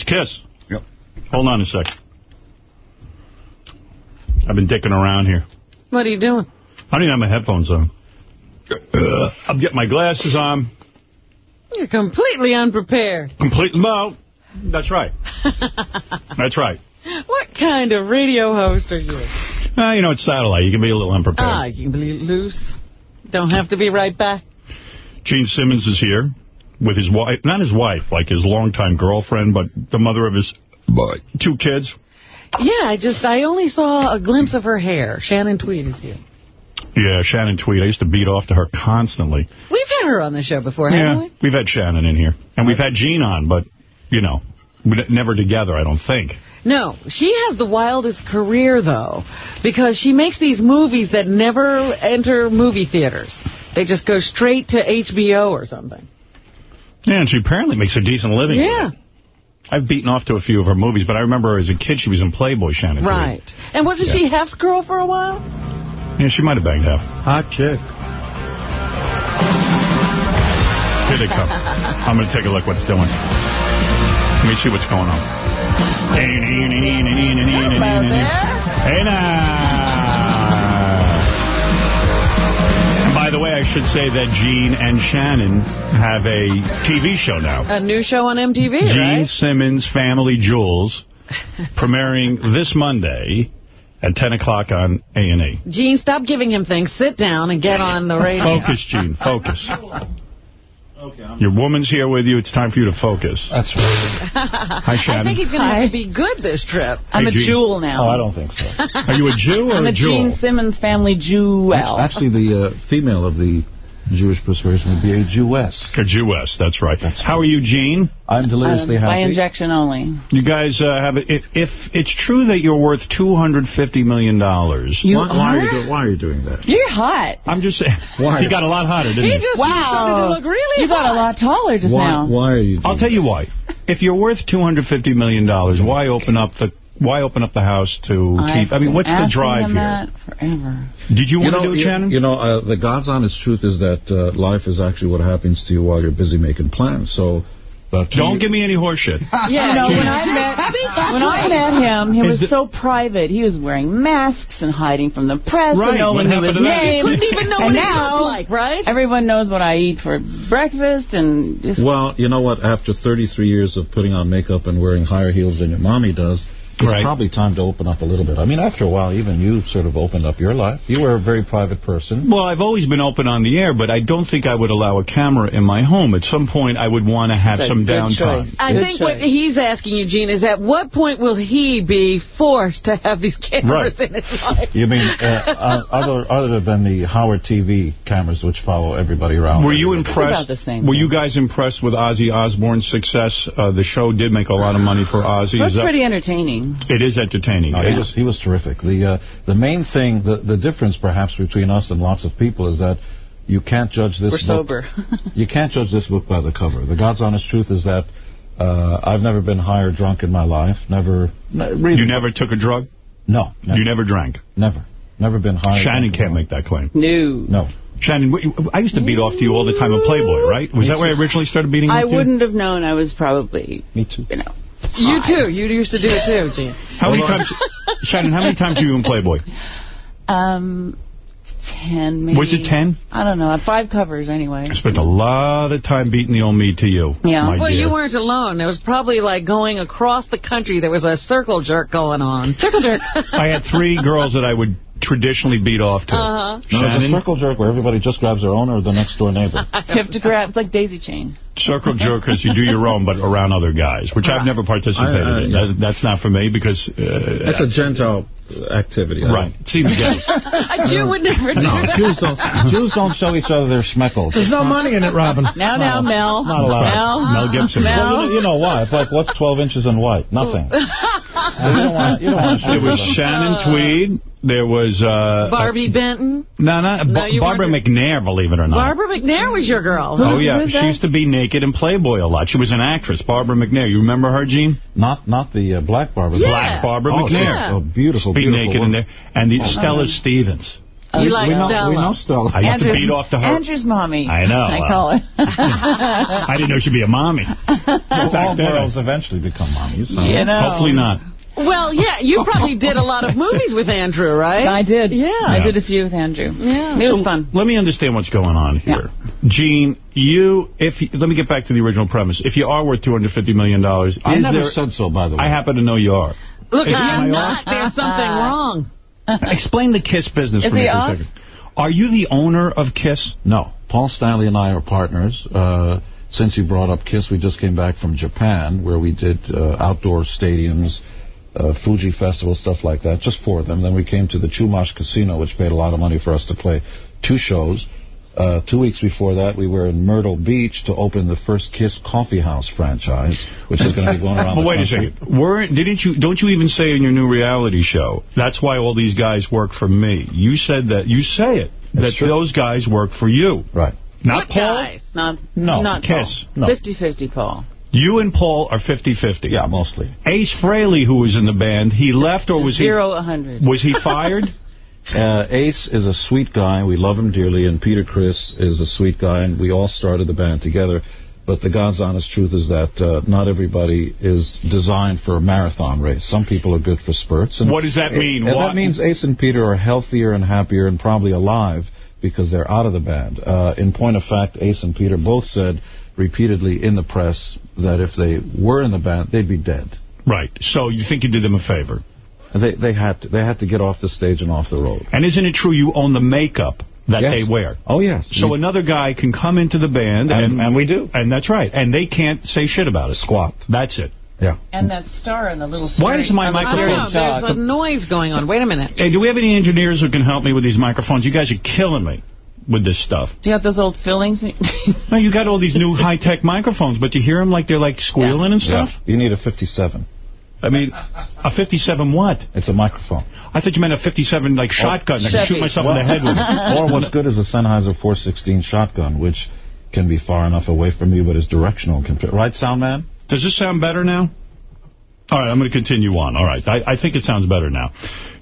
That's Kiss. Yep. Hold on a sec. I've been dicking around here. What are you doing? I don't even have my headphones on. I'm getting my glasses on. You're completely unprepared. Completely? No, that's right. That's right. What kind of radio host are you? Uh, you know, it's satellite. You can be a little unprepared. Ah, you can be loose. Don't have to be right back. Gene Simmons is here with his wife, not his wife, like his longtime girlfriend, but the mother of his two kids. Yeah, I just, I only saw a glimpse of her hair. Shannon Tweed is here. Yeah, Shannon Tweed. I used to beat off to her constantly. We've had her on the show before, haven't Yeah, we? we've had Shannon in here. And we've had Gene on, but, you know, never together, I don't think. No, she has the wildest career, though, because she makes these movies that never enter movie theaters. They just go straight to HBO or something. Yeah, and she apparently makes a decent living. Yeah, it. I've beaten off to a few of her movies, but I remember as a kid she was in Playboy, Shannon Tweed. right. And wasn't Yeah. she Hef's girl for a while? Yeah, she might have banged half. Hot chick. Here they come. I'm going to take a look what's it's doing. Let me see what's going on. Hey now. I should say that Gene and Shannon have a TV show now. A new show on MTV, Gene right? Simmons Family Jewels, premiering this Monday at 10 o'clock on A&E. Gene, stop giving him things. Sit down and get on the radio. Focus, Gene, focus. Your woman's here with you. It's time for you to focus. That's right. Hi, Shannon. I think he's going to have to be good this trip. I'm Hey, Gene. Oh, I don't think so. Are you a Jew or I'm a a Gene Simmons family Jewel. Actually, the uh, female of the Jewish persuasion would be a Jewess. A Jewess, that's right. That's How are you, Gene? I'm deliriously Um, by injection only. You guys uh, have if, if it's true that you're worth $250 million. You why, why, are you do, why are you doing that? You're hot. I'm just saying. Why? He got a lot hotter, didn't he? He just Wow. started to look really You got a lot taller just Why, now. why are you doing I'll tell you why. If you're worth $250 million, dollars, why open up the why open up the house to keep? I mean, what's the drive here? that forever. Did you want know, to do it, you, Shannon? You know, uh, the God's honest truth is that uh, life is actually what happens to you while you're busy making plans. So But Don't give me any horseshit. Yeah, you know, when I met when I met him, he Is was the- so private. He was wearing masks and hiding from the press, Right, and no one knew his name. Couldn't even know and what he looked like, right? Everyone knows what I eat for breakfast, and just Well, you know what? After 33 years of putting on makeup and wearing higher heels than your mommy does, it's Right. probably time to open up a little bit. I mean, after a while, even you sort of opened up your life. You were a very private person. Well, I've always been open on the air, but I don't think I would allow a camera in my home. At some point, I would want to have That's a some good downtime. choice. I Good think what he's asking you, Gene, is at what point will he be forced to have these cameras Right. in his life? You mean uh, uh, other other than the Howard TV cameras, which follow everybody around? Were you everywhere? impressed? about the same Were thing. you guys impressed with Ozzy Osbourne's success? Uh, the show did make a lot of money for Ozzy. That's Is that- pretty entertaining. It is entertaining. No, he was he was terrific. The uh, the main thing, the the difference perhaps between us and lots of people is that you can't judge this. We're book, sober. you can't judge this book by the cover. The God's honest truth is that uh, I've never been high or drunk in my life. Never. ne- really, You never took a drug? No. Never, You never drank? Never. Never been high. Shannon can't make that claim. No. No. Shannon, I used to beat off to you all the time in Playboy, right? Was that where I originally started beating you? I off to you? wouldn't have known I was probably, Me too. you know. You too. You used to do it too, Gene. How many times, Shannon, how many times were you in Playboy? Um, ten maybe. Was it 10? I don't know. I had Five covers anyway. I spent a lot of time beating the old me to you. Yeah. my Well, dear. you weren't alone. It was probably like going across the country. There was a circle jerk going on. Circle jerk. I had three girls that I would traditionally beat off to. Uh-huh. No, there's a circle jerk where everybody just grabs their own or the next door neighbor. You have to grab. It's like daisy chain. Circle jerkers, you do your own, but around other guys, which I've never participated I- I- in. yeah. That, that's not for me because... Uh, That's a Gentile activity. I Right. Seems gay. a Jew would never do No, that. Jews don't, Jews don't show each other their schmeckles. There's no money in it, Robin. Now, now, Mel. Not allowed. Mel. Mel Gibson. Mel. Well, you, know, why? It's like, what's 12 inches in white? Nothing. you don't want you don't want to show There was yourself. Shannon Tweed. There was... Uh, Barbie Benton. No, no, No, Barbara McNair, believe it or not. Barbara McNair was your girl. Oh, yeah. She used to be naked in Playboy a lot. She was an actress, Barbara McNair. You remember her, Gene? Not not the uh, black Barbara. Yeah. Black Barbara Oh, McNair. she's a beautiful, Be beautiful naked in there. And the Stella Stevens. You like we know, Stella. We know Stella. I used to Andrew's- beat off to her. Andrew's mommy. I know, I uh, call her. I didn't know she'd be a mommy. All Back then. girls eventually become mommies. so- You know. Hopefully not. Well, yeah, you probably did a lot of movies with Andrew, right? I did. Yeah. I did a few with Andrew. Yeah. It was So, fun. Let me understand what's going on here. Gene, you, if you, let me get back to the original premise. If you are worth $250 million, dollars, I never there, said so, by the way. I happen to know you are. Look, Is- I'm am I not. There's something wrong. Explain the KISS business Is for me he for a second. Are you the owner of KISS? No. Paul Stanley and I are partners. Uh, since you brought up KISS, we just came back from Japan, where we did uh, outdoor stadiums, uh, Fuji Festival, stuff like that, just for them. Then we came to the Chumash Casino, which paid a lot of money for us to play two shows. Uh, two weeks before that, we were in Myrtle Beach to open the first Kiss Coffee House franchise, which is going to be going around But the wait a country. second. Weren't, didn't you, don't you even say in your new reality show, that's why all these guys work for me. You said that, you say it, that true. those guys work for you. Right. Not What Paul. guys? Not, No, not Kiss. Paul. No. 50-50, Paul. You and Paul are 50-50. Yeah, mostly. Ace Frehley, who was in the band, he left or was Zero, a hundred. was he fired? Uh, Ace is a sweet guy. We love him dearly. And Peter Criss is a sweet guy. And we all started the band together. But the God's honest truth is that uh, not everybody is designed for a marathon race. Some people are good for spurts. And What does that mean? And What- that means Ace and Peter are healthier and happier and probably alive because they're out of the band. Uh, in point of fact, Ace and Peter both said repeatedly in the press that if they were in the band, they'd be dead. right. So you think you did them a favor. They they had to, they had to get off the stage and off the road. And isn't it true you own the makeup that Yes. they wear? Oh yes. So We- another guy can come into the band, And- and, and we do. And that's right. And they can't say shit about it. Squat. That's it. Yeah. And that star in the little... Why is my on the I microphone- don't know. There's a noise going on. Wait a minute. Hey, do we have any engineers who can help me with these microphones? You guys are killing me with this stuff. Do you have those old fillings? No, you got all these new high-tech microphones, but you hear them like they're like squealing and Yeah. stuff? You need a 57. I mean, a 57 what? It's a microphone. I thought you meant a 57 like oh. shotgun. I can shoot Chevy. myself in the head with it. or what's good is a Sennheiser 416 shotgun, which can be far enough away from you, but is directional. Can- Right, sound man? Does this sound better now? All right, I'm going to continue on. All right, I, I think it sounds better now.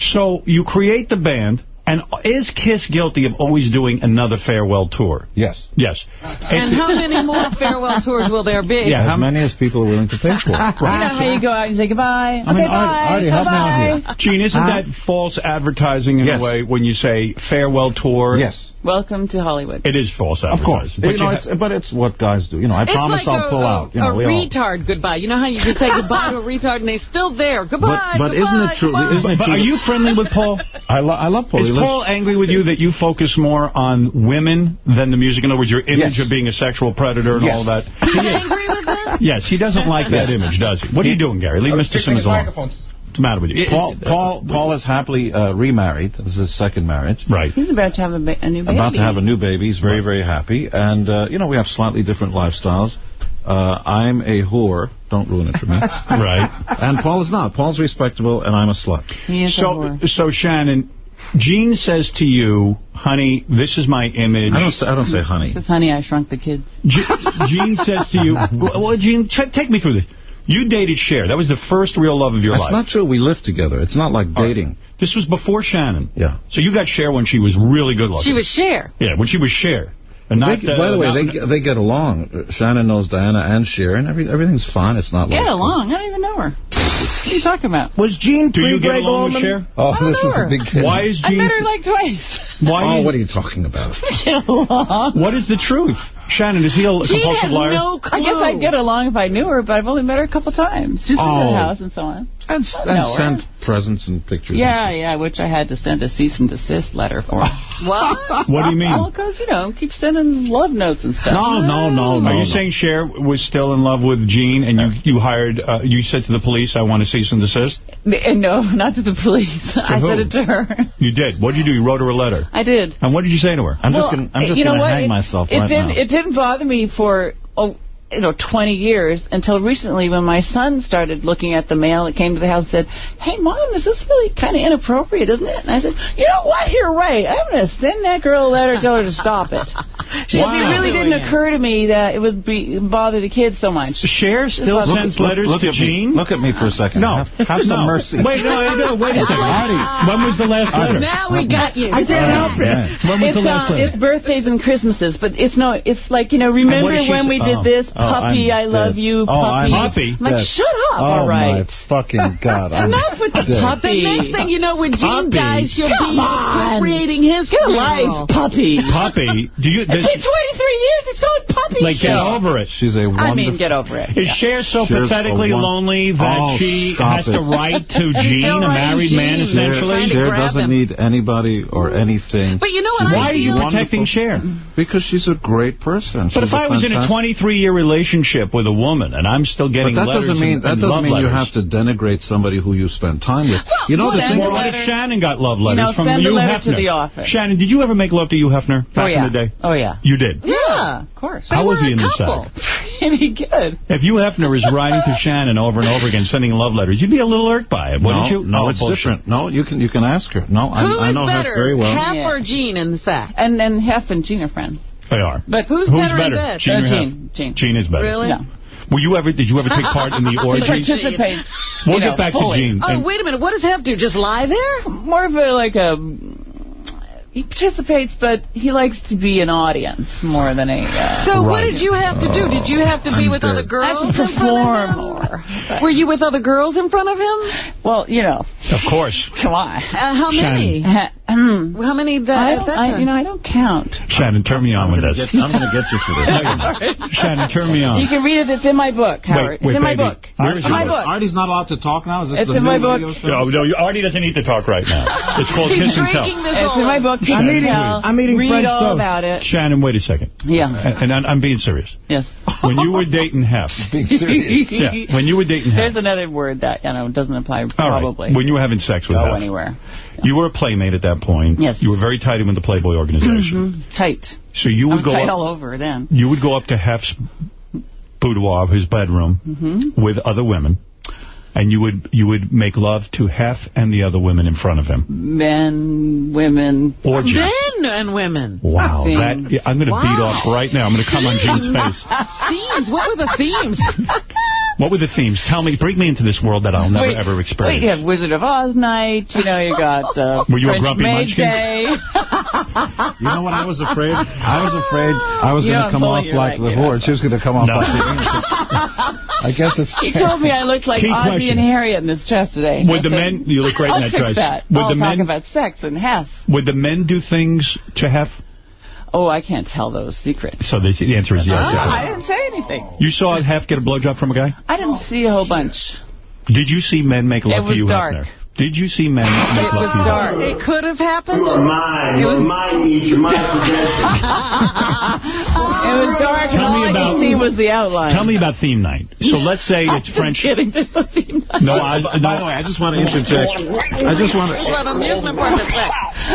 So you create the band, and is Kiss guilty of always doing another farewell tour? Yes. Yes. And how many more farewell tours will there be? Yeah, as many as people are willing to pay for. right. You know how you go out and say goodbye. I okay, mean, Artie, bye. Bye, bye. Gene, isn't uh, that false advertising in yes. a way when you say farewell tour? Yes. Welcome to Hollywood. It is false Of course. But, you know, it's, but it's what guys do. You know, I it's promise like I'll a, pull a, out. You know, a retard all... goodbye. You know how you can say goodbye to a retard and they're still there. Goodbye, But, but goodbye, isn't it true? Goodbye. Isn't it true? Are you friendly with Paul? I, lo I love Paul. Is Paul angry with you that you focus more on women than the music? In other words, your image yes. of being a sexual predator and yes. all that. He's angry with that? Yes, he doesn't like that image, does he? What are you doing, Gary? Leave Mr. Simmons alone the matter with you? Paul Paul, Paul is happily uh, remarried. This is his second marriage. Right. He's about to have a, a new baby. About to have a new baby. He's very, very happy. And, uh, you know, we have slightly different lifestyles. Uh, I'm a whore. Don't ruin it for me. right. And Paul is not. Paul's respectable, and I'm a slut. He is so, a whore. So, Shannon, Gene says to you, honey, this is my image. I don't say, I don't say honey. This says, honey, I shrunk the kids. Gene says to you, well, Gene, take me through this. You dated Cher. That was the first real love of your That's life. That's not true. We lived together. It's not like dating. Right. This was before Shannon. Yeah. So you got Cher when she was really good looking. She was Cher. Yeah, when she was Cher. And not, they, uh, by the way, they they get along. Shannon knows Diana and Cher, and every, everything's fine. It's not get like... Get along? I don't even know her are you talking about? Was Gene Do you get along with Cher? Oh, this sure. is a big kid. Why is Gene... I met her like twice. Why oh, what are you talking about? get along. What is the truth? Shannon, is he a Gene compulsive liar? no clue. I guess I'd get along if I knew her, but I've only met her a couple times. Just oh. the house and so on. And, and sent presents and pictures. Yeah, and yeah, which I had to send a cease and desist letter for. what? what do you mean? Well, because, you know, keep sending love notes and stuff. No, no, no, oh. no. Are you no. saying Cher was still in love with Gene and you, you hired, uh, you said to the police, I want a cease and desist? Eh, no, not to the police. To I who? said it to her. You did? What did you do? You wrote her a letter? I did. And what did you say to her? I'm well, just going to hang myself it right didn't, now. It didn't bother me for... Oh, you know, 20 years until recently when my son started looking at the mail that came to the house and said, hey, Mom, is this really kind of inappropriate, isn't it? And I said, you know what? You're right. I'm going to send that girl a letter tell her to stop it. Because wow. it really didn't occur to me that it would be, bother the kids so much. Cher still look, sends look, letters look, to Gene? Look at me for a second. No. Have, have some no. mercy. Wait, no, no, wait a second. When was the last letter? Now we got you. I didn't help it. When was it's, the last uh, letter? It's birthdays and Christmases, but it's no, it's like, you know, remember when we did oh. this? Oh, puppy, I I love dead. you, oh, puppy. Oh, puppy? I'm like, shut up, oh, all right. my fucking God. I'm Enough with the puppy. The next thing you know, when Gene puppy. dies, you'll Come be on. creating his Good life, puppy. Puppy? Do you, does, it's been 23 years. It's called puppy Like, get over it. She's a wonderful... I mean, get over it. Is yeah. Cher so Cher's pathetically lonely that oh, she has it. to write to Gene, a married Gene. man, essentially? Cher doesn't him. need anybody or anything. But you know what Why are you protecting Cher? Because she's a great person. But if I was in a 23-year relationship, relationship with a woman, and I'm still getting but that doesn't mean, That doesn't mean you have to denigrate somebody who you spend time with. Well, you know the thing if Shannon got love letters you know, from send Hugh letter Hefner. To the office. Shannon, did you ever make love to you, Hefner back oh, yeah. in the day? Oh, yeah. You did? Yeah, of course. How was he in the sack? Pretty good. If you Hefner is writing to Shannon over and over again, sending love letters, you'd be a little irked by it, wouldn't no, you? No, oh, it's bullshit. different. No, you can you can ask her. No, I, I know better, her very well. Who is better, Hef or Gene in the sack? And, and Hef and Gene are friends. They are. But who's, who's better, better? Gene, oh, Gene. Gene. Gene is better. Really? No. Were you ever? Did you ever take part in the orgy? Participate. We'll you know, get back fully. to Gene. Oh, wait a minute. What does Hef do? Just lie there? More of a like a he participates, but he likes to be an audience more than a... Uh, so what did you have to do? Did you have to be I'm with dead. other girls I perform More. Right. Were you with other girls in front of him? Well, you know. Of course. Come on. Uh, how Shannon. many? Hmm. How many the, I, I you know, I don't count. Shannon, turn me on I'm with this. Get, I'm going to get you for this. Shannon, turn me on. You can read it. It's in my book, Howard. Wait, wait, it's in baby. my book. Where is my book. Artie's not allowed to talk now? Is this it's in my book. No, no, Artie doesn't need to talk right now. It's called Kiss and Tell. It's in my book. I'm eating, I'm eating Read French all about it. Shannon, wait a second. Yeah. And, and I'm being serious. Yes. When you were dating Hef. being serious. yeah. When you were dating Hef. There's another word that, you know, doesn't apply probably. Right. When you were having sex with Go Hef. Go anywhere. You were a playmate at that point. Yes. You were very tight in with the Playboy organization. Mm-hmm. Tight. So you would go tight up, all over then. You would go up to Hef's boudoir, his bedroom, mm -hmm. with other women and you would you would make love to Hef and the other women in front of him. Men, women. Orgies. Men and women. Wow. That, I'm going to wow. beat off right now. I'm going to come on Gene's face. Themes. What were the themes? Tell me, bring me into this world that I'll never Wait, ever Wait, experience. you have Wizard of Oz night. You know, you got uh, Were you a grumpy Maid munchkin? Day. You know what I was afraid? I was afraid I was going to come off like right, the yeah. horde. She was going to come off No. like the angel. I guess it's... He told me I looked like Key Ozzie and Harriet in this dress today. Would the men- you look great in I'll that fix dress. That. Would I'll the talk men- about sex and half. Would the men do things to Hef? Oh, I can't tell those secrets. So the, the answer is yes. Ah, I didn't say anything. You saw Hef get a blowjob from a guy? I didn't see a whole bunch. Did you see men make love It to was you, dark. Hefner? Did you see men make It love was to you? dark. It could have happened. mine. It was mine needs your mine It was dark, and Tell me all I about- could see was the outline. Tell me about theme night. So let's say it's French. kidding. There's no theme night. No, I, By the way, I just want to interject. I just want to... What amusement park is that?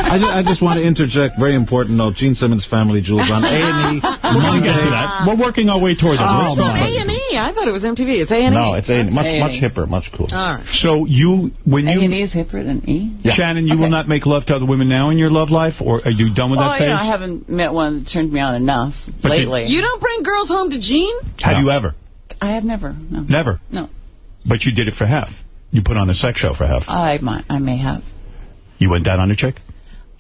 I just, I just want to interject. Very important note. Gene Simmons Family Jewels on A&E. We're going to get to that. Ah. We're working our way towards it. Oh, Let's It's talk. A&E. I thought it was MTV. It's A&E. No, it's A&E. Much, A&E. much hipper, much cooler. All right. So you, when you, A&E's hipper than E? Shannon, you will not make love to other women now in your love life, or are you done with Oh, that phase? yeah, I haven't met one that turned me on enough But lately. You don't bring girls home to Gene? Have you ever? I have never. No. Never. No. But you did it for Hef. You put on a sex show for Hef. I might. I may have. You went down on a chick?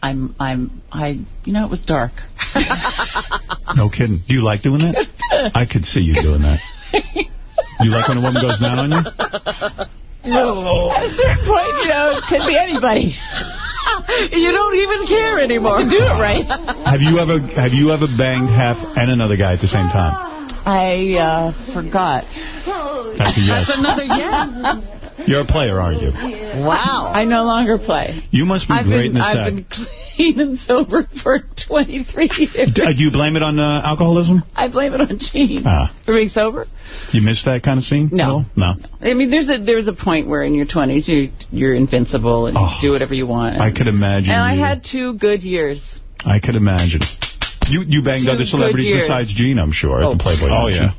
I'm. I'm. I. You know, it was dark. No kidding. Do you like doing that? I could see you doing that. You like when a woman goes down on you? At a certain point, you know, it could be anybody. you don't even care anymore. To do it right. Have you ever have you ever banged Hef and another guy at the same time? I uh, forgot. That's a yes. That's another yes. You're a player, aren't you? Wow. I no longer play. You must be I've great been, in the I've sack. been clean and sober for 23 years. Do, uh, do you blame it on uh, alcoholism? I blame it on Gene. Ah. For being sober? You miss that kind of scene? No. No. I mean, there's a there's a point where in your 20s you, you're invincible and you Oh, do whatever you want. I could imagine. and I had two good years. I could imagine. You you banged Two other celebrities besides Gene, I'm sure, at Oh. the Playboy Oh, Mansion. yeah.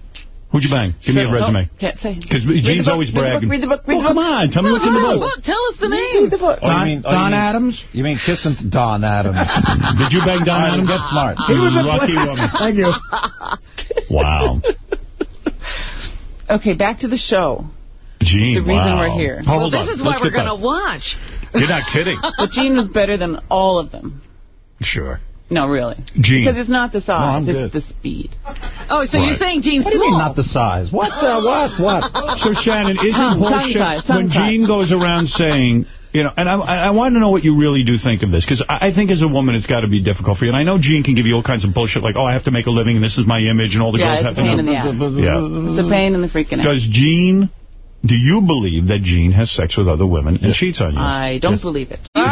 Who'd you bang? Give me a resume. Can't say. Because Gene's book, always read the book, bragging. Read the book. Read oh, the book. come on. Tell me what's in the book. Look, tell us the Read names. the book. Oh, you mean, oh, you Don mean- Adams? You mean kissing Don Adams? Did you bang Don Adams? Get smart. He was a lucky woman. Thank you. Wow. Okay, back to the show. Gene, The reason wow. we're here. Well, Hold this on. is why Let's we're going to watch. You're not kidding. But Gene was better than all of them. Sure. No, really. Gene. Because it's not the size, I'm it's good. the speed. Oh, so Right. you're saying Gene's What do you mean not the size? What? Uh, what? What? So, Shannon, isn't Tongue, tongue size, tongue when size. Gene goes around saying, you know, and I, I want to know what you really do think of this, because I, I think as a woman it's got to be difficult for you. And I know Gene can give you all kinds of bullshit, like, oh, I have to make a living, and this is my image, and all the Yeah, girls it's a have to pain in the ass. Yeah. It's a pain in the freaking ass. Does Gene, do you believe that Gene has sex with other women and cheats on you? I don't Yes. believe it. You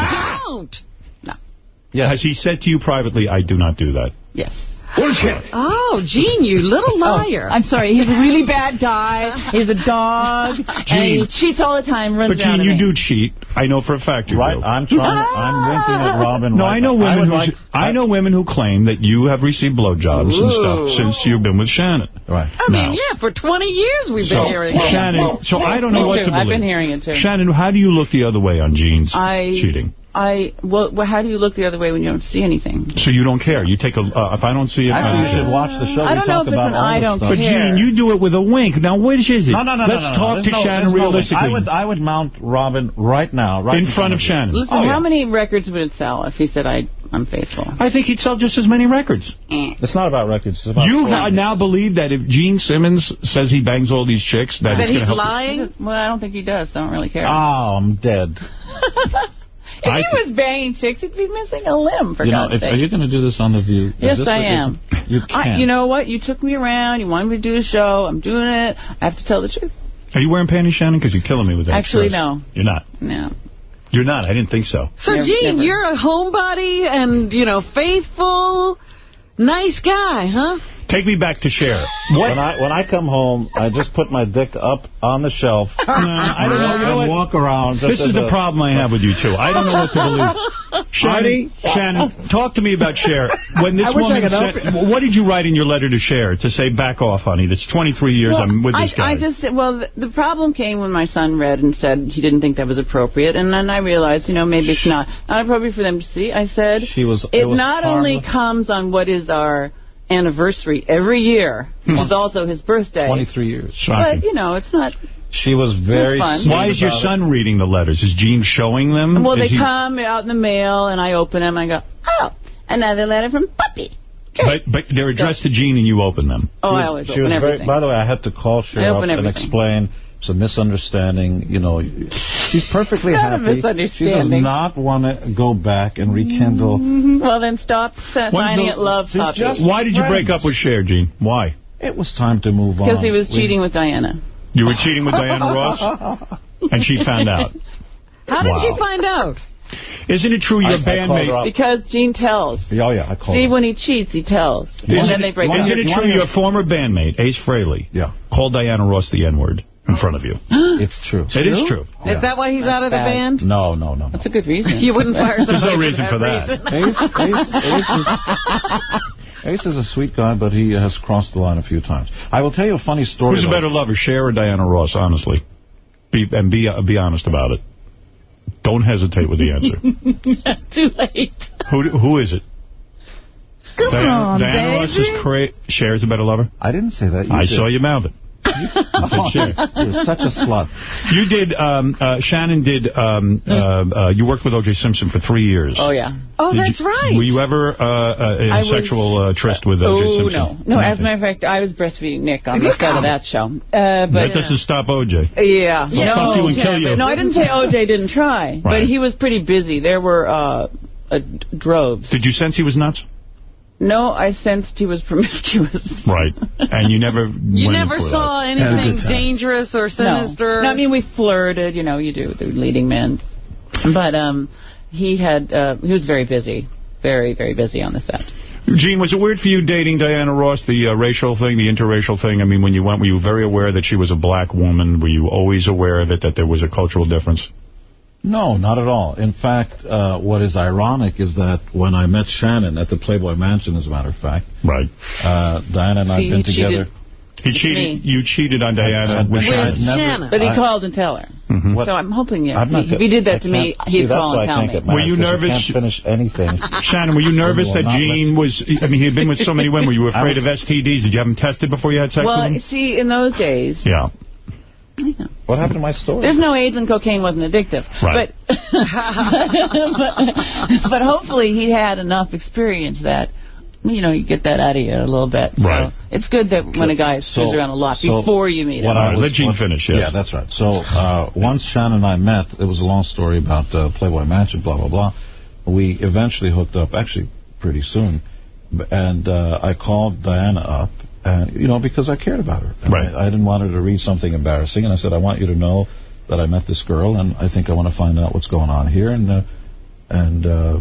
don't. Yes. Has he said to you privately, I do not do that? Yes. Bullshit. Oh, Gene, you little oh, liar. I'm sorry, he's a really bad guy. He's a dog. and he Gene. cheats all the time, runs But Gene, to you me. do cheat. I know for a fact you Right, do. I'm trying. I'm ah! winking at Robin. No, right I know now. women would who like, I know women who claim that you have received blowjobs and stuff since you've been with Shannon. Right. I mean, No. yeah, for 20 years we've So, been hearing it. Shannon, so I don't know Me what too. to believe. I've been hearing it, too. Shannon, how do you look the other way on Gene's I, cheating? I, well, well, how do you look the other way when you don't see anything? So you don't care. You take a, uh, if I don't see it. Actually, you should watch the show. I We don't know talk if it's about an I don't care. But. Gene, you do it with a wink. Now, which is it? No, no, no, Let's no, no, talk There's to no- Shannon there's no realistically. I would, I would mount Robin right now, right in front of Shannon. Listen, Oh, yeah. how many records would it sell if he said I, I'm faithful? I think he'd sell just as many records. Eh. It's not about records. It's about You now believe that if Gene Simmons says he bangs all these chicks, that, That it's he's help. lying? Well, I don't think he does. I don't really care. Oh, I'm dead. if I he was banging chicks, he'd be missing a limb, for you know, God's if, sake. are you going to do this on The View? Is Yes, this I what you- am. You can't. you know what? You took me around. You wanted me to do a show. I'm doing it. I have to tell the truth. Are you wearing panties, Shannon? Because you're killing me with that. Actually, dress. no. You're not. No. You're not. I didn't think so. So, Never- Gene, never. you're a homebody and, you know, faithful, nice guy, huh? Take me back to Cher. When I when I come home, I just put my dick up on the shelf. No, I don't know. You know and what? walk around. This is the a- problem I have with you two. I don't know what to believe. Shannon, Shannon, talk to me about Cher. When this I wish I woman said, help what did you write in your letter to Cher to say, back off, honey? That's 23 years Well, I'm with this I, guy. I just well, the, the problem came when my son read and said he didn't think that was appropriate, and then I realized, you know, maybe it's not not appropriate for them to see. I said, She was- it, it was not only comes on what is our anniversary every year, hmm. which is also his birthday. 23 years. But, you know, it's not... She was very fun. Why is your about it. son reading the letters? Is Gene showing them? Well, Is they he- come out in the mail, and I open them, and I go, oh, another letter from Puppy. But, but they're addressed to Gene and you open them. Oh, I always She open was very, everything. by the way, I had to call Cher I up and explain it's a misunderstanding. You know, she's perfectly Not a happy. She does not want to go back and rekindle. Mhm. Well, then stop sa- signing the- it love See, puppy. Why did you break up with Cher, Gene? Why? It was time to move on. Because he was We- cheating with Diana. You were cheating with Diana Ross? And she found out. How did Wow. she find out? Isn't it true your I- I called her bandmate... up. Because Gene tells. Oh, yeah, I called See, her. when he cheats, he tells. And Isn't, then they break up. isn't it true your former bandmate, Ace Frehley, yeah. called Diana Ross the N-word in front of you? It's true. It is true. Is that why he's out of the bad. band? No, no, no. That's a good reason. You wouldn't fire somebody There's no reason for that. Ace, Ace, Ace, is, Ace is a sweet guy, but he has crossed the line a few times. I will tell you a funny story. Who's a better lover, Cher or Diana Ross, honestly? Be, and be uh, be honest about it. Don't hesitate with the answer. Too late. who who is it? Come Diana, on, Diana Ross is cra- Cher's a better lover? I didn't say that. You I did. saw you mouth it. You said Cher. You're such a slut. You did, um, uh, Shannon did, um, uh, uh, you worked with O.J. Simpson for three years. Oh, yeah. Oh, Did that's you- right. Were you ever uh, uh, in I a was- sexual uh, tryst with O.J. Oh, Simpson? no. No, as a matter of fact, I was breastfeeding Nick on the set of that show. Uh, but that doesn't stop O.J. Yeah. He'll no. fuck you and kill you. No, I didn't say OJ didn't try, Right. but he was pretty busy. There were uh, uh, droves. Did you sense he was nuts? No, I sensed he was promiscuous. Right. And you never You went never saw that. anything dangerous or sinister? No. no, I mean we flirted. You know, you do the leading man. but um, he had uh, he was very busy, very very busy on the set. Gene, was it weird for you dating Diana Ross, the uh, racial thing, the interracial thing? I mean, when you went, were you very aware that she was a black woman? Were you always aware of it, that there was a cultural difference? No, not at all. In fact, uh, what is ironic is that when I met Shannon at the Playboy Mansion, as a matter of fact, right, uh, Diana and I've been he cheated. together. He cheated. me. You cheated on Diana with With Shannon. Shannon. But he I- called and tell her. Mhm. So I'm hoping you. I'm not if he did I that to me, he'd see, call and I tell can't me. get Were you nervous? can't finish anything. Shannon, were you nervous will that Gene was, I mean, he had been with so many women. Were you I afraid of STDs? Did you have them tested before you had sex Well, with them? see, in those days, Yeah. What happened to my story? there's no AIDS and cocaine wasn't addictive. Right. But, but, but hopefully he had enough experience that, you know, you get that out of you a little bit. Right. So it's good that when a guy So- screws around a lot so before you meet him. when All right, let Gene finish, yes. Yeah, that's right. So uh, once Shannon and I met, it was a long story about uh, Playboy Mansion, blah, blah, blah. We eventually hooked up, actually pretty soon. And uh, I called Diana up, and you know, because I cared about her. Right. I, I didn't want her to read something embarrassing, and I said, I want you to know that I met this girl, and I think I want to find out what's going on here. And, uh, and uh,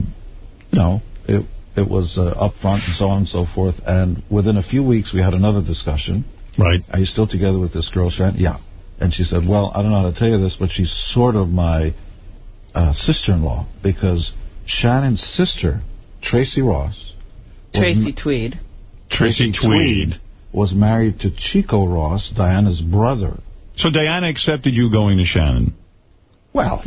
you know, it it was uh, up front and so on and so forth. And within a few weeks, we had another discussion. Right. Are you still together with this girl, Shannon? Yeah. And she said, well, I don't know how to tell you this, but she's sort of my uh, sister-in-law because Shannon's sister, Tracy Ross, was Tracy m- Tweed. Tracy Tweed. Was married to Chico Ross, Diana's brother. So Diana accepted you going to Shannon. Well,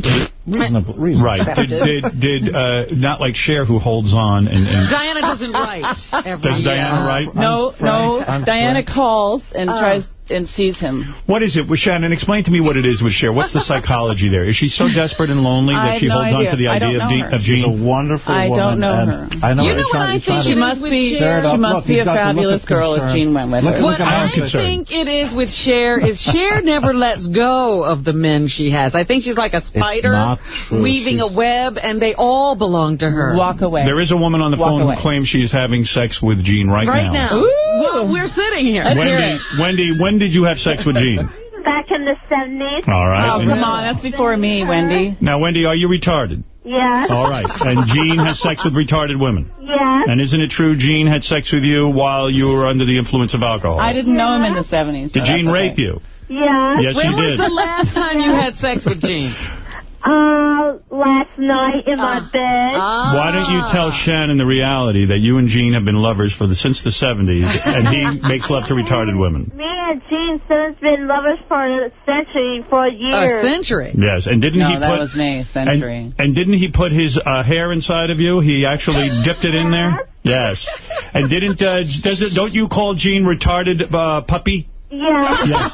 reasonable. reasonable. Right. Did, did, did uh, not like Cher who holds on and... and Diana doesn't write. Every Does Diana write? No, no. Diana calls and Oh. tries and sees him. What is it with Shannon? Explain to me what it is with Cher. What's the psychology there? Is she so desperate and lonely that she no holds on to the idea don't of, know her. of She's Gene? a wonderful I woman. don't know and her. I know You you're know what trying- I think she She must must be- be. Stir it She up. must be a got the look fabulous girl if concern. Gene went with Look her. at- What I her think it is with Cher is Cher never lets go of the men she has. I think she's like a spider weaving She's- a web, and they all belong to her. Walk away. There is a woman on the Walk phone away. who claims she is having sex with Gene right, now. right now. Ooh. Well, we're sitting here. Wendy. Wendy, when did you have sex with Gene? Back in the 70s. All right. Oh, And- come on. That's before me, Wendy. Now, Wendy, are you retarded? Yes. All right. And Gene has sex with retarded women. Yes. And isn't it true Gene had sex with you while you were under the influence of alcohol? I didn't know him in the 70s. so Did Gene that's okay. rape you? Yes. Yes, when he was did. the last time you had sex with Gene? Uh, last night in my bed. Why don't you tell Shannon the reality that you and Gene have been lovers for the, since the 70s, and he makes love to retarded women? Me and Gene has been lovers for a century, for years. A century? Yes, and didn't No, he that put... was me, a century. And, and didn't he put his uh, hair inside of you? He actually dipped it in there? Yes. And didn't... Uh, does it, don't you call Gene retarded uh, puppy? Yeah. Yes.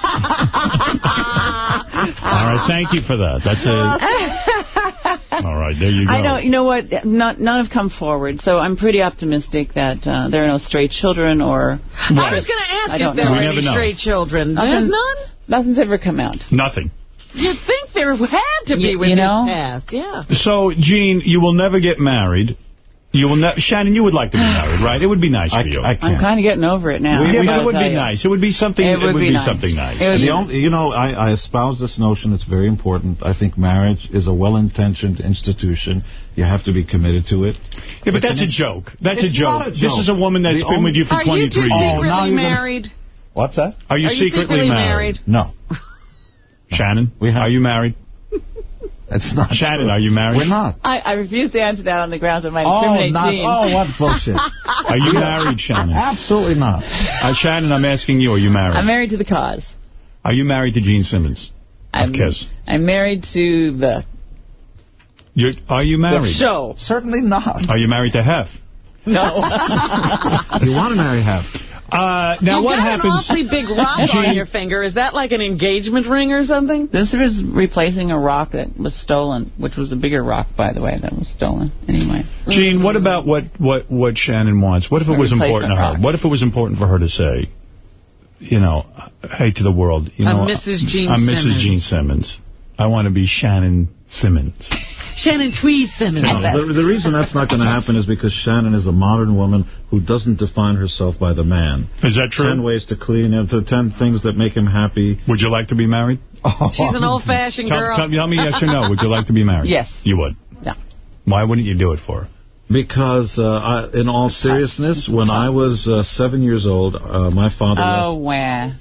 All right, thank you for that. That's it. All right, there you go. I know, you know what, not, none have come forward, so I'm pretty optimistic that uh, there are no stray children or... I was going to ask if there know. were We any never know. stray children. Nothing- There's none? Nothing's ever come out. Nothing. You'd think there had to be You- with you this know? past. Yeah. So, Gene, you will never get married. You will ne Shannon, you would like to be married, right? It would be nice for you. I I'm kind of getting over it now. yeah, but it would be you. nice. It would be something. It would be nice. something nice. It would The be- only, you know, I, I espouse this notion. It's very important. I think marriage is a well-intentioned institution. You have to be committed to it. Yeah, but It's that's an a joke. That's It's a joke. not a This is a woman that's The been only- with you for Are 23 you two years. Oh, now secretly you're gonna- married? What's that? Are you Are you secretly, secretly married? married? No. Shannon, We have- are you married? It's not Shannon, true. are you married? We're not. I, I refuse to answer that on the grounds of my Oh, incriminate not, Gene. oh, what bullshit. Are you married, Shannon? Absolutely not. Uh, Shannon, I'm asking you, are you married? I'm married to the cause. Are you married to Gene Simmons of I'm, Kiss? I'm married to the, You're, are you married? the married? show. Certainly not. Are you married to Hef? No. You want to marry Hef? Uh, now, you what got happens... an awfully big rock on your finger. Is that like an engagement ring or something? this is replacing a rock that was stolen, which was a bigger rock, by the way, that was stolen. Anyway. Gene, what about what, what, what Shannon wants? What if it A was replacement important to her? rock. What if it was important for her to say, you know, hey to the world, you I'm know, Mrs. Gene I'm Mrs. Simmons. Gene Simmons. I want to be Shannon Simmons. Shannon Tweed Simmons. No, the, the reason that's not going to happen is because Shannon is a modern woman who doesn't define herself by the man. Is that true? Ten ways to clean him, to ten things that make him happy. Would you like to be married? She's an old-fashioned Tell, girl. tell, tell me yes or no. Would you like to be married? Yes. You would? Yeah. Why wouldn't you do it for her? Because, uh, I, in all seriousness, when I was uh, seven years old, uh, my father Oh, wow.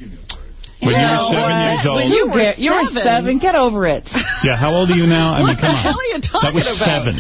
When you were seven what? years old. When you were, you were seven. seven. Get over it. Yeah, how old are you now? I mean, come on. What come the on. hell are you talking That was about? seven.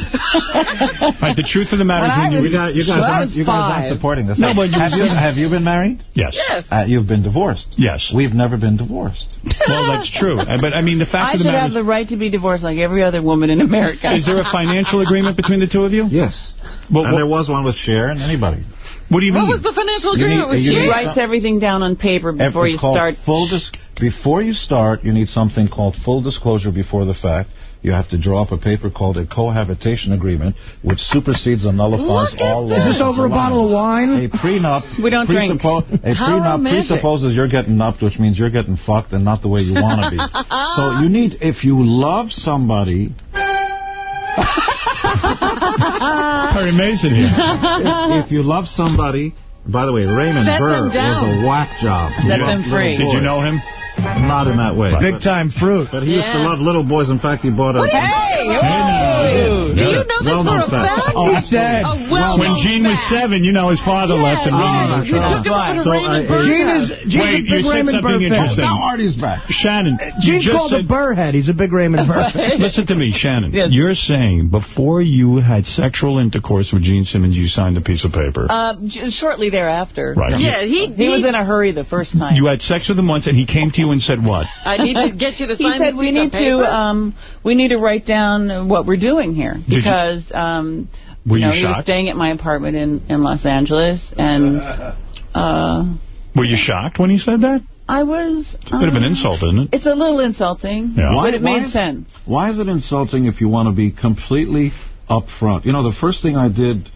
All right, the truth of the matter When is I when you... was- You guys, you So guys, I aren't, you guys aren't five. supporting this. No, but have, you, have you been married? Yes. Yes. Uh, you've been divorced. Yes. We've never been divorced. Well, that's true. But, I mean, the fact I of the matter I should have is... the right to be divorced like every other woman in America. Is there a financial agreement between the two of you? Yes. Well, and what- there was one with Sharon. Anybody? What do you What mean? was the financial agreement need- with you She you? writes everything down on paper before It's you start. Full dis- before you start, you need something called full disclosure before the fact. You have to draw up a paper called a cohabitation agreement, which supersedes and nullifies Look at all laws. Is this over a bottle of wine? A prenup. We don't drink. presuppo- A How prenup romantic. presupposes you're getting upped, which means you're getting fucked and not the way you want to be. so you need, if you love somebody, Perry Mason here. if, if you love somebody, by the way, Raymond Set Burr them was a whack job. Set He them loved free. Did you know him? Not in that way. Big time fruit. But he used to love little boys. In fact, he bought a... Hey! now. Do you know this Well-known for a fact. fact? Oh, He's dead. Well When Gene was seven, you know his father left and Yeah, Raymond you was took him over to So Raymond I- Gene is Gene's Wait, a you big said Raymond something Burr fan. interesting. Now Artie's back. Shannon, you Gene's called said, the Burrhead. He's a big Raymond Burr. Listen to me, Shannon. Yes. You're saying before you had sexual intercourse with Gene Simmons, you signed a piece of paper. Uh, shortly thereafter. Right. Yeah, he, He was in a hurry the first time. you had sex with him once, and he came to you and said what? I need to get you to sign he sign said this we piece of need to paper." um we need to write down what we're doing here you- because um Were you know you he was staying at my apartment in in Los Angeles and uh Were you shocked when he said that? I was It's a bit of an uh, insult, isn't it? It's a little insulting, Yeah. but it Why made is- sense. Why is it insulting if you want to be completely upfront? You know, the first thing I did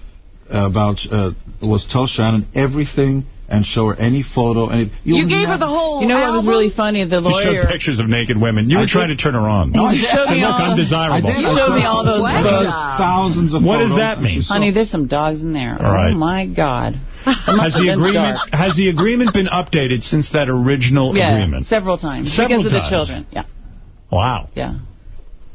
uh, about uh, was tell Shannon everything and show her any photo. And You gave her the whole You know what was really funny? The You showed pictures of naked women. You I were did. trying to turn her on. No, I You showed me look, all I'm desirable. I. You showed me all those What? books. Thousands of What does that mean? Honey, there's some dogs in there. All right. Oh my God. Has the agreement dark. has the agreement been updated since that original Yeah, agreement? several times Several because of the children. Yeah, Wow. yeah.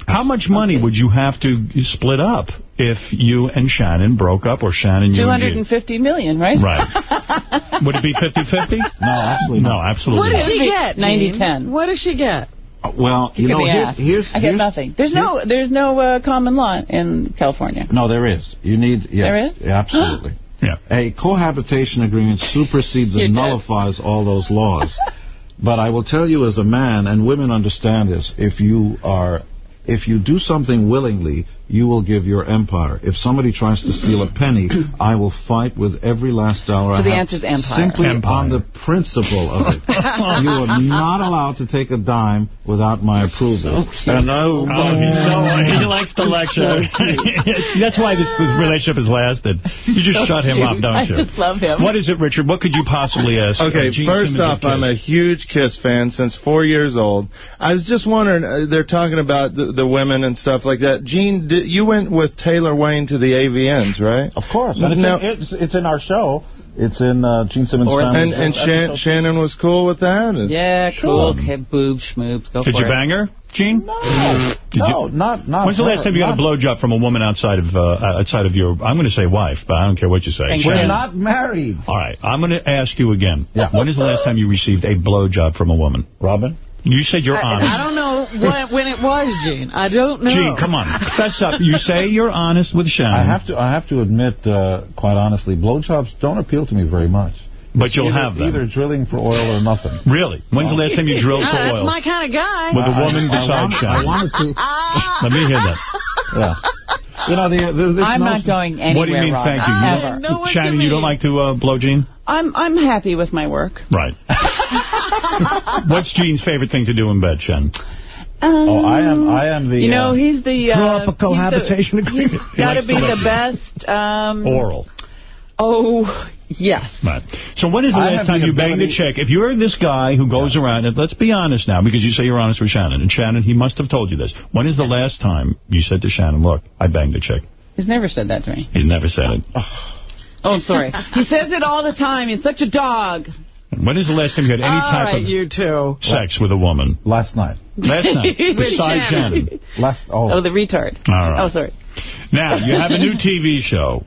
How much money would you have to split up if you and Shannon broke up, or Shannon you Two and hundred Gene? and right? Right. Would it be 50-50? No, absolutely No, absolutely What does she get, 90-10. What does she get? Well, you Kick know, here- here's, I get here's- nothing. There's no there's no uh, common law in California. No, there is. You need, yes. There is? Absolutely. Yeah. A cohabitation agreement supersedes You're and dead. nullifies all those laws. But I will tell you as a man, and women understand this, if you are, if you do something willingly, you will give your empire. If somebody tries to steal a penny, I will fight with every last dollar So I the have. answer's empire. Simply Empire. on the principle of it. you are not allowed to take a dime without my approval. And I will Oh, he's so, he likes the lecture. That's why this, this relationship has lasted. You just So shut him cute. up, don't you? I you? just love him. What is it, Richard? What could you possibly ask? Okay, uh, first Simmons off, I'm a huge Kiss fan since four years old. I was just wondering, uh, they're talking about the, the women and stuff like that. Gene, did, you went with Taylor Wane to the AVNs, right? Of course. And it's, Now- in, it's, it's in our show. It's in uh, Gene Simmons' and family. and Shan- Shannon was cool with that? And- Yeah, cool. Okay, boob schmoobs. Go Did for you it. bang her, Gene? No. Did no, you? not not. When's the last time you got a not- blowjob from a woman outside of uh, outside of your? I'm going to say wife, but I don't care what you say. We're not married. All right, I'm going to ask you again. Yeah. When is the last time you received a blowjob from a woman? Robin? You said you're I, honest. I don't know when, when it was, Gene. I don't know. Gene, come on. Fess up. You say you're honest with Shannon. I have to. I have to admit, uh, quite honestly, blowjobs don't appeal to me very much. But It's you'll either, have them. either drilling for oil or nothing. Really? When's the last time you drilled Yeah, for that's oil? my kind of guy. With a woman I- I beside want- I wanted to. Let me hear that. Yeah. You know, the, the, this I'm not going anywhere, What do you mean, Robin. thank you? you Ever. don't- Shannon, you don't like to uh, blow Gene? I'm I'm happy with my work. Right. What's Gene's favorite thing to do in bed, Shannon? Oh, I am. I am the. You know, uh, he's the... Draw uh, up a cohabitation he's the- agreement. He's got to be the best... Um, Oral. Oh, yes. Right. So when is the I last time the you banged a chick? If you're this guy who goes around, and let's be honest now, because you say you're honest with Shannon, and Shannon, he must have told you this. When is the last time you said to Shannon, look, I banged a chick? He's never said that to me. He's never said it. Oh, oh I'm sorry. he says it all the time. He's such a dog. When is the last time you had any All type right, of you two. sex with a woman? Last night. Last night. With Besides Shannon. Shannon. Last. Oh. Oh, the retard. All right. Oh, sorry. Now, you have a new TV show,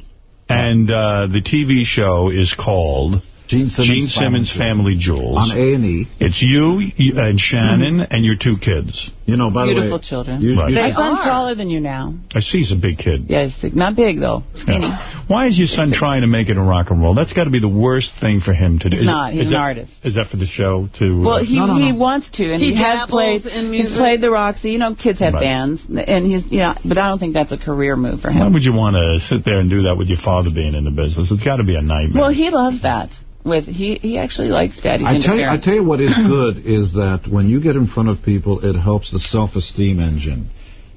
and uh, the TV show is called Gene Simmons, Gene Simmons Family Jewels. on A and E. It's you you- and Shannon mm-hmm. and your two kids. You know, by Beautiful the way, children. you- Right. you- My They son's are. taller than you now. I see he's a big kid. Yeah, he's not big, though. Skinny. Yeah. Why is your son trying to make it in rock and roll? That's got to be the worst thing for him to do. He's Is not. He's is an that- artist. Is that for the show, too? Uh, well, he No, no, he wants to, and He he, has played. in He's played the Roxy. You know, kids have Right. bands, and he's yeah. But I don't think that's a career move for him. Why him. would you want to sit there and do that with your father being in the business? It's got to be a nightmare. Well, he loves that. With he he actually likes daddy's I tell you, I tell you what is good is that when you get in front of people, it helps the self-esteem engine.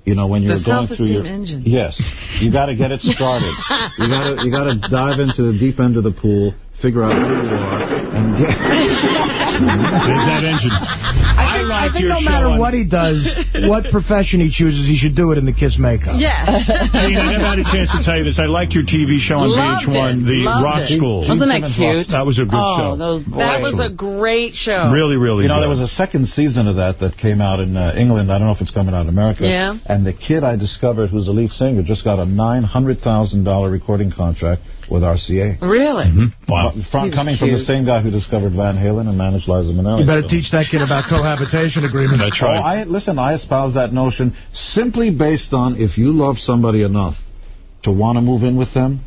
You know, when you're The going through your engine. yes, you got to get it started. you got to you got to dive into the deep end of the pool, figure out who you are, and get. There's that engine. I, I like think no matter on- what he does, what profession he chooses, he should do it in the Kiss makeup. Yes. Gene, I never had a chance to tell you this. I liked your TV show on Loved VH1, it. The Loved Rock it. School. Wasn't that Simmons cute? That was a good oh, show. those That was a great show. Really, really You know, good. there was a second season of that that came out in uh, England. I don't know if it's coming out in America. Yeah. And the kid I discovered, who's a lead singer, just got a $900,000 recording contract with RCA. Really? Mm-hmm. Wow. From, He's coming from the same guy who discovered Van Halen and managed Liza Minnelli. You better So- teach that kid about cohabitation agreements. That's Oh, right. I, listen, I espouse that notion simply based on if you love somebody enough to want to move in with them,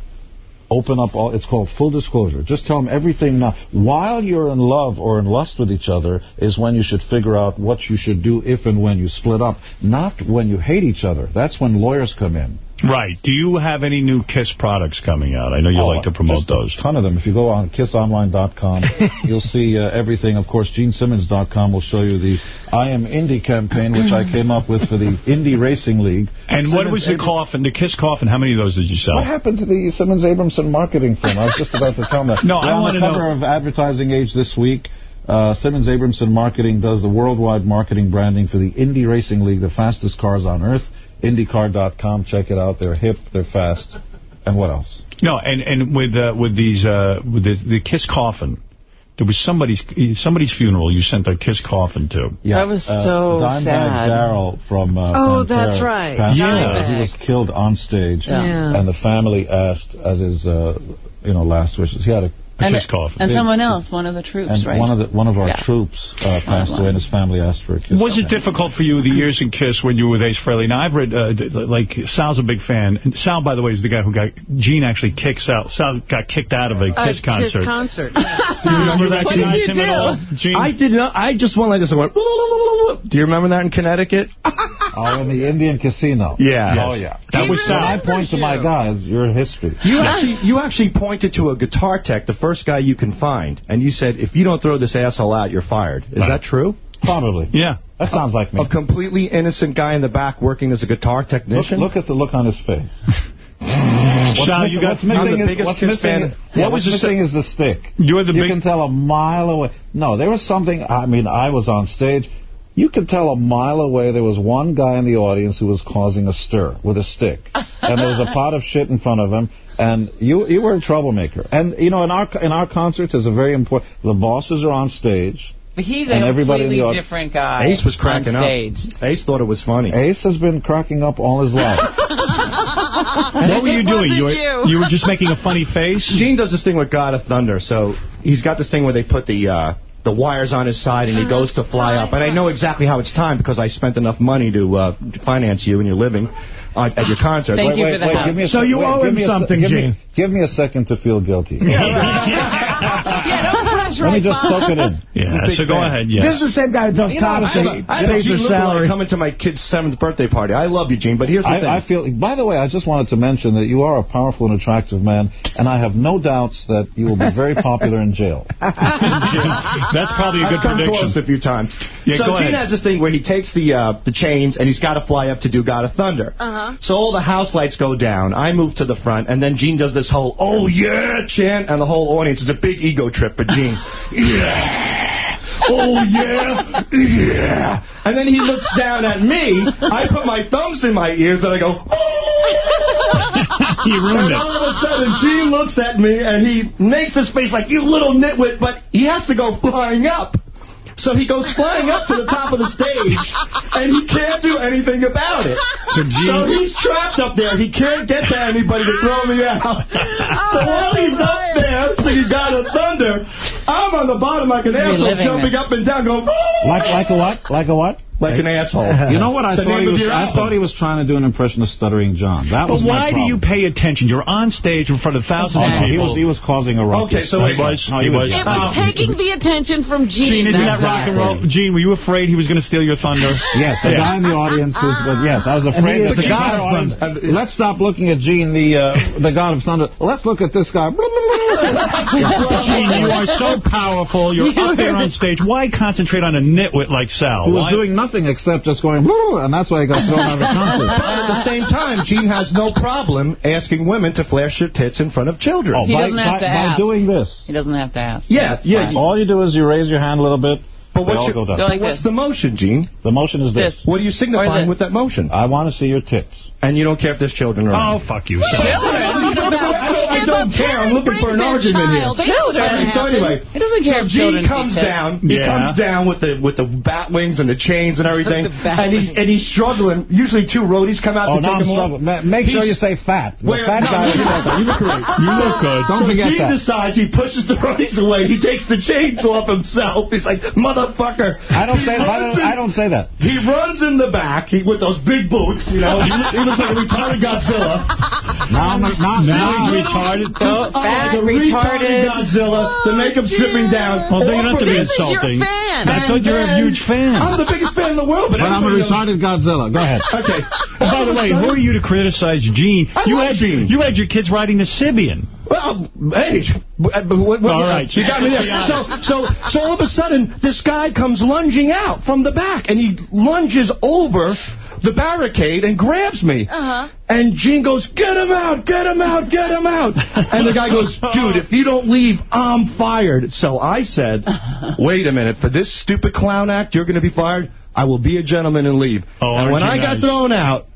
open up all, it's called full disclosure. Just tell them everything now. While you're in love or in lust with each other is when you should figure out what you should do if and when you split up. Not when you hate each other. That's when lawyers come in. Right. Do you have any new Kiss products coming out? I know you Oh, like to promote just a those. ton of them. If you go on kissonline.com, you'll see uh, everything. Of course, genesimmons.com will show you the I Am Indy campaign, which I came up with for the Indy Racing League. And what was the Abram- coffin, the Kiss coffin? How many of those did you sell? What happened to the Simmons Abramson marketing firm? I was just about to tell them that. No, They're I on wanna know. on the cover of Advertising Age this week. Uh, Simmons Abramson Marketing does the worldwide marketing branding for the Indy Racing League, the fastest cars on earth. IndyCar.com. Check it out. They're hip. They're fast. And what else? No, and and with uh, with these uh, with the, the Kiss coffin, there was somebody's somebody's funeral. You sent a Kiss coffin to. Yeah, That was uh, so Dimebag sad. Darrell from uh, Oh, Pantera that's right. passed away. He was killed on stage, Yeah. Yeah. and the family asked as his uh, you know last wishes. He had a a And, kiss coffin. and someone else, one of the troops, And right? one of the one of our Yeah. troops uh, passed away, and his family asked for a kiss. Was it difficult for you the years in Kiss when you were with Ace Frehley? Now I've read uh, like Sal's a big fan. And Sal, by the way, is the guy who got Gene actually kicked Sal. Sal got kicked out of a Uh, Kiss concert. Kiss concert. Do you remember that? What Do did you him at all? Gene? I did not. I just went like this. I went. Do you remember that in Connecticut? Oh, in the Indian casino. Yeah. Oh, yeah. That When was Sal. I point to my guys, your history. You actually, you actually pointed to a guitar tech, the first guy you can find, and you said, "If you don't throw this asshole out, you're fired." Is that true? Probably. Yeah. That sounds like me. A completely innocent guy in the back working as a guitar technician. look at the look on his face. What's Sal, missing, you got- missing is, what's Kiss missing, fan. What was what's the missing is the stick. You're the you big- can tell a mile away. No, there was something. I mean, I was on stage. You could tell a mile away there was one guy in the audience who was causing a stir with a stick, and there was a pot of shit in front of him. And you you were a troublemaker. And you know, in our in our concerts, there's a very important. The bosses are on stage. But he's And a everybody in the completely different guy. Ace was cracking on up. Ace thought it was funny. Ace has been cracking up all his life. what were you doing? You were, you. you were just making a funny face? Gene does this thing with God of Thunder. So he's got this thing where they put the uh, the wires on his side and he goes to fly up. And I know exactly how it's timed because I spent enough money to uh, finance you and your living at your concert. Thank wait, you wait, for the wait, help. give me a So you wait, owe him me a se- something, give me- Gene. give me a second to feel guilty. Yeah, don't pressure Let me just Bob. soak it in. Yeah, Big so go fan. ahead. This is the same guy that does You know, I tops. have He a- I have a pays Gene their lookalike salary. coming to my kid's seventh birthday party. I love you, Gene, but here's the thing. I, I feel. By the way, I just wanted to mention that you are a powerful and attractive man, and I have no doubts that you will be very popular in jail. That's probably a good I've come prediction. close a few times. Yeah, so go Gene ahead. has this thing where he takes the uh, the chains and he's got to fly up to do God of Thunder. Uh-huh. So all the house lights go down. I move to the front, and then Gene does this whole "Oh yeah" chant, and the whole audience is a big ego trip for Gene. Yeah. Oh yeah, yeah. And then he looks down at me. I put my thumbs in my ears and I go, oh. You ruined and it. all of a sudden, Gene looks at me and he makes his face like, you little nitwit, but he has to go flying up. So he goes flying up to the top of the stage, and he can't do anything about it. So Gene- So he's trapped up there. He can't get to anybody to throw me out. So while he's up there so singing God of Thunder, I'm on the bottom like an asshole, jumping this. up and down, going, Like like a what? Like a what? Like an asshole. You know what? I The thought he was. I thought he was trying to do an impression of Stuttering John. That was But my why do you pay attention? You're on stage in front of thousands Oh, of no, he people. was he was causing a ruckus. Okay, so he wait. was. No, he was. It was taking the attention from Gene, Gene. isn't that rock and roll? Gene, were you afraid he was going to steal your thunder? Yes, the Yeah. guy in the audience was. But yes, I was afraid he that is the the guy God in of the audience. Let's stop looking at Gene, the uh, the God of Thunder. Let's look at this guy. Gene, you are so powerful. You're up there on stage. Why concentrate on a nitwit like Sal? Who was doing nothing except just going, "Woo," and that's why he got thrown out of the concert. But at the same time, Gene has no problem asking women to flash their tits in front of children. Oh, He by, doesn't have by, to by ask. doing this. He doesn't have to ask. Yeah, yeah. you- All you do is you raise your hand a little bit. But they what's, all your- go down. Like what's this. the motion, Gene? The motion is this. This. What are you Or signifying with that motion? I want to see your tits. And you don't care if there's children Oh, fuck you, Sal. I don't, I don't care. I'm looking for an argument here. Children. All right, so anyway, He doesn't care so if Gene comes down. He Yeah. comes down with the with the bat wings and the chains and everything, and he's and he's struggling. Usually, two roadies come out Oh, to now take I'm him off. struggling. Ma- Make sure you say fat. The fat no, guy. no, you look good. You look great. You look good. Don't so forget Gene that. decides he pushes the roadies away. He takes the chains off himself. He's like, motherfucker. I don't He say. I don't, in- I don't say that. He runs in the back he, with those big boots, you know. He, he looks like a retarded Godzilla. Now, I'm, now, Now he's He's retarded. Oh, fat, like a retarded. Godzilla. The makeup stripping down. Oh, well, you don't have to be This is your insulting. fan. I thought you were a huge fan. I'm the biggest fan in the world, but, But I'm a everybody knows- retarded Godzilla. Go ahead. Okay. By the way, who are you to criticize Gene? I you like had Gene. you had your kids riding the Sybian. Well, hey, what, what, All right. you got me there. So, so, so all of a sudden, this guy comes lunging out from the back, and he lunges over the barricade and grabs me. Uh-huh. And Gene goes, get him out, get him out, get him out. And the guy goes, dude, if you don't leave, I'm fired. So I said, wait a minute, for this stupid clown act, you're going to be fired? I will be a gentleman and leave. Oh, and when you I got nice? thrown out,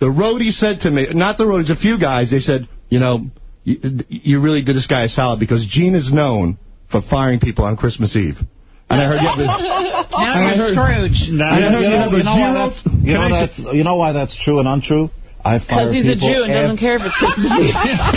the roadie said to me, not the roadies, a few guys, they said, you know, you, you really did this guy a solid because Gene is known for firing people on Christmas Eve. And I heard you have this. Now you're Scrooge. You have a zero. You know, that's, you know why that's true and untrue? I fire Because he's a Jew and doesn't care if it's Christmas Eve. that's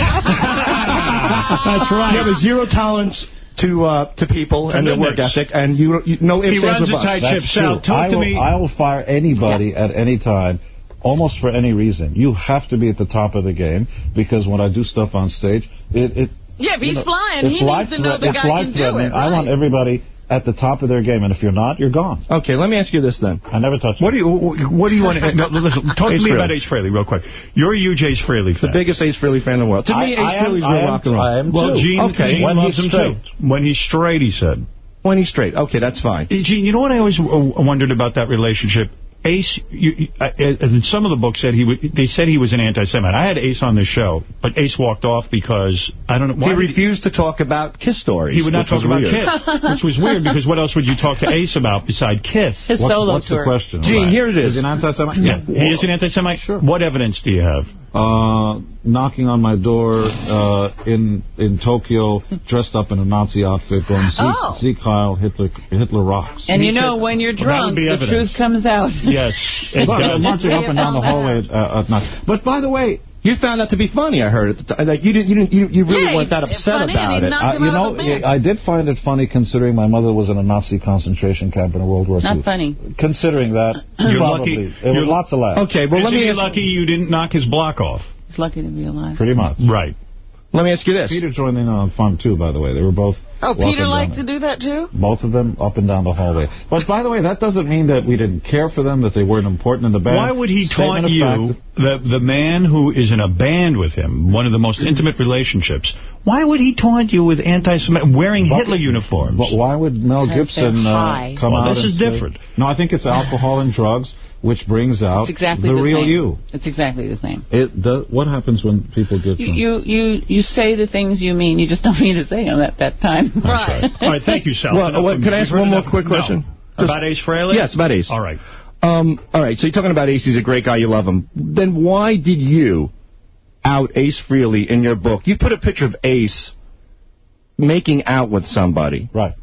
right. You have a zero tolerance to uh, to people and their work ethic, and you, you no ifs, ands, or buts. He runs a tight ship, Sal. Talk I to will, me. I will fire anybody yeah. at any time almost for any reason. You have to be at the top of the game because when I do stuff on stage, it... it yeah, if he's know, flying, he needs to know the guy can do it. Right? I want everybody at the top of their game, and if you're not, you're gone. Okay, let me ask you this then. I never touched what it. Do you, what do you want to... No, listen, talk Ace to me about Ace Frehley real quick. You're a huge Ace Frehley fan. The biggest Ace Frehley fan in the world. To I, me, Ace Frehley's real rock and roll. I am, well. Gene, okay. Gene when loves him straight. too. When he's straight, he said. When he's straight. Okay, that's fine. Gene, you know what I always wondered about that relationship? Ace, you, in some of the books, said he they said he was an anti-Semite. I had Ace on this show, but Ace walked off because, I don't know. Why he refused he, to talk about Kiss stories. He would not talk about weird. Kiss, which was weird because what else would you talk to Ace about besides Kiss? His what's, solo what's tour. the question? Gene, right. here it is. Is an anti-Semite? Yeah. yeah. He is an anti-Semite? Sure. What evidence do you have? Uh, knocking on my door uh, in in Tokyo, dressed up in a Nazi outfit, going, see, oh. Sieg Heil, Hitler, Hitler rocks. And, and you know, said, when you're drunk, well, the truth comes out. Yes. It well, does. marching up and down the hallway at, uh, at night. But by the way, you found that to be funny, I heard. It. Like you didn't, you didn't, you, you really yeah, weren't that upset about it. I, you know, I did find it funny considering my mother was in a Nazi concentration camp in World War II. Not funny. Considering that, you're probably. lucky. It was lots of laughs. Okay, well let me. Isn't lucky you didn't knock his block off? He's lucky to be alive. Pretty much. Right. Let me ask you this. Peter joined in on fun, too, by the way. They were both... Oh, Peter liked to do that, too? Both of them up and down the hallway. But, by the way, that doesn't mean that we didn't care for them, that they weren't important in the band. Why would he Statement taunt you, the, the man who is in a band with him, one of the most intimate relationships, why would he taunt you with anti-Semitic, wearing but, Hitler uniforms? But why would Mel Gibson uh, come well, out this is different. Say, no, I think it's alcohol and drugs which brings out exactly the, the, real same. you. It's exactly the same. It What happens when people get you, you, you you say the things you mean. You just don't mean to say them at that time. Right. right. All right. Thank you, Sal. Well, uh, well can I ask one more quick question? No. About Ace Frehley? Yes, about Ace. All right. Um, all right, so you're talking about Ace. He's a great guy. You love him. Then why did you out Ace Frehley in your book? You put a picture of Ace making out with somebody. Right.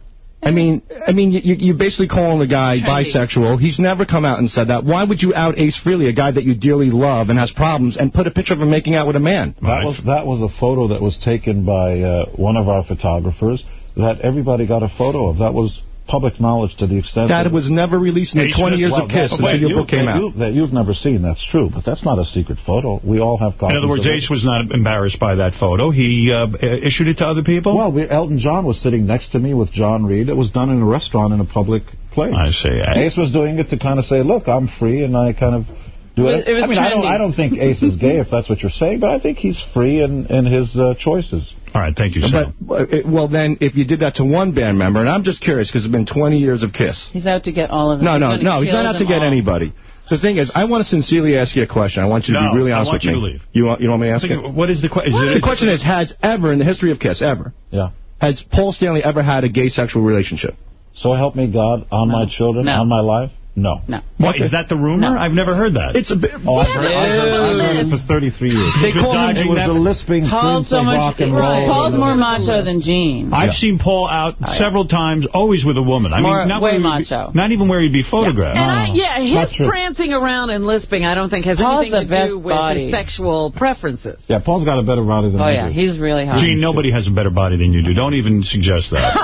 I mean, I mean, you, you're basically calling the guy bisexual. He's never come out and said that. Why would you out Ace Frehley, a guy that you dearly love and has problems, and put a picture of him making out with a man? That was that was a photo that was taken by uh, one of our photographers that everybody got a photo of. That was public knowledge to the extent that, it was never released in the 20 years well, of Kiss until your book came that out. You, that you've never seen, that's true, but that's not a secret photo. We all have copies. In other words, Ace was not embarrassed by that photo. He uh, issued it to other people? Well, we, Elton John was sitting next to me with John Reid. It was done in a restaurant in a public place. I see. I... Ace was doing it to kind of say, look, I'm free, and I kind of do it? it was I mean. I don't, I don't think Ace is gay, if that's what you're saying, but I think he's free in, in his uh, choices. All right, thank you, Sam. But, well, then, if you did that to one band member, and I'm just curious, because it's been 20 years of Kiss. He's out to get all of them. No, no, no, he's not out to get all. anybody. The thing is, I want to sincerely ask you a question. I want you to no, be really honest with me. I want you to leave. You want, you want me to ask you? What is the question? The question is, has ever, in the history of KISS, ever, yeah. has Paul Stanley ever had a gay sexual relationship? So help me God, on no. my children, no. on my life? No. No. What, is that the rumor? No. I've never heard that. It's a bit... Oh, I've heard, I've heard, it for 33 years. They call him... Was a lisping Paul's so much, right. Paul's more macho than Gene. I've yeah. seen Paul out oh, yeah. several times, always with a woman. I more, mean, not way macho. Be, not even where he'd be photographed. Yeah, and I, yeah his prancing around and lisping, I don't think has Paul's anything to do with his sexual preferences. Yeah, Paul's got a better body than oh, I yeah, he's really hot. Gene, nobody has a better body than you do. Don't even suggest that.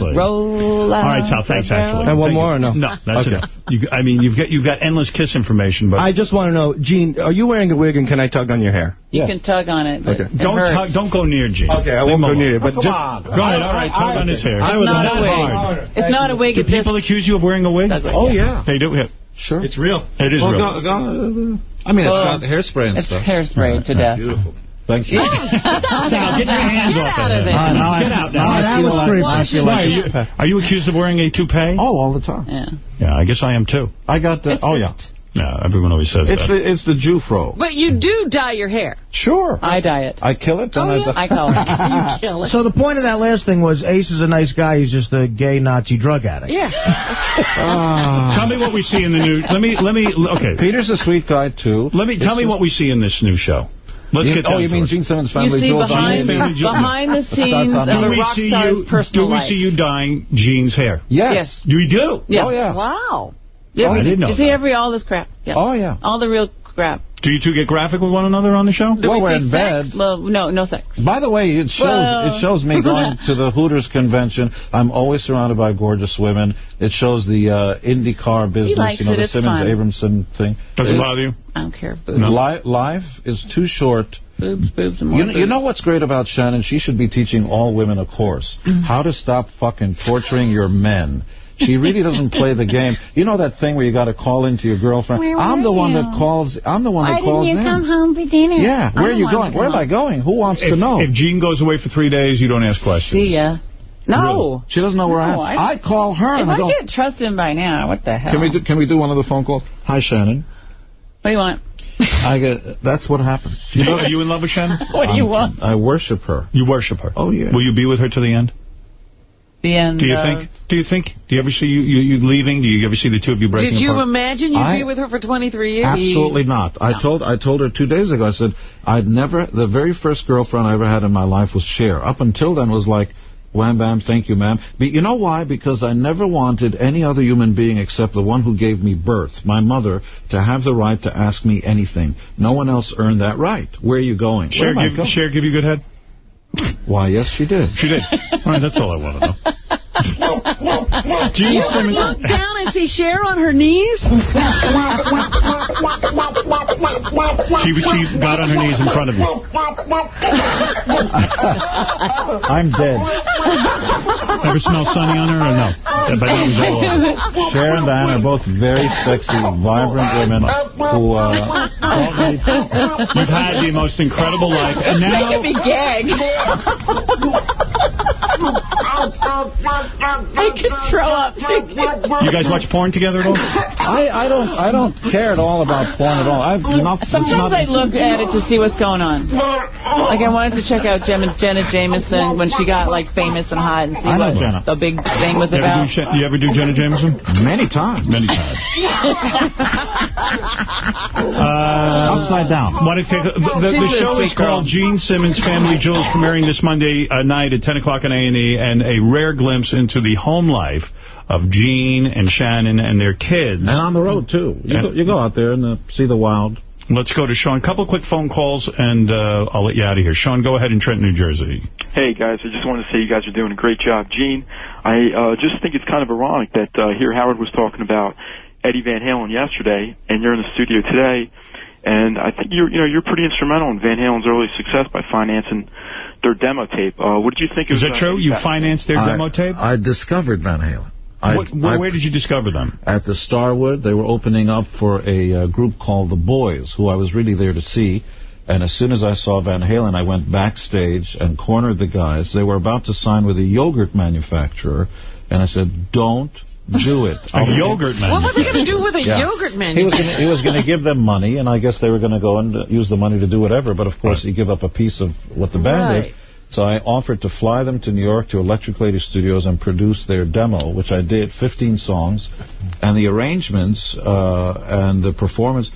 Roll out. All right, Sal, thanks, actually. And one more or no? No, that's okay. You, I mean, you've got you've got endless kiss information. But I just want to know, Gene, are you wearing a wig and can I tug on your hair? You yes. can tug on it. Okay. It don't tug, don't go near Gene. Okay, I won't go near you. But oh, just on. go ahead. All right, tug on his hair. It's not, not a wig. Hard. It's not a wig. Do people accuse you of wearing a wig? Oh yeah, they do. Sure, it's real. It is real. Uh, I mean, it's got hairspray and stuff. It's hairspray to death. Beautiful. Thank you. now, get your hands get off out of it. Uh, no, get out now. No, that was creepy. Why, are, you, are you accused of wearing a toupee? Oh, all the time. Yeah. Yeah, I guess I am, too. I got the... Oh, yeah. Yeah, everyone always says it's that. The, it's the Jew fro. But you do dye your hair. Sure. I dye it. I kill it. Oh, yeah? I, I kill it. You kill it. So the point of that last thing was Ace is a nice guy. He's just a gay Nazi drug addict. Yeah. uh. Tell me what we see in the new... Let me... Let me. Okay. Peter's a sweet guy, too. Let me... Tell me what we see in this new show. Let's you, get Oh, you mean Gene Simmons' family jewels? Behind, behind the scenes of a rock star's personal life. Do we see you dyeing Gene's hair? Yes. You do? Oh, yeah. Wow. Yeah, oh, I didn't know. You see every all this crap. Yeah. Oh yeah. All the real crap. Do you two get graphic with one another on the show? Do Well, we we're in sex? bed. Well, no, no sex. By the way, it shows Well- it shows me going to the Hooters convention. I'm always surrounded by gorgeous women. It shows the uh, IndyCar business, you know, it. the It's Simmons fun. Abramson thing. Doesn't It- bother you? I don't care. Boobs, Li- life is too short. boobs, boobs, and more You, know- you know what's great about Shannon? She should be teaching all women a course. How to stop fucking torturing your men. She really doesn't play the game. You know that thing where you got to call into your girlfriend? Where I'm were the one that calls. I'm the one Why that calls in. Why didn't you in. come home for dinner? Yeah, where are you going? Where am I going? Who wants If, to know? if Gene goes away for three days, you don't ask questions. See ya. No. She doesn't know where No, I am. I- I call her If and I I go. can't trust him by now, what the hell? Can we do, can we do one of the phone calls? Hi, Shannon. What do you want? I get, that's what happens. You know, are you in love with Shannon? What do you want? I worship her. You worship her. Oh yeah. Will you be with her to the end? The Do you of- think? Do you think? Do you ever see you, you, you leaving? Do you ever see the two of you breaking up? Did you apart? imagine you'd I- be with her for 23 years? Absolutely not. I told I told her two days ago. I said I'd never. The very first girlfriend I ever had in my life was Cher. Up until then was like. Wham bam, thank you, ma'am. But you know why? Because I never wanted any other human being except the one who gave me birth, my mother, to have the right to ask me anything. No one else earned that right. Where are you going? Cher give, going? Cher give you good head? Why, yes, she did. She did. All right, that's all I want to know. Gene You Simmons. look down and see Cher on her knees? She, she got on her knees in front of you. I'm dead. Ever smell Sonny on her or no? But that was all over. Cher and Diane are both very sexy, vibrant women who uh, You've had the most incredible life, and now Making me gag. I could throw up. you guys watch porn together at all? I, I don't I don't care at all about porn at all. I've not, Sometimes not, I look at it to see what's going on. Like I wanted to check out Jenna, Jenna Jameson when she got like famous and hot and see what Jenna. the big thing was You about. do, you ever do Jenna Jameson? many times. Many times. Uh, Upside down. Want to take a, the, the, the show is girl. called Gene Simmons Family Jewels, premiering this Monday uh, night at 10 o'clock on A&E, and a rare glimpse into the home life of Gene and Shannon and their kids. And on the road, too. You, And- go, you go out there and uh, see the wild. Let's go to Sean. A couple quick phone calls, and uh, I'll let you out of here. Sean, go ahead in Trenton, New Jersey. Hey guys, I just wanted to say you guys are doing a great job. Gene, I uh, just think it's kind of ironic that uh, here Howard was talking about Eddie Van Halen yesterday, and you're in the studio today, and I think you're you know you're pretty instrumental in Van Halen's early success by financing their demo tape. Uh, what did you think Is of that true? You financed their I- demo tape? I discovered Van Halen. I, What- where, I- where did you discover them? At the Starwood, they were opening up for a uh, group called The Boys, who I was really there to see. And as soon as I saw Van Halen, I went backstage and cornered the guys. They were about to sign with a yogurt manufacturer, and I said, don't do it. A yogurt man. What were they going to do with a Yeah. yogurt He menu? he was going to give them money, and I guess they were going to go and uh, use the money to do whatever. But of course, you give up a piece of what the band is. So I offered to fly them to New York to Electric Lady Studios and produce their demo, which I did, 15 songs, and the arrangements uh, and the performance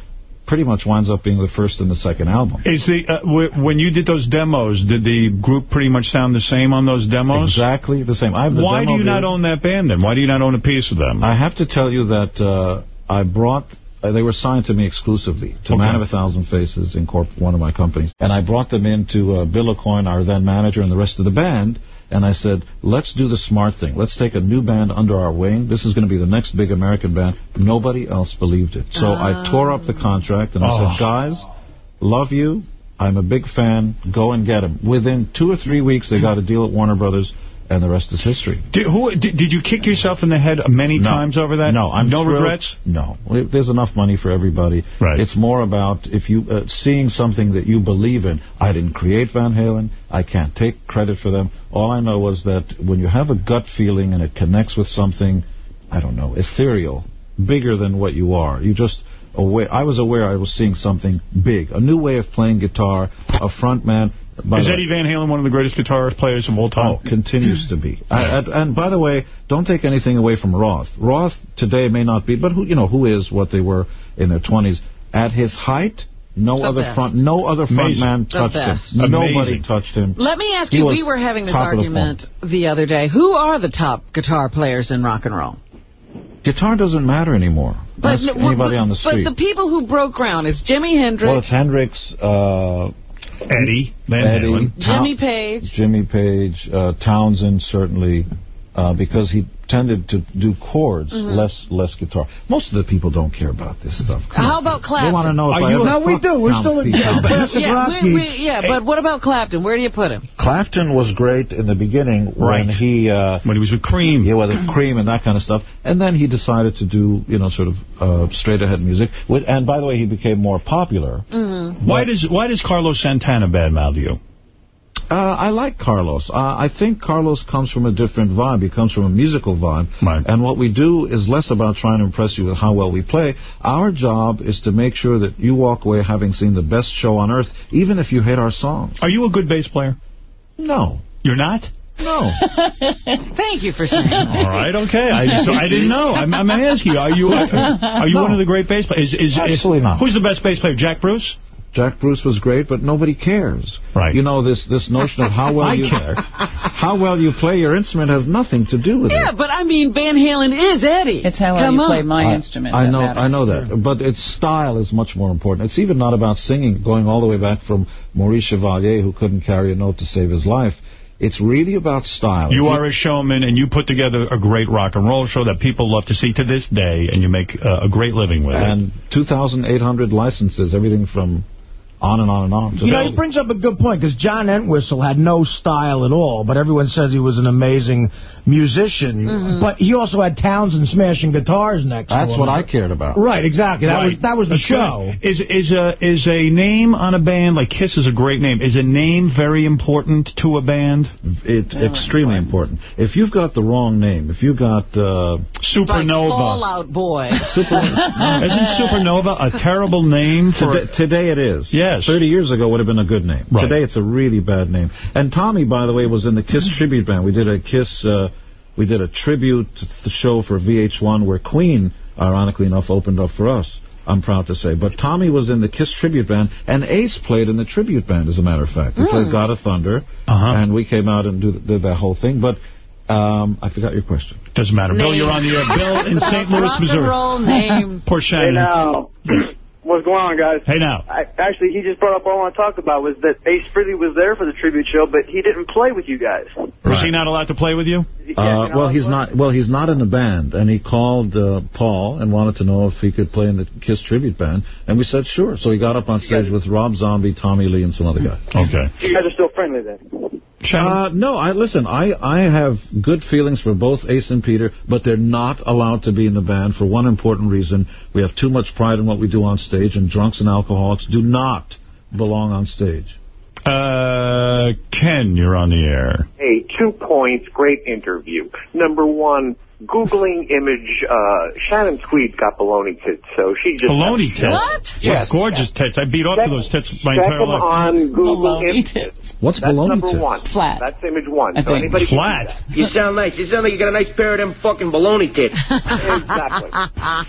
pretty much winds up being the first and the second album. Is the uh, w when you did those demos, did the group pretty much sound the same on those demos? Exactly the same. I have the Why do you not own that band then? Why do you not own a piece of them? I have to tell you that uh, I brought. Uh, they were signed to me exclusively to Okay. Man of a Thousand Faces, Incorp, one of my companies, and I brought them in to uh, Bill Aucoin, our then manager, and the rest of the band. And I said, let's do the smart thing. Let's take a new band under our wing. This is going to be the next big American band. Nobody else believed it. So I ah. tore up the contract and I Oh. said, ah. guys, love you. I'm a big fan. Go and get them. Within two or three weeks, they got a deal at Warner Brothers, and the rest is history. Did, who, did, did you kick yourself in the head many No. times over that? No, I'm no thrilled. regrets. No, there's enough money for everybody. Right. It's more about if you uh, seeing something that you believe in. I didn't create Van Halen. I can't take credit for them. All I know is that when you have a gut feeling and it connects with something, I don't know, ethereal, bigger than what you are. You just aware. I was aware I was seeing something big, a new way of playing guitar, a front man. By Is Eddie Van Halen one of the greatest guitar players of all time? Oh, continues to be. I, and, and by the way, don't take anything away from Roth. Roth today may not be, but who you know who is what they were in their 20s. At his height, no The other best. front, no other front Amazing. man touched him. best. Nobody Amazing. touched him. Let me ask He you, we were having this top of the argument the other day. Who are the top guitar players in rock and roll? Guitar doesn't matter anymore. But, Ask but- anybody on the street. but the people who broke ground is Jimi Hendrix, well, it's Hendrix, uh, Eddie Van Eddie, Halen. Jimmy Page. Jimmy Page, uh, Townshend, certainly, uh, because he tended to do chords, Mhm. less less guitar. Most of the people don't care about this stuff. Come How on. about Clapton? They want to know if Are I you- No, we do. We're still a- Pete yeah, classic Yeah, rock we- we- geeks. yeah, but what about Clapton? Where do you put him? Clapton was great in the beginning Right. when he uh, when he was with Cream. Yeah, with Cream and that kind of stuff. And then he decided to do you know sort of uh, straight ahead music. And by the way, he became more popular. Mm-hmm. Why does why does Carlos Santana badmouth you? Uh, I like Carlos. Uh, I think Carlos comes from a different vibe. He comes from a musical vibe. Right. And what we do is less about trying to impress you with how well we play. Our job is to make sure that you walk away having seen the best show on earth, even if you hate our songs. Are you a good bass player? No. You're not? No. Thank you for saying that. All right, okay. I, so I didn't know. I'm, I'm asking you. Are you are you No. one of the great bass players? Is, is, Absolutely not. Who's the best bass player? Jack Bruce? Jack Bruce was great, but nobody cares. Right. You know, this this notion of how well you care. how well you play your instrument has nothing to do with it. Yeah, but I mean, Van Halen is Eddie. It's how well you on. play my I- instrument. I know, matters. I know that, but its style is much more important. It's even not about singing, going all the way back from Maurice Chevalier, who couldn't carry a note to save his life. It's really about style. You are a showman, and you put together a great rock and roll show that people love to see to this day, and you make uh, a great living with it. and 2,800 licenses, everything from on and on and on. You know, he brings up a good point, because John Entwistle had no style at all, but everyone says he was an amazing musician. Mhm. But he also had Townshend smashing guitars next to him. That's what I cared about. Right, exactly. That Right. was that was the That's show. good. Is is a is a name on a band like Kiss is a great name? Is a name very important to a band? It's extremely important. If you've got the wrong name, if you've got uh, Supernova. Like Fall Out Boy. Isn't Supernova a terrible name for? Today, today it is. Yes. 30 years ago would have been a good name. Right. Today it's a really bad name. And Tommy, by the way, was in the Kiss tribute band. We did a Kiss, uh, we did a tribute th- show for VH1 where Queen, ironically enough, opened up for us. I'm proud to say. But Tommy was in the Kiss tribute band, and Ace played in the tribute band, as a matter of fact. He played Hmm. God of Thunder, Uh-huh. and we came out and did, did that whole thing. But um, I forgot your question. Doesn't matter. Bill, you're on the air. Bill in St. Louis, Rock and Missouri. roll names. Poor Shannon. Hey now, what's going on, guys? Hey now. I, actually, he just brought up all I want to talk about was that Ace Frehley was there for the tribute show, but he didn't play with you guys. Was he not allowed to play with you? Uh, well, he's not. Well, he's not in the band, and he called uh, Paul and wanted to know if he could play in the Kiss tribute band, and we said sure. So he got up on stage with Rob Zombie, Tommy Lee, and some other guys. Okay. You guys are still friendly then. Uh, no, I listen. I I have good feelings for both Ace and Peter, but they're not allowed to be in the band for one important reason: we have too much pride in what we do on stage, and drunks and alcoholics do not belong on stage. Uh, Ken, you're on the air. Hey, two points. Great interview. Number one, Googling image, uh, Shannon Tweed got baloney tits, so she just... Baloney tits. What? Yes. Gorgeous tits. I beat off to those tits my Check entire them life. on Google Images. What's That's baloney number tits? one. Flat. That's image one. I so think. anybody can do Flat. You sound nice. You sound like you got a nice pair of them fucking baloney tits. exactly.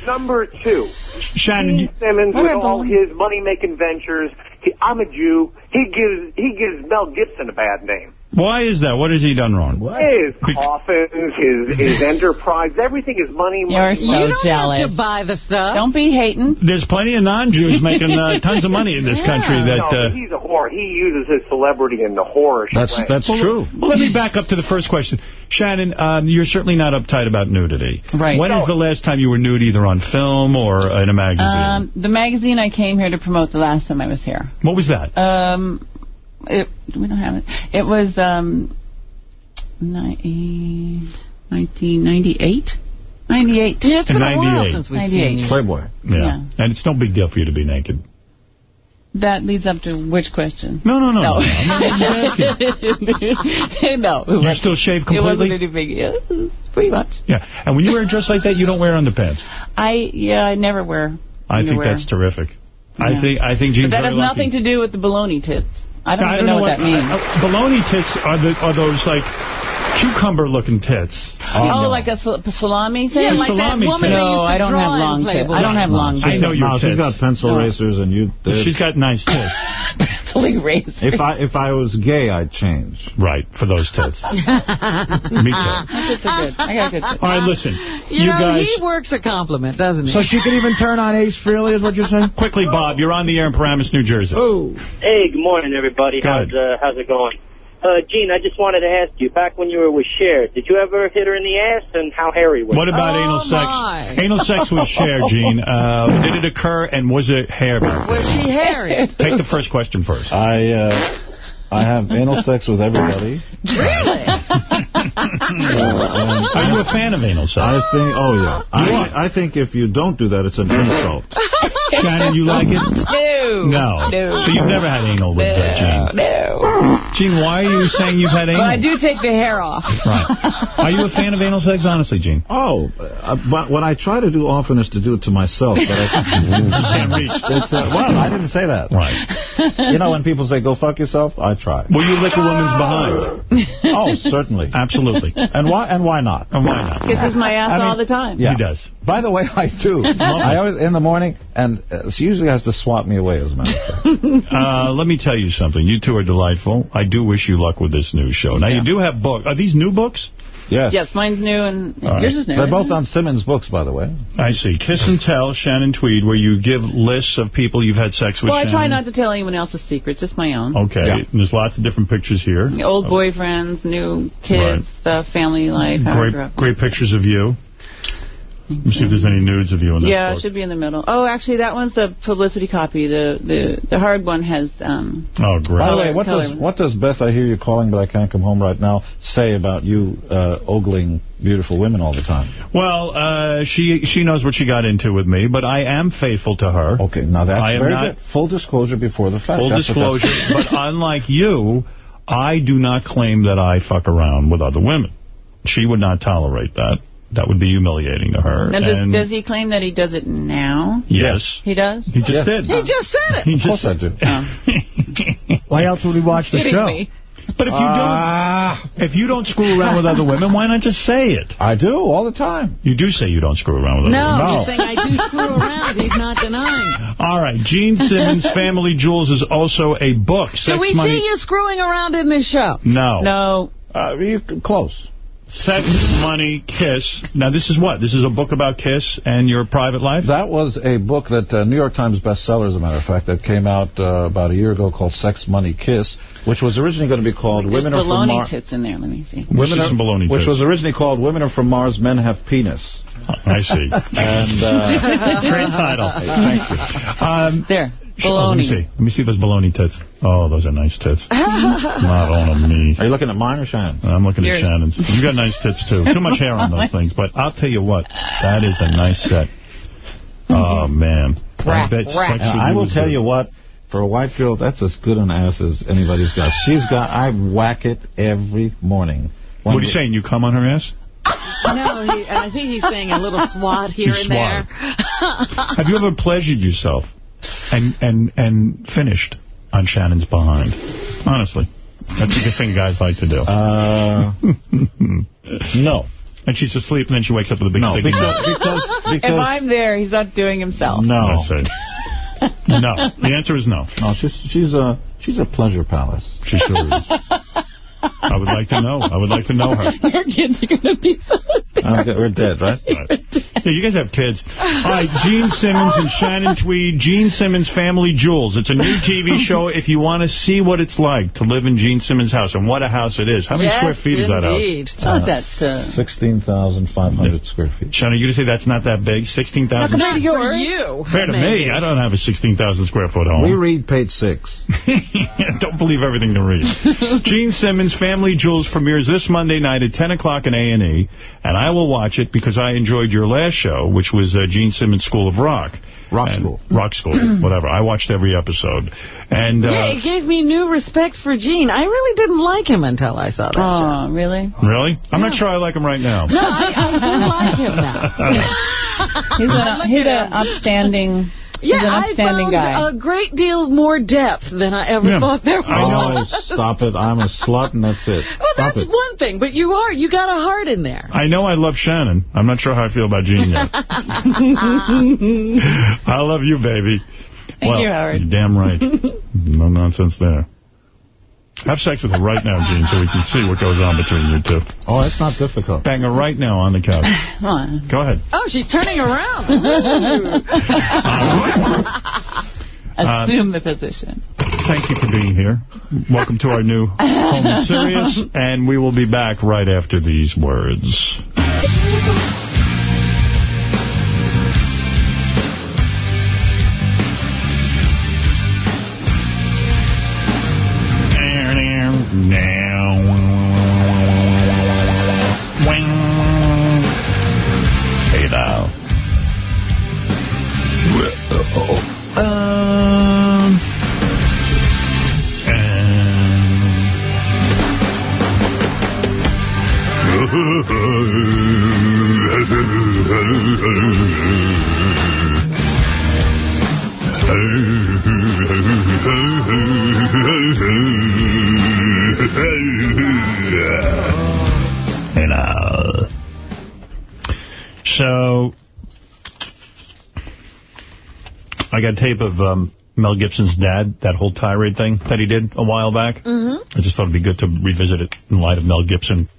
Number two, Shannon, you, Gene Simmons with all his money-making ventures. He, I'm a Jew. He gives he gives Mel Gibson a bad name. Why is that? What has he done wrong? His coffins, his his enterprise, everything is money. You're money, so money. You don't jealous. have to buy the stuff. Don't be hating. There's plenty of non-Jews making uh, tons of money in this country. That no, uh, he's a whore. He uses his celebrity in the whorish That's way. that's well, true. Well, let me back up to the first question. Shannon, um, you're certainly not uptight about nudity. Right. when When is the last time you were nude either on film or in a magazine? Um, the magazine I came here to promote the last time I was here. what was that? Um, it, we don't have it. It was um, ni- 1998. 98. Yeah, it's been a while since we've 98. seen you. Playboy. yeah. yeah. And it's no big deal for you to be naked. That leads up to which question? No, no, no. No. no. I'm not no. You wasn't- still shave It wasn't completely? any big. Yeah, pretty much. Yeah. And when you wear a dress like that, you don't wear underpants. I yeah, I never wear. I think that's terrific. I think I think Gene's But that has lucky. nothing to do with the baloney tits. I don't I even don't know, what, that means. uh, baloney tits are the are those like cucumber-looking tits. oh, like a salami thing? Yeah, like salami that woman tits. No, I don't have long tits. I don't have long tits. I know your no, She's got pencil No. racers, and you. She's got nice tits. actually raised If I if I was gay, I'd change. Right, for those tits. Me too. My tits are good. I got good tits. All right, listen. You, You know, guys... he works a compliment, doesn't he? So she could even turn on Ace Frehley, is what you're saying? Quickly, Bob, you're on the air in Paramus, New Jersey. Oh. Hey, good morning, everybody. Go How's uh, how's it going? Uh, Gene, I just wanted to ask you, back when you were with Cher, did you ever hit her in the ass, and how hairy was What about Oh, anal my. sex? Anal sex with shared, Gene. Uh, did it occur, and was it hair back there? Was she hairy? Take the first question first. I uh, I have anal sex with everybody. really? Are you a fan of anal sex? I think. Oh yeah. I, I think if you don't do that, it's an insult. Shannon, you like it? No. No. No. So you've never had anal with uh, Gene? No. Gene, why are you saying you've had But anal? I do take the hair off. Right. Are you a fan of anal sex, honestly, Gene? Oh, uh, but what I try to do often is to do it to myself. But I can't reach. It's, uh, well, I didn't say that. Right. You know, when people say, go fuck yourself, I try. Will you lick a woman's behind? Oh, certainly. Absolutely. And why And why not? And why not? Kisses my ass I mean- all the time. Yeah. He does. By the way, I do. I always in the morning, and uh, she usually has to swat me away. As a matter of fact. Uh, let me tell you something. You two are delightful. I do wish you luck with this new show. Now, you do have books. Are these new books? Yes. Yes, mine's new and All yours right. is new. They're both on Simmons books, by the way. I see. Kiss and Tell, Shannon Tweed, where you give lists of people you've had sex with Well, I Shannon. try not to tell anyone else's secrets, just my own. Okay. Yeah. And There's lots of different pictures here. Old boyfriends, new kids, uh, family life. how I grew Great, great pictures of you. Let me see if there's any nudes of you in this Yeah, it should be in the middle. Oh, actually, that one's the publicity copy. The the the hard one has um. Oh, great. By the way, what does what does Beth, I hear you calling, but I can't come home right now, say about you uh, ogling beautiful women all the time? Well, uh, she she knows what she got into with me, but I am faithful to her. Okay, now that's I am very not- good. Full disclosure before the fact. Full That's disclosure. that's- but unlike you, I do not claim that I fuck around with other women. She would not tolerate that. That would be humiliating to her. Now, does, and does he claim that he does it now? yes. He does? He just Yes. did. He just said it. He Of just course I do. Why else would he watch the show? me. But if you Ah. don't, if you don't screw around with other women, why not just say it? I do all the time. You do say you don't screw around with other women. No, women. he's saying I do screw around. He's not denying. All right. Gene Simmons' Family Jewels is also a book. Do Sex we Money. see you screwing around in this show? No. No. Uh, you close. Sex, Money, Kiss. Now, this is what? This is a book about Kiss and your private life? That was a book that uh, New York Times bestseller, as a matter of fact, that came out uh, about a year ago called Sex, Money, Kiss, which was originally going to be called There's Women Are From baloney Mars. tits in there. Let me see. Which Women is are, some baloney which tits. was originally called Women Are From Mars, Men Have Penis. I see. And uh, Great title. Thank you. Um, There. Sh- oh, let me see. Let me see those baloney tits. Oh, those are nice tits. Not on me. Are you looking at mine or Shannon's? I'm looking Yours. at Shannon's. You got nice tits, too. Too much hair on those things. But I'll tell you what. That is a nice set. Oh, man. I bet sex I will tell good. you what, for a white girl, that's as good an ass as anybody's got. She's got, I whack it every morning. What are you saying? You come on her ass? No, he, I think he's saying a little swat here You and swat. there. Have you ever pleasured yourself and and and finished on Shannon's behind? Honestly. That's a good thing guys like to do. Uh, no. And she's asleep, and then she wakes up with a big No, sticky because, nose. because, If I'm there, he's not doing himself. no. No. The answer is no. No, she's, she's a, she's a pleasure palace. She sure is. I would like to know. I would like to know her. Your kids are going to be so Okay, we're dead, right? Right. Yeah, you guys have kids. All right, Gene Simmons and Shannon Tweed, Gene Simmons Family Jewels. It's a new TV show if you want to see what it's like to live in Gene Simmons' house and what a house it is. How many yes, square feet is that out? indeed. It's not that... Uh, 16,500 square feet. Shannon, you going to say that's not that big? 16,000 Not for you. Fair to me. I don't have a 16,000 square foot home. We read page six. Don't believe everything to read. Gene Simmons Family Jewels premieres this Monday night at 10 o'clock on A&E, and I will watch it because I enjoyed your last show, which was uh, Gene Simmons School of Rock. Rock And- School. Rock School, whatever. I watched every episode. And uh, Yeah, it gave me new respect for Gene. I really didn't like him until I saw that oh, really? Really? I'm not sure I like him right now. No, I, I do like him now. He's, I a, he's at an him. upstanding... Yeah, he's an I found guy. a great deal more depth than I ever Yeah. thought there was. Oh, stop it. I'm a slut and that's it. Well, Stop that's it. one thing, but you are. You got a heart in there. I know I love Shannon. I'm not sure how I feel about Gene yet. I love you, baby. Thank well, you, Howard. You're damn right. no nonsense there. Have sex with her right now, Gene, so we can see what goes on between you two. Oh, it's not difficult. Bang her right now on the couch. Come on. Go ahead. Oh, she's turning around. Assume the position. Thank you for being here. Welcome to our new home in Sirius, and we will be back right after these words. Tape of um, Mel Gibson's dad, that whole tirade thing that he did a while back. hmm I just thought it'd be good to revisit it in light of Mel Gibson.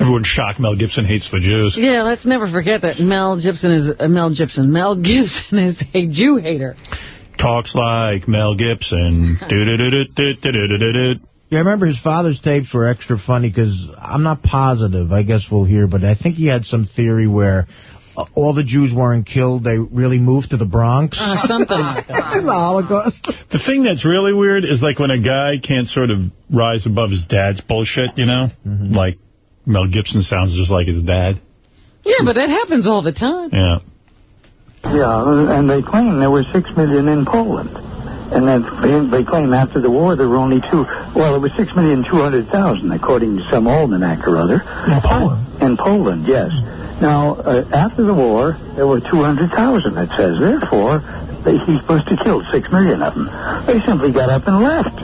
Everyone's shocked Mel Gibson hates the Jews. Yeah, let's never forget that Mel Gibson is uh, Mel Gibson. Mel Gibson is a Jew hater. Talks like Mel Gibson. Do-do-do-do-do-do-do-do-do. Yeah, I remember his father's tapes were extra funny because I'm not positive. I guess we'll hear, but I think he had some theory where uh, all the Jews weren't killed. They really moved to the Bronx. Uh, something like that. the Holocaust. The thing that's really weird is like when a guy can't sort of rise above his dad's bullshit, you know? Like Mel Gibson sounds just like his dad. Yeah, but that happens all the time. Yeah. Yeah, and they claim there were six million in Poland. And then they claim after the war there were only two, well, it was six million two hundred thousand, according to some almanac or other. In Poland? In Poland, yes. Now, uh, after the war, there were 200,000, it says. Therefore, they, he must have killed six million of them. They simply got up and left.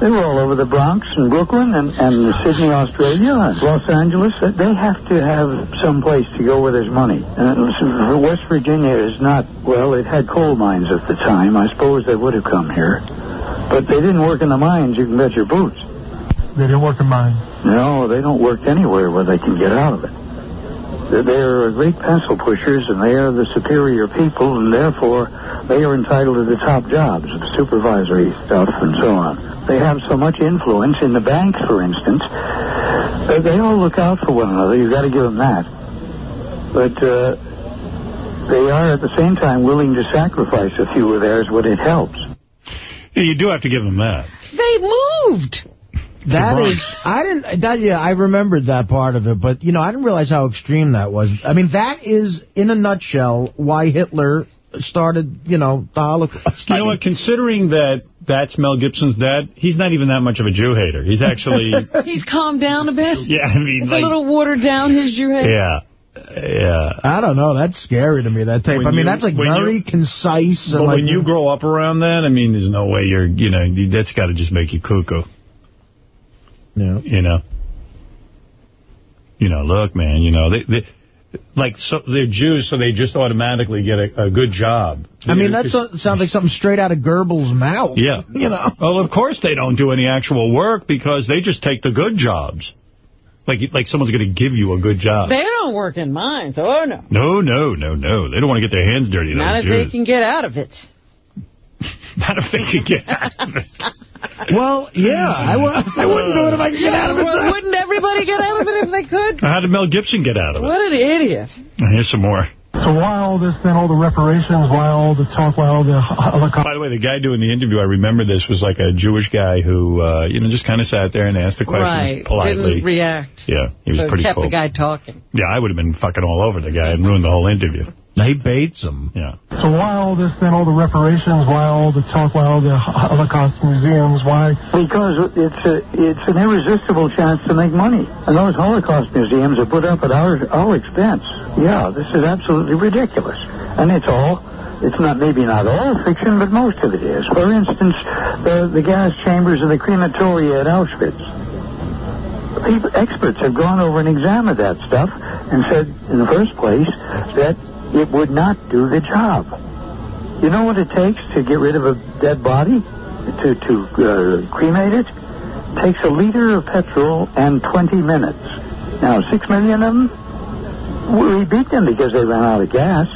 They were all over the Bronx and Brooklyn and, and Sydney, Australia, and Los Angeles. Uh, They have to have some place to go with there's money. And West Virginia is not, well, it had coal mines at the time. I suppose they would have come here. But they didn't work in the mines, you can bet your boots. They didn't work in mines? No, they don't work anywhere where they can get out of it. They're- They're great pencil pushers, and they are the superior people, and therefore they are entitled to the top jobs, the supervisory stuff, and so on. They have so much influence in the bank, for instance. that They all look out for one another. You've got to give them that. But uh, they are at the same time willing to sacrifice a few of theirs when it helps. You do have to give them that. They moved. That Bronx. is, I didn't, that, yeah, I remembered that part of it, but, you know, I didn't realize how extreme that was. I mean, that is, in a nutshell, why Hitler started, you know, the Holocaust. You know what? Considering that that's Mel Gibson's dad, he's not even that much of a Jew hater. He's actually, He's calmed down a bit. yeah, I mean, like, a little watered down his Jew hate. yeah, yeah. I don't know, that's scary to me, that tape. When I mean, you- that's like very you- concise. But and like, when you grow up around that, I mean, there's no way you're, you know, that's got to just make you cuckoo. Yeah. You know? You know, look, man, you know, they, they like, so they're Jews, so they just automatically get a, a good job. I mean, that sounds like something straight out of Goebbels' mouth. Yeah. You know? Well, of course they don't do any actual work because they just take the good jobs. Like, like someone's going to give you a good job. They don't work in mines. Oh, no. No, no, no, no. They don't want to get their hands dirty. Not those if they can get out of it. Not if they can get out of it. Well, yeah, I, w I wouldn't do it if I could get out of it. Well, wouldn't everybody get out of it if they could? How did Mel Gibson get out of it? What an idiot. Here's some more. So why all this, then all the reparations, why all the talk, why all the Holocaust? By the way, the guy doing the interview, I remember this, was like a Jewish guy who, uh, you know, just kind of sat there and asked the questions right. politely. Didn't react. yeah, he was so pretty kept cool. the guy talking. Yeah, I would have been fucking all over the guy and ruined the whole interview. He baits them. Yeah. So why all this, then all the reparations, why all the talk, why all the Holocaust museums, why? Because it's a, it's an irresistible chance to make money. And those Holocaust museums are put up at our, our expense. Yeah, this is absolutely ridiculous. And it's all, it's not, maybe not all fiction, but most of it is. For instance, the, the gas chambers of the crematoria at Auschwitz. People, experts have gone over and examined that stuff and said, in the first place, that it would not do the job. You know what it takes to get rid of a dead body? to, to uh, cremate it takes a liter of petrol and 20 minutes. Now, six million of them, we beat them because they ran out of gas.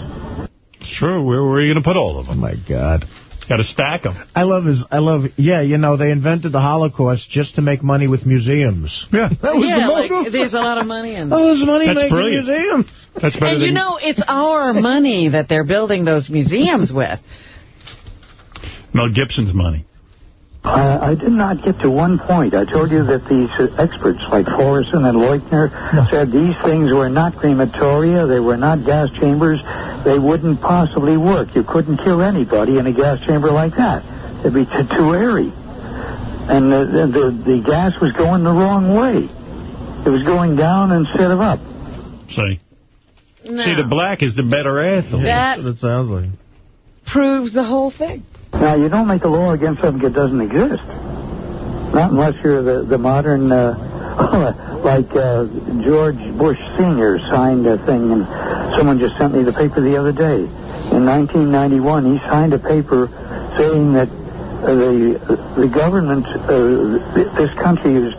Sure, where, where are you going to put all of them? Oh, my God. Got to stack them. I love his, I love, yeah, you know, they invented the Holocaust just to make money with museums. Yeah. That was yeah, the like, motive. there's a lot of money in Oh, there's money That's making brilliant. museum. That's better And than... you know, it's our money that they're building those museums with. Mel Gibson's money. I, I did not get to one point. I told you that these uh, experts like Faurisson and Leuchter said these things were not crematoria, they were not gas chambers, they wouldn't possibly work. You couldn't kill anybody in a gas chamber like that. It'd be t- too airy. And the, the, the, the gas was going the wrong way. It was going down instead of up. See? See, the black is the better anthem. That- That's what it sounds like. Proves the whole thing. Now, you don't make a law against something that doesn't exist. Not unless you're the, the modern, uh, like uh, George Bush Sr. signed a thing, and someone just sent me the paper the other day. In 1991, he signed a paper saying that uh, the the government, uh, this country is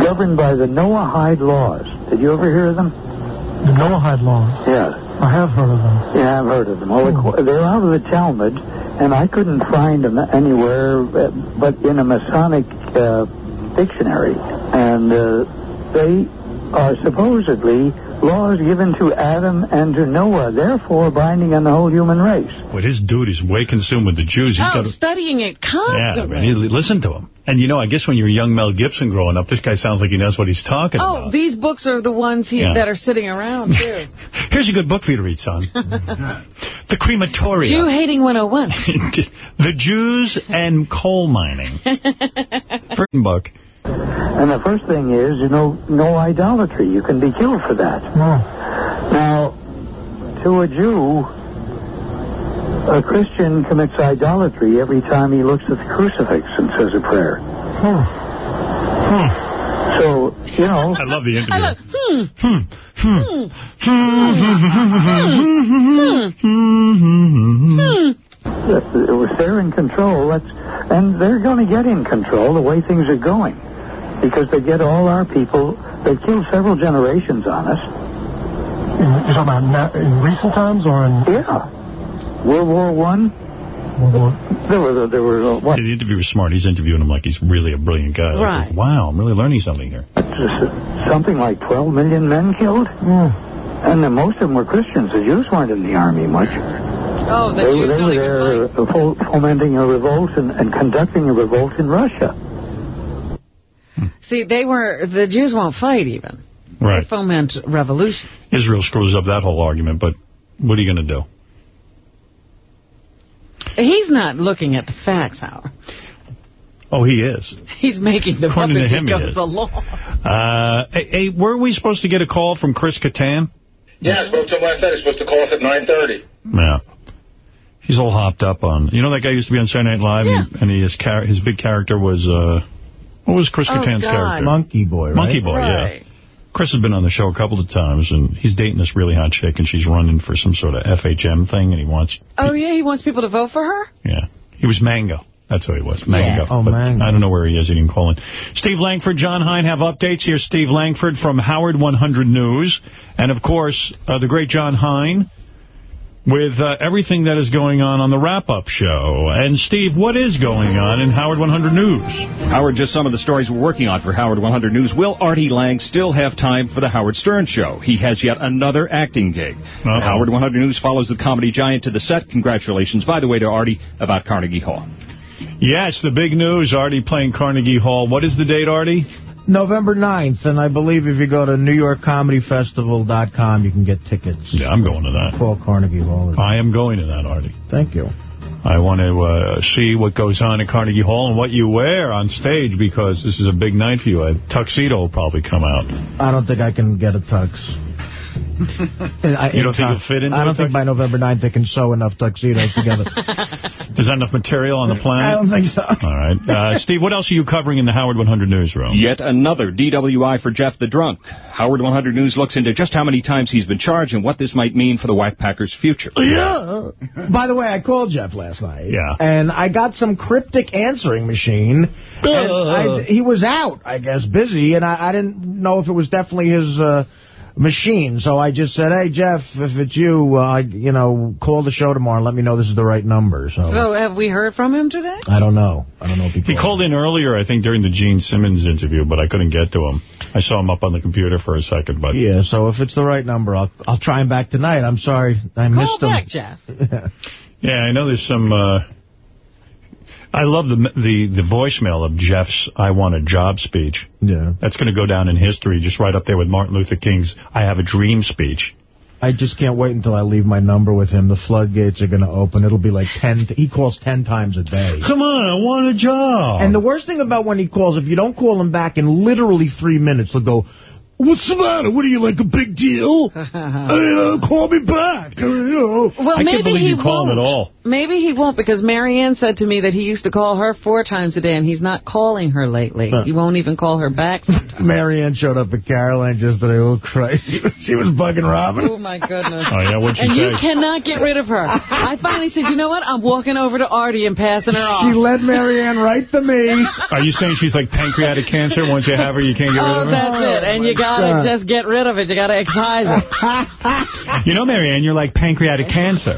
governed by the Noahide laws. Did you ever hear of them? The Noahide laws. Yeah. I have heard of them. Yeah, I've heard of them. Well, they're- they're out of the Talmud, and I couldn't find them anywhere uh, but in a Masonic uh, dictionary. And uh, they are supposedly laws given to Adam and to Noah, therefore binding on the whole human race. But his dude is way consumed with the Jews. He's Oh, got studying it Yeah, constantly. man, listen to him. And, you know, I guess when you're young Mel Gibson growing up, this guy sounds like he knows what he's talking Oh, about. these books are the ones he, Yeah. that are sitting around, too. Here's a good book for you to read, son. the Crematoria. Jew Hating 101. the Jews and coal mining. Britain book. And the first thing is, you know, no idolatry. You can be killed for that. Now, to a Jew, a Christian commits idolatry every time he looks at the crucifix and says a prayer. So, you know. I love the interview. I love, hmm, Hmm. If they're in control, that's, and they're going to get in control the way things are going. Because they get all our people, they've killed several generations on us. In, you're talking about na- in recent times or in... Yeah. World War One. There were, there were, uh, what, The interviewer was smart. He's interviewing him like he's really a brilliant guy. Like, Right. wow, I'm really learning something here. just something like 12 million men killed? Yeah. And then most of them were Christians. The Jews weren't in the army much. Oh, the they, Jews they were there uh, fomenting a revolt and, and conducting a revolt in Russia. See, they were, the Jews won't fight even. Right. They foment revolution. Israel screws up that whole argument, but what are you going to do? He's not looking at the facts, Howard. Oh, he is. He's making the up According to him, he he goes is. along. Uh, hey, hey, were we supposed to get a call from Chris Kattan? Yeah, I spoke to him last night. He's supposed to call us at 9.30. Yeah. He's all hopped up on... You know that guy used to be on Saturday Night Live, and, and he, his, his big character was... Uh, what was Chris Oh, Kattan's God. character? Monkey Boy, right? Monkey Boy, Right. yeah. Chris has been on the show a couple of times, and he's dating this really hot chick, and she's running for some sort of FHM thing, and he wants... Oh, yeah, he wants people to vote for her? Yeah. He was Mango. That's who he was. Mango. Yeah. Oh, But Mango. I don't know where he is. He didn't call in. Steve Langford, John Hein have updates. Here's Steve Langford from Howard 100 News. And, of course, uh, the great John Hein with uh, everything that is going on on the wrap-up show. And, Steve, what is going on in Howard 100 News? Howard, just some of the stories we're working on for Howard 100 News. Will Artie Lange still have time for the Howard Stern Show? He has yet another acting gig. Howard 100 News follows the comedy giant to the set. Congratulations, by the way, to Artie about Carnegie Hall. Yes, the big news, Artie playing Carnegie Hall. What is the date, Artie? November 9th, and I believe if you go to NewYorkComedyFestival.com, you can get tickets. Yeah, I'm going to that. For Carnegie Hall. I am going to that, Artie. Thank you. I want to uh, see what goes on at Carnegie Hall and what you wear on stage because this is a big night for you. A tuxedo will probably come out. I don't think I can get a tux. I, You don't think you'll fit into I a don't think by November 9th they can sew enough tuxedos together. There's not enough material on the planet? I don't think so. All right. Uh, Steve, what else are you covering in the Howard 100 newsroom? Yet another DWI for Jeff the Drunk. Howard 100 News looks into just how many times he's been charged and what this might mean for the Wack Packers' future. Yeah. By the way, I called Jeff last night. Yeah. And I got some cryptic answering machine. And I, he was out, I guess, busy, and I, I didn't know if it was definitely his uh, machine. So I just said, hey, Jeff, if it's you, uh, you know, call the show tomorrow and let me know this is the right number. So, So have we heard from him today? I don't know. I don't know if he called. He called in earlier, I think, during the Gene Simmons interview, but I couldn't get to him. I saw him up on the computer for a second, but... Yeah, so if it's the right number, I'll I'll try him back tonight. I'm sorry. I Call missed him. Call back, Jeff. Yeah, I know there's some... Uh, I love the the the voicemail of Jeff's I Want a Job speech. Yeah. That's going to go down in history, just right up there with Martin Luther King's I Have a Dream speech. I just can't wait until I leave my number with him. The floodgates are going to open. It'll be like 10... He calls 10 times a day. Come on, I want a job. And the worst thing about when he calls, if you don't call him back in literally three minutes, he'll go, What's the matter? What are you, like a big deal? uh, call me back. You know. Well, maybe he won't. Maybe he won't because Marianne said to me that he used to call her four times a day and he's not calling her lately. Huh. He won't even call her back. Marianne showed up at Caroline yesterday. Oh, Christ. she was bugging Robin. Oh, my goodness. Oh, yeah, what'd she and say? you cannot get rid of her. I finally said, you know what? I'm walking over to Artie and passing her off. She led Marianne right to me. Are you saying she's like pancreatic cancer? Once you have her, you can't get rid Oh, of her? Oh, that's it. And you got God. to just get rid of it. You got to excise it. You know, Marianne, you're like pancreatic cancer.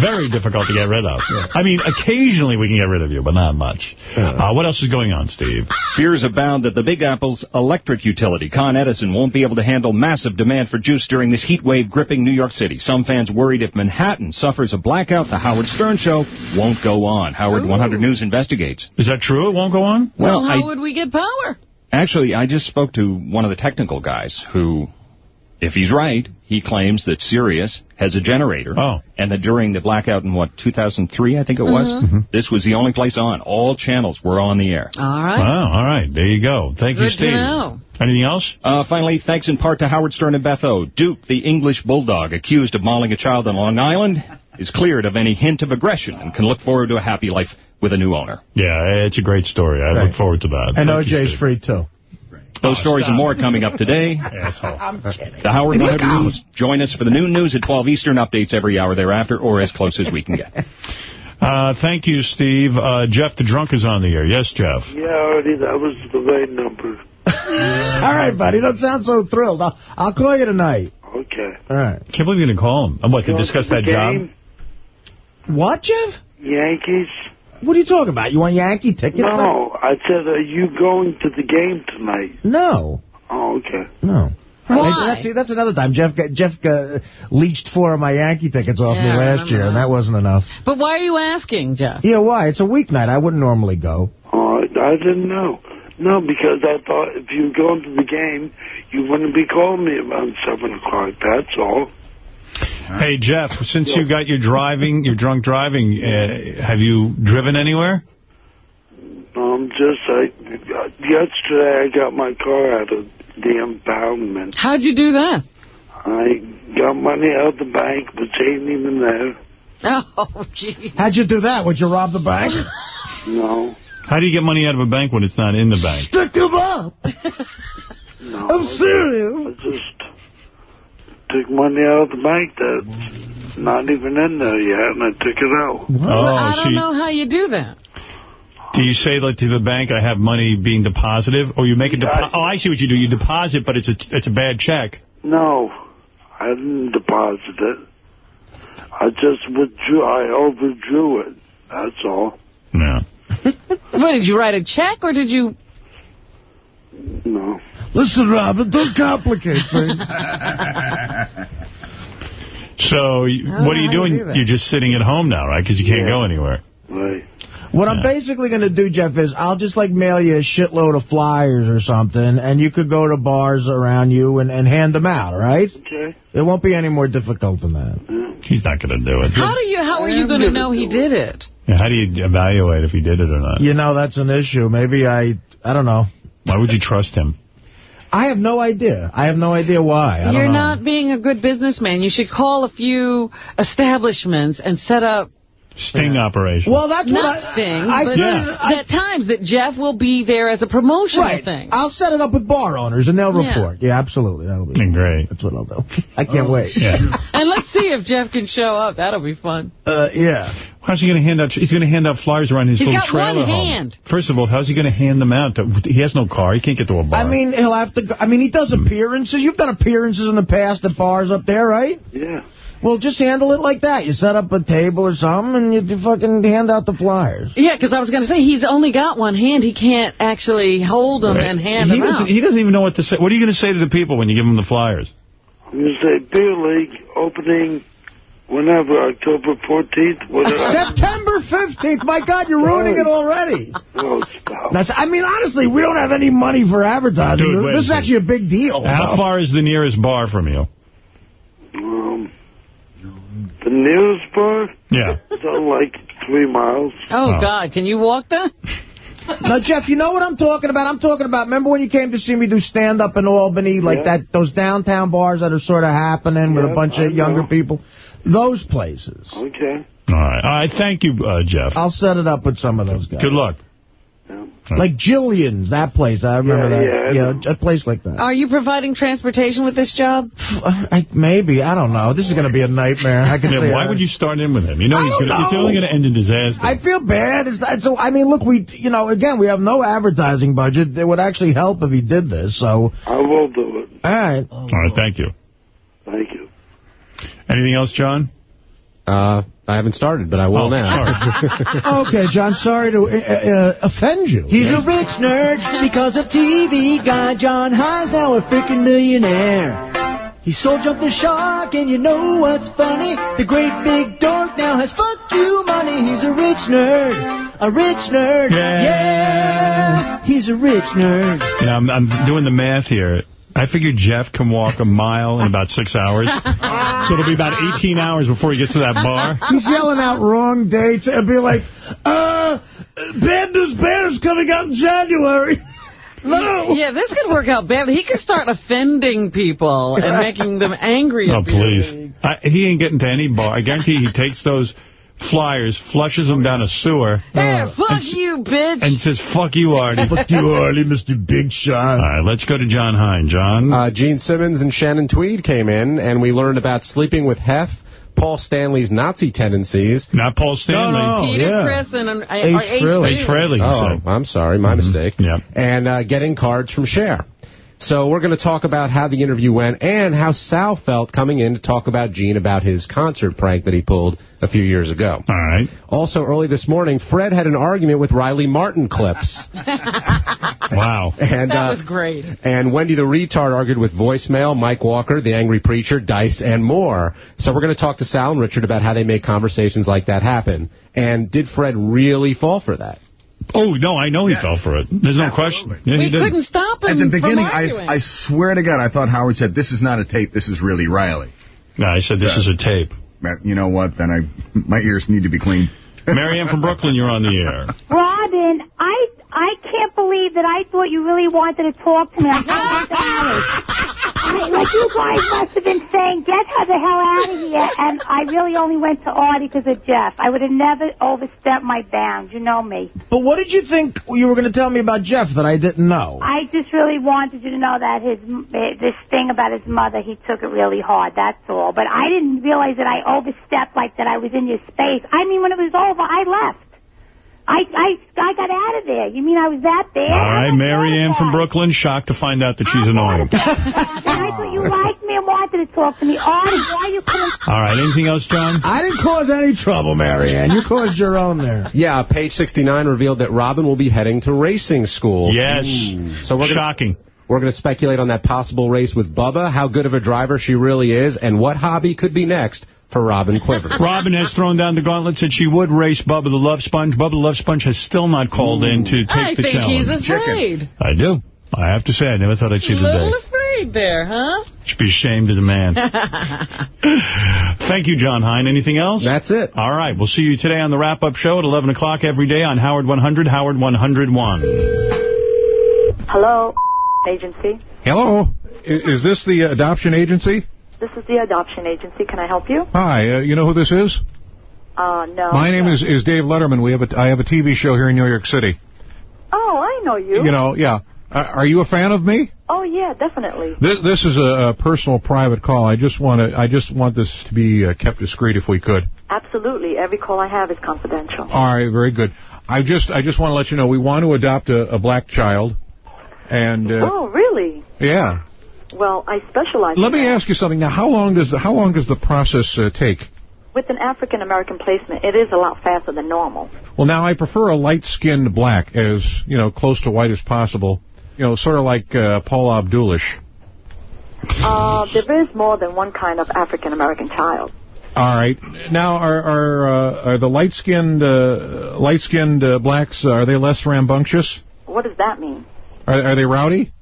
Very difficult to get rid of. I mean, occasionally we can get rid of you, but not much. Uh, what else is going on, Steve? Fears abound that the Big Apple's electric utility, Con Edison, won't be able to handle massive demand for juice during this heat wave gripping New York City. Some fans worried if Manhattan suffers a blackout, the Howard Stern Show won't go on. Howard 100 News investigates. Is that true? It won't go on? Well, Well, how I, would we get power? Actually, I just spoke to one of the technical guys who, if he's right, he claims that Sirius has a generator. Oh. And that during the blackout in, what, 2003, I think it was, Mhm. Mhm. this was the only place on. All channels were on the air. All right. Wow, all right. There you go. Thank you, Good to Steve. know. Anything else? Uh, finally, thanks in part to Howard Stern and Beth O. Duke, the English bulldog accused of mauling a child on Long Island, is cleared of any hint of aggression and can look forward to a happy life with a new owner. Yeah, it's a great story. I look forward to that. And Thank you, OJ's Steve. free, too. Those stories and more coming up today. Asshole. I'm kidding. The Howard 100 News. Join us for the noon news at 12 Eastern. Updates every hour thereafter, or as close as we can get. Uh, thank you, Steve. Uh, Jeff the Drunk is on the air. Yes, Jeff. Yeah, already that was the right number. All right, buddy. Don't sound so thrilled. I'll, I'll call you tonight. Okay. All right. Can't believe you didn't call him. Uh, What, to discuss to the that job? Game? What, Jeff? Yankees? What are you talking about? You want Yankee tickets? No, I said, are you going to the game tonight? No. Oh, okay. No. Why? That's, see, that's another time. Jeff Jeff got, uh, leached four of my Yankee tickets off Yeah, me last year, and that. that wasn't enough. But why are you asking, Jeff? Yeah, why? It's a weeknight. I wouldn't normally go. Oh, I, I didn't know. No, because I thought if you were going to the game, you wouldn't be calling me around 7 o'clock. That's all. Hey, Jeff, since you got your driving, your drunk driving, uh, have you driven anywhere? Um, just, I, yesterday I got my car out of the impoundment. How'd you do that? I got money out of the bank, which ain't even there. Oh, gee. How'd you do that? Would you rob the bank? No. How do you get money out of a bank when it's not in the bank? Stick him up. No. I'm serious. I just took money out of the bank that's not even in there yet, and I took it out. Well, oh, I Oh, don't she, know how you do that. do you say like to the bank, I have money being deposited, or you make a deposit? Oh, I see what you do. You deposit, but it's a it's a bad check. No, I didn't deposit it. I just withdrew. I overdrew it. That's all. No. What, did you write a check or did you... No. Listen, Robin, don't complicate things. So, you- I don't what are you doing? do. You're just sitting at home now, right? Because you can't go anywhere. Right. What I'm basically going to do, Jeff, is I'll just, like, mail you a shitload of flyers or something, and you could go to bars around you and, and hand them out, right? Okay. It won't be any more difficult than that. He's not going to do it. How do you? How are you going to know he did it? Yeah, How do you evaluate if he did it or not? You know, that's an issue. Maybe I, I don't know. Why would you trust him? I have no idea. I have no idea why. I You're don't know. not being a good businessman. You should call a few establishments and set up Sting operation. Well, that's what I... Sting, I, but I- at times that Jeff will be there as a promotional Right. thing. I'll set it up with bar owners, and they'll report. Yeah, absolutely. That'll be great. That's what I'll do. I can't wait. Yeah. And let's see if Jeff can show up. That'll be fun. Uh, yeah. How's he going to hand out? He's going to hand out flyers around his He's little got trailer one home. hand. First of all, how's he going to hand them out? He has no car. He can't get to a bar. I mean, he'll have to... Go, I mean, he does appearances. You've done appearances in the past at bars up there, right? Yeah. Well, just handle it like that. You set up a table or something, and you fucking hand out the flyers. Yeah, because I was going to say, he's only got one hand. He can't actually hold them Right. and hand he them doesn't, out. He doesn't even know what to say. What are you going to say to the people when you give them the flyers? I'm going to say beer league opening whenever, October 14th, whatever. September 15th. My God, you're ruining it already. Oh, stop. That's. I mean, honestly, we don't have any money for advertising. Dude, this is Wednesday. actually a big deal. How far is the nearest bar from you? Um, the nearest bar? Yeah. It's on like three miles. Oh, God. Can you walk that? Now, Jeff, you know what I'm talking about? I'm talking about, remember when you came to see me do stand-up in Albany, like Yeah. that, those downtown bars that are sort of happening with a bunch I of younger people? Those places. Okay. All right. All right. Thank you, uh, Jeff. I'll set it up with some of those guys. Good luck. Like Jillian's, that place. I remember Yeah, that. yeah, Yeah, a place like that. Are you providing transportation with this job? I, maybe. I don't know. This is going to be a nightmare. I can Yeah, say why that. would you start in with him? You know, I he's gonna, it's only going to end in disaster. I feel bad. It's, it's, so, I mean, look, we, you know, again, we have no advertising budget. It would actually help if he did this. So, I will do it. all right. All right. Thank you. Thank you. Anything else, John? Uh, I haven't started, but I will Oh, now. okay, John, sorry to uh, uh, offend you. He's a rich nerd because of TV guy. John Hein's now a freaking millionaire. He sold Jump the Shark, and you know what's funny? The great big dork now has fuck you money. He's a rich nerd, a rich nerd. Yeah, he's a rich nerd. You know, I'm, I'm doing the math here. I figure Jeff can walk a mile in about six hours. so it'll be about 18 hours before he gets to that bar. He's yelling out wrong dates. It'll be like, uh, Bad News Bears coming out in January. No. Yeah, this could work out badly. He could start offending people and making them angry Oh, please. I, he ain't getting to any bar. I guarantee he takes those flyers, flushes them down a sewer. There, fuck and, you, bitch. and says, fuck you, Artie. Fuck you, Artie, Mr. Big Shot. All right, let's go to John Hein. John? Uh, Gene Simmons and Shannon Tweed came in, and we learned about sleeping with Hef, Paul Stanley's Nazi tendencies. Not Paul Stanley. Peter, Criss, and an, Ace or Ace Frehley. Ace Frehley, Oh. I'm sorry, my mistake. Yeah. And uh, getting cards from Cher. So we're going to talk about how the interview went and how Sal felt coming in to talk about Gene about his concert prank that he pulled a few years ago. All right. Also, early this morning, Fred had an argument with Riley Martin clips. Wow. And, that uh, was great. And Wendy the retard argued with voicemail, Mike Walker, the angry preacher, Dice, and more. So we're going to talk to Sal and Richard about how they make conversations like that happen. And did Fred really fall for that? Oh, no, I know he fell for it. There's no question. Yeah, we he did. couldn't stop him At the beginning. I, I swear to God, I thought Howard said, this is not a tape, this is really Riley. No, I said this So- is a tape. You know what? Then I, my ears need to be cleaned. Marianne from Brooklyn, you're on the air. Robin, I I can't believe that I thought you really wanted to talk to me. I'm so embarrassed. I, like you guys must have been saying, get her the hell out of here. And I really only went to Artie because of Jeff. I would have never overstepped my bounds. You know me. But what did you think you were going to tell me about Jeff that I didn't know? I just really wanted you to know that his eh, this thing about his mother, he took it really hard. That's all. But I didn't realize that I overstepped like that. I was in your space. I mean, when it was over, I left. I I I got out of there. You mean I was that bad? All right, Marianne from Brooklyn, shocked to find out that she's oh, annoying. And I thought you liked me and wanted to talk to me. Artie, why you couldn't? All right, anything else, John? I didn't cause any trouble, Marianne. You caused your own there. Yeah, page 69 revealed that Robin will be heading to racing school. Yes. Hmm. So we're gonna, Shocking. We're going to speculate on that possible race with Bubba, how good of a driver she really is, and what hobby could be next for Robin Quiver. Robin has thrown down the gauntlet, said she would race Bubba the Love Sponge. Bubba the Love Sponge has still not called in to take I the think challenge. he's afraid. I do. I have to say, I never thought I'd see A the little day. afraid there, huh? Should be ashamed as a man. Thank you, John Hein. Anything else? That's it. All right. We'll see you today on the wrap-up show at 11 o'clock every day on Howard 100, Howard 101. Hello, agency. Hello? Is this the adoption agency? This is the adoption agency. Can I help you? Hi, uh, you know who this is? Uh, no. My name is, is Dave Letterman. We have a, I have a TV show here in New York City. Oh, I know you. You know, yeah. Uh, are you a fan of me? Oh, yeah, definitely. This, this is a, a personal, private call. I just want to. I just want this to be uh, kept discreet if we could. Absolutely. Every call I have is confidential. All right, very good. I just, I just want to let you know we want to adopt a, a black child, and uh, oh, really? yeah. Well, I specialize Let me that. ask you something. Now, how long does the, how long does the process uh, take? With an African American placement, it is a lot faster than normal. Well, now I prefer a light-skinned black, as you know, close to white as possible. You know, sort of like uh, Paula Abdulish. Uh, there is more than one kind of African American child. All right. Now, are are uh, are the light-skinned uh, light-skinned uh, blacks uh, are they less rambunctious? What does that mean? Are, are they rowdy?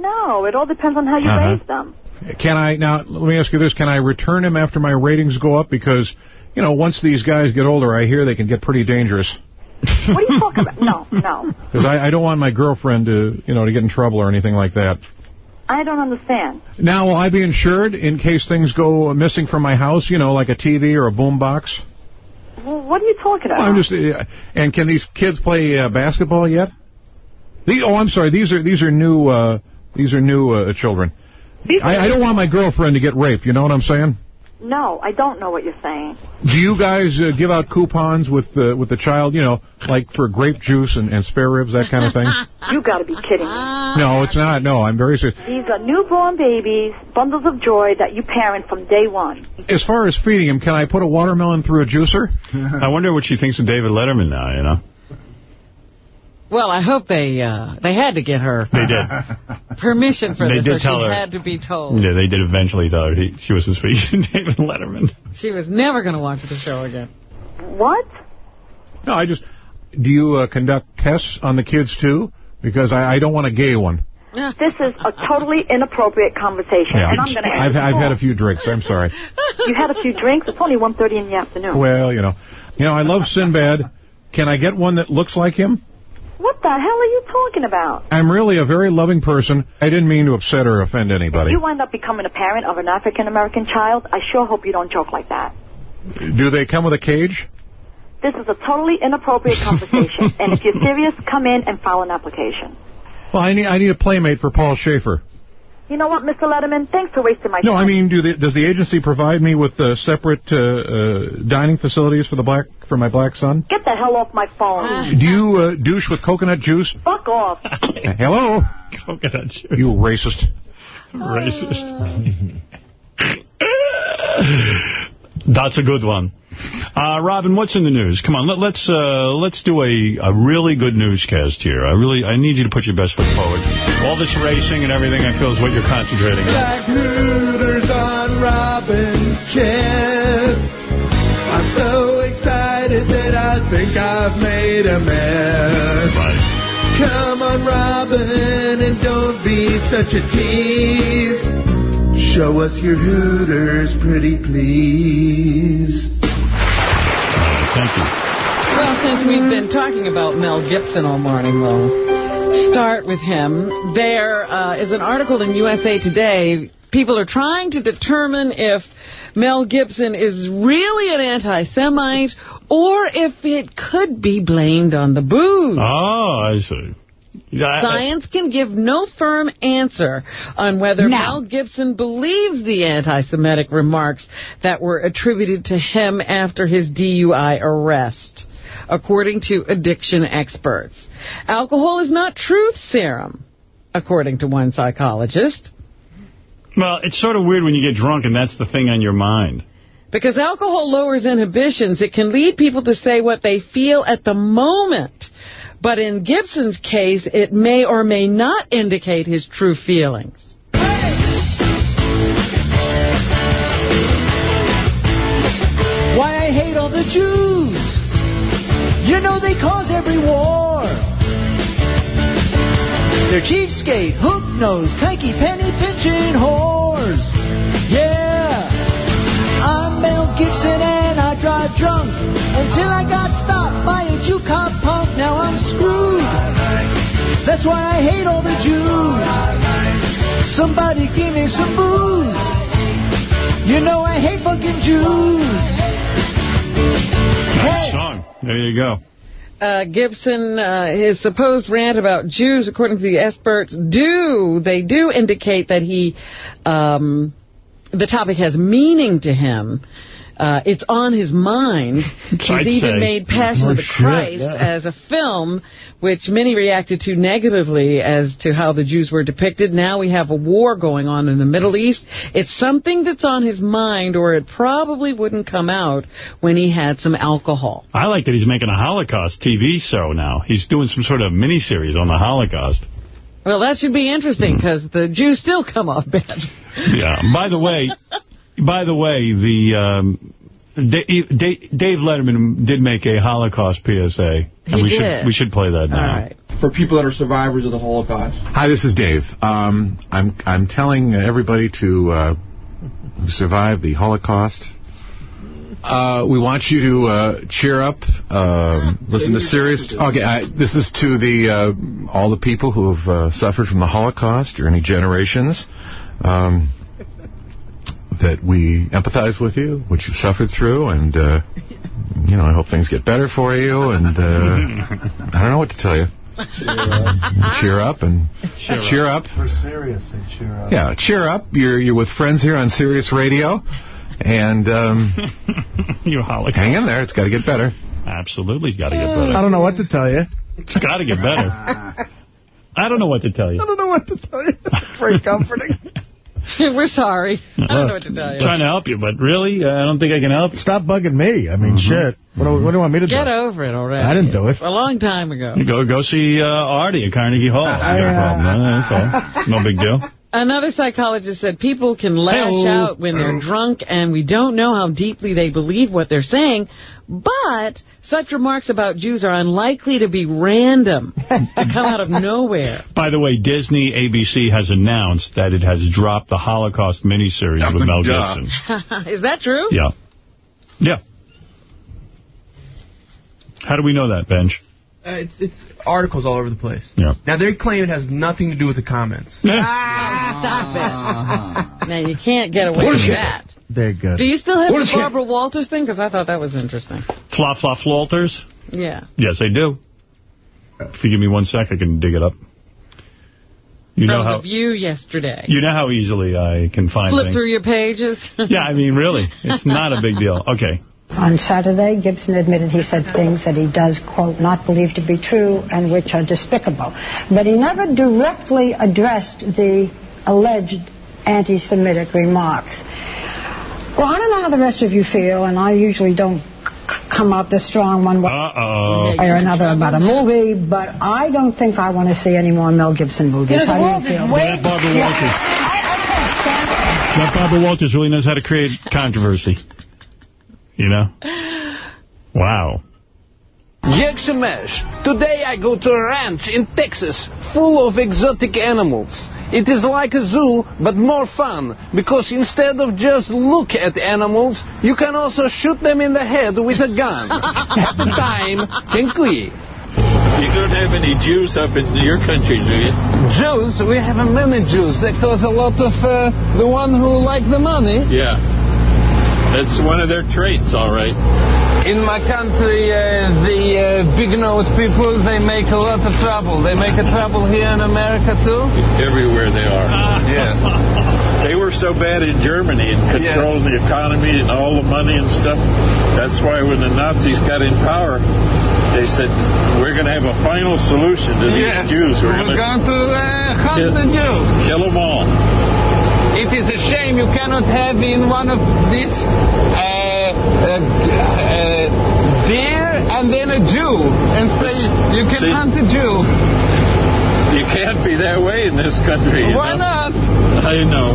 No, it all depends on how you Uh-huh. raise them. Can I now? Let me ask you this: Can I return him after my ratings go up? Because you know, once these guys get older, I hear they can get pretty dangerous. What are you talking about? No, no. Because I, I don't want my girlfriend to, you know, to get in trouble or anything like that. I don't understand. Now, will I be insured in case things go missing from my house? You know, like a TV or a boom box? Well, what are you talking about? I'm just. Uh, and can these kids play uh, basketball yet? The, oh, I'm sorry. These are these are new. Uh, these are new uh, children. I, I don't want my girlfriend to get raped. You know what I'm saying? No, I don't know what you're saying. Do you guys uh, give out coupons with uh, with the child? You know, like for grape juice and, and spare ribs, that kind of thing. You got to be kidding me. no, it's not. No, I'm very serious. These are newborn babies, bundles of joy that you parent from day one. As far as feeding him, can I put a watermelon through a juicer? I wonder what she thinks of David Letterman now, you know? Well, I hope they uh, they had to get her They did. permission for They this, did or she her. had to be told. Yeah, they did eventually tell her he, she wasn't speaking to David Letterman. She was never going to watch the show again. What? No, I just. Do you uh, conduct tests on the kids too? Because I, I don't want a gay one. This is a totally inappropriate conversation, Yeah, and I'm going to I've I've had a few drinks. I'm sorry. You had a few drinks? It's only 1.30 in the afternoon. Well, you know, you know, I love Sinbad. Can I get one that looks like him? What the hell are you talking about? I'm really a very loving person. I didn't mean to upset or offend anybody. If you wind up becoming a parent of an African-American child, I sure hope you don't joke like that. Do they come with a cage? This is a totally inappropriate conversation, and if you're serious, come in and file an application. Well, I need I need a playmate for Paul Shaffer. You know what, Mr. Letterman? Thanks for wasting my No, time. No, I mean, do the, does the agency provide me with uh, separate uh, uh, dining facilities for the black for my black son? Get the hell off my phone. Do you uh, douche with coconut juice? Fuck off. Hello? Coconut juice. You racist. Racist. That's a good one. Uh, Robin, what's in the news? Come on, let, let's uh, let's do a, a really good newscast here. I really I need you to put your best foot forward. All this racing and everything, I feel, is what you're concentrating on. Black hooters on Robin's chest. I'm so excited that I think I've made a mess. Come on, Robin, and don't be such a tease. Show us your hooters, pretty please. Thank you. Well, since we've been talking about Mel Gibson all morning, we'll start with him. There uh, is an article in USA Today. People are trying to determine if Mel Gibson is really an anti-Semite or if it could be blamed on the booze. Oh, I see. Yeah, I- Science can give no firm answer on whether Mel Gibson believes the anti-Semitic remarks that were attributed to him after his DUI arrest, according to addiction experts. Alcohol is not truth serum, according to one psychologist, Well, it's sort of weird when you get drunk and that's the thing on your mind. because alcohol lowers inhibitions. It can lead people to say what they feel at the moment. But in Gibson's case, it may or may not indicate his true feelings. Why I hate all the Jews. You know they cause every war. They're cheapskate, hook-nosed, cranky, penny-pinching whores. That's why I hate all the Jews. Somebody give me some booze. You know I hate fucking Jews. Hey. Song. There you go. Uh, Gibson, uh, his supposed rant about Jews, according to the experts, do, they do indicate that he, um, the topic has meaning to him. Uh, it's on his mind. He's even made Passion Oh, of the shit, Christ yeah. as a film, which many reacted to negatively as to how the Jews were depicted. Now we have a war going on in the Middle East. It's something that's on his mind, or it probably wouldn't come out when he had some alcohol. I like that he's making a Holocaust TV show now. He's doing some sort of miniseries on the Holocaust. Well, that should be interesting, because the Jews still come off bad. Yeah. By the way, by the way, the um, Da- Da- Dave Letterman did make a Holocaust PSA. He and we did. should we should play that now. For people that are survivors of the Holocaust. Hi, this is Dave. Um, I'm I'm telling everybody to uh, who survived the Holocaust. Uh, we want you to uh, cheer up. Um, listen to serious. Okay, I, this is to the uh, all the people who have uh, suffered from the Holocaust or any generations. Um, that we empathize with you, what you suffered through, and uh, you know, I hope things get better for you. And uh, I don't know what to tell you. cheer up cheer up and cheer, up. For serious, say cheer up. Yeah, cheer up. You're you're with friends here on Sirius Radio, and um, you Holocaust. hang in there. It's got to get better. Absolutely, it's got to get better. I don't know what to tell you. It's got to get better. I don't know what to tell you. I don't know what to tell you. It's very comforting. We're sorry. I don't know what to tell you. trying to help you, but really, uh, I don't think I can help. Stop bugging me. I mean, shit. What do, what do you want me to do? Get over it already. I didn't do it. A long time ago. You go go see uh, Artie at Carnegie Hall. I got a problem. No, that's all. No big deal. Another psychologist said people can lash Hey-o. out when they're drunk, and we don't know how deeply they believe what they're saying. But such remarks about Jews are unlikely to be random, to come out of nowhere. By the way, Disney ABC has announced that it has dropped the Holocaust miniseries with Mel. Gibson. Is that true? Yeah. Yeah. How do we know that, Benj? Uh, it's it's articles all over the place. Yeah. Now they claim it has nothing to do with the comments. Ah, stop it. now, you can't get away with that. They're good. Do you still have the Barbara Walters thing? Because I thought that was interesting. Fla Fla Walters. Yeah. Yes, they do. If you give me one sec, I can dig it up. You From know how The View yesterday. you know how easily I can find Flip things. through your pages. Yeah, I mean, really, it's not a big deal. Okay. On Saturday, Gibson admitted he said things that he does, quote, not believe to be true and which are despicable. But he never directly addressed the alleged anti-Semitic remarks. Well, I don't know how the rest of you feel, and I usually don't come out this strong one way Uh-oh. or another about a movie, but I don't think I want to see any more Mel Gibson movies. You know, how do world you is feel? way- Let Barbara Walters. That Barbara Walters really knows how to create controversy. You know? Wow. Jagshemash. Today I go to a ranch in Texas full of exotic animals. It is like a zoo, but more fun, because instead of just look at animals, you can also shoot them in the head with a gun. at the time, Dziękuję. You don't have any Jews up in your country, do you? Jews, we have many Jews. They cause a lot of uh, the one who like the money. Yeah. That's one of their traits, all right. In my country, uh, the uh, big nose people, they make a lot of trouble. They make a trouble here in America too. Everywhere they are. Yes. They were so bad in Germany and controlling the economy and all the money and stuff. That's why when the Nazis got in power, they said, we're going to have a final solution to these Yes. Jews. We're gonna going to uh, hunt kill- the Jews. Kill them all. It is a shame you cannot have in one of these uh, uh, uh, deer and then a Jew and say you can see- hunt a Jew. You can't be that way in this country. you Why know? not? I know.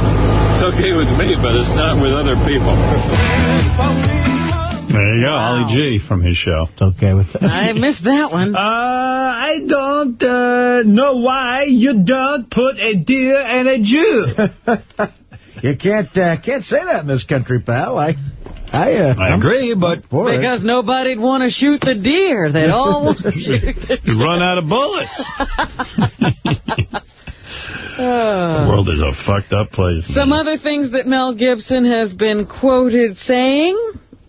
It's okay with me, but it's not with other people. There you go, Ali G from his show. It's okay with that. I missed that one. Uh, I don't uh, know why you don't put a deer and a Jew. You can't uh, can't say that in this country, pal. I I uh, I agree, but for it. Because nobody'd want to shoot the deer. They'd all want to shoot the You run out of bullets. The world is a fucked up place. Some other things that Mel Gibson has been quoted saying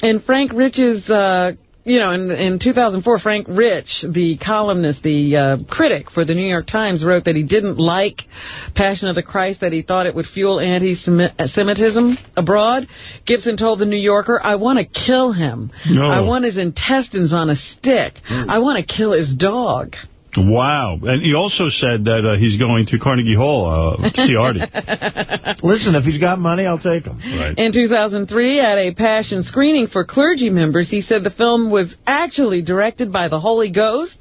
in Frank Rich's, uh, you know, in, in 2004, Frank Rich, the columnist, the uh, critic for the New York Times, wrote that he didn't like Passion of the Christ, that he thought it would fuel anti-Semitism abroad. Gibson told the New Yorker, I want to kill him. No. I want his intestines on a stick. I want to kill his dog. Wow. And he also said that uh, he's going to Carnegie Hall uh, to see Artie. Listen, if he's got money, I'll take him. Right. In 2003, at a Passion screening for clergy members, he said the film was actually directed by the Holy Ghost.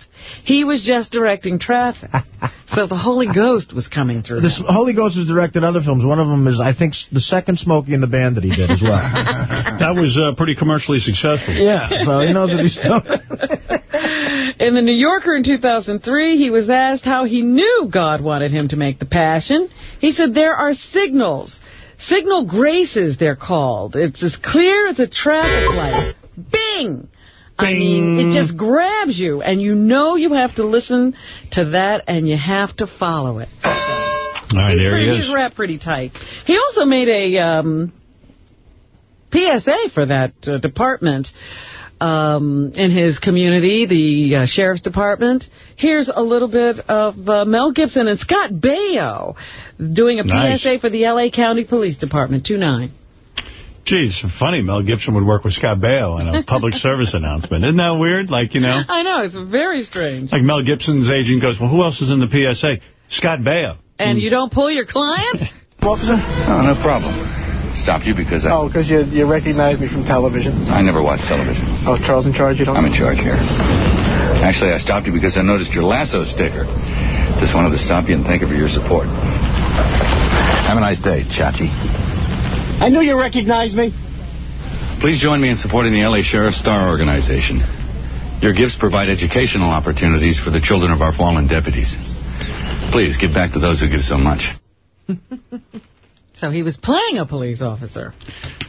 He was just directing traffic. so the Holy Ghost was coming through. The Holy Ghost has directed other films. One of them is, I think, the second Smokey in the Band that he did as well. that was uh, pretty commercially successful. Yeah, so he knows what he's doing. In The New Yorker in 2003, he was asked how he knew God wanted him to make The Passion. He said, there are signals. Signal graces, they're called. It's as clear as a traffic light. Bing! I mean, it just grabs you, and you know you have to listen to that, and you have to follow it. All right, there he He's is. wrapped pretty tight. He also made a um, PSA for that uh, department um, in his community, the uh, Sheriff's Department. Here's a little bit of uh, Mel Gibson and Scott Baio doing a Nice. PSA for the L.A. County Police Department, 2-9. Geez, funny. Mel Gibson would work with Scott Baio on a public service announcement. Isn't that weird? Like, you know, I know, it's very strange. like Mel Gibson's agent goes, well, who else is in the PSA? Scott Baio. And hmm. you don't pull your client? Officer? Oh, no problem. Stopped you because I, Oh, because you, you recognize me from television. I never watch television. Oh, Charles in charge, you don't? I'm in charge here. Actually, I stopped you because I noticed your lasso sticker. Just wanted to stop you and thank you for your support. Have a nice day, Chachi. I knew you recognized me. Please join me in supporting the LA Sheriff Star Organization. Your gifts provide educational opportunities for the children of our fallen deputies. Please give back to those who give so much. So he was playing a police officer.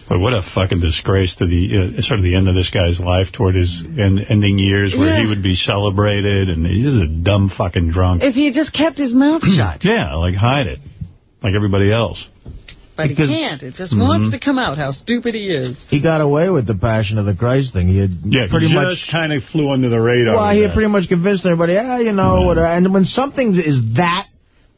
But what a fucking disgrace to the uh, sort of the end of this guy's life toward his end, ending years where Yeah. he would be celebrated and he's a dumb fucking drunk. If he just kept his mouth shut. Yeah, like hide it. Like everybody else. But Because- he can't. It just Mhm. wants to come out how stupid he is. He got away with the Passion of the Christ thing. He had Yeah, pretty just much kind of flew under the radar. Well, he had pretty much convinced everybody, yeah, you know, what, and when something is that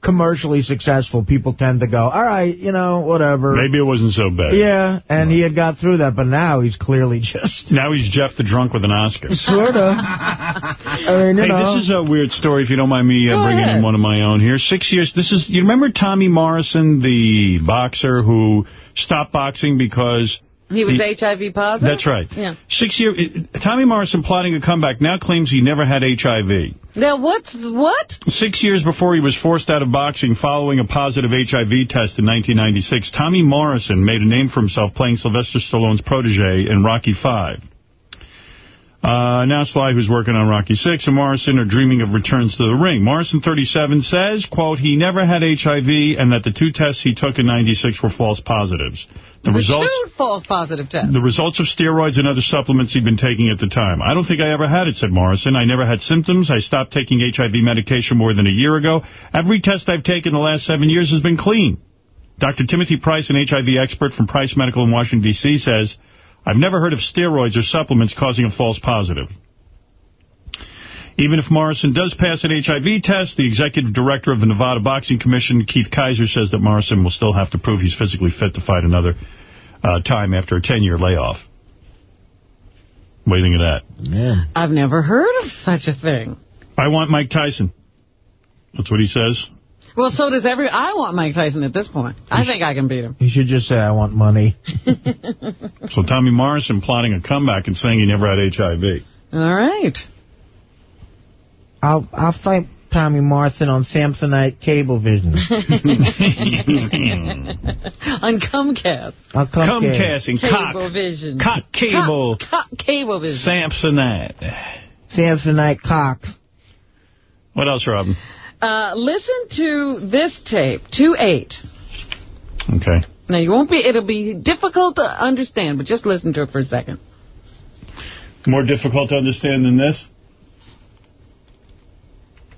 commercially successful, people tend to go, all right, you know, whatever. Maybe it wasn't so bad. Yeah, and he had got through that, but now he's clearly just Now he's Jeff the drunk with an Oscar. sort of. I mean, you Hey, know. this is a weird story, if you don't mind me uh, bringing ahead. in one of my own here. Six years, this is, you remember Tommy Morrison, the boxer who stopped boxing because... He was He- HIV positive? That's right. Yeah. Six year, Tommy Morrison plotting a comeback now claims he never had HIV. Now, what's, what? Six years before he was forced out of boxing following a positive HIV test in 1996, Tommy Morrison made a name for himself playing Sylvester Stallone's protege in Rocky V. Uh, now Sly, who's working on Rocky Six, and Morrison are dreaming of returns to the ring. Morrison, 37, says, quote, he never had HIV and that the two tests he took in 96 were false positives. The results... Two false positive tests. The results of steroids and other supplements he'd been taking at the time. I don't think I ever had it, said Morrison. I never had symptoms. I stopped taking HIV medication more than a year ago. Every test I've taken the last seven years has been clean. Dr. Timothy Price, an HIV expert from Price Medical in Washington, D.C., says, I've never heard of steroids or supplements causing a false positive. Even if Morrison does pass an HIV test, the executive director of the Nevada Boxing Commission, Keith Kizer, says that Morrison will still have to prove he's physically fit to fight another uh, time after a 10-year layoff. Waiting at that. Yeah. I've never heard of such a thing. I want Mike Tyson. That's what he says. Well, so does every... I want Mike Tyson at this point. I think I can beat him. You should just say, I want money. So Tommy Morrison plotting a comeback and saying he never had HIV. All right. I'll, I'll fight Tommy Morrison on Samsonite Cablevision. On Comcast. I'll come Comcast and cock. Cablevision. Cock cable. Cock, cock Cablevision. Samsonite. Samsonite Cox. What else, Robin? Uh, listen to this tape, 2-8. Okay. Now, you won't be... It'll be difficult to understand, but just listen to it for a second. More difficult to understand than this?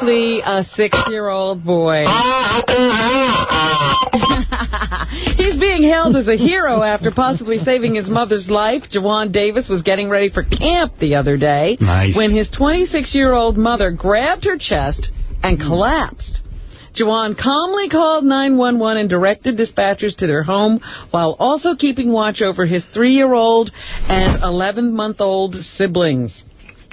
obviously a six-year-old boy. He's being hailed as a hero after possibly saving his mother's life. Jawan Davis was getting ready for camp the other day Nice. when his 26-year-old mother grabbed her chest and collapsed. Jawan calmly called 911 and directed dispatchers to their home while also keeping watch over his three-year-old and 11-month-old siblings.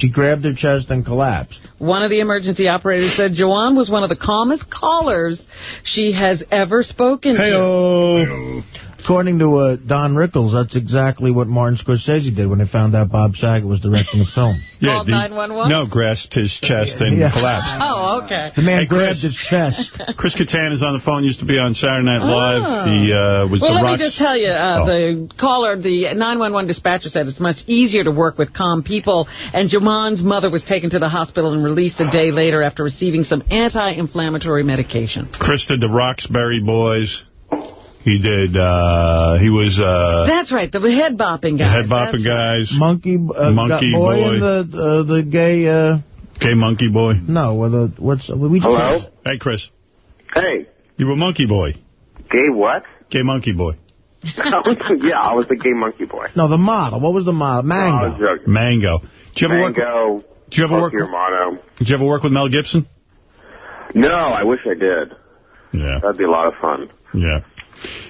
She grabbed her chest and collapsed. One of the emergency operators said Jawan was one of the calmest callers she has ever spoken to. According to uh, Don Rickles, that's exactly what Martin Scorsese did when they found out Bob Saget was directing the film. Called 911? No, grasped his chest and Yeah. collapsed. Oh, okay. The man Hey, grabbed Chris. his chest. Chris Kattan is on the phone, used to be on Saturday Night Live. Oh. He uh, was well, the let rock... me just tell you, uh, Oh. the caller, the 911 dispatcher said it's much easier to work with calm people, and Jawan's mother was taken to the hospital and released a day later after receiving some anti-inflammatory medication. Chris did the Roxbury Boys. He did, uh, he was, uh, That's right, the head bopping the guy. head bopping guys. Monkey, uh, Monkey boy, boy. and the uh, the gay. Uh, Gay monkey boy. no, well, the, what's we just Hello? Hey, Chris. Hey. You were monkey boy. Gay what? Gay monkey boy. yeah, I was the gay monkey boy. No, the model. What was the model? Mango. I. Mango. Did you ever work? Mango. Did you ever fuck work? your mono. Did you ever work with Mel Gibson? No, I wish I did. Yeah. That'd be a lot of fun. Yeah.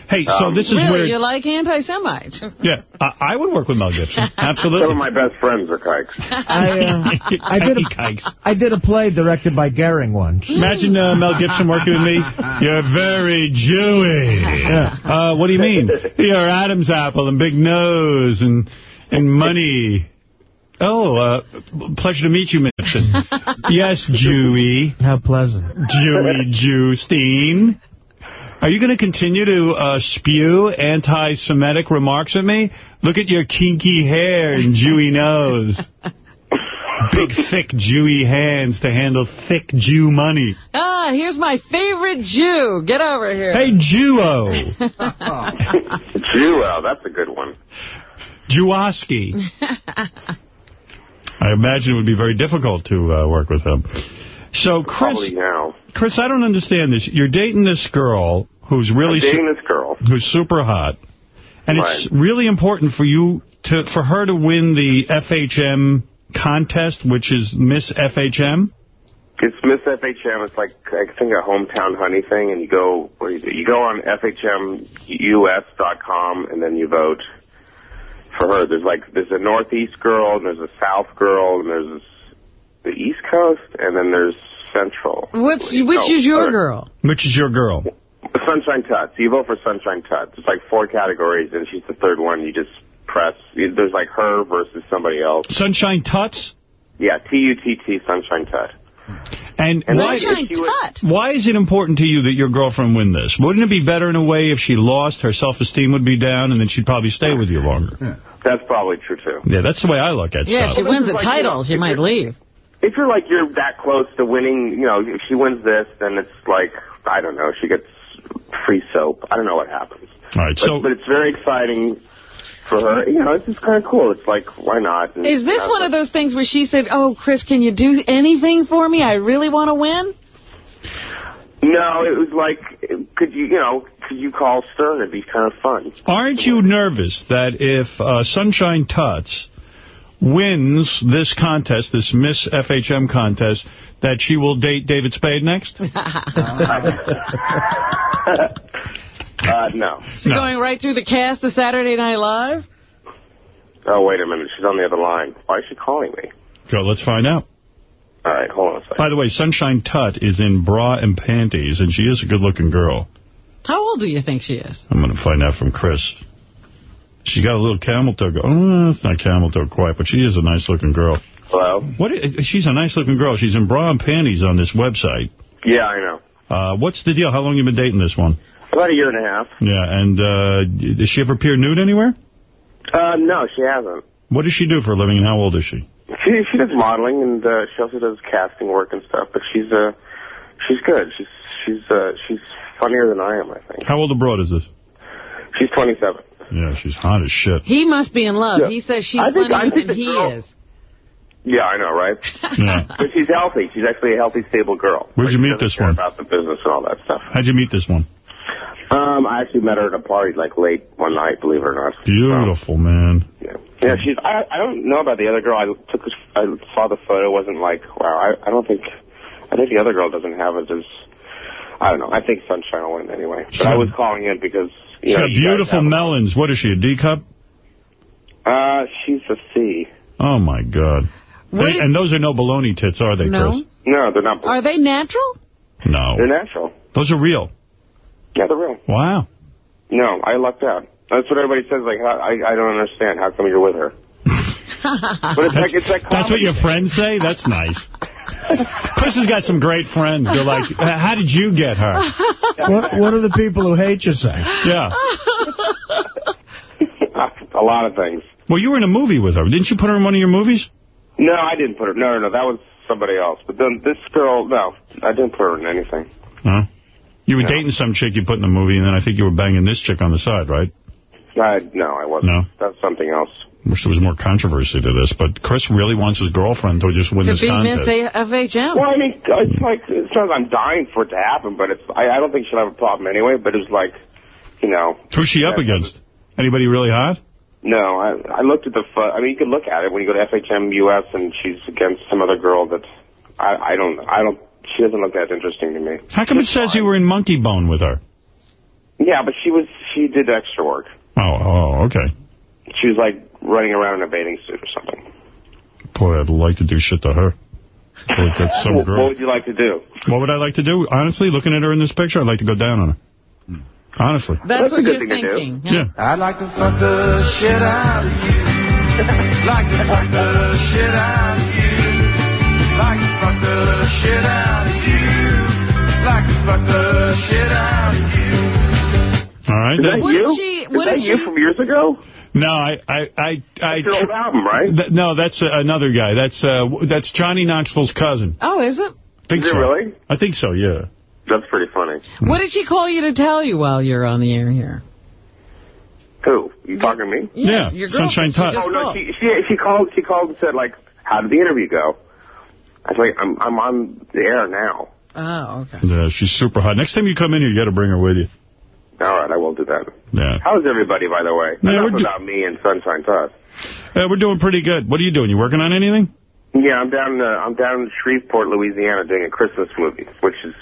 Hey, so Um, this is really, where... you like anti-Semites? Yeah, I, I would work with Mel Gibson. Absolutely. Some of my best friends are kikes. I, uh, I did a Kikes. I did a play directed by Gehring once. Imagine uh, Mel Gibson working with me. You're very Jewy. Yeah. Uh, what do you mean? You're Adam's apple and big nose and and money. Oh, uh, pleasure to meet you, Gibson. yes, Jewy. How pleasant. Jewy Jewstein. Are you going to continue to uh, spew anti-Semitic remarks at me? Look at your kinky hair and Jewy nose. Big, thick Jewy hands to handle thick Jew money. Ah, here's my favorite Jew. Get over here. Hey, Jewo. Jewo, that's a good one. Jewoski. I imagine it would be very difficult to uh, work with him. So, Chris, now. Chris, I don't understand this. You're dating this girl who's really I'm dating this girl. who's super hot, and it's really important for you to for her to win the FHM contest, which is Miss FHM. It's Miss FHM. It's like I think a hometown honey thing, and you go you, go on FHMUS.com and then you vote for her. There's like there's a Northeast girl, and there's a South girl, and there's the East Coast, and then there's Central. What's, which Oh, is your uh, girl? Which is your girl? Sunshine Tutts. You vote for Sunshine Tutts. It's like four categories, and she's the third one. You just press. There's like her versus somebody else. Sunshine Tutts? Yeah, T-U-T-T, Sunshine Tutt. And, And why, then if she was- why is it important to you that your girlfriend win this? Wouldn't it be better in a way if she lost, her self-esteem would be down, and then she'd probably stay with you longer? That's probably true, too. Yeah, that's the way I look at Yeah, if stuff. she wins the Like, title, she might leave. If you're like, you're that close to winning, you know, if she wins this, then it's like, I don't know, she gets free soap. I don't know what happens. All right, But, so but it's very exciting for her. You know, it's just kind of cool. It's like, why not? And, Is this you know, one of those things where she said, oh, Chris, can you do anything for me? I really want to win? No, it was like, could you, you know, could you call Stern? It'd be kind of fun. aren't you nervous that if uh, Sunshine Tutts wins this contest, this Miss FHM contest, that she will date David Spade next? Uh, no. She's going right through the cast of Saturday Night Live? Oh, wait a minute. She's on the other line. Why is she calling me? Go, let's find out. All right, hold on a second. By the way, Sunshine Tutt is in bra and panties, and she is a good-looking girl. How old do you think she is? I'm going to find out from Chris. She's got a little camel toe. Oh, it's not camel toe quite, but she is a nice-looking girl. Hello? What? i- She's a nice-looking girl. She's in bra and panties on this website. Yeah, I know. Uh, what's the deal? How long you been dating this one? About a year and a half. Yeah, and uh, does she ever appear nude anywhere? Uh, no, she hasn't. What does she do for a living, and how old is she? She she does modeling and uh, she also does casting work and stuff. But she's uh she's good. She's she's uh she's funnier than I am. I think How old abroad is this? she's 27. Yeah, she's hot as shit. He must be in love. Yeah. He says she's think- funnier than he girl- is. Yeah, I know, right? Yeah. But she's healthy. She's actually a healthy, stable girl. Where'd you Like, she meet this one? About the business and all that stuff. How'd you meet this one? Um, I actually met her at a party like late one night, believe it or not. Beautiful, man. Yeah, yeah. she's. I I don't know about the other girl. I took. a- I saw the photo. Wasn't like wow. I I don't think. I think the other girl doesn't have it as. I don't know. I think Sunshine will win anyway. But I was calling in because you She's know. got beautiful melons. What is she, a D cup? Uh, she's a C. Oh, my God. They- and those are no baloney tits, are they, No. Chris? No, they're not. Are they natural? No. They're natural. Those are real. Yeah, they're real. Wow. No, I lucked out. That's what everybody says. Like, I I don't understand. How come you're with her? But it's like it's like That's what your friends say? That's nice. Chris has got some great friends. They're like, how did you get her? What, what do the people who hate you say? Yeah. a lot of things. Well, you were in a movie with her. Didn't you put her in one of your movies? No, I didn't put her. No, no, no. That was somebody else. But then this girl, no, I didn't put her in anything. Huh? You were dating some chick you put in the movie, and then I think you were banging this chick on the side, right? I, no, I wasn't. No? That's something else. Wish there was more controversy to this, but Chris really wants his girlfriend to just win To this be Miss contest. FHM. Well, I mean, it's like it's not that I'm dying for it to happen, but it's I, I don't think she'll have a problem anyway. But it's like, you know, Who's she up against? Anybody really hot? no. I I looked at the. pho- I mean, you can look at it when you go to FHM US and she's against some other girl that I I don't I don't. She doesn't look that interesting to me. How come it says you were in Monkeybone with her? Yeah, but she was she did extra work. Oh, oh, okay. She was like running around in a bathing suit or something. Boy, I'd like to do shit to her. Like that's some What, girl. what would you like to do? What would I like to do? Honestly, looking at her in this picture, I'd like to go down on her. Honestly. That's, That's a what good you're thing to do. thinking. Yeah. I'd like to fuck the shit out of you. like to fuck the shit out of you. Like to fuck the shit out of you. Like to fuck the shit out of you. All right. Is that What you? did she- Is what that did you from years ago? No, I, I, I, I. It's your old album, right? Th- no, that's uh, another guy. That's uh, that's Johnny Knoxville's cousin. Oh, is it? Think Is it so. really? I think so. Yeah. That's pretty funny. What did she call you to tell you while you're on the air here? Who? You talking to me? Yeah, your. Sunshine She Todd. just Oh no, called. she she she called she called and said like, how did the interview go? I was like, I'm I'm on the air now. Oh, okay. Yeah, she's super hot. Next time you come in here, you got to bring her with you. All right, I will do that. Yeah. How's everybody, by the way? Yeah, Enough we're about me and Sunshine Tutt. Uh, we're doing pretty good. What are you doing? You working on anything? Yeah, I'm down. Uh, I'm down in Shreveport, Louisiana, doing a Christmas movie, which is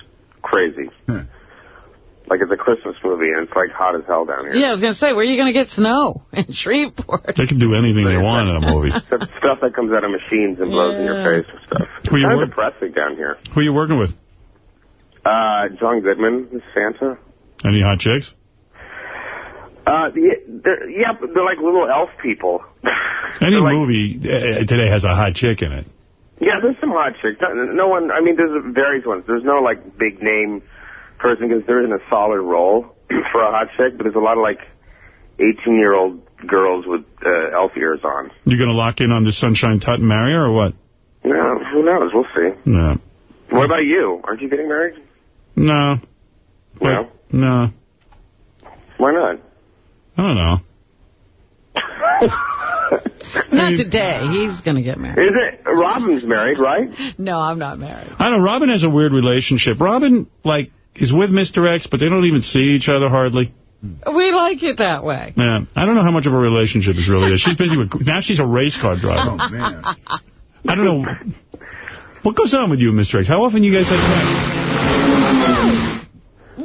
crazy. Like it's a Christmas movie, and it's like hot as hell down here. Yeah, I was going to say, where are you going to get snow? In Shreveport. They can do anything they want in a movie. Stuff that comes out of machines and blows in your face and stuff. It's you kind work- of depressing down here. Who are you working with? Uh, John Goodman, is Santa. Any hot chicks? Uh, yeah, they're, yeah, they're like little elf people. Any like- movie uh, today has a hot chick in it. Yeah, there's some hot chicks. No, no one, I mean, there's various ones. There's no, like, big name person because there isn't a solid role for a hot chick, but there's a lot of, like, 18-year-old girls with uh, elf ears on. You're going to lock in on this Sunshine Tutt and marry her or what? Yeah, who knows? We'll see. No. What about you? Aren't you getting married? No. No. No. Why not? I don't know. Not today. He's going to get married. Is it? Robin's married, right? No, I'm not married. I don't know. Robin has a weird relationship. Robin, like, is with Mr. X, but they don't even see each other hardly. We like it that way. Yeah. I don't know how much of a relationship this really is. She's busy with... Now she's a race car driver. Oh, man. I don't know. What goes on with you, Mr. X? How often you guys have sex?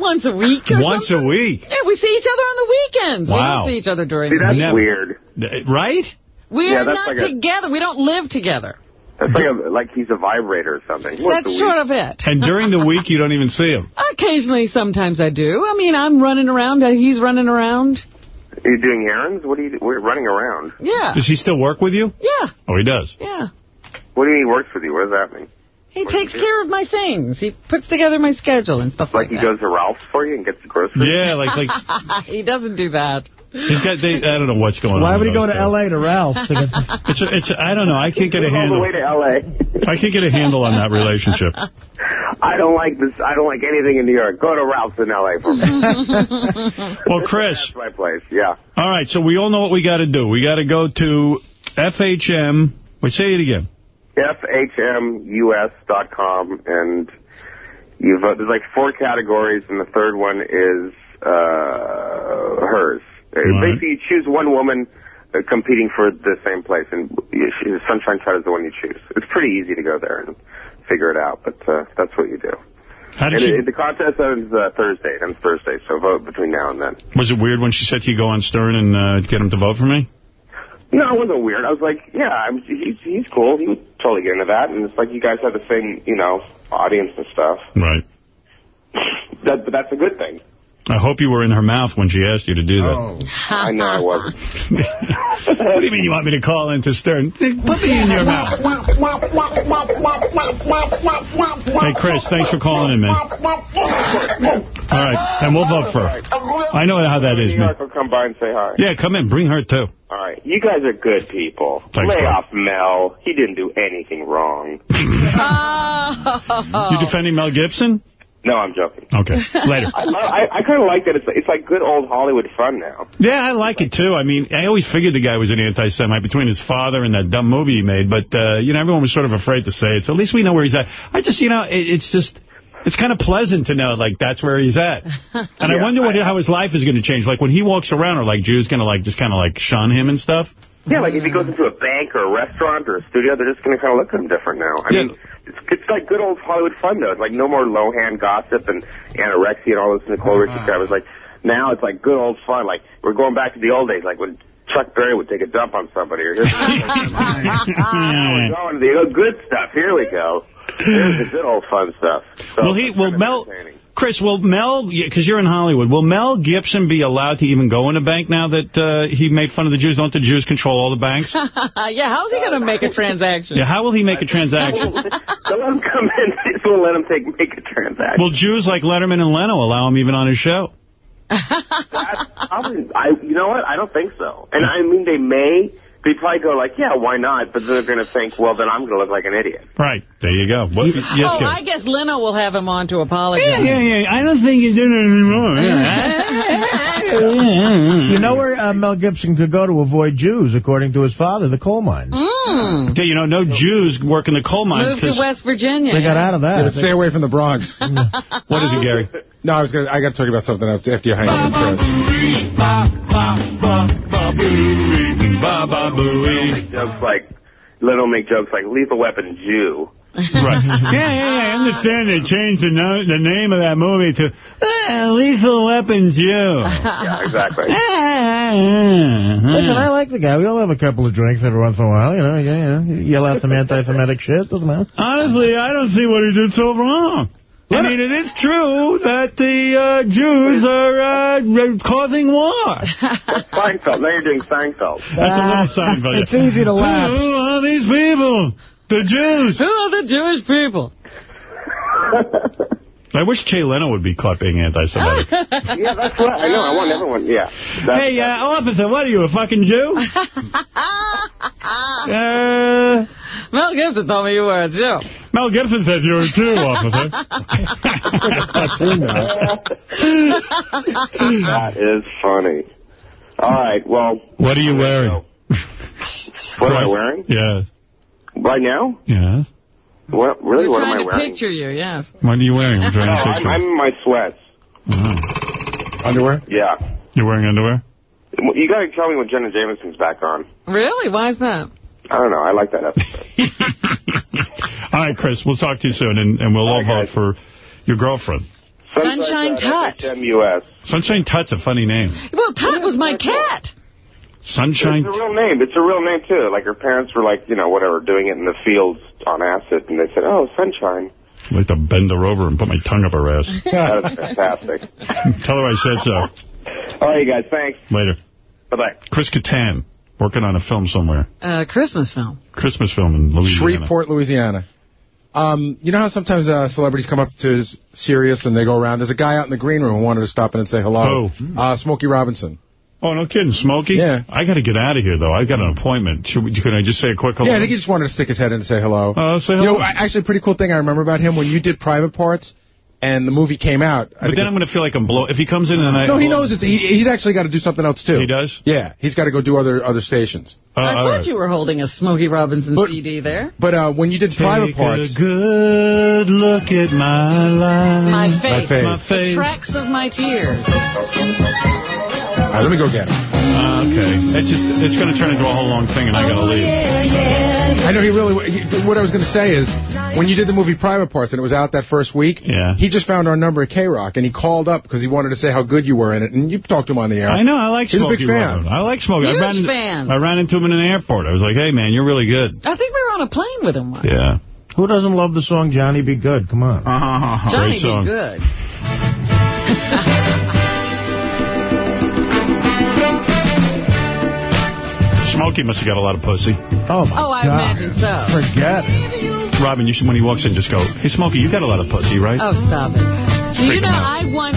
Once a week or Once something? a week. Yeah, we see each other on the weekends. We Wow. don't see each other during See, the that's week. Never. weird. Right? We're that's not like a- together. We don't live together. That's like, a, like he's a vibrator or something. Once That's sort of it. And during the week, you don't even see him. Occasionally, sometimes I do. I mean, I'm running around. uh, He's running around. Are you doing errands? What are you? We're running around. Yeah. Does he still work with you? Yeah. Oh, he does. Yeah. What do you mean he works with you? What does that mean? He takes care of my things. He puts together my schedule and stuff like, Like he goes to Ralph's for you and gets the groceries? Yeah, like like he doesn't do that. he's got. They, I don't know what's going on. Why would he go to those. L.A. to Ralph's? to get- It's a, it's. A, I don't know. I can't get a handle. All the handle. way to L.A. I can't get a handle on that relationship. I don't like this. I don't like anything in New York. Go to Ralph's in L.A. for me. Well, Chris. That's my place. Yeah. All right, so we all know what we got to do. We got to go to FHM. Wait, say it again. FHMUS.com, and you vote. There's like four categories, and the third one is uh, hers. Uh, Basically, you choose one woman uh, competing for the same place, and she- Sunshine Tutt is the one you choose. It's pretty easy to go there and figure it out, but uh, that's what you do. How did and she? it- the contest ends uh, Thursday, ends Thursday, so vote between now and then. Was it weird when she said you go on Stern and uh, get him to vote for me? No, it wasn't weird. I was like, yeah, I'm, he's he's cool. He would totally get into that, and it's like you guys have the same, you know, audience and stuff. Right. That, but that's a good thing. I hope you were in her mouth when she asked you to do that. Oh. I know I wasn't. what do you mean you want me to call into Stern? Put me in your mouth. Hey, Chris, thanks for calling in, man. All right, and we'll vote for her. I know how that is, New man. York will come by and say hi. Yeah, come in. Bring her, too. All right, you guys are good people. Thanks, Lay bud. off Mel. He didn't do anything wrong. Oh. You defending Mel Gibson? No, I'm joking. Okay, later. I, lo- I, I kind of like that. It's it's like good old Hollywood fun now. Yeah, I like it, too. I mean, I always figured the guy was an anti-Semite between his father and that dumb movie he made, but, uh, you know, everyone was sort of afraid to say it, so at least we know where he's at. I just, you know, it, it's just... It's kind of pleasant to know, like, that's where he's at. And I wonder what, how his life is going to change. Like, when he walks around, are, like, Jews going to, like, just kind of, like, shun him and stuff? Yeah, like if he goes into a bank or a restaurant or a studio, they're just going to kind of look at him different now. I mean, it's, it's like good old Hollywood fun, though. It's like no more Lohan gossip and anorexia and all this Nicole Richie stuff. It's like, now it's like good old fun. Like, we're going back to the old days, like when Chuck Berry would take a dump on somebody. Or now we're going to the good stuff. Here we go. Here's the good old fun stuff. So, Will he, will Mel, Chris, will Mel, because you're in Hollywood, will Mel Gibson be allowed to even go in a bank now that uh, he made fun of the Jews? Don't the Jews control all the banks? yeah, how's he going to make a transaction? Yeah, how will he make a transaction? Don't let him come in. Just won't let him take make a transaction. Will Jews like Letterman and Leno allow him even on his show? Probably, I, you know what? I don't think so. And I mean, they may. They probably go like, yeah, why not? But they're going to think, well, then I'm going to look like an idiot. Right. There you go. What, yes, oh, Gary. I guess Leno will have him on to apologize. Yeah, yeah, yeah. I don't think you're doing it anymore. you know where uh, Mel Gibson could go to avoid Jews, according to his father, the coal mines. Mm. Okay, you know, no Jews work in the coal mines. Move to 'cause- West Virginia. They got out of that. Yeah, stay away from the Bronx. What is it, Gary? No, I was gonna. I got to talk about something else after you hang up with Chris. Make jokes like, Leno make jokes like Lethal Weapon Jew. Right. Yeah, yeah, yeah. I understand they changed the, no the name of that movie to uh, Lethal Weapons You. yeah, exactly. Eh, eh, Listen, I like the guy. We all have a couple of drinks every once in a while. You know, yeah, yeah. yell out some anti-Semitic shit. Doesn't matter. Honestly, I don't see what he did so wrong. I mean, it is true that the uh, Jews are uh, causing war. Seinfeld. Now you're doing Seinfeld. That's a little Seinfeld. It's easy to laugh. Who are these people? The Jews. Who are the Jewish people? I wish Jay Leno would be caught being anti-Semitic. yeah, that's what I know. I want everyone. Yeah. That's, hey, uh, officer, what are you, a fucking Jew? uh, Mel Gibson told me you were a Jew. Mel Gibson says you're a Jew, officer. that is funny. All right. Well, What are you wearing? what am I wearing Yeah. right now? Yeah. What really? We're What am trying to picture you, yes. What are you wearing? I'm trying No, to I'm. I'm in my sweats. Mm-hmm. Underwear? Yeah. You're wearing underwear? You got to tell me when Jenna Jameson's back on. Really? Why is that? I don't know. I like that episode. All right, Chris, we'll talk to you soon, and, and we'll all vote for your girlfriend. Sunshine Tutt. MUS. Sunshine Tutt's a funny name. Well, Tutt was my cat. Sunshine. It's a real name. It's a real name, too. Like, her parents were like, you know, whatever, doing it in the fields on acid, and they said, oh, Sunshine. I'd like to bend her over and put my tongue up her ass. That is fantastic. Tell her I said so. All right, you guys. Thanks. Later. Bye-bye. Chris Kattan Working on a film somewhere. Uh, Christmas film. Christmas film in Louisiana. Shreveport, Louisiana. Um, you know how sometimes uh, celebrities come up to Sirius and they go around? There's a guy out in the green room who wanted to stop in and say hello. Who? Uh, Smokey Robinson. Oh, no kidding. Smokey? Yeah. I got to get out of here, though. I've got an appointment. Should we, can I just say a quick hello? Yeah, I think he just wanted to stick his head in and say hello. Oh, say You hello. know, actually, a pretty cool thing I remember about him, when you did Private Parts and the movie came out. I but then I'm going to feel like I'm blow. If he comes in and I... No, he knows it's, he, he's actually got to do something else, too. He does? Yeah, he's got to go do other other stations. Uh, I thought right. you were holding a Smokey Robinson CD there. But uh, when you did Private Take Parts... a good look at my life. My face. face. The tracks of my tears. All right, let me go get him. Uh, okay. It's just, it's going to turn into a whole long thing and I got to leave. I know he really. He, what I was going to say is, when you did the movie Private Parts and it was out that first week, Yeah. he just found our number at K Rock and he called up because he wanted to say how good you were in it, and you talked to him on the air. I know. I like He's Smokey a big fan. Robinson. I like Smokey. I Huge ran, into- fan. I ran into him in an airport. I was like, hey, man, you're really good. I think we were on a plane with him once. Yeah. Who doesn't love the song Johnny B. Goode? Come on. Johnny Great song. be good. Smokey must have got a lot of pussy. Oh, my Oh, I God. imagine so. Forget it. Robin, you should, when he walks in, just go, hey, Smokey, you got a lot of pussy, right? Oh, stop it. Do you know, out. I once,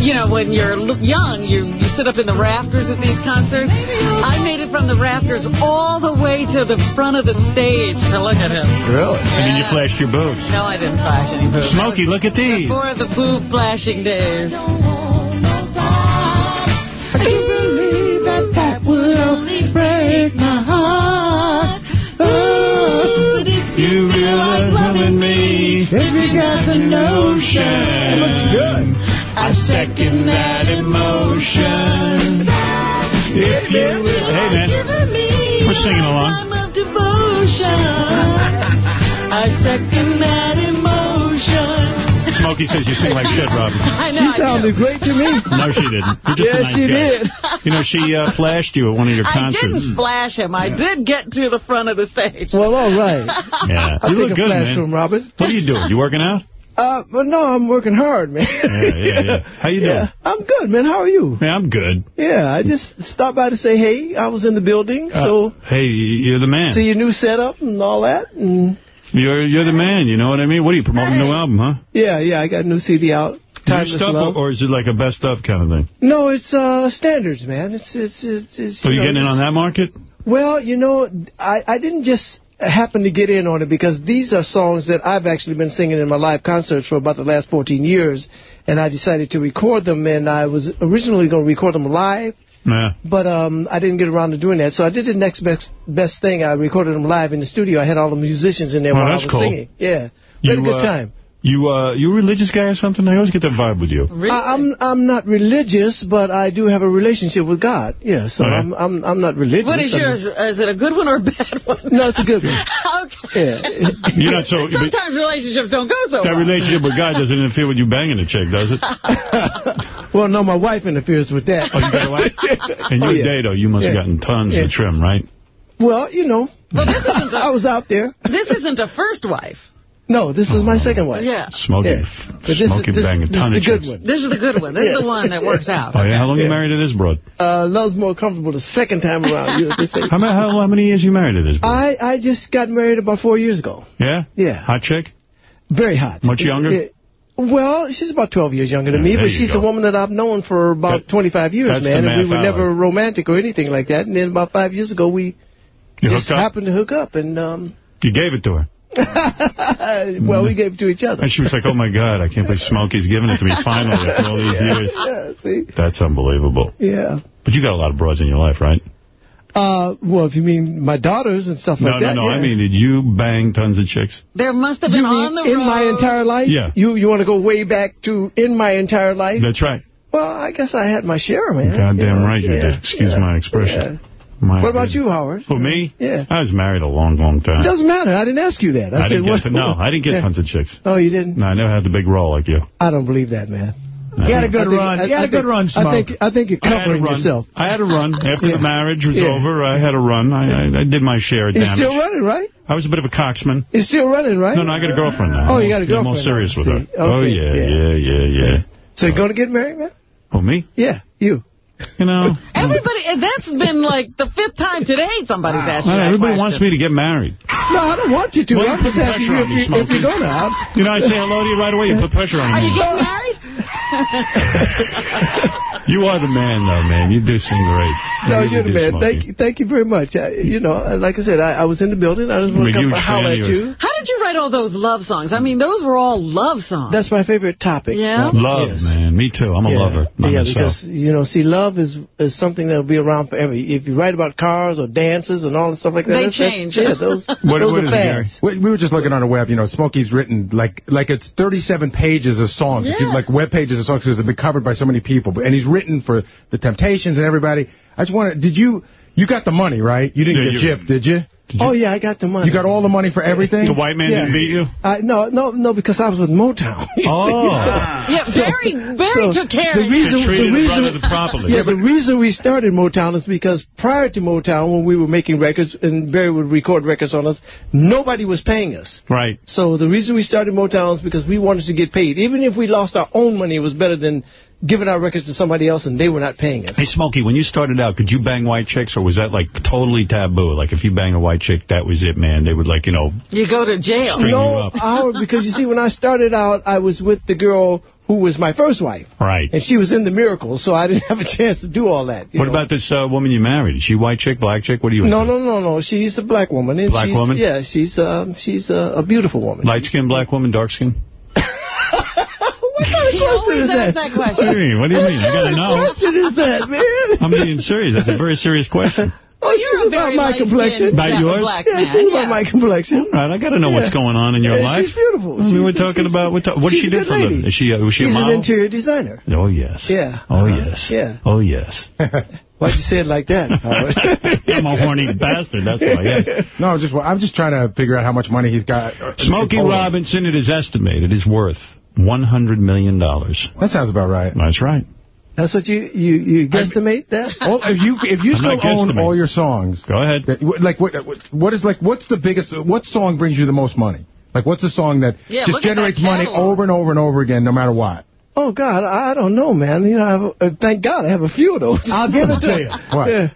you know, when you're young, you, you sit up in the rafters at these concerts. I made it from the rafters all the way to the front of the stage to look at him. Really? And then you flashed your boobs. No, I didn't flash any boobs. Smokey, look at these. Before the boob flashing days. You realize loving me. If you got the notion. It looks good. I second that emotion. If you will. Hey, man. We're singing along. I second that emotion. Smokey says you sing like shit, Robin. I know. She I sounded great to me. No, she didn't. You're just a Yeah, nice she guy. did. You know, she uh, flashed you at one of your I concerts. I didn't flash him. I did get to the front of the stage. Well, all right. Yeah. I'll You take look a good, flash man. from Robert. What are you doing? You working out? Uh, but no, I'm working hard, man. Yeah, yeah, yeah. How you doing? Yeah, I'm good, man. How are you? Yeah, I'm good. Yeah, I just stopped by to say hey. I was in the building, so Uh, hey, you're the man. see your new setup and all that. And You're you're the man. You know what I mean? What are you promoting? A new album, huh? yeah, yeah, I got a new CD out. New Timeless stuff, Love. or, or is it like a best of kind of thing? No, it's uh standards, man. It's it's it's. it's So you know, getting in on that market? Well, you know, I I didn't just happen to get in on it because these are songs that I've actually been singing in my live concerts for about the last 14 years, and I decided to record them. And I was originally going to record them live. But um, I didn't get around to doing that, so I did the next best best thing. I recorded them live in the studio. I had all the musicians in there Oh, while I was cool. singing. Yeah, we had a good uh, time. You uh, you a religious guy or something? I always get that vibe with you. I, I'm I'm not religious, but I do have a relationship with God. Yeah, so Oh, yeah? I'm I'm I'm not religious. What is I mean- yours? Is it a good one or a bad one? No, it's a good one. okay. Yeah. You're not so. Sometimes relationships don't go so that well. relationship with God doesn't interfere with you banging a chick, does it? well, no, my wife interferes with that. Oh, you got a wife? And Oh, your yeah. day, though, you must have gotten tons Yeah. of trim, right? Well, you know, But this isn't a, I was out there. this isn't a first wife. No, this is my second wife. Yeah. Smoking, Yeah. But this is- this- bang a this ton of chicks. one. This is the good one. This is the one that works out. Oh, yeah? How long you married to this broad? Uh, love's more comfortable the second time around. You know what they. How many, how, how many years you married to this broad? I I just got married about four years ago. Yeah? Yeah. Hot chick? Very hot. Much younger? Yeah. Well, she's about 12 years younger than Yeah, me, but she's go. a woman that I've known for about That- 25 years, man. And we were I never romantic or anything like that. And then about five years ago, we You just happened to hook up. And, um, You gave it to her. well, we gave it to each other. And she was like, oh, my God, I can't believe Smokey's giving it to me finally after all these yeah, years. yeah, see? That's unbelievable. Yeah. But you got a lot of broads in your life, right? Uh, well, if you mean my daughters and stuff No, like no, that. no. No, yeah. I mean, did you bang tons of chicks? There must have You been mean on the in road. my entire life? Yeah. You you want to go way back to in my entire life? That's right. Well, I guess I had my share, man. Goddamn You know, right you yeah, did. Excuse yeah, my expression. Yeah. My What about you, Howard? Who, me? Yeah. I was married a long, long time. It doesn't matter. I didn't ask you that. I, I said, didn't what, get, no, I didn't get Yeah. tons of chicks. Oh, you didn't? No, I never had the big role like you. I don't believe that, man. No. You had a good think- run. I- you had I a good think- run, Smoke. I think I think you're I covering run. yourself. I had a run. After Yeah. the marriage was Yeah. over, I had a run. I, I, I did my share of You're damage. still running, right? I was a bit of a cocksman. You're still running, right? No, no, I got a girlfriend now. Oh, you got a Yeah, I'm all serious now, with her. see. Oh, Okay, yeah, yeah. yeah, yeah, yeah. So you're going to get married, man? Oh, me? Yeah, you. You know? Everybody, that's been like the fifth time today somebody's asked you know, everybody question. wants me to get married. No, I don't want you to. Well, I'm put just asking you on if, me, you, if you're going to. I'm- You know, I say hello to you right away, you put pressure on me. Are me. you getting married? You are the man, though, man. You do sing great. No, You you're the man. Smokey. Thank you, thank you very much. I, you know, uh, like I said, I, I was in the building. I just I'm want to come and holler at you. How did you write all those love songs? I mean, those were all love songs. That's my favorite topic. Yeah? Love, man. Me too. I'm a yeah. lover. Not yeah, myself. because, you know, see, love is is something that will be around forever. If you write about cars or dances and all that stuff like that. They that's- that- change. yeah, those, What, those what are is it, Gary? fads. We, we were just looking on the web. You know, Smokey's written like like it's 37 pages of songs. If you- Like web pages of songs because they've been covered by so many people. And he's written for the Temptations and everybody. I just wanted. Did you? You got the money, right? You didn't Yeah, get you- gypped, did you? Oh, yeah, I got the money. You got all the money for everything? The white man Yeah. didn't beat you? I, no, no, no, because I was with Motown. you see. Oh. Ah. Yeah, Berry, Berry So, took care the of reason, you. treated the the reason, brother properly. Yeah, the reason we started Motown is because prior to Motown, when we were making records and Berry would record records on us, nobody was paying us. Right. So the reason we started Motown is because we wanted to get paid. Even if we lost our own money, it was better than giving our records to somebody else and they were not paying us. Hey, Smokey, when you started out, could you bang white chicks, or was that, like, totally taboo? Like, if you bang a white chick, that was it, man. They would, like, you know... You go to jail. String you no, up. Howard, because you see, when I started out, I was with the girl who was my first wife. Right. And she was in the Miracles, so I didn't have a chance to do all that. What know. about this uh, woman you married? Is she white chick, black chick? What are you No, into? no, no, no. She's a black woman. And Black she's, woman? Yeah, she's um, she's uh, a beautiful woman. Light-skinned black woman, dark-skinned? what kind of He question is asks that? that What do you mean? What do you mean? I gotta What know. question is that, man? I'm being serious. That's a very serious question. Oh, you're she's about my complexion. About black- yours? black Yeah, man, she's yeah. about my complexion. All right, I got to know what's going on in your Yeah, life. She's beautiful. we were She's- talking she's- about what, what does she's she a do for a living? lady. Is she, uh, was she She's a an interior designer. Oh, yes. Yeah. Oh, Uh-huh. yes. Yeah. Oh, yes. Why'd you say it like that, I'm a horny bastard, that's why, yes. No, just I'm just trying to figure out how much money he's got. Smokey Robinson, it is estimated, is worth $100 million. That sounds about right. That's right. That's what you you you guesstimate that? Well, if you if you still own all your songs, Go ahead. that- like what what is like what's the biggest what song brings you the most money? Like what's the song that Yeah, just look at that generates money over and over and over again, no matter what? Oh God, I I don't know, man. You know, I have, uh, thank God I have a few of those. I'll give it to you. What? Yeah.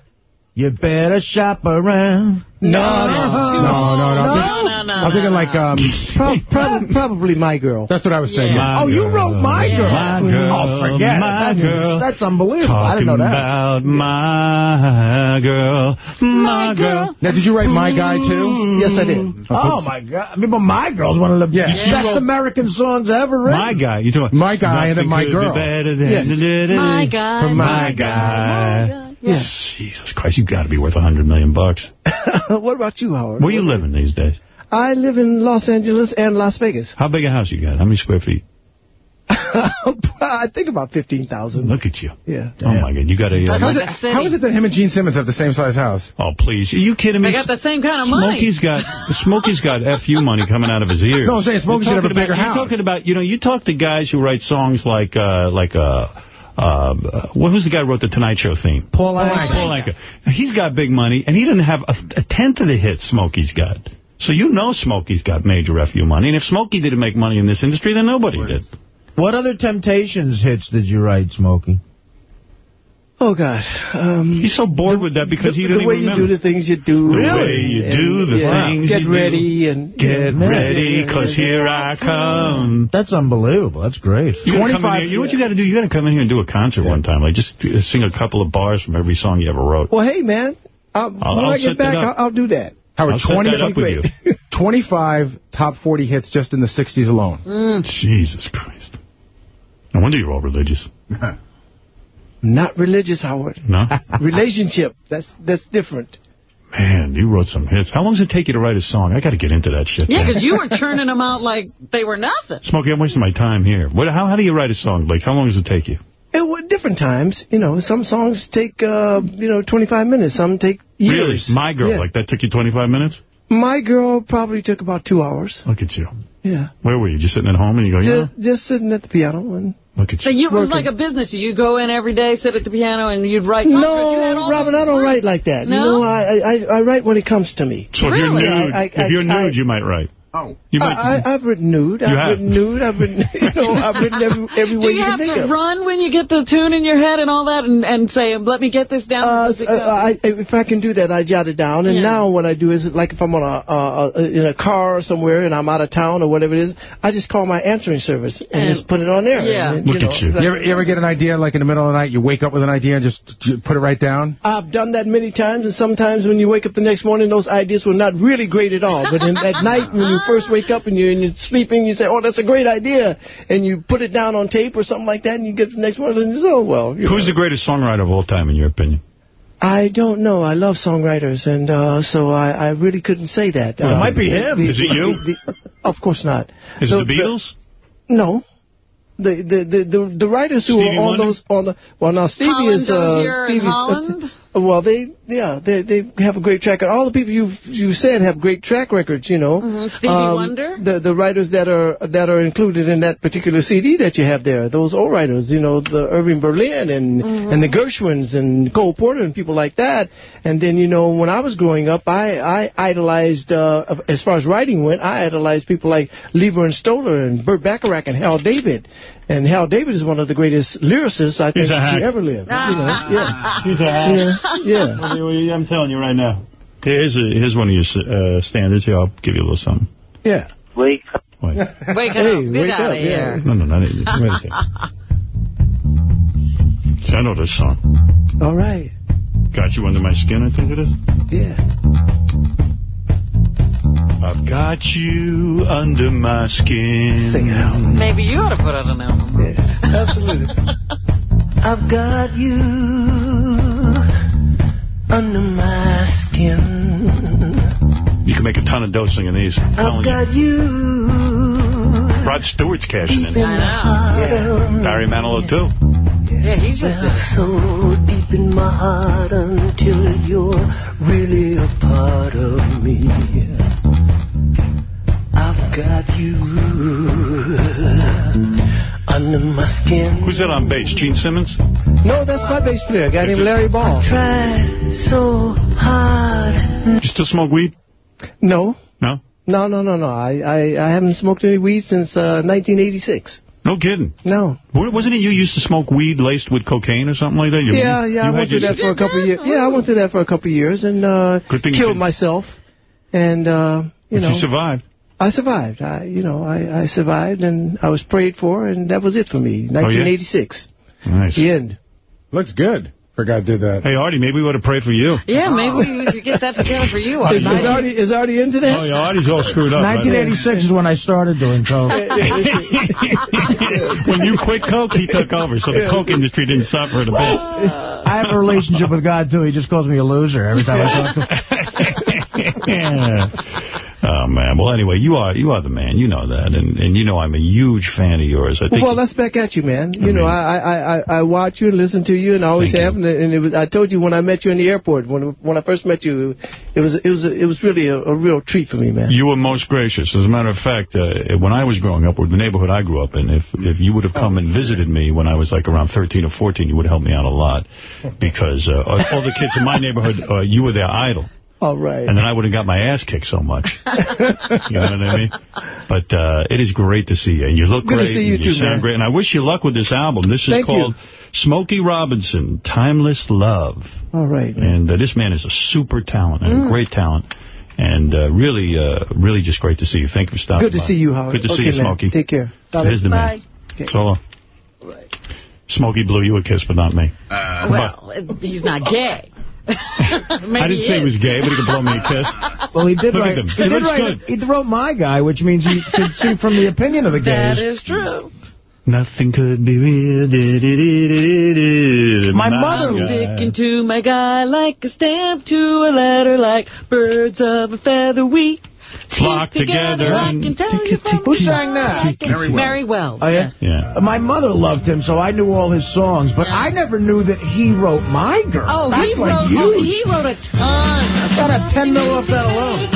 You better shop around. No, No, no, no. I'm, No, thinking, no, no, I'm thinking no, like um. Prob- prob- probably my girl. That's what I was saying. Yeah. Yeah. Oh, you wrote My Yeah. Girl. My girl, Oh, forget my it. That's, girl. that's unbelievable. I didn't know that. about my girl, my girl. Now, did you write My Guy too? Yes, I did. Oh, my God. I mean, but My Girl's one of the Yeah. best Yeah. American songs ever written. My guy, you doing My Guy and then My Girl. Be better than Yes. My guy, For my my guy. Guy. Yes. Jesus Christ, you've got to be worth a hundred million bucks. what about you, Howard? Where you living these days? I live in Los Angeles and Las Vegas. How big a house you got? How many square feet? I think about 15,000. Look at you. Yeah. Oh, my God. You got a... That's Uh, like How's it, how is it that him and Gene Simmons have the same size house? oh, please. Are you kidding me? They got the same kind of money. Smokey's got Smokey's got FU money coming out of his ears. No, I'm saying Smokey You're should have a talking bigger about, house. You're talking about, you know, you talk to guys who write songs like, uh, like, uh, uh, who's the guy who wrote the Tonight Show theme? Paul Anka. Paul Anka. He's got big money, and he didn't have a, a tenth of the hits Smokey's got. So you know Smokey's got major FU money, and if Smokey didn't make money in this industry, then nobody did. What other Temptations hits did you write, Smokey? Oh, God. Um, He's so bored with that because he the, didn't the way even you do the things you do. The and- way you and- do the yeah, things Get you do. ready and... Get yeah, ready, yeah, because yeah. here I come. That's unbelievable. That's great. You, gotta come in here, you know what you got to do? You got to come in here and do a concert one time. Like just uh, sing a couple of bars from every song you ever wrote. Well, hey, man. I'll, I'll- when I'll i get back. I'll, I'll do that. Howard, I'll set 20, that up with you. 25 top 40 hits just in the 60s alone. Jesus Christ. No wonder you're all religious. Not religious, Howard. No? Relationship. That's that's different. Man, you wrote some hits. How long does it take you to write a song? I got to get into that shit. Yeah, because you were churning them out like they were nothing. Smokey, I'm wasting my time here. What? How, how do you write a song? Like, how long does it take you? It was different times. You know, some songs take, uh, you know, 25 minutes. Some take years. Really? My Girl, Yeah. like that took you 25 minutes? My girl probably took about two hours. Look at you. Yeah. Where were you? Just sitting at home and you go, yeah? Just, just sitting at the piano and Look at So you. you, it was like a business. You go in every day, sit at the piano, and you'd write songs. but you had No, Robin, I don't words. write like that. No? You know, I, I I write when it comes to me. So if you're Really? nude, I- I- if you're I- nude, you might write. Oh. You might, I, I, I've written nude. I've You have? written nude. I've written, you know, I've written every, every Do way you you have can think to run when you get the tune in your head and all that and, and say, let me get this down? Uh, uh. I, if I can do that, I jot it down. And Yeah. now what I do is, like if I'm on a uh, uh, in a car or somewhere and I'm out of town or whatever it is, I just call my answering service and, And- just put it on there. Yeah. And, Look know, at you. like- You ever, you ever get an idea, like in the middle of the night, you wake up with an idea and just put it right down? I've done that many times, and sometimes when you wake up the next morning, those ideas were not really great at all. But in, at night, when you first wake up and you're, and you're sleeping, you say, oh, that's a great idea. And you put it down on tape or something like that, and you get the next one, and you say, oh, well. you Who's know. the greatest songwriter of all time, in your opinion? I don't know. I love songwriters, and uh, so I, I really couldn't say that. Well, it Uh, might be him. Is it you? the- the- of course not. Is The- it the Beatles? No. The the the the, the writers who Stevie are on Wonder? those on the well now Stevie Holland is uh, Dozier Stevie's Holland? well they yeah they they have a great track record. All the people you've you said have great track records. You know Mhm. Stevie Um, Wonder? The the writers that are that are included in that particular CD that you have there. Those old writers. You know the Irving Berlin and Mhm. and the Gershwins and Cole Porter and people like that. And then you know when I was growing up, I I idolized uh, as far as writing went. I idolized people like Leiber and Stoller and Burt Bacharach and Hal David. And Hal David is one of the greatest lyricists I think He's a hack. he ever lived. You know, yeah. He's a hack. Yeah, yeah. I'm telling you right now. Here's, a, here's one of your uh, standards. Here, I'll give you a little something. Yeah. Wake up. Wait. Wake Hey, up. Get wake out up, of here. No, no, not even. Wait a second. See, I know this song. All right. Got you under my skin, I think it is. Yeah. I've got you under my skin. Sing it out. Maybe you ought to put out an album. Yeah, absolutely. I've got you under my skin. You can make a ton of dough singing these. I'm I've telling you. got you Rod Stewart's cashing in. in I my know. heart. Barry Manilow, too. Yeah, he's just Well, so deep in my heart until you're really a part of me. I've got you under my skin. Who's that on bass? Gene Simmons? No, that's my bass player, a guy Is named it- Larry Ball. Tried so hard. You still smoke weed? No, No? no, no, no, no. I, I, I haven't smoked any weed since uh, 1986. No kidding. No. Wa- Wasn't it you used to smoke weed laced with cocaine or something like that? You- Yeah, yeah, I went through that for a couple of years. Yeah, I went through that for a couple of years and uh, Good thing you killed myself. And uh, you But know, you survived. I survived. I, you know, I, I survived, and I was prayed for, and that was it for me. 1986, Nice. the end. Looks good for a guy who did that. Hey, Artie, maybe we would have prayed for you. Yeah, maybe we should get that together for you. Is, Artie. is Artie is Artie into that? Oh, yeah, Artie's all screwed up. right? 1986 is when I started doing coke. when you quit coke, he took over, so the coke industry didn't suffer it a bit. I have a relationship with God, too. He just calls me a loser every time I talk to him. yeah. Oh man. Well, anyway, you are you are the man. You know that, and and you know I'm a huge fan of yours. I think. Well, that's back at you, man. You I know, mean- I, I I I watch you and listen to you, and I always have. And it- and it was I told you when I met you in the airport when when I first met you, it was it was it was really a, a real treat for me, man. you were most gracious. As a matter of fact, uh, when I was growing up, or the neighborhood I grew up in, if if you would have come and visited me when I was like around 13 or 14, you would have helped me out a lot. Because uh, all the kids in my neighborhood, uh, you were their idol. All right. And then I would have got my ass kicked so much. you know what I mean? But uh, it is great to see you. And you look Good to great. see you and too, sound man. great. And I wish you luck with this album. This is Thank called Smokey Robinson, Timeless Love. All right. Man. And uh, this man is a super talent and Mm. a great talent. And uh, really, uh, really just great to see you. Thank you for stopping Good to by. see you, Howard. Good to okay, see you, man. Take care. Here's the man. Solo. Smokey blew you a kiss, but not me. Well, he's not gay. I didn't say he was gay, but he could blow me a kiss. Well, he did Look write. at him. He, He did looks write. good. He wrote my guy, which means he could see from the opinion of the gays. That is true. Nothing could be real. My My mother- guy. Sticking to my guy like a stamp to a letter, like birds of a feather we Flock together I and- tell you from Who sang that? Mary Wells. Mary Wells. Oh, oh, yeah? Yeah. My mother loved him, so I knew all his songs, but I never knew that he wrote My Girl. Oh, That's he like wrote. huge. Oh, he wrote a ton. I got a 10 mil off that alone.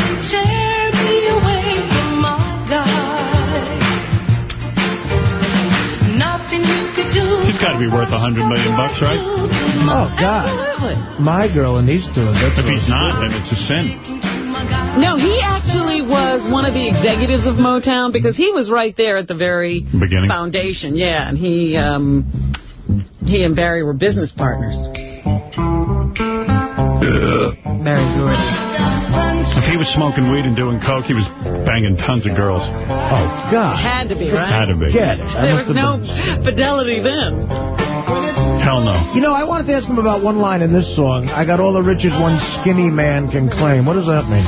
He's got to be worth a hundred million bucks, right? Oh, God. Absolutely. My Girl and these two. That's If he's not, then it's a sin. No, he actually was one of the executives of Motown because he was right there at the very Beginning. foundation. Yeah, and he um, he and Berry were business partners. Berry Gordy. If he was smoking weed and doing coke, he was banging tons of girls. Oh, God. Had to be, right? Had to be. Get it. I There was have no fidelity then. Hell no. You know, I wanted to ask him about one line in this song. I got all the riches one skinny man can claim. What does that mean?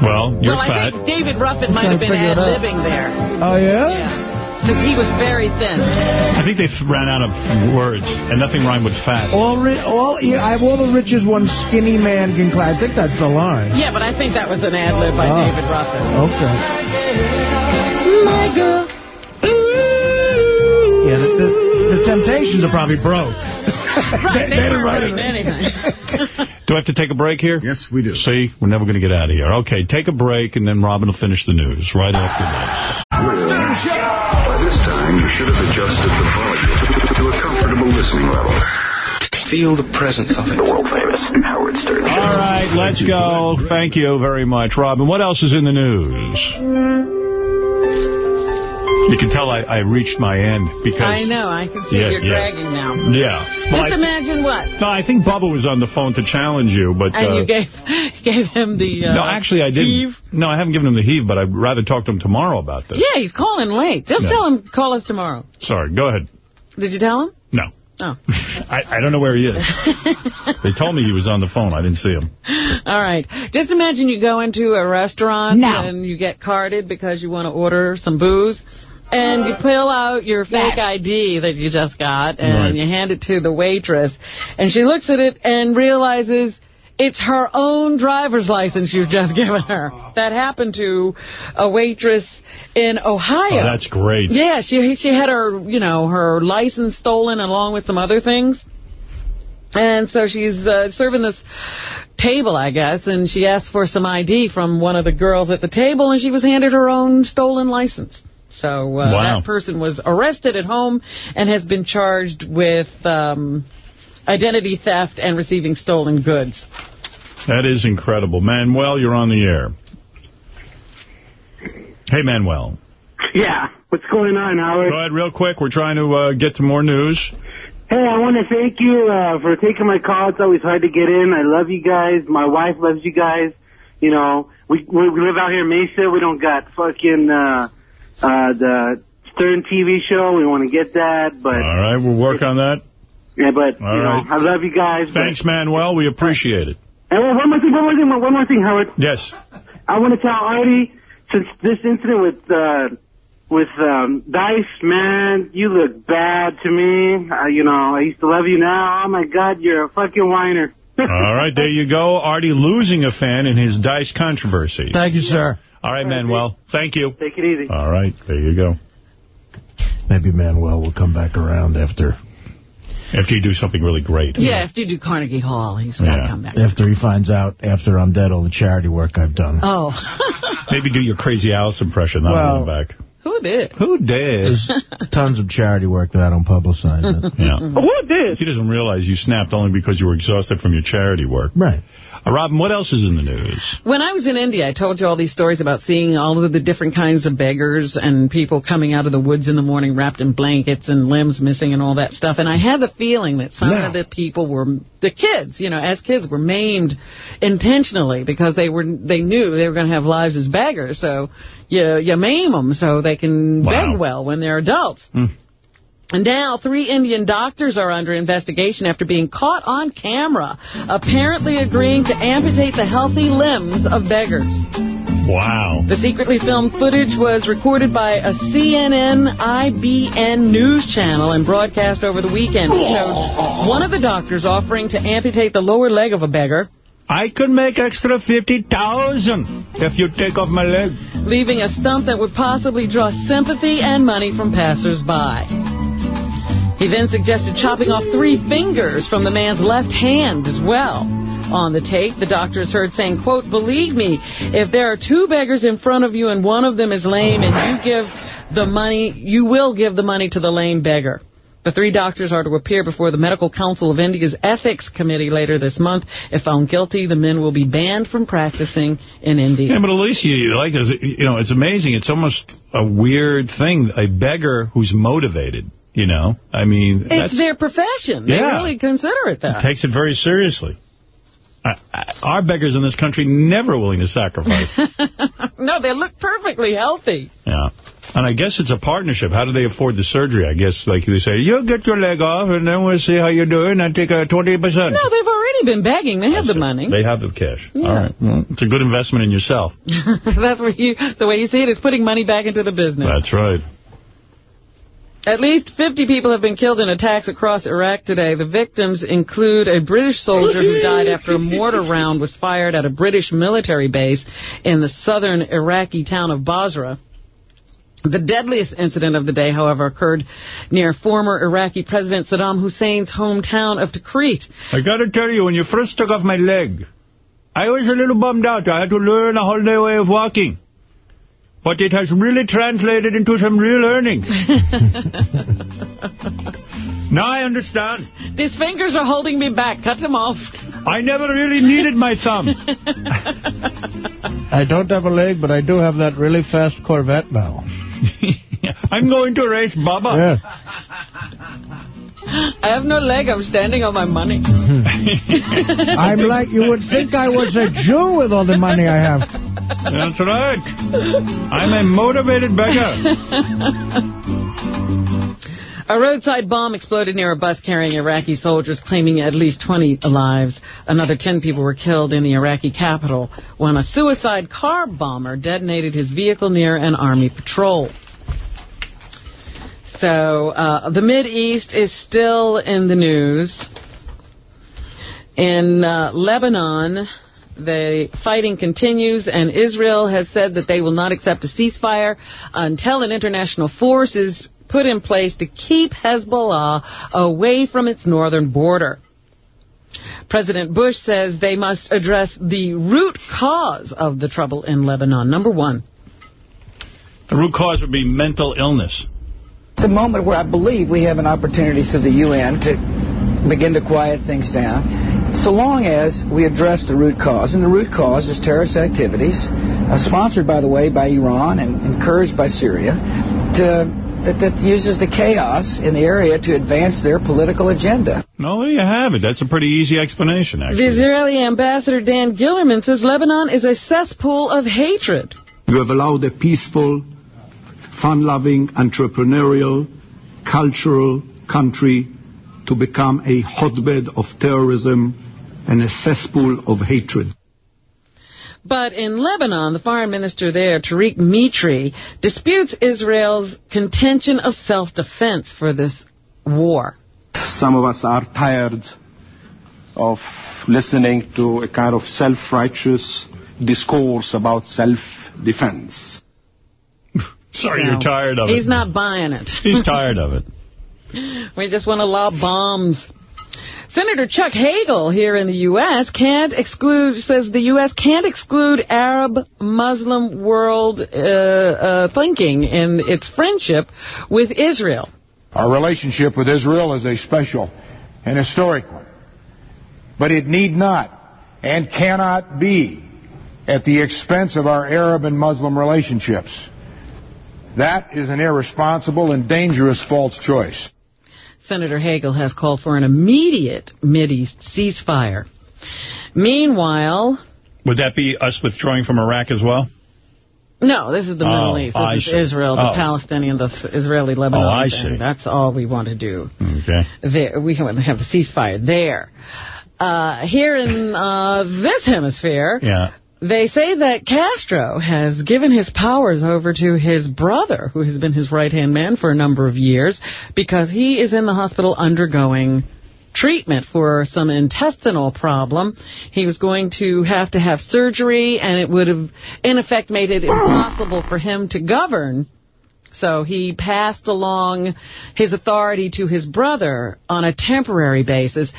Well, you're well, I fat. think David Ruffin might have been figure ad-libbing there. Oh, yeah? Yeah. Because he was very thin. I think they f- ran out of words, and nothing rhymed with fat. All, ri all, yeah, I have all the riches one skinny man can claim. I think that's the line. Yeah, but I think that was an ad-lib by Oh. David Ruffin. Okay. My girl. Temptations are probably broke. Right, they, They didn't write anything. Do I have to take a break here? Yes, we do. See, we're never going to get out of here. Okay, take a break, and then Robin will finish the news right after this. By this time, you should have adjusted the volume to a comfortable listening level. Feel the presence of it. The world famous Howard Stern. All right, let's go. Thank you very much, Robin. What else is in the news? You can tell I, I reached my end because... I know. I can see Yeah, you're yeah. dragging now. Yeah. Well, Just I- imagine what. no, I think Bubba was on the phone to challenge you, but... And uh, you gave gave him the uh, no, actually, I didn't. heave. No, I haven't given him the heave, but I'd rather talk to him tomorrow about this. Yeah, he's calling late. Just Yeah. tell him call us tomorrow. Sorry, go ahead. Did you tell him? No. Oh. I, I don't know where he is. they told me he was on the phone. I didn't see him. All right. Just imagine you go into a restaurant No. and you get carded because you want to order some booze. And you pull out your fake ID that you just got and Right. you hand it to the waitress. And she looks at it and realizes it's her own driver's license you've just given her. That happened to a waitress in Ohio. Oh, that's great. Yeah, she she had her, you know, her license stolen along with some other things. And so she's uh, serving this table, I guess, and she asked for some ID from one of the girls at the table, and she was handed her own stolen license. So uh, Wow. that person was arrested at home and has been charged with um, identity theft and receiving stolen goods. That is incredible. Manuel, you're on the air. Hey, Manuel. Yeah, what's going on, Howard? Go ahead real quick. We're trying to uh, get to more news. Hey, I want to thank you uh, for taking my call. It's always hard to get in. I love you guys. My wife loves you guys. You know, we we we live out here in Mesa. We don't got fucking uh, uh, the Stern TV show. We want to get that, but All right, we'll work on that. yeah, but All you know, right. I love you guys. Thanks, Manuel. We appreciate it. And one one more thing, one more thing, one more thing, Howard. Yes. I want to tell Artie, since this incident with uh, with um, Dice, man, you look bad to me. Uh, you know, I used to love you. Now, oh my God, you're a fucking whiner. All right, there you go. Artie losing a fan in his Dice controversy. Thank you, sir. All right, Manuel. Thank you. Take it easy. All right, there you go. Maybe Manuel will come back around after After you do something really great. Yeah, after you do Carnegie Hall, he's got to come back. after he finds out after I'm dead all the charity work I've done. Oh, Maybe do your crazy Alice impression. That'll Well- go back. Who did? Who did? There's tons of charity work that I don't publicize. It. Yeah. Who did? He doesn't realize you snapped only because you were exhausted from your charity work. Right. Uh, Robin, what else is in the news? When I was in India, I told you all these stories about seeing all of the different kinds of beggars and people coming out of the woods in the morning wrapped in blankets and limbs missing and all that stuff. And I had the feeling that some Now. of the people were, the kids, you know, as kids were maimed intentionally because they were, they knew they were going to have lives as beggars. So you, you maim them so they can Wow. beg well when they're adults. Hmm. And now, three Indian doctors are under investigation after being caught on camera, apparently agreeing to amputate the healthy limbs of beggars. Wow. The secretly filmed footage was recorded by a CNN IBN news channel and broadcast over the weekend. It showed one of the doctors offering to amputate the lower leg of a beggar, I could make extra 50000 if you take off my leg. leaving a stump that would possibly draw sympathy and money from passersby. He then suggested chopping off three fingers from the man's left hand as well. On the tape, the doctor is heard saying, quote, believe me, if there are two beggars in front of you and one of them is lame and you give the money, you will give the money to the lame beggar. The three doctors are to appear before the Medical Council of India's Ethics Committee later this month. If found guilty, the men will be banned from practicing in India. Yeah, but at least you, you like this. You know, it's amazing. It's almost a weird thing. A beggar who's motivated, you know. I mean, It's their profession. They Yeah. really consider it that. takes it very seriously. I, I, our beggars in this country never willing to sacrifice. no, they look perfectly healthy. yeah. And I guess it's a partnership. How do they afford the surgery? I guess, like they say, you get your leg off, and then we'll see how you're doing, and take a 20%. No, they've already been begging. They have the money. They have the cash. Yeah. All right. Well, it's a good investment in yourself. That's what you, the way you see it is putting money back into the business. That's right. At least 50 people have been killed in attacks across Iraq today. The victims include a British soldier who died after a mortar round was fired at a British military base in the southern Iraqi town of Basra. The deadliest incident of the day, however, occurred near former Iraqi President Saddam Hussein's hometown of Tikrit. I got to tell you, when you first took off my leg, I was a little bummed out. I had to learn a whole new way of walking. But it has really translated into some real earnings. now I understand. These fingers are holding me back. Cut them off. I never really needed my thumb. I don't have a leg, but I do have that really fast Corvette now. I'm going to race Bubba. I have no leg. I'm standing on my money. I'm like, you would think I was a Jew with all the money I have. That's right. I'm a motivated beggar. A roadside bomb exploded near a bus carrying Iraqi soldiers, claiming at least 20 lives. Another 10 people were killed in the Iraqi capital when a suicide car bomber detonated his vehicle near an army patrol. So, uh, the East is still in the news. In uh, Lebanon, the fighting continues, and Israel has said that they will not accept a ceasefire until an international force is put in place to keep Hezbollah away from its northern border. President Bush says they must address the root cause of the trouble in Lebanon. Number one. The root cause would be mental illness. It's a moment where I believe we have an opportunity through the UN to begin to quiet things down, so long as we address the root cause. And the root cause is terrorist activities, uh, sponsored, by the way, by Iran and encouraged by Syria, to, that, that uses the chaos in the area to advance their political agenda. No, there you have it. That's a pretty easy explanation, The. Israeli ambassador Dan Gillerman says Lebanon is a cesspool of hatred. You have allowed a peaceful, fun-loving, entrepreneurial, cultural country to become a hotbed of terrorism and a cesspool of hatred. But in Lebanon, the foreign minister there, Tariq Mitri, disputes Israel's contention of self-defense for this war. Some of us are tired of listening to a kind of self-righteous discourse about self-defense. Sorry, No. you're tired of He's it. He's not buying it. He's tired of it. We just want to lob bombs. Senator Chuck Hagel here in the U.S. can't exclude, says the U.S. can't exclude Arab Muslim world uh, uh, thinking in its friendship with Israel. Our relationship with Israel is a special and historic one. But it need not and cannot be at the expense of our Arab and Muslim relationships. That is an irresponsible and dangerous false choice. Senator Hagel has called for an immediate Mideast ceasefire. Meanwhile, Would that be us withdrawing from Iraq as well? no, this is the Oh, Middle East. This I is see. Israel, the Oh. Palestinian, the Israeli-Lebanon Oh, I thing. see. That's all we want to do. Okay. There, we have have the ceasefire there. Uh, here in uh, this hemisphere, Yeah. They say that Castro has given his powers over to his brother, who has been his right-hand man for a number of years, because he is in the hospital undergoing treatment for some intestinal problem. He was going to have to have surgery, and it would have, in effect, made it impossible for him to govern. So he passed along his authority to his brother on a temporary basis.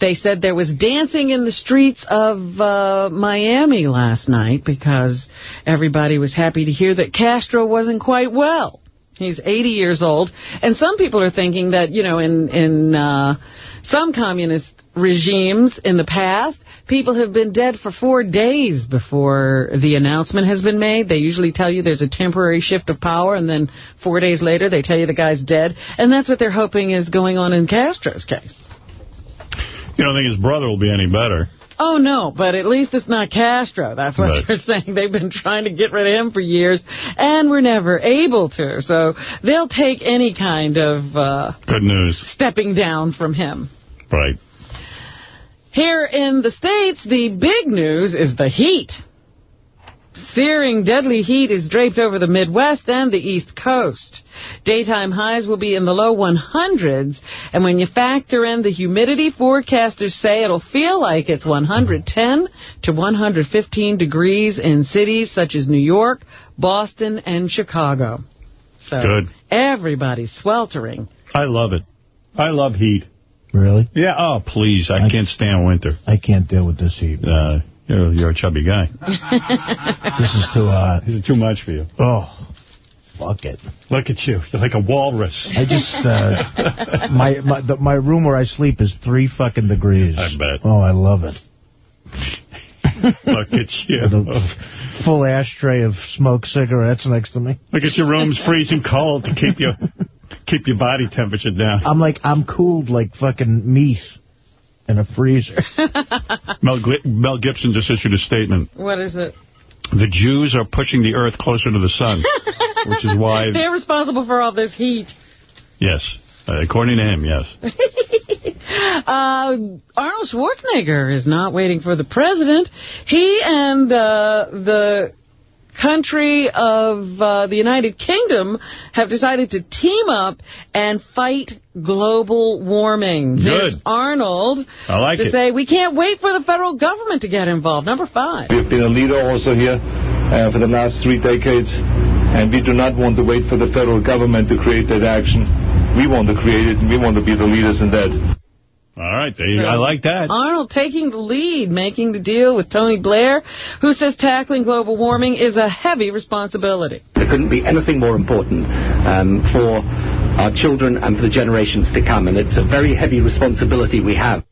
They said there was dancing in the streets of uh, Miami last night because everybody was happy to hear that Castro wasn't quite well He's 80 years old. And some people are thinking that, you know, in, in uh, some communist regimes in the past, people have been dead for four days before the announcement has been made. They usually tell you there's a temporary shift of power, and then four days later they tell you the guy's dead. And that's what they're hoping is going on in Castro's case. You don't think his brother will be any better? Oh, no, but at least it's not Castro. That's what Right. they're saying. They've been trying to get rid of him for years, and we're never able to. So they'll take any kind of uh, Good news. stepping down from him. Right. Here in the States, the big news is the heat. Searing, deadly heat is draped over the Midwest and the East Coast. Daytime highs will be in the low 100s, and when you factor in the humidity, forecasters say it'll feel like it's 110 to 115 degrees in cities such as New York, Boston, and Chicago. So Good. everybody's sweltering. I love it. I love heat. Really? Yeah. Oh, please. I, can't stand winter. I can't deal with this heat. Uh, you're, you're a chubby guy. This is too hot. This is too much for you. Oh, fuck it. Look at you. You're like a walrus. I just, uh, my my the, my room where I sleep is three fucking degrees. I bet. Oh, I love it. Look at With you. a full ashtray of smoked cigarettes next to me. Look at your room's freezing cold to keep your keep your body temperature down. I'm like, I'm cooled like fucking meat in a freezer. Mel, Mel Gibson just issued a statement. What is it? The Jews are pushing the earth closer to the sun, which is why, They're responsible for all this heat. yes, uh, according to him, yes. Uh, Arnold Schwarzenegger is not waiting for the president. He and uh, the country of uh, the United Kingdom have decided to team up and fight global warming. Good. Here's Arnold I like to it. say we can't wait for the federal government to get involved. Number five. We've been a leader also here uh, for the last three decades, and we do not want to wait for the federal government to create that action. We want to create it, and we want to be the leaders in that. All right, there you, I like that. Arnold taking the lead, making the deal with Tony Blair, who says tackling global warming is a heavy responsibility. There couldn't be anything more important um, for our children and for the generations to come, and it's a very heavy responsibility we have.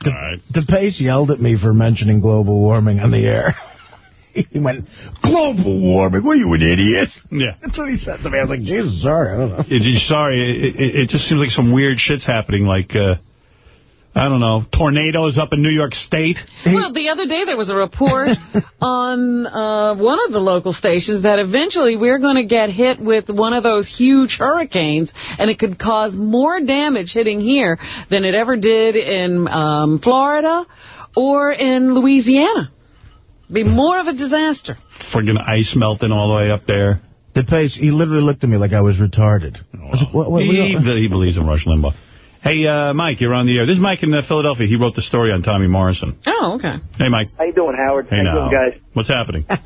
De- DePace yelled at me for mentioning global warming on the air. he went, global warming? What are you, an idiot? Yeah. That's what he said to me. I was like, Jesus, sorry, I don't know. It, it- sorry, it, it, it just seems like some weird shit's happening, like, uh, I don't know, tornadoes up in New York State. Well, the other day there was a report on uh, one of the local stations that eventually we're going to get hit with one of those huge hurricanes, and it could cause more damage hitting here than it ever did in um, Florida or in Louisiana. Be more of a disaster. Friggin' ice melting all the way up there. DePace, he literally looked at me like I was retarded. I was like, what, what, he, what- he believes in Rush Limbaugh. Hey, uh, Mike, you're on the air. This is Mike in uh, Philadelphia. He wrote the story on Tommy Morrison. Oh, okay. Hey, Mike. How you doing, Howard? Hey, How you now. doing, guys? What's happening?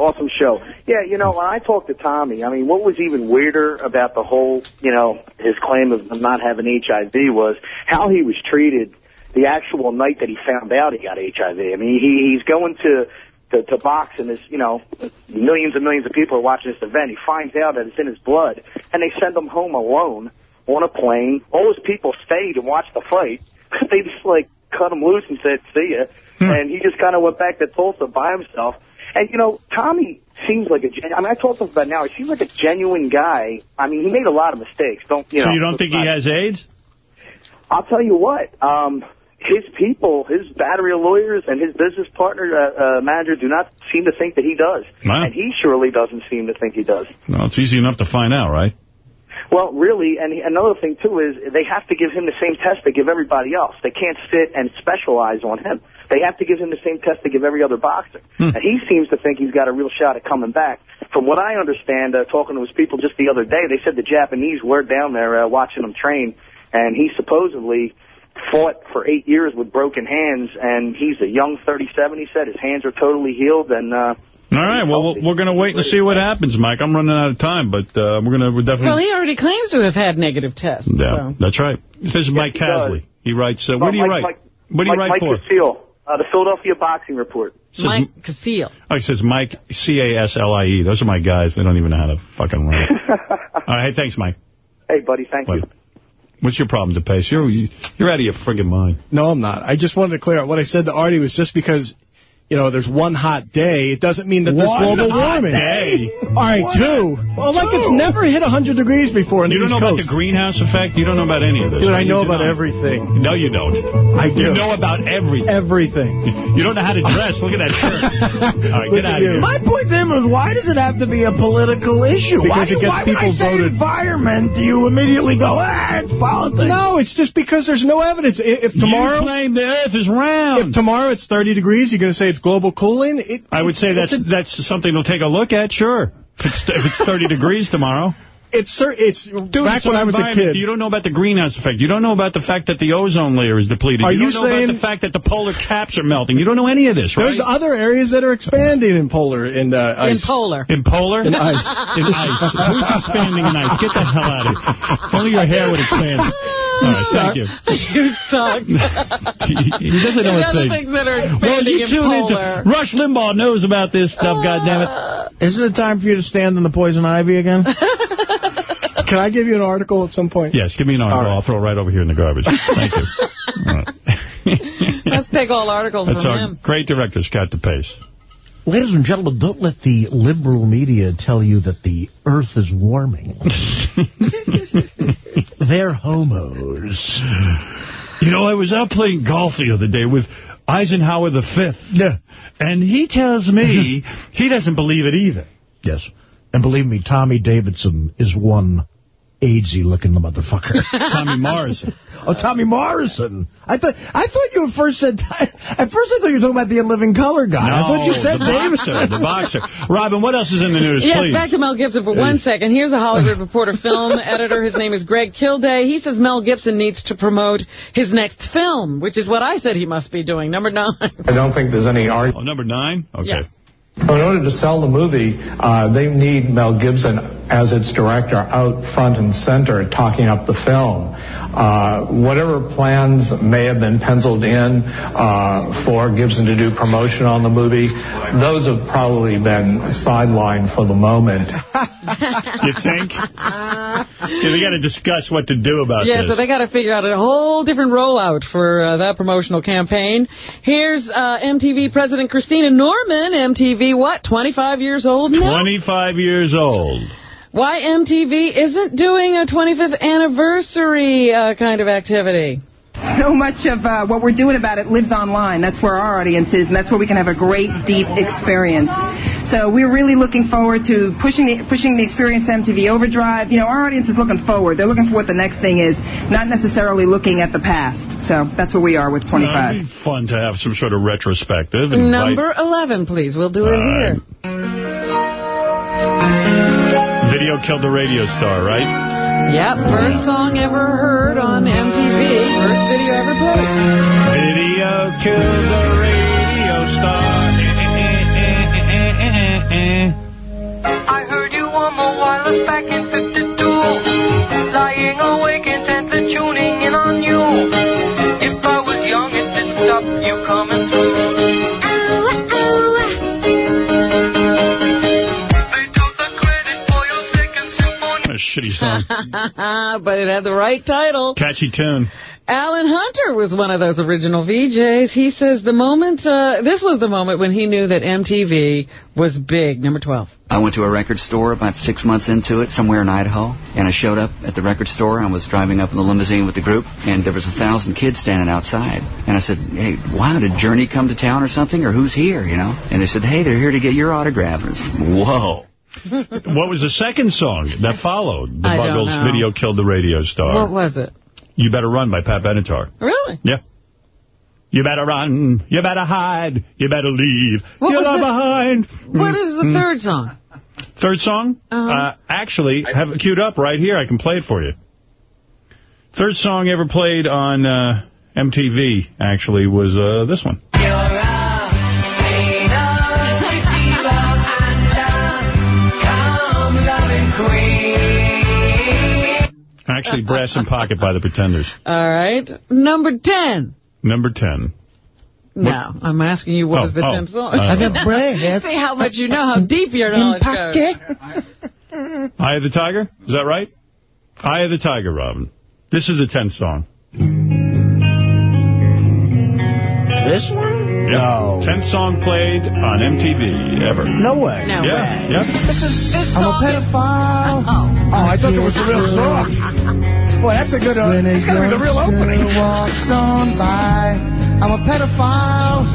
Awesome show. Yeah, you know, when I talked to Tommy, I mean, what was even weirder about the whole, you know, his claim of not having HIV was how he was treated the actual night that he found out he got HIV. I mean, he he's going to to, to box and there's, you know, millions and millions of people are watching this event. He finds out that it's in his blood and they send him home alone on a plane. All his people stayed and watched the fight. they just like cut him loose and said, see ya. And he just kind of went back to Tulsa by himself. And, you know, Tommy seems like a gen- I mean, I talked to him about now. He seems like a genuine guy. I mean, he made a lot of mistakes. Don't, you so know. you don't think he has AIDS? I'll tell you what. Um, his people, his battery of lawyers and his business partner, uh, uh, manager do not seem to think that he does. Wow. And he surely doesn't seem to think he does. No, it's easy enough to find out, right? Well, really, and another thing too is they have to give him the same test they give everybody else. They can't sit and specialize on him. They have to give him the same test they give every other boxer. And he seems to think he's got a real shot at coming back. From what I understand, uh, talking to his people just the other day, they said the Japanese were down there uh, watching him train, and he supposedly fought for eight years with broken hands, and he's a young 37. He said his hands are totally healed, and uh, All right, well, we're- we're going to wait and see what happens, Mike. I'm running out of time, but uh, we're going to we're definitely... Well, he already claims to have had negative tests. yeah, So. that's right. This is Mike he does. Casley. He writes, uh, Well, where do you Mike- write? Mike- what do you Mike, write Mike for? Vasile. Uh, the Philadelphia Boxing Report. Mike Casile. Oh, he says Mike, C-A-S-L-I-E. Those are my guys. They don't even know how to fucking write. All right, hey, thanks, Mike. Hey, buddy, thank you. What's your problem, DePace? You're, you're out of your friggin' mind. No, I'm not. I just wanted to clear up what I said to Artie was just because, you know, there's one hot day, it doesn't mean that there's One global hot warming. day? All right, two. Well, like it's never hit 100 degrees before in You the don't East know about the greenhouse effect? You don't know about any of this. Dude, right? I know about not. everything. No, you don't. I do. You know about everything. Everything. You don't know how to dress. Look at that shirt. All right, get out of here. My point then was, why does it have to be a political issue? why Because it gets why when I people say voted. environment, do you immediately go, ah, it's politics? No, it's just because there's no evidence. I- If tomorrow... You claim the Earth is round. If tomorrow it's 30 degrees, you're going to say it's global cooling? It, I would say that's that's something to take a look at, sure. If it's, if it's 30 degrees tomorrow. It's cer- it's Dude, back it's when I was a kid. You don't know about the greenhouse effect. You don't know about the fact that the ozone layer is depleted. Are you you don't know saying- about the fact that the polar caps are melting. You don't know any of this, right? There's other areas that are expanding in polar in uh, ice. In polar. In polar? In ice. In ice. Who's expanding in ice? Get the hell out of here. If only your hair would expand. All right, thank you. you suck. He doesn't know The a thing. things that are Well, expanding you in tune polar. into Rush Limbaugh knows about this stuff, uh. goddammit. Isn't it time for you to stand in the poison ivy again? Can I give you an article at some point? Yes, give me an article. I'll throw it right over here in the garbage. Thank you. All right. Let's take all articles That's from our him. great director, Scott DePace. Ladies and gentlemen, don't let the liberal media tell you that the earth is warming. They're homos. You know, I was out playing golf the other day with Eisenhower the Fifth. Yeah. And he tells me he doesn't believe it either. Yes. And believe me, Tommy Davidson is one AIDS-y-looking motherfucker. Tommy Morrison. Oh, Tommy Morrison. I thought I thought you first said. At first, I thought you were talking about the In Living Color guy. I thought you said the boxer, the boxer. Robin, what else is in the news, Yes, please? back to Mel Gibson for one second. Here's a Hollywood Reporter film editor. His name is Greg Kilday. He says Mel Gibson needs to promote his next film, which is what I said he must be doing. Number nine. I don't think there's any argument. Oh, number nine? Okay. Yeah. In order to sell the movie, uh, they need Mel Gibson as its director out front and center talking up the film. Uh, whatever plans may have been penciled in uh, for Gibson to do promotion on the movie, those have probably been sidelined for the moment. You think? yeah, they got to discuss what to do about Yeah, this. so they got to figure out a whole different rollout for uh, that promotional campaign. Here's uh, MTV President Christina Norman. MTV, what, 25 years old now? 25 years old. Why MTV isn't doing a 25th anniversary uh, kind of activity? So much of uh, what we're doing about it lives online. That's where our audience is, and that's where we can have a great, deep experience. So we're really looking forward to pushing the pushing the experience to MTV Overdrive. You know, our audience is looking forward. They're looking for what the next thing is, not necessarily looking at the past. So that's where we are with 25. Uh, it'd be fun to have some sort of retrospective. Number 11, please. We'll do it All here. Video killed the radio star, right? Yep, first song ever heard on MTV. First video ever played. Video killed the radio star. I heard you on the wireless back in 52. Lying awake intently tuning in on you. If I was young, it didn't stop you coming A shitty song. but it had the right title. Catchy tune. Alan Hunter was one of those original VJs. He says the moment, uh, this was the moment when he knew that MTV was big. Number 12. I went to a record store about six months into it, somewhere in Idaho, and I showed up at the record store. I was driving up in the limousine with the group, and there was a thousand kids standing outside. And I said, hey, wow, did Journey come to town or something, or who's here, you know? And they said, hey, they're here to get your autograph. And I said, Whoa. what was the second song that followed? The I Buggles. Video Killed the Radio Star. What was it? You Better Run by Pat Benatar. Really? Yeah. You better run. You better hide. You better leave. What You're was the- behind. What is the Mm. third song? Third song? Uh-huh. Uh, actually, have it queued up right here. I can play it for you. Third song ever played on uh, MTV, actually, was uh, this one. Actually, Brass in Pocket by the Pretenders. All right. Number 10. Number 10. No, I'm asking you what Oh, is the oh, 10th song. uh, I got brain. See how much you know, how deep your knowledge goes. Eye of the Tiger? Is that right? Eye of the Tiger, Robin. This is the 10th song. This one? Yep. No. 10th song played on MTV ever. No way. No yeah, way. Yep. This is, I'm a pedophile. Oh, oh, oh, I thought it was the real song. Boy, that's a good one. It's got to be the real opening. walks on by. I'm a pedophile.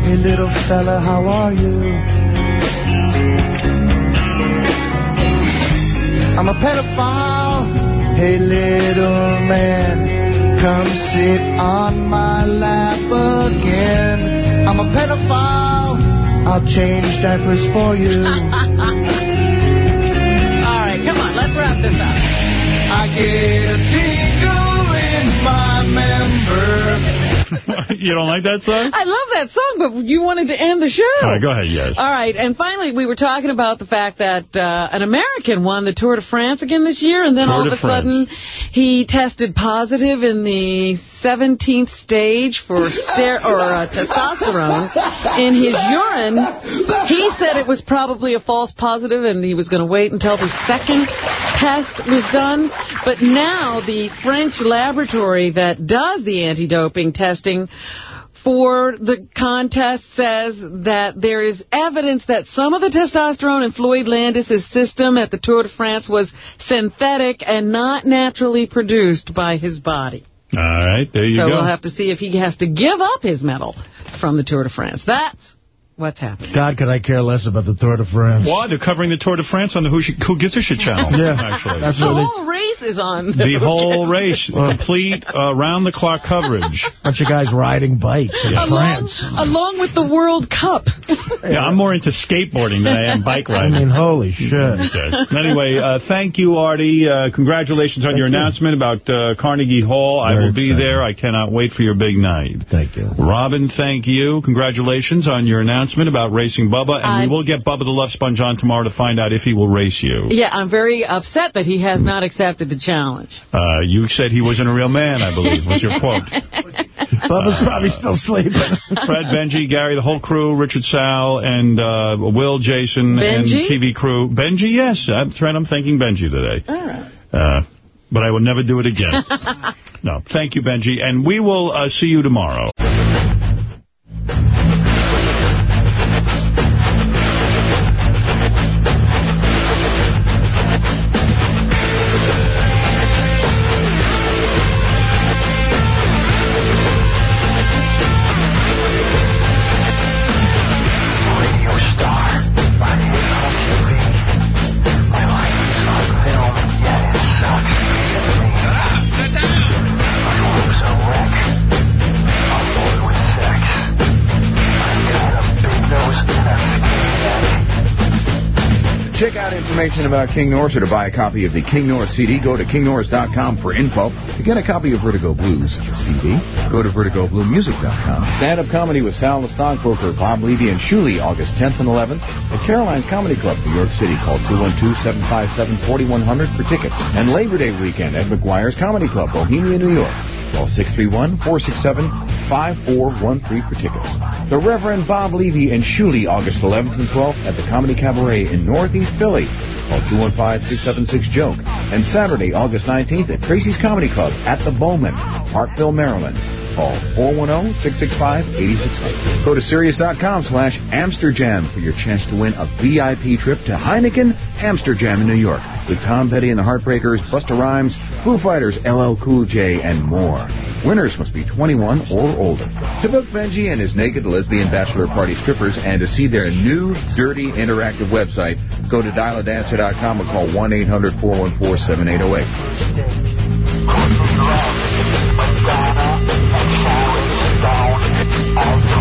Hey, little fella, how are you? I'm a pedophile. Hey, little man, come sit on my lap again. I'm a pedophile. I'll change diapers for you. All right, come on, let's wrap this up. I get a tingle in my member. you don't like that song? I love that song, but you wanted to end the show. All right, go ahead, yes. All right, and finally, we were talking about the fact that uh, an American won the Tour de France again this year, and then Tour all of a France. sudden, he tested positive in the 17th stage for or uh, testosterone in his urine. He said it was probably a false positive, and he was going to wait until the second test was done. But now the French laboratory that does the anti-doping testing for the contest says that there is evidence that some of the testosterone in Floyd Landis' system at the Tour de France was synthetic and not naturally produced by his body. All right, there you so go. So we'll have to see if he has to give up his medal from the Tour de France. That's what's happening. God, could I care less about the Tour de France? Why? They're covering the Tour de France on the Who, Sh Who Gives a Shit channel. Yeah, actually. that's The what they- whole race is on. The whole race, complete uh, round-the-clock coverage. Bunch of guys riding bikes in along, France. along with the World Cup. Yeah, I'm more into skateboarding than I am bike riding. I mean, holy shit. Okay. Anyway, uh, thank you, Artie. Uh, congratulations on your announcement about uh, Carnegie Hall. I will be exciting. there. I cannot wait for your big night. Thank you. Robin, thank you. Congratulations on your announcement about racing Bubba. And I- we will get Bubba the Love Sponge on tomorrow to find out if he will race you. Yeah, I'm very upset that he has not accepted the challenge. Uh, you said he wasn't a real man, I believe, was your quote. Bubba's probably still sleeping. Fred, Benji, Gary, the whole crew, Richard Sal, and uh, Will, Jason, and TV crew. Benji, yes. That's right. I'm thanking Benji today. All right. Uh, but I will never do it again. no. Thank you, Benji. And we will uh, see you tomorrow. Information about King Norris or to buy a copy of the King Norris CD. Go to kingnorris.com for info. To get a copy of Vertigo Blues CD, go to vertigobluemusic.com. Stand-up comedy with Sal the Stockbroker, Bob Levy, and Shuli, August 10th and 11th at Caroline's Comedy Club, New York City. Call 212-757-4100 for tickets. And Labor Day weekend at McGuire's Comedy Club, Bohemia, New York. Call 631-467-5413 for tickets. The Reverend Bob Levy and Shuli, August 11th and 12th at the Comedy Cabaret in Northeast Philly. Call 215-676-JOKE. And Saturday, August 19th at Tracy's Comedy Club at the Bowman, Parkville, Maryland. Call 410-665-8600. Go to Sirius.com slash Amsterjam for your chance to win a VIP trip to Heineken Amsterjam in New York with Tom Petty and the Heartbreakers, Busta Rhymes, Foo Fighters, LL Cool J, and more. Winners must be 21 or older. To book Benji and his naked lesbian bachelor party strippers and to see their new, dirty, interactive website, go to dialadancer.com or call 1-800-414-7808. I'll